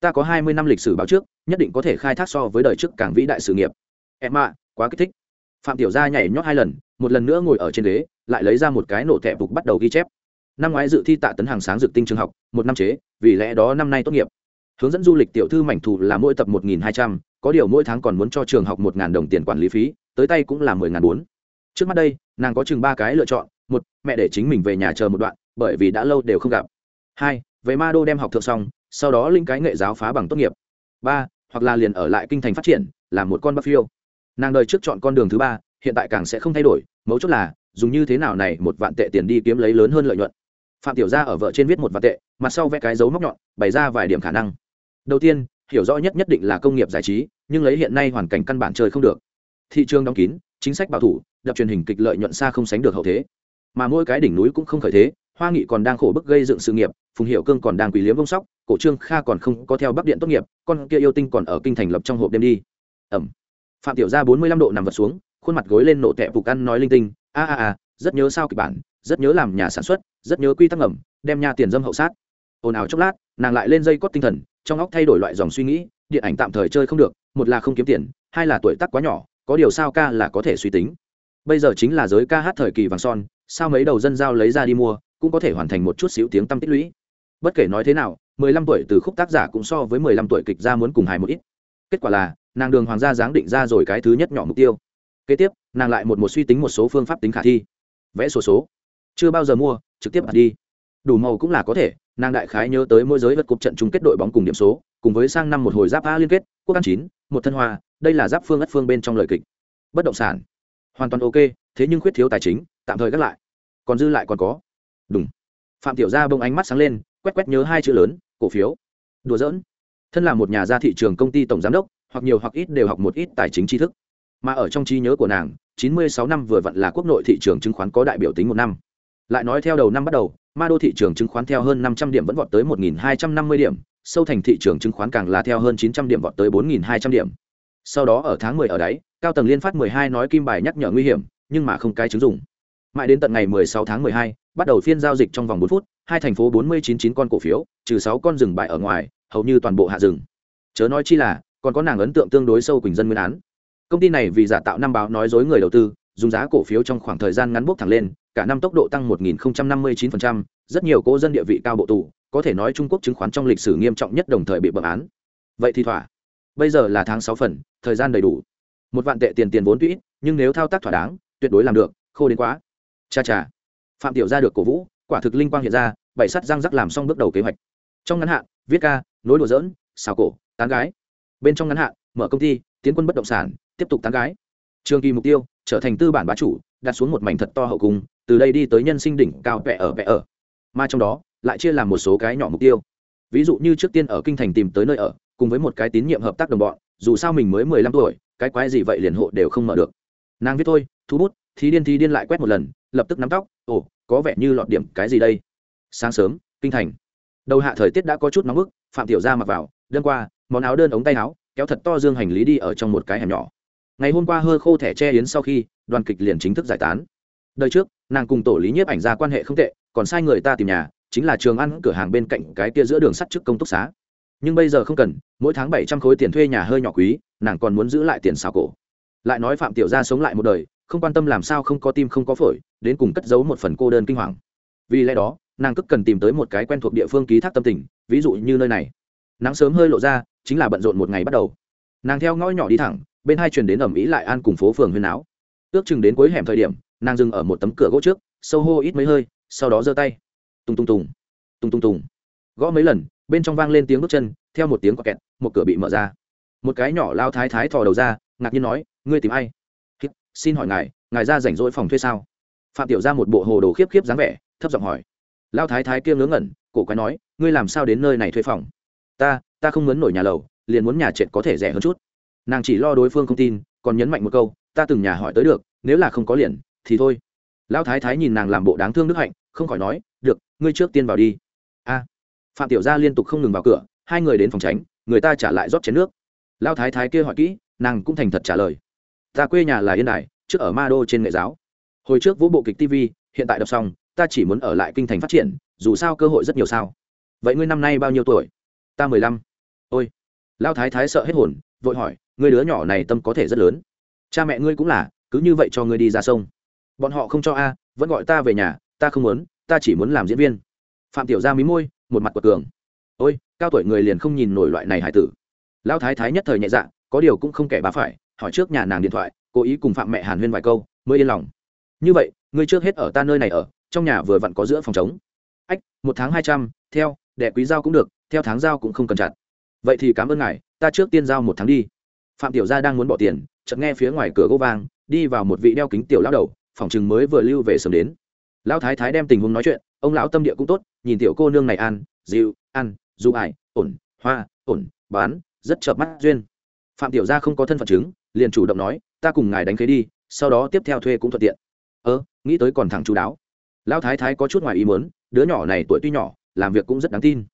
ta có hai mươi năm lịch sử báo trước, nhất định có thể khai thác so với đời trước càng vĩ đại sự nghiệp. Em ạ, quá kích thích. Phạm tiểu gia nhảy nhót hai lần, một lần nữa ngồi ở trên ghế, lại lấy ra một cái nổ thẻ phục bắt đầu ghi chép. Năm ngoái dự thi tạ tấn hàng sáng dược tinh trường học, một năm chế, vì lẽ đó năm nay tốt nghiệp. Hướng dẫn du lịch tiểu thư mảnh thủ là mỗi tập một nghìn hai trăm, có điều mỗi tháng còn muốn cho trường học một ngàn đồng tiền quản lý phí, tới tay cũng là mười ngàn bốn. Trước mắt đây, nàng có chừng ba cái lựa chọn, một, mẹ để chính mình về nhà chờ một đoạn, bởi vì đã lâu đều không gặp. Hai, về ma đô đem học thượng xong sau đó linh cái nghệ giáo phá bằng tốt nghiệp. Ba, hoặc là liền ở lại kinh thành phát triển làm một con bắc phiêu. Nàng đời trước chọn con đường thứ ba, hiện tại càng sẽ không thay đổi, mấu chốt là, dùng như thế nào này một vạn tệ tiền đi kiếm lấy lớn hơn lợi nhuận. Phạm tiểu gia ở vợ trên viết một vạn tệ, mặt sau vẽ cái dấu móc nhọn, bày ra vài điểm khả năng. Đầu tiên, hiểu rõ nhất nhất định là công nghiệp giải trí, nhưng lấy hiện nay hoàn cảnh căn bản chơi không được. Thị trường đóng kín, chính sách bảo thủ, đập truyền hình kịch lợi nhuận xa không sánh được hậu thế. Mà mỗi cái đỉnh núi cũng không khởi thế hoa nghị còn đang khổ bức gây dựng sự nghiệp phùng hiệu cương còn đang quỳ liếm vông sóc cổ trương kha còn không có theo bắc điện tốt nghiệp con kia yêu tinh còn ở kinh thành lập trong hộp đêm đi. Ẩm. Phạm tiểu gia bốn mươi lăm độ nằm vật xuống khuôn mặt gối lên nổ tẹp phục ăn nói linh tinh a a a rất nhớ sao kịch bản rất nhớ làm nhà sản xuất rất nhớ quy tắc ẩm, đem nhà tiền dâm hậu sát. Ồn ào chốc lát nàng lại lên dây cót tinh thần trong óc thay đổi loại dòng suy nghĩ điện ảnh tạm thời chơi không được một là không kiếm tiền hai là tuổi tác quá nhỏ có điều sao ca là có thể suy tính. Bây giờ chính là giới ca hát thời kỳ vàng son sao mấy đầu dân giao lấy ra đi mua cũng có thể hoàn thành một chút xíu tiếng tâm tích lũy. Bất kể nói thế nào mười lăm tuổi từ khúc tác giả cũng so với mười lăm tuổi kịch ra muốn cùng hài một ít. Kết quả là nàng đường hoàng gia giáng định ra rồi cái thứ nhất nhỏ mục tiêu. Kế tiếp nàng lại một một suy tính một số phương pháp tính khả thi. Vẽ sổ số, số chưa bao giờ mua trực tiếp hạt đi. Đủ màu cũng là có thể nàng đại khái nhớ tới mỗi giới vật cục trận chung kết đội bóng cùng điểm số cùng với sang năm một hồi giáp a liên kết quốc an chín một thân hoa đây là giáp phương ất phương bên trong lời kịch. Bất động sản. Hoàn toàn ok thế nhưng khuyết thiếu tài chính tạm thời gác lại. Còn dư lại còn có đúng. Phạm tiểu gia bông ánh mắt sáng lên quét quét nhớ hai chữ lớn cổ phiếu. Đùa giỡn. Thân là một nhà gia thị trường công ty tổng giám đốc hoặc nhiều hoặc ít đều học một ít tài chính tri thức. Mà ở trong trí nhớ của nàng 96 năm vừa vặn là quốc nội thị trường chứng khoán có đại biểu tính một năm. Lại nói theo đầu năm bắt đầu ma đô thị trường chứng khoán theo hơn 500 điểm vẫn vọt tới 1.250 điểm sâu thành thị trường chứng khoán càng là theo hơn 900 điểm vọt tới 4.200 điểm. Sau đó ở tháng 10 ở đáy cao tầng liên phát 12 nói kim bài nhắc nhở nguy hiểm nhưng mà không cái chứng dụng. Mãi đến tận ngày 16 tháng 12, bắt đầu phiên giao dịch trong vòng 4 phút hai thành phố 499 con cổ phiếu trừ 6 con rừng bại ở ngoài hầu như toàn bộ hạ rừng. Chớ nói chi là còn có nàng ấn tượng tương đối sâu quỳnh dân nguyên án. Công ty này vì giả tạo năm báo nói dối người đầu tư dùng giá cổ phiếu trong khoảng thời gian ngắn bốc thẳng lên cả năm tốc độ tăng 1059%, rất nhiều cố dân địa vị cao bộ tù có thể nói trung quốc chứng khoán trong lịch sử nghiêm trọng nhất đồng thời bị bẩm án. Vậy thì thỏa. Bây giờ là tháng sáu phần thời gian đầy đủ. Một vạn tệ tiền tiền vốn tuy nhưng nếu thao tác thỏa đáng tuyệt đối làm được khô đến quá. Cha cha phạm tiểu gia được cổ vũ, quả thực linh quang hiện ra bảy sắt răng rắc làm xong bước đầu kế hoạch. Trong ngắn hạn, viết ca, nối đùa dỡn xào cổ, tán gái. Bên trong ngắn hạn, mở công ty, tiến quân bất động sản, tiếp tục tán gái. Trường kỳ mục tiêu, trở thành tư bản bá chủ, đặt xuống một mảnh thật to hậu cung, từ đây đi tới nhân sinh đỉnh cao vẽ ở vẽ ở. Mà trong đó, lại chia làm một số cái nhỏ mục tiêu. Ví dụ như trước tiên ở kinh thành tìm tới nơi ở, cùng với một cái tín nhiệm hợp tác đồng bọn, dù sao mình mới mười lăm tuổi, cái quái gì vậy liền hộ đều không mở được. Nàng viết thôi, thu bút thì điên thì điên lại quét một lần lập tức nắm tóc, ồ, có vẻ như lọt điểm cái gì đây? Sáng sớm, kinh thành. Đầu hạ thời tiết đã có chút nóng bức, phạm tiểu gia mặc vào, đơn qua, món áo đơn ống tay áo, kéo thật to dương hành lý đi ở trong một cái hẻm nhỏ. Ngày hôm qua hơi khô thẻ che yến sau khi, đoàn kịch liền chính thức giải tán. Đời trước, nàng cùng tổ lý nhiếp ảnh ra quan hệ không tệ, còn sai người ta tìm nhà, chính là trường ăn cửa hàng bên cạnh cái kia giữa đường sắt trước công túc xá. Nhưng bây giờ không cần, mỗi tháng bảy trăm khối tiền thuê nhà hơi nhỏ quý, nàng còn muốn giữ lại tiền xào cổ. Lại nói phạm tiểu gia sống lại một đời, không quan tâm làm sao không có tim không có phổi đến cùng cất giấu một phần cô đơn kinh hoàng. Vì lẽ đó, nàng cất cần tìm tới một cái quen thuộc địa phương ký thác tâm tình, ví dụ như nơi này. Nắng sớm hơi lộ ra, chính là bận rộn một ngày bắt đầu. Nàng theo ngõ nhỏ đi thẳng, bên hai truyền đến ẩm ý lại an cùng phố phường huyên áo. Ước chừng đến cuối hẻm thời điểm, nàng dừng ở một tấm cửa gỗ trước, sâu hô ít mấy hơi, sau đó giơ tay. Tung tung tùng. Tung tung tùng. Gõ mấy lần, bên trong vang lên tiếng bước chân, theo một tiếng quạt kẹt, một cửa bị mở ra. Một cái nhỏ lao thái thái thò đầu ra, ngạc nhiên nói, ngươi tìm ai? Xin hỏi ngài ngài ra rảnh rỗi phòng thuê sao? Phạm tiểu ra một bộ hồ đồ khiếp khiếp dáng vẻ, thấp giọng hỏi. Lao thái thái kia ngớ ngẩn, cổ quái nói, ngươi làm sao đến nơi này thuê phòng? Ta ta không muốn nổi nhà lầu, liền muốn nhà trệt có thể rẻ hơn chút. Nàng chỉ lo đối phương không tin, còn nhấn mạnh một câu, ta từng nhà hỏi tới được, nếu là không có liền, thì thôi. Lão thái thái nhìn nàng làm bộ đáng thương đức hạnh, không khỏi nói, được, ngươi trước tiên vào đi. A. Phạm tiểu gia liên tục không ngừng vào cửa, hai người đến phòng tránh, người ta trả lại rót chén nước. Lão thái thái kia hỏi kỹ, nàng cũng thành thật trả lời. Ta quê nhà là yên đài, trước ở ma đô trên nghệ giáo hồi trước vũ bộ kịch tv hiện tại đọc xong, ta chỉ muốn ở lại kinh thành phát triển, dù sao cơ hội rất nhiều sao. Vậy ngươi năm nay bao nhiêu tuổi? Ta mười lăm. Ôi. Lao thái thái sợ hết hồn, vội hỏi, ngươi đứa nhỏ này tâm có thể rất lớn. Cha mẹ ngươi cũng là, cứ như vậy cho ngươi đi ra sông. Bọn họ không cho a, vẫn gọi ta về nhà, ta không muốn, ta chỉ muốn làm diễn viên. Phạm tiểu gia mí môi, một mặt quật cường. Ôi, cao tuổi người liền không nhìn nổi loại này hải tử. Lão thái thái nhất thời nhẹ dạ có điều cũng không kẻ bá phải, hỏi trước nhà nàng điện thoại, cố ý cùng phạm mẹ hàn huyên vài câu, mới yên lòng như vậy, ngươi trước hết ở ta nơi này ở, trong nhà vừa vặn có giữa phòng chống ách, một tháng hai trăm, theo đệ quý giao cũng được, theo tháng giao cũng không cần chặt. Vậy thì cảm ơn ngài, ta trước tiên giao một tháng đi. Phạm tiểu gia đang muốn bỏ tiền, chợt nghe phía ngoài cửa gỗ vang, đi vào một vị đeo kính tiểu lão đầu, phòng chừng mới vừa lưu về sớm đến. Lão thái thái đem tình huống nói chuyện, ông lão tâm địa cũng tốt, nhìn tiểu cô nương này ăn, dịu, ăn, du ải, ổn, hoa, ổn, bán, rất chợp mắt duyên. Phạm tiểu gia không có thân phận chứng, liền chủ động nói, ta cùng ngài đánh khế đi, sau đó tiếp theo thuê cũng thuận tiện ơ, nghĩ tới còn thẳng chú đáo. Lão thái thái có chút ngoài ý muốn, đứa nhỏ này tuổi tuy nhỏ, làm việc cũng rất đáng tin.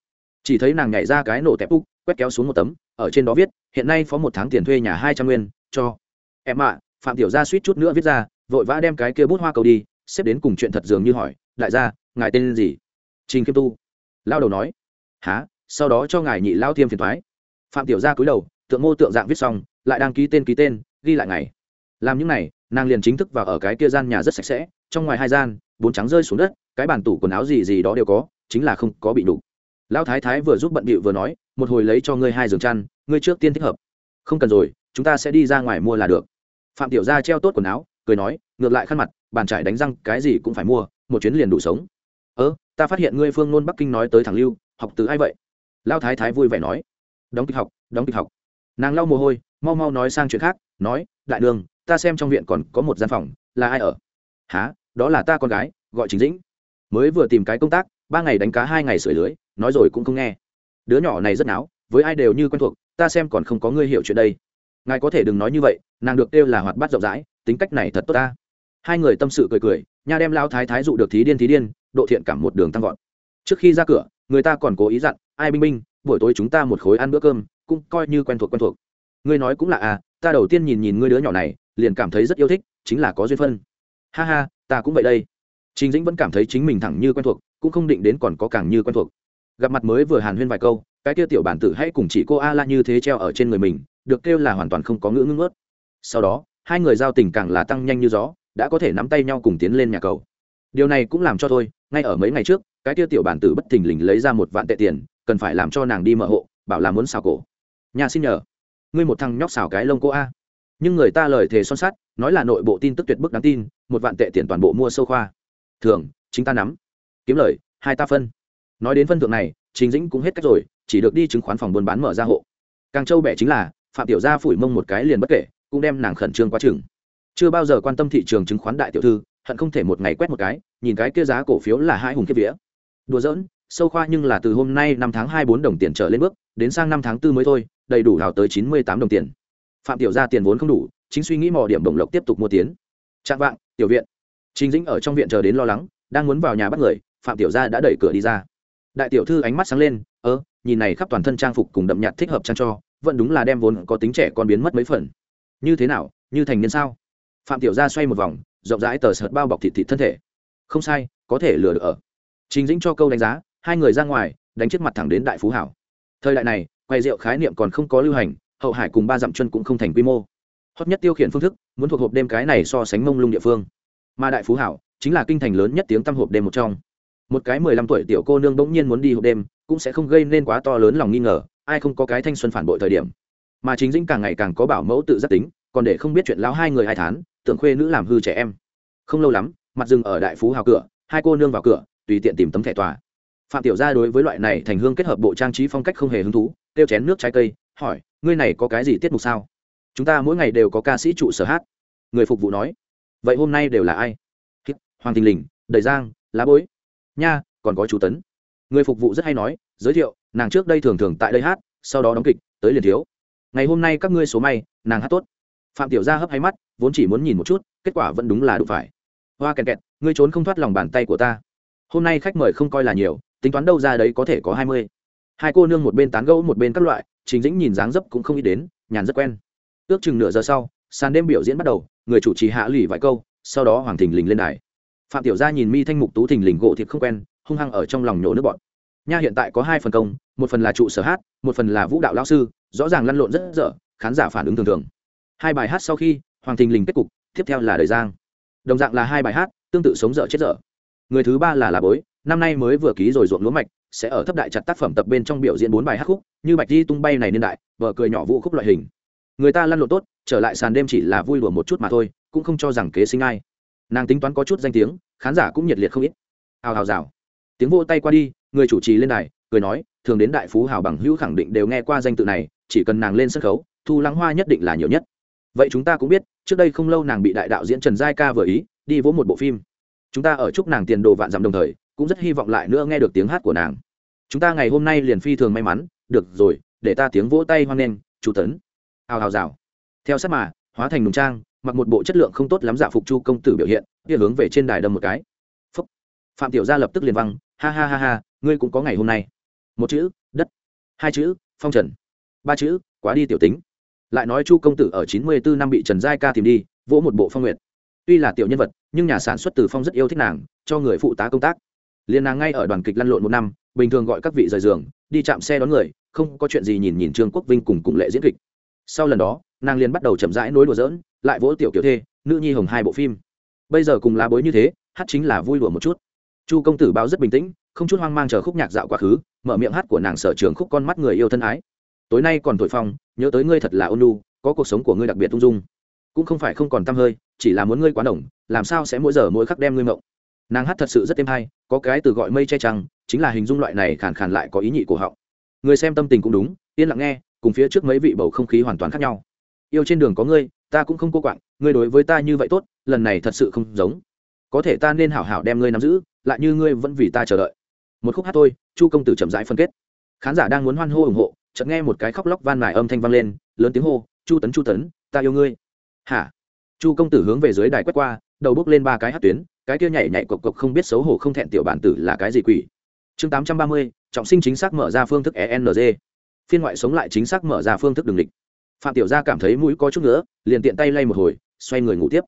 Chỉ thấy nàng nhảy ra cái nổ tép úc, quét kéo xuống một tấm, ở trên đó viết, hiện nay phó một tháng tiền thuê nhà hai trăm nguyên, cho. Em ạ. Phạm tiểu gia suýt chút nữa viết ra, vội vã đem cái kia bút hoa cầu đi, xếp đến cùng chuyện thật dường như hỏi, đại gia, ngài tên gì? Trình kim tu. Lao đầu nói há sau đó cho ngài nhị lao tiêm phiền thoái. Phạm tiểu gia cúi đầu, tượng mô tượng dạng viết xong, lại đăng ký tên ký tên, ghi lại ngày. Làm những này nàng liền chính thức vào ở cái kia gian nhà rất sạch sẽ, trong ngoài hai gian, bốn trắng rơi xuống đất, cái bàn tủ quần áo gì gì đó đều có, chính là không có bị đủ lão thái thái vừa giúp bận bịu vừa nói, một hồi lấy cho ngươi hai giường chăn, ngươi trước tiên thích hợp. Không cần rồi, chúng ta sẽ đi ra ngoài mua là được. Phạm tiểu gia treo tốt quần áo, cười nói, ngược lại khăn mặt, bàn trải đánh răng, cái gì cũng phải mua, một chuyến liền đủ sống. Ơ, ta phát hiện ngươi phương nôn bắc kinh nói tới thằng lưu, học từ ai vậy? Lão thái thái vui vẻ nói. Đóng kịch học, đóng kịch học. Nàng lau mồ hôi, mau mau nói sang chuyện khác, nói, đại đường ta xem trong viện còn có một gian phòng, là ai ở? Há đó là ta con gái, gọi chính dĩnh. Mới vừa tìm cái công tác, ba ngày đánh cá hai ngày sửa lưới, nói rồi cũng không nghe. Đứa nhỏ này rất náo, với ai đều như quen thuộc, ta xem còn không có ngươi hiểu chuyện đây. Ngài có thể đừng nói như vậy, nàng được kêu là hoạt bát rộng rãi, tính cách này thật tốt ta. Hai người tâm sự cười cười, nha đem lao thái thái dụ được thí điên thí điên, độ thiện cảm một đường tăng vọt. Trước khi ra cửa, người ta còn cố ý dặn, ai binh binh, buổi tối chúng ta một khối ăn bữa cơm, cũng coi như quen thuộc quen thuộc. Ngươi nói cũng là à ta đầu tiên nhìn nhìn ngươi đứa nhỏ này liền cảm thấy rất yêu thích, chính là có duyên phân. Ha ha, ta cũng vậy đây. Trình dĩnh vẫn cảm thấy chính mình thẳng như quen thuộc, cũng không định đến còn có càng như quen thuộc. Gặp mặt mới vừa hàn huyên vài câu, cái kia tiểu bản tử hãy cùng chị cô a la như thế treo ở trên người mình, được kêu là hoàn toàn không có ngữ ngưng ướt sau đó, hai người giao tình càng là tăng nhanh như gió, đã có thể nắm tay nhau cùng tiến lên nhà cầu. Điều này cũng làm cho tôi ngay ở mấy ngày trước, cái kia tiểu bản tử bất thình lình lấy ra một vạn tệ tiền, cần phải làm cho nàng đi mở hộ, bảo là muốn xào cổ. Nhà xin nhờ. Ngươi một thằng nhóc xào cái lông cô a nhưng người ta lời thề son sắt, nói là nội bộ tin tức tuyệt bức đáng tin, một vạn tệ tiền toàn bộ mua sâu khoa. Thường, chính ta nắm. Kiếm lời, hai ta phân. Nói đến phân thượng này, trình dĩnh cũng hết cách rồi, chỉ được đi chứng khoán phòng buôn bán mở ra hộ. Càng châu bẻ chính là, phạm tiểu gia phủi mông một cái liền bất kể, cũng đem nàng khẩn trương quá chừng. Chưa bao giờ quan tâm thị trường chứng khoán đại tiểu thư, hận không thể một ngày quét một cái, nhìn cái kia giá cổ phiếu là hai hùng kiếp vía. Đùa giỡn, sâu khoa nhưng là từ hôm nay năm tháng hai bốn đồng tiền trở lên bước, đến sang năm tháng tư mới thôi, đầy đủ đào tới chín mươi tám đồng tiền phạm tiểu gia tiền vốn không đủ, chính suy nghĩ mò điểm đồng lộc tiếp tục mua tiến. Trạng vạng, tiểu viện. Trình dĩnh ở trong viện chờ đến lo lắng, đang muốn vào nhà bắt người, phạm tiểu gia đã đẩy cửa đi ra. Đại tiểu thư ánh mắt sáng lên, ơ, nhìn này khắp toàn thân trang phục cùng đậm nhạt thích hợp trang cho, vẫn đúng là đem vốn có tính trẻ con biến mất mấy phần. Như thế nào, như thành niên sao? Phạm tiểu gia xoay một vòng, rộng rãi tờ sợt bao bọc thịt thịt thân thể. Không sai, có thể lừa được ở. Trình dĩnh cho câu đánh giá, hai người ra ngoài, đánh chiếc mặt thẳng đến đại phú hảo. Thời đại này quay rượu khái niệm còn không có lưu hành hậu hải cùng ba dặm chân cũng không thành quy mô. Hot nhất tiêu khiển phương thức, muốn thuộc hộp đêm cái này so sánh mông lung địa phương. Mà đại phú hảo, chính là kinh thành lớn nhất tiếng tăm hộp đêm một trong. Một cái mười lăm tuổi tiểu cô nương bỗng nhiên muốn đi hộp đêm, cũng sẽ không gây nên quá to lớn lòng nghi ngờ, ai không có cái thanh xuân phản bội thời điểm. Mà chính dĩnh càng ngày càng có bảo mẫu tự giác tính, còn để không biết chuyện lão hai người hai tháng tưởng khuê nữ làm hư trẻ em. Không lâu lắm, mặt dừng ở đại phú hào cửa, hai cô nương vào cửa, tùy tiện tìm tấm thẻ tòa. Phạm tiểu gia đối với loại này thành hương kết hợp bộ trang trí phong cách không hề hứng thú tiêu chén nước trái cây, hỏi ngươi này có cái gì tiết mục sao? Chúng ta mỗi ngày đều có ca sĩ trụ sở hát. Người phục vụ nói. Vậy hôm nay đều là ai? Hoàng thình lình, đầy giang, lá bối. Nha, còn có chú tấn. Người phục vụ rất hay nói, giới thiệu, nàng trước đây thường thường tại đây hát, sau đó đóng kịch, tới liền thiếu. Ngày hôm nay các ngươi số may, nàng hát tốt. Phạm tiểu gia hấp hay mắt, vốn chỉ muốn nhìn một chút, kết quả vẫn đúng là đủ phải. Hoa kẹt kẹt, ngươi trốn không thoát lòng bàn tay của ta. Hôm nay khách mời không coi là nhiều, tính toán đâu ra đấy có thể có hai mươi. Hai cô nương một bên tán gẫu một bên các loại chính dĩnh nhìn dáng dấp cũng không ít đến, nhàn rất quen. Ước chừng nửa giờ sau, sàn đêm biểu diễn bắt đầu, người chủ trì hạ lụy vài câu, sau đó hoàng thình lình lên đài. Phạm tiểu gia nhìn mi thanh mục tú thình lình gỗ thiệt không quen, hung hăng ở trong lòng nhổ nước bọn nha hiện tại có hai phần công, một phần là trụ sở hát, một phần là vũ đạo lão sư, rõ ràng lăn lộn rất dở, khán giả phản ứng thường thường. Hai bài hát sau khi, hoàng thình lình kết cục, tiếp theo là đời giang. Đồng dạng là hai bài hát, tương tự sống dở chết dở. Người thứ ba là là bối, năm nay mới vừa ký rồi ruộng lúa mạch sẽ ở thấp đại chặt tác phẩm tập bên trong biểu diễn bốn bài hát khúc, như bạch di tung bay này niên đại vợ cười nhỏ vũ khúc loại hình. Người ta lăn lộn tốt, trở lại sàn đêm chỉ là vui đùa một chút mà thôi, cũng không cho rằng kế sinh ai. Nàng tính toán có chút danh tiếng, khán giả cũng nhiệt liệt không ít. Hào hào rào. Tiếng vô tay qua đi, người chủ trì lên đài, cười nói, thường đến đại phú hào bằng hữu khẳng định đều nghe qua danh tự này, chỉ cần nàng lên sân khấu, thu lắng hoa nhất định là nhiều nhất. Vậy chúng ta cũng biết, trước đây không lâu nàng bị đại đạo diễn trần giai ca vừa ý, đi vỗ một bộ phim. Chúng ta ở chúc nàng tiền đồ vạn dặm đồng thời cũng rất hy vọng lại nữa nghe được tiếng hát của nàng. Chúng ta ngày hôm nay liền phi thường may mắn, được rồi, để ta tiếng vỗ tay hoan nghênh chú tấn. Hào hào rào. Theo sát mà, hóa thành nùng trang, mặc một bộ chất lượng không tốt lắm dạ phục chu công tử biểu hiện, kia hướng về trên đài đâm một cái. Phúc. phạm tiểu gia lập tức liền văng, ha ha ha ha, ngươi cũng có ngày hôm nay. Một chữ, đất. Hai chữ, phong trần. Ba chữ, quá đi tiểu tính. Lại nói chu công tử ở chín mươi bốn năm bị trần giai ca tìm đi, vỗ một bộ phong nguyện tuy là tiểu nhân vật, nhưng nhà sản xuất từ phong rất yêu thích nàng, cho người phụ tá công tác liền nàng ngay ở đoàn kịch lăn lộn một năm, bình thường gọi các vị rời giường, đi chạm xe đón người, không có chuyện gì nhìn nhìn trương quốc vinh cùng cùng lệ diễn kịch. Sau lần đó, nàng liền bắt đầu chậm rãi nối đùa dỡn lại vỗ tiểu kiểu thê, nữ nhi hồng hai bộ phim. Bây giờ cùng lá bối như thế, hát chính là vui đùa một chút. Chu công tử báo rất bình tĩnh, không chút hoang mang chờ khúc nhạc dạo quá khứ, mở miệng hát của nàng sở trường khúc con mắt người yêu thân ái. Tối nay còn thổi phong, nhớ tới ngươi thật là ôn lu có cuộc sống của ngươi đặc biệt ung dung. Cũng không phải không còn t hơi, chỉ là muốn ngươi quá đồng làm sao sẽ mỗi giờ mỗi khắc đem ngươi mộng? Nàng hát thật sự rất êm hay, có cái từ gọi mây che trăng, chính là hình dung loại này khàn khàn lại có ý nhị của họng. Người xem tâm tình cũng đúng, yên lặng nghe, cùng phía trước mấy vị bầu không khí hoàn toàn khác nhau. Yêu trên đường có ngươi, ta cũng không cô quạng, ngươi đối với ta như vậy tốt, lần này thật sự không giống. Có thể ta nên hảo hảo đem ngươi nắm giữ, lại như ngươi vẫn vì ta chờ đợi. Một khúc hát thôi, chu công tử chậm rãi phân kết. Khán giả đang muốn hoan hô ủng hộ, chợt nghe một cái khóc lóc van mài âm thanh vang lên, lớn tiếng hô, chu tấn chu tấn, ta yêu ngươi. Hả? Chu công tử hướng về dưới đài quét qua đầu bước lên ba cái hát tuyến, cái kia nhảy nhảy cộc cộc không biết xấu hổ không thẹn tiểu bản tử là cái gì quỷ. Chương tám trăm ba mươi, trọng sinh chính xác mở ra phương thức thứceng phiên ngoại sống lại chính xác mở ra phương thức đường địch. Phạm tiểu gia cảm thấy mũi có chút nữa liền tiện tay lay một hồi, xoay người ngủ tiếp.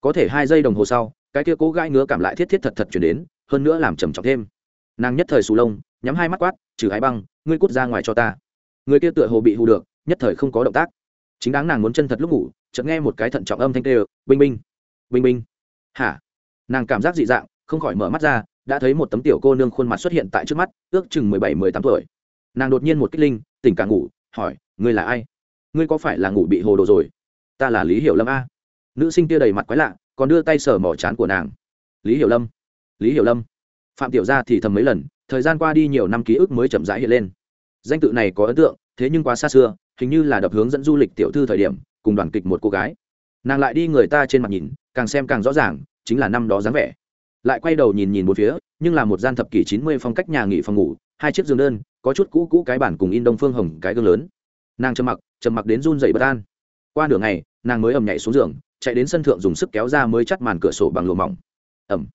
Có thể hai giây đồng hồ sau, cái kia cố gãi ngứa cảm lại thiết thiết thật thật chuyển đến, hơn nữa làm trầm trọng thêm. Nàng nhất thời sù lông, nhắm hai mắt quát, trừ hai băng, ngươi cút ra ngoài cho ta. Người kia tựa hồ bị hù được, nhất thời không có động tác. Chính đáng nàng muốn chân thật lúc ngủ, chợt nghe một cái thận trọng âm thanh tê binh binh binh binh hả? Nàng cảm giác dị dạng, không khỏi mở mắt ra, đã thấy một tấm tiểu cô nương khuôn mặt xuất hiện tại trước mắt, ước chừng mười bảy, mười tám tuổi. Nàng đột nhiên một kích linh, tỉnh cả ngủ, hỏi, ngươi là ai? Ngươi có phải là ngủ bị hồ đồ rồi? Ta là lý hiểu lâm a. Nữ sinh kia đầy mặt quái lạ, còn đưa tay sờ mỏ chán của nàng. Lý hiểu lâm, lý hiểu lâm. Phạm tiểu gia thì thầm mấy lần, thời gian qua đi nhiều năm ký ức mới chậm rãi hiện lên. Danh tự này có ấn tượng, thế nhưng quá xa xưa, hình như là đập hướng dẫn du lịch tiểu thư thời điểm, cùng đoàn kịch một cô gái nàng lại đi người ta trên mặt nhìn, càng xem càng rõ ràng, chính là năm đó dáng vẻ. Lại quay đầu nhìn nhìn một phía, nhưng là một gian thập kỷ chín mươi phong cách nhà nghỉ phòng ngủ, hai chiếc giường đơn, có chút cũ cũ cái bản cùng in đông phương hồng cái gương lớn. Nàng trầm mặc trầm mặc đến run dậy bất an. Qua nửa ngày, nàng mới ầm nhảy xuống giường, chạy đến sân thượng dùng sức kéo ra mới chắt màn cửa sổ bằng lụa mỏng. Ẩm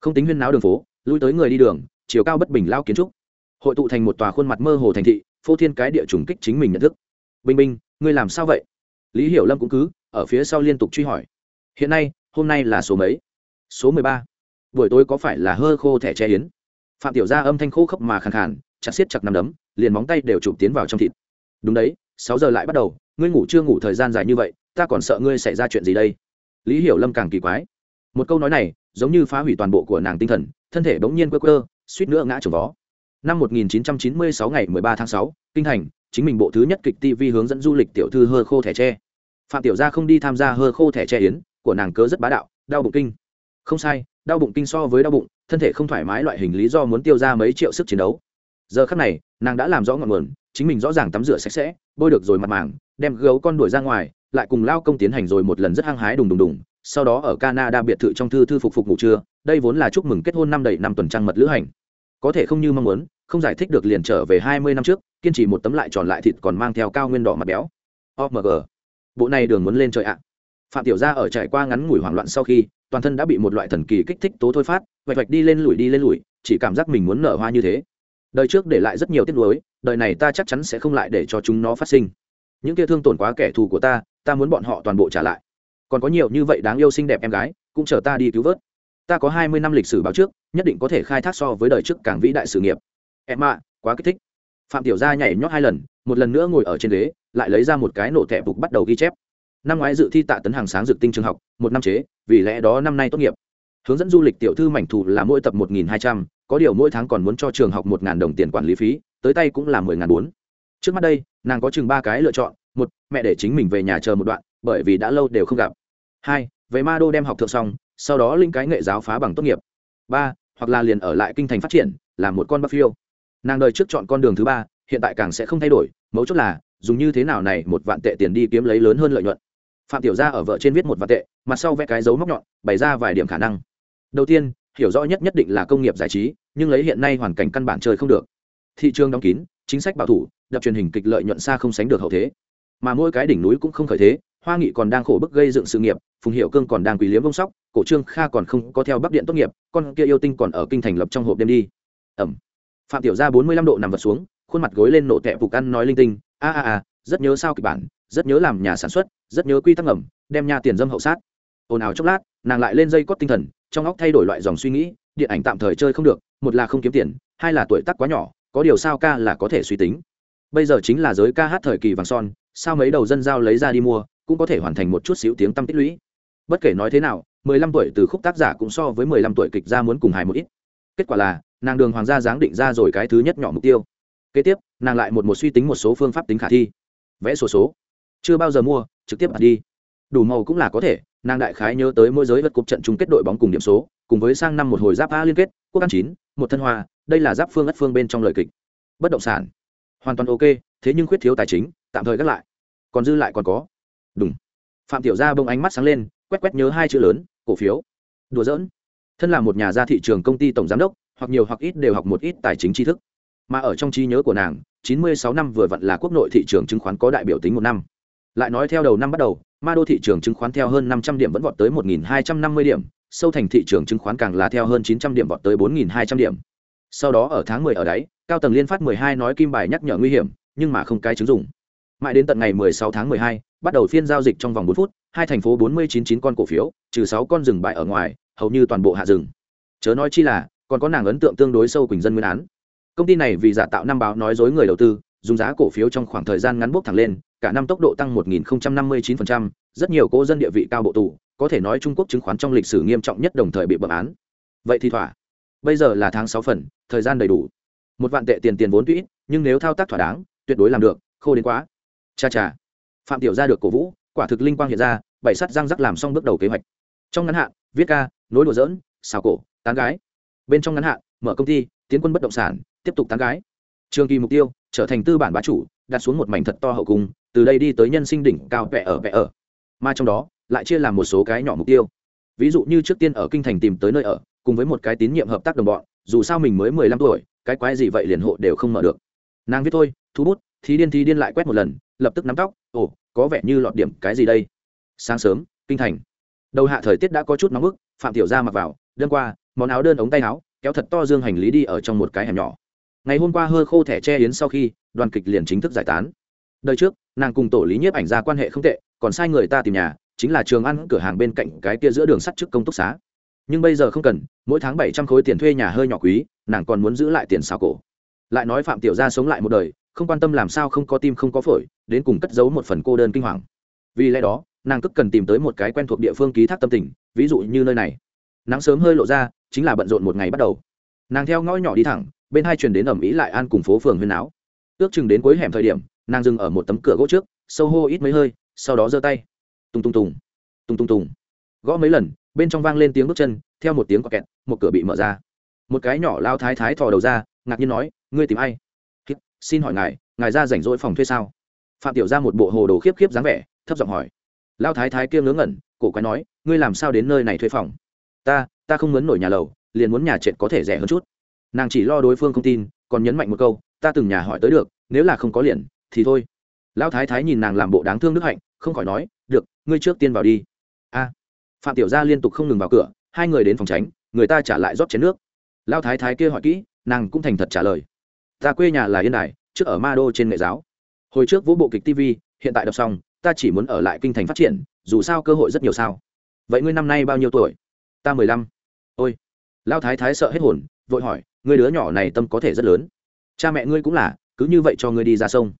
không tính huyên náo đường phố, lui tới người đi đường, chiều cao bất bình lao kiến trúc. Hội tụ thành một tòa khuôn mặt mơ hồ thành thị, phô thiên cái địa trùng kích chính mình nhận thức. Bình minh ngươi làm sao vậy? Lý hiểu lâm cũng cứ ở phía sau liên tục truy hỏi. Hiện nay hôm nay là số mấy? Số mười ba. Buổi tối có phải là hơ khô thẻ che yến? Phạm tiểu gia âm thanh khô khốc mà khàn khàn chặt xiết chặt nằm đấm liền móng tay đều chụp tiến vào trong thịt. Đúng đấy sáu giờ lại bắt đầu ngươi ngủ chưa ngủ thời gian dài như vậy ta còn sợ ngươi xảy ra chuyện gì đây? Lý hiểu lâm càng kỳ quái. Một câu nói này giống như phá hủy toàn bộ của nàng tinh thần thân thể bỗng nhiên quơ quơ suýt nữa ngã trồng vó. Năm 1996 ngày 13 tháng 6, kinh thành chính mình bộ thứ nhất kịch tv hướng dẫn du lịch tiểu thư hơ khô thẻ tre phạm tiểu gia không đi tham gia hơ khô thẻ che yến, của nàng cớ rất bá đạo, đau bụng kinh. Không sai, đau bụng kinh so với đau bụng, thân thể không thoải mái loại hình lý do muốn tiêu ra mấy triệu sức chiến đấu. Giờ khắc này, nàng đã làm rõ ngọn nguồn, chính mình rõ ràng tắm rửa sạch sẽ, bôi được rồi mặt màng, đem gấu con đuổi ra ngoài, lại cùng lao công tiến hành rồi một lần rất hăng hái đùng đùng đùng. Sau đó ở canada biệt thự trong thư thư phục phục ngủ trưa, đây vốn là chúc mừng kết hôn năm đầy năm tuần trăng mật lữ hành. Có thể không như mong muốn, không giải thích được liền trở về hai mươi năm trước, kiên trì một tấm lại tròn lại thịt còn mang theo cao nguyên đỏ mặt béo. Omg bộ này đường muốn lên trời ạ. Phạm tiểu gia ở trải qua ngắn ngủi hoảng loạn sau khi, toàn thân đã bị một loại thần kỳ kích thích tố thôi phát, vạch vạch đi lên lùi đi lên lùi, chỉ cảm giác mình muốn nở hoa như thế. Đời trước để lại rất nhiều tiếc nuối, đời này ta chắc chắn sẽ không lại để cho chúng nó phát sinh. Những kia thương tổn quá kẻ thù của ta ta muốn bọn họ toàn bộ trả lại. Còn có nhiều như vậy đáng yêu xinh đẹp em gái, cũng chờ ta đi cứu vớt. Ta có hai mươi năm lịch sử báo trước, nhất định có thể khai thác so với đời trước càng vĩ đại sự nghiệp. Em ạ, quá kích thích. Phạm tiểu gia nhảy nhót hai lần, một lần nữa ngồi ở trên ghế lại lấy ra một cái nổ thẻ bục bắt đầu ghi chép. Năm ngoái dự thi tạ tấn hàng sáng dược tinh trường học, một năm chế, vì lẽ đó năm nay tốt nghiệp. Hướng dẫn du lịch tiểu thư mảnh thù là mỗi tập một nghìn hai trăm, có điều mỗi tháng còn muốn cho trường học một ngàn đồng tiền quản lý phí, tới tay cũng là mười ngàn bốn. Trước mắt đây, nàng có chừng ba cái lựa chọn, một, mẹ để chính mình về nhà chờ một đoạn, bởi vì đã lâu đều không gặp. Hai, về ma đô đem học thượng xong, sau đó linh cái nghệ giáo phá bằng tốt nghiệp. Ba, hoặc là liền ở lại kinh thành phát triển làm một con bắc phiêu. Nàng đời trước chọn con đường thứ ba, hiện tại càng sẽ không thay đổi, mấu chốt là dùng như thế nào này, một vạn tệ tiền đi kiếm lấy lớn hơn lợi nhuận. Phạm tiểu gia ở vợ trên viết một vạn tệ, mặt sau vẽ cái dấu móc nhọn, bày ra vài điểm khả năng. Đầu tiên, hiểu rõ nhất nhất định là công nghiệp giải trí, nhưng lấy hiện nay hoàn cảnh căn bản chơi không được. Thị trường đóng kín, chính sách bảo thủ, đập truyền hình kịch lợi nhuận xa không sánh được hậu thế. Mà mỗi cái đỉnh núi cũng không khởi thế, hoa nghị còn đang khổ bức gây dựng sự nghiệp, phùng hiệu cương còn đang quỳ liếm vông sóc, cổ trương kha còn không có theo bắc điện tốt nghiệp, con kia yêu tinh còn ở kinh thành lập trong hộp đêm đi. Ẩm. Phạm tiểu gia bốn mươi lăm độ nằm vật xuống, khuôn mặt gối lên nổ tẹp phục ăn nói linh tinh a a a, rất nhớ sao kịch bản, rất nhớ làm nhà sản xuất, rất nhớ quy tắc ngầm, đem nhà tiền dâm hậu sát. Ồn ào chốc lát, nàng lại lên dây cót tinh thần, trong óc thay đổi loại dòng suy nghĩ, điện ảnh tạm thời chơi không được, một là không kiếm tiền, hai là tuổi tác quá nhỏ, có điều sao ca là có thể suy tính. Bây giờ chính là giới ca hát thời kỳ vàng son, sao mấy đầu dân giao lấy ra đi mua, cũng có thể hoàn thành một chút xíu tiếng tăm tích lũy. Bất kể nói thế nào, mười lăm tuổi từ khúc tác giả cũng so với mười lăm tuổi kịch ra muốn cùng hài một ít. Kết quả là, nàng đường hoàng gia giáng định ra rồi cái thứ nhất nhỏ mục tiêu kế tiếp nàng lại một một suy tính một số phương pháp tính khả thi. Vẽ sổ số, số chưa bao giờ mua trực tiếp đặt đi. Đủ màu cũng là có thể nàng đại khái nhớ tới mỗi giới vật cục trận chung kết đội bóng cùng điểm số cùng với sang năm một hồi giáp a liên kết quốc an chín một thân hoa đây là giáp phương ất phương bên trong lời kịch. Bất động sản. Hoàn toàn ok thế nhưng khuyết thiếu tài chính tạm thời gác lại. Còn dư lại còn có. Đúng phạm tiểu gia bông ánh mắt sáng lên quét quét nhớ hai chữ lớn cổ phiếu. Đùa giỡn. Thân là một nhà gia thị trường công ty tổng giám đốc hoặc nhiều hoặc ít đều học một ít tài chính tri thức mà ở trong trí nhớ của nàng 96 năm vừa vặn là quốc nội thị trường chứng khoán có đại biểu tính một năm. Lại nói theo đầu năm bắt đầu ma đô thị trường chứng khoán theo hơn 500 điểm vẫn vọt tới 1.250 điểm sâu thành thị trường chứng khoán càng là theo hơn 900 điểm vọt tới 4.200 điểm. Sau đó ở tháng 10 ở đáy cao tầng liên phát 12 nói kim bài nhắc nhở nguy hiểm nhưng mà không cái chứng dụng. Mãi đến tận ngày 16 tháng 12, bắt đầu phiên giao dịch trong vòng 4 phút hai thành phố 499 con cổ phiếu trừ 6 con rừng bại ở ngoài hầu như toàn bộ hạ rừng chớ nói chi là còn có nàng ấn tượng tương đối sâu quỳnh dân nguyên án công ty này vì giả tạo năm báo nói dối người đầu tư dùng giá cổ phiếu trong khoảng thời gian ngắn bốc thẳng lên cả năm tốc độ tăng 1059%, rất nhiều cố dân địa vị cao bộ tù có thể nói trung quốc chứng khoán trong lịch sử nghiêm trọng nhất đồng thời bị bẩm án. Vậy thì thỏa. Bây giờ là tháng sáu phần thời gian đầy đủ. Một vạn tệ tiền tiền vốn tuy nhưng nếu thao tác thỏa đáng tuyệt đối làm được khô đến quá. Cha cha. Phạm tiểu gia được cổ vũ quả thực linh quang hiện ra bảy sắt răng rắc làm xong bước đầu kế hoạch. Trong ngắn hạn viết ca nối đùa dỡn xào cổ tán gái. Bên trong ngắn hạn mở công ty tiến quân bất động sản, tiếp tục tán gái. Trường kỳ mục tiêu, trở thành tư bản bá chủ, đặt xuống một mảnh thật to hậu cung, từ đây đi tới nhân sinh đỉnh cao vẽ ở vẽ ở. Mà trong đó, lại chia làm một số cái nhỏ mục tiêu. Ví dụ như trước tiên ở kinh thành tìm tới nơi ở, cùng với một cái tín nhiệm hợp tác đồng bọn, dù sao mình mới mười lăm tuổi, cái quái gì vậy liền hộ đều không mở được. Nàng viết thôi, thu bút thì điên thì điên lại quét một lần, lập tức nắm tóc, ồ, có vẻ như lọt điểm cái gì đây? Sáng sớm, kinh thành. Đầu hạ thời tiết đã có chút nóng bức, phạm tiểu gia mặc vào đơn qua, món áo đơn ống tay áo kéo thật to dương hành lý đi ở trong một cái hẻm nhỏ. Ngày hôm qua hơ khô thẻ che yến sau khi, đoàn kịch liền chính thức giải tán. Đời trước, nàng cùng tổ lý nhiếp ảnh ra quan hệ không tệ, còn sai người ta tìm nhà, chính là trường ăn cửa hàng bên cạnh cái kia giữa đường sắt trước công túc xá. Nhưng bây giờ không cần, mỗi tháng bảy trăm khối tiền thuê nhà hơi nhỏ quý, nàng còn muốn giữ lại tiền xào cổ. Lại nói phạm tiểu gia sống lại một đời, không quan tâm làm sao không có tim không có phổi, đến cùng cất giấu một phần cô đơn kinh hoàng. Vì lẽ đó, nàng cứ cần tìm tới một cái quen thuộc địa phương ký thác tâm tình, ví dụ như nơi này nắng sớm hơi lộ ra, chính là bận rộn một ngày bắt đầu. Nàng theo ngõ nhỏ đi thẳng, bên hai truyền đến ẩm ý lại an cùng phố phường huyên áo ước chừng đến cuối hẻm thời điểm, nàng dừng ở một tấm cửa gỗ trước, sâu hô ít mấy hơi, sau đó giơ tay. Tung tung tùng. Tung tung tùng. Gõ mấy lần, bên trong vang lên tiếng bước chân, theo một tiếng có kẹt, một cửa bị mở ra. Một cái nhỏ lao thái thái thò đầu ra, ngạc nhiên nói, ngươi tìm ai? Xin hỏi ngài ngài ra rảnh rỗi phòng thuê sao? Phạm tiểu ra một bộ hồ đồ khiếp khiếp dáng vẻ, thấp giọng hỏi. Lao thái thái kia ngớ ngẩn, cổ quái nói, ngươi làm sao đến nơi này thuê phòng? Ta ta không muốn nổi nhà lầu, liền muốn nhà trệt có thể rẻ hơn chút. Nàng chỉ lo đối phương không tin, còn nhấn mạnh một câu, ta từng nhà hỏi tới được, nếu là không có liền, thì thôi. Lão thái thái nhìn nàng làm bộ đáng thương đức hạnh, không khỏi nói, được, ngươi trước tiên vào đi. A. Phạm tiểu gia liên tục không ngừng vào cửa, hai người đến phòng tránh, người ta trả lại rót chén nước. Lão thái thái kia hỏi kỹ, nàng cũng thành thật trả lời. Ta quê nhà là yên đài, trước ở ma đô trên nghệ giáo. Hồi trước vũ bộ kịch tv hiện tại đọc xong, ta chỉ muốn ở lại kinh thành phát triển, dù sao cơ hội rất nhiều sao. Vậy ngươi năm nay bao nhiêu tuổi? Ta mười lăm. Ôi. Lao thái thái sợ hết hồn, vội hỏi, ngươi đứa nhỏ này tâm có thể rất lớn. Cha mẹ ngươi cũng là, cứ như vậy cho ngươi đi ra sông.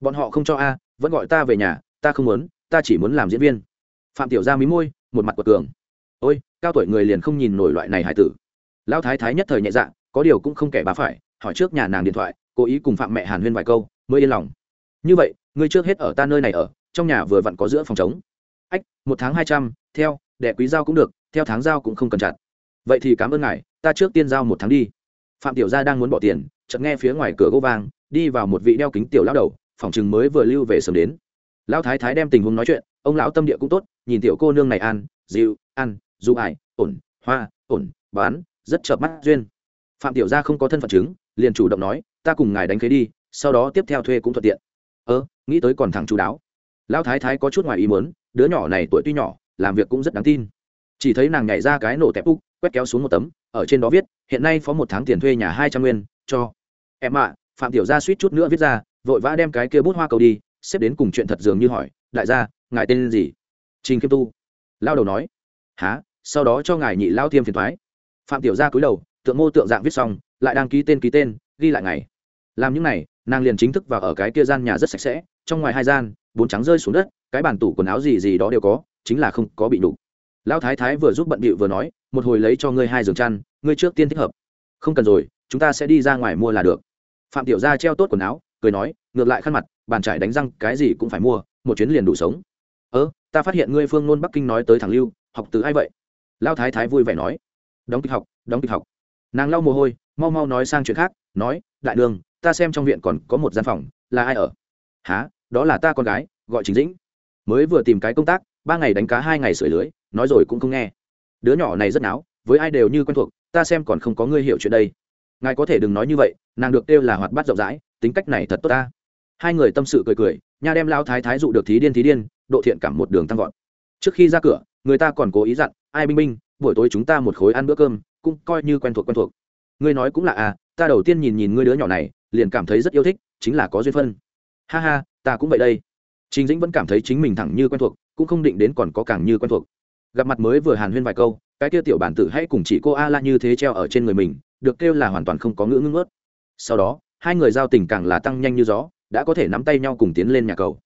Bọn họ không cho a, vẫn gọi ta về nhà, ta không muốn, ta chỉ muốn làm diễn viên. Phạm tiểu gia mí môi, một mặt quật cường. Ôi, cao tuổi người liền không nhìn nổi loại này hải tử. Lão thái thái nhất thời nhẹ dạ có điều cũng không kẻ bà phải, hỏi trước nhà nàng điện thoại, cố ý cùng phạm mẹ hàn huyên vài câu, mới yên lòng. Như vậy, ngươi trước hết ở ta nơi này ở, trong nhà vừa vặn có giữa phòng trống. ách, một tháng hai trăm, theo đệ quý giao cũng được theo tháng giao cũng không cần chặt. Vậy thì cảm ơn ngài, ta trước tiên giao một tháng đi. Phạm tiểu gia đang muốn bỏ tiền, chợt nghe phía ngoài cửa gỗ vang, đi vào một vị đeo kính tiểu lão đầu, phòng chừng mới vừa lưu về sớm đến. Lão thái thái đem tình huống nói chuyện, ông lão tâm địa cũng tốt, nhìn tiểu cô nương này ăn, dịu, ăn, du ải, ổn, hoa, ổn, bán, rất chợp mắt duyên. Phạm tiểu gia không có thân phận chứng, liền chủ động nói, ta cùng ngài đánh khế đi, sau đó tiếp theo thuê cũng thuận tiện. Ơ, nghĩ tới còn thẳng chú đáo. Lão thái thái có chút ngoài ý muốn, đứa nhỏ này tuổi tuy nhỏ, làm việc cũng rất đáng tin chỉ thấy nàng nhảy ra cái nổ tẹp úc, quét kéo xuống một tấm, ở trên đó viết, hiện nay phó một tháng tiền thuê nhà hai trăm nguyên, cho. Em ạ, phạm tiểu gia suýt chút nữa viết ra, vội vã đem cái kia bút hoa cầu đi, xếp đến cùng chuyện thật dường như hỏi, đại gia, ngài tên gì? Trình kim tu. Lao đầu nói há sau đó cho ngài nhị lao thiêm phiền thoái. Phạm tiểu gia cúi đầu, tượng mô tượng dạng viết xong, lại đang ký tên ký tên, ghi lại ngày. Làm những này, nàng liền chính thức vào ở cái kia gian nhà rất sạch sẽ, trong ngoài hai gian, bốn trắng rơi xuống đất, cái bàn tủ quần áo gì gì đó đều có, chính là không có bị đủ lão thái thái vừa giúp bận bịu vừa nói, một hồi lấy cho ngươi hai giường chăn, ngươi trước tiên thích hợp. Không cần rồi, chúng ta sẽ đi ra ngoài mua là được. Phạm tiểu gia treo tốt quần áo, cười nói, ngược lại khăn mặt, bàn trải đánh răng, cái gì cũng phải mua, một chuyến liền đủ sống. Ơ, ta phát hiện ngươi phương nôn bắc kinh nói tới thằng lưu, học từ ai vậy? Lão thái thái vui vẻ nói, đóng kịch học, đóng kịch học. Nàng lau mồ hôi, mau mau nói sang chuyện khác, nói, đại đường, ta xem trong viện còn có một gian phòng, là ai ở? Há đó là ta con gái, gọi chính dĩnh. Mới vừa tìm cái công tác, ba ngày đánh cá hai ngày sửa lưới nói rồi cũng không nghe. Đứa nhỏ này rất náo, với ai đều như quen thuộc, ta xem còn không có ngươi hiểu chuyện đây. Ngài có thể đừng nói như vậy, nàng được kêu là hoạt bát rộng rãi, tính cách này thật tốt ta. Hai người tâm sự cười cười, nha đem lao thái thái dụ được thí điên thí điên, độ thiện cảm một đường tăng vọt. Trước khi ra cửa, người ta còn cố ý dặn, ai binh binh, buổi tối chúng ta một khối ăn bữa cơm, cũng coi như quen thuộc quen thuộc. Ngươi nói cũng là à ta đầu tiên nhìn nhìn ngươi đứa nhỏ này, liền cảm thấy rất yêu thích, chính là có duyên phân. Ha ha, ta cũng vậy đây. Trình dĩnh vẫn cảm thấy chính mình thẳng như quen thuộc, cũng không định đến còn có càng như quen thuộc gặp mặt mới vừa hàn huyên vài câu, cái kia tiểu bản tử hãy cùng chị cô a la như thế treo ở trên người mình, được kêu là hoàn toàn không có ngữ ngưng ớt sau đó, hai người giao tình càng là tăng nhanh như gió, đã có thể nắm tay nhau cùng tiến lên nhà cầu.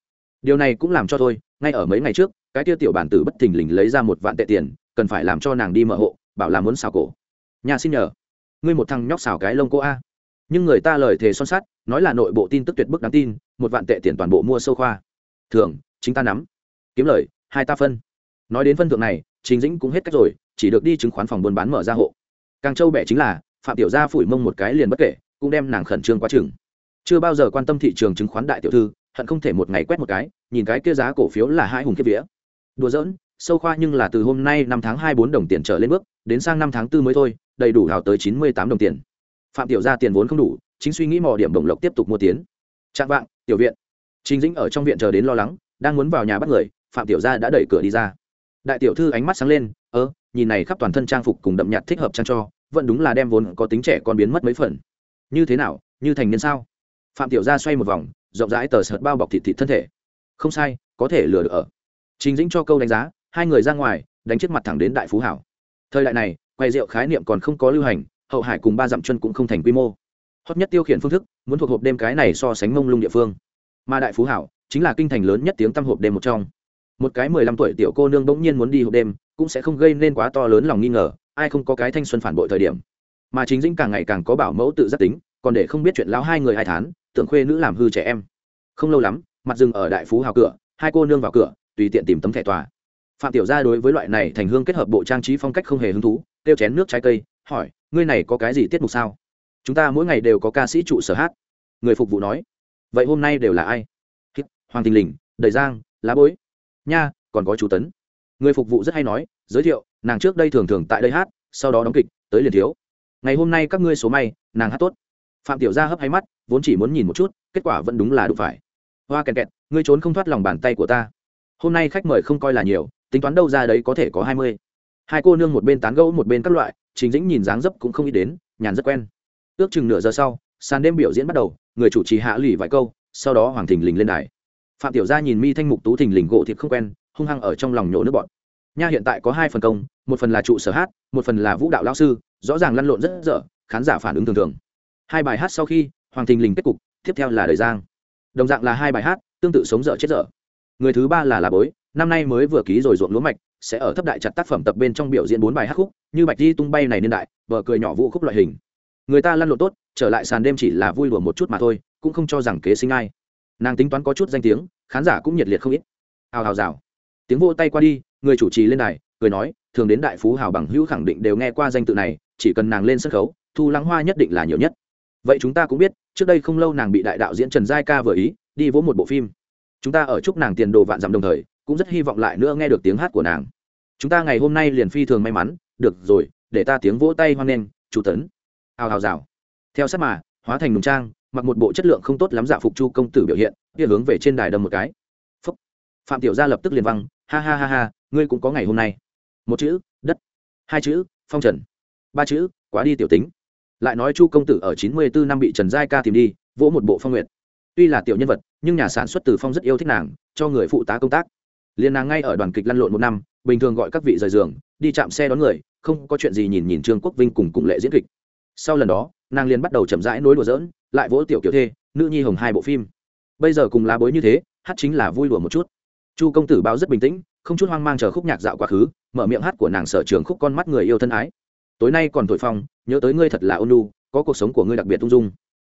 Điều này cũng làm cho thôi, ngay ở mấy ngày trước, cái kia tiểu bản tử bất thình lình lấy ra một vạn tệ tiền, cần phải làm cho nàng đi mở hộ, bảo là muốn xào cổ. Nhà xin nhờ. Ngươi một thằng nhóc xào cái lông cô a. Nhưng người ta lời thề son sắt, nói là nội bộ tin tức tuyệt bức đáng tin, một vạn tệ tiền toàn bộ mua sâu khoa. Thường chính ta nắm. Kiếm lời, hai ta phân nói đến phân thượng này chính dĩnh cũng hết cách rồi, chỉ được đi chứng khoán phòng buôn bán mở ra hộ. Càng châu bẻ chính là, phạm tiểu gia phủi mông một cái liền bất kể, cũng đem nàng khẩn trương quá chừng. Chưa bao giờ quan tâm thị trường chứng khoán đại tiểu thư, hận không thể một ngày quét một cái, nhìn cái kia giá cổ phiếu là hai hùng kiếp vía. Đùa giỡn, sâu khoa nhưng là từ hôm nay năm tháng hai bốn đồng tiền trở lên bước, đến sang năm tháng tư mới thôi, đầy đủ hào tới chín mươi tám đồng tiền. Phạm tiểu gia tiền vốn không đủ, chính suy nghĩ mò điểm đồng lộc tiếp tục mua tiến. Trạng vạng, tiểu viện. Trình dĩnh ở trong viện chờ đến lo lắng, đang muốn vào nhà bắt người, phạm tiểu gia đã đẩy cửa đi ra đại tiểu thư ánh mắt sáng lên, ơ, nhìn này khắp toàn thân trang phục cùng đậm nhạt thích hợp trang cho, vẫn đúng là đem vốn có tính trẻ con biến mất mấy phần. Như thế nào, như thành niên sao? Phạm tiểu gia xoay một vòng, rộng rãi tờ sợt bao bọc thịt thịt thân thể. Không sai, có thể lừa được ở. Trình dĩnh cho câu đánh giá, hai người ra ngoài, đánh chiếc mặt thẳng đến đại phú hảo. Thời đại này, quay rượu khái niệm còn không có lưu hành, hậu hải cùng ba dặm chân cũng không thành quy mô. Hot nhất tiêu khiển phương thức, muốn thuộc hộp đêm cái này so sánh mông lung địa phương. Mà đại phú hảo, chính là kinh thành lớn nhất tiếng tăm hộp đêm một trong một cái mười lăm tuổi tiểu cô nương bỗng nhiên muốn đi hộp đêm, cũng sẽ không gây nên quá to lớn lòng nghi ngờ, ai không có cái thanh xuân phản bội thời điểm. Mà chính dĩnh càng ngày càng có bảo mẫu tự giác tính, còn để không biết chuyện lão hai người hai tháng tưởng khuê nữ làm hư trẻ em. Không lâu lắm, mặt dừng ở đại phú hào cửa, hai cô nương vào cửa, tùy tiện tìm tấm thẻ tòa. Phạm tiểu gia đối với loại này thành hương kết hợp bộ trang trí phong cách không hề hứng thú tiêu chén nước trái cây, hỏi, ngươi này có cái gì tiết mục sao? Chúng ta mỗi ngày đều có ca sĩ trụ sở hát. Người phục vụ nói, vậy hôm nay đều là ai? Hoàng tình lình, đầy giang, lá bối nha, còn có chú tấn. Người phục vụ rất hay nói, giới thiệu, nàng trước đây thường thường tại đây hát, sau đó đóng kịch, tới liền thiếu. Ngày hôm nay các ngươi số may, nàng hát tốt. Phạm tiểu gia hấp hay mắt, vốn chỉ muốn nhìn một chút, kết quả vẫn đúng là đủ phải. Hoa kẹt kẹt, ngươi trốn không thoát lòng bàn tay của ta. Hôm nay khách mời không coi là nhiều, tính toán đâu ra đấy có thể có hai mươi. Hai cô nương một bên tán gẫu một bên các loại chính dĩnh nhìn dáng dấp cũng không ít đến, nhàn rất quen. Ước chừng nửa giờ sau, sàn đêm biểu diễn bắt đầu, người chủ trì hạ lụy vài câu, sau đó hoàng thình lình lên đài phạm tiểu gia nhìn mi thanh mục tú thình lình gỗ thiệp không quen, hung hăng ở trong lòng nhổ nước bọn nha, hiện tại có hai phần công, một phần là trụ sở hát, một phần là vũ đạo lao sư, rõ ràng lăn lộn rất dở, khán giả phản ứng thường thường. Hai bài hát sau khi, hoàng thình lình kết cục, tiếp theo là đời giang. Đồng dạng là hai bài hát, tương tự sống dở chết dở. Người thứ ba là là bối, năm nay mới vừa ký rồi ruộng lúa mạch, sẽ ở thấp đại chặt tác phẩm tập bên trong biểu diễn bốn bài hát khúc, như bạch di tung bay này niên đại vợ cười nhỏ vũ khúc loại hình. Người ta lăn lộn tốt, trở lại sàn đêm chỉ là vui đùa một chút mà thôi, cũng không cho rằng kế sinh ai nàng tính toán có chút danh tiếng khán giả cũng nhiệt liệt không ít. Hào hào rào. Tiếng vô tay qua đi người chủ trì lên đài, cười nói thường đến đại phú hào bằng hữu khẳng định đều nghe qua danh tự này chỉ cần nàng lên sân khấu thu lắng hoa nhất định là nhiều nhất. Vậy chúng ta cũng biết trước đây không lâu nàng bị đại đạo diễn trần giai ca vừa ý đi vỗ một bộ phim. Chúng ta ở chúc nàng tiền đồ vạn dặm đồng thời cũng rất hy vọng lại nữa nghe được tiếng hát của nàng. Chúng ta ngày hôm nay liền phi thường may mắn được rồi để ta tiếng vỗ tay hoan nghênh chủ tấn. Hào hào rào. Theo sát mà hóa thành nùng trang mặc một bộ chất lượng không tốt lắm dạ phục chu công tử biểu hiện, kia hướng về trên đài đâm một cái. Phúc. phạm tiểu gia lập tức liền văng, ha ha ha ha, ngươi cũng có ngày hôm nay. Một chữ, đất. Hai chữ, phong trần. Ba chữ, quá đi tiểu tính. Lại nói chu công tử ở chín mươi bốn năm bị trần giai ca tìm đi, vỗ một bộ phong nguyện tuy là tiểu nhân vật, nhưng nhà sản xuất từ phong rất yêu thích nàng, cho người phụ tá công tác. Liên nàng ngay ở đoàn kịch lăn lộn một năm, bình thường gọi các vị rời giường, đi chạm xe đón người, không có chuyện gì nhìn nhìn trương quốc vinh cùng cùng lệ diễn kịch. Sau lần đó nàng liền bắt đầu chậm rãi nối đùa dỡn lại vỗ tiểu kiểu thê, nữ nhi hồng hai bộ phim. Bây giờ cùng lá bối như thế, hát chính là vui đùa một chút. Chu công tử báo rất bình tĩnh, không chút hoang mang chờ khúc nhạc dạo quá khứ, mở miệng hát của nàng sở trường khúc con mắt người yêu thân ái. Tối nay còn thổi phong, nhớ tới ngươi thật là ôn lu có cuộc sống của ngươi đặc biệt ung dung.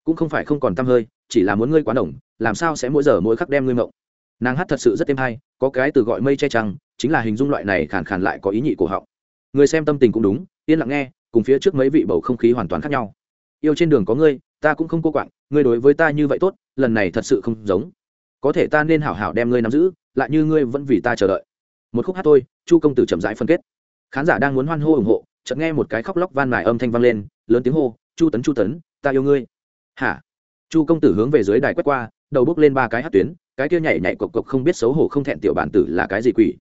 Cũng không phải không còn t hơi, chỉ là muốn ngươi quá đồng làm sao sẽ mỗi giờ mỗi khắc đem ngươi mộng. Nàng hát thật sự rất êm hay, có cái từ gọi mây che trăng, chính là hình dung loại này khàn khàn lại có ý nhị của họng. Người xem tâm tình cũng đúng, yên lặng nghe, cùng phía trước mấy vị bầu không khí hoàn toàn khác nhau yêu trên đường có ngươi, ta cũng không cô quạng, ngươi đối với ta như vậy tốt, lần này thật sự không giống. Có thể ta nên hảo hảo đem ngươi nắm giữ, lại như ngươi vẫn vì ta chờ đợi. Một khúc hát thôi, chu công tử chậm rãi phân kết. Khán giả đang muốn hoan hô ủng hộ, chợt nghe một cái khóc lóc van mài âm thanh vang lên, lớn tiếng hô, chu tấn chu tấn, ta yêu ngươi. Hả? Chu công tử hướng về dưới đài quét qua, đầu bước lên ba cái hát tuyến, cái kia nhảy nhảy cộc cộc không biết xấu hổ không thẹn tiểu bản tử là cái gì quỷ.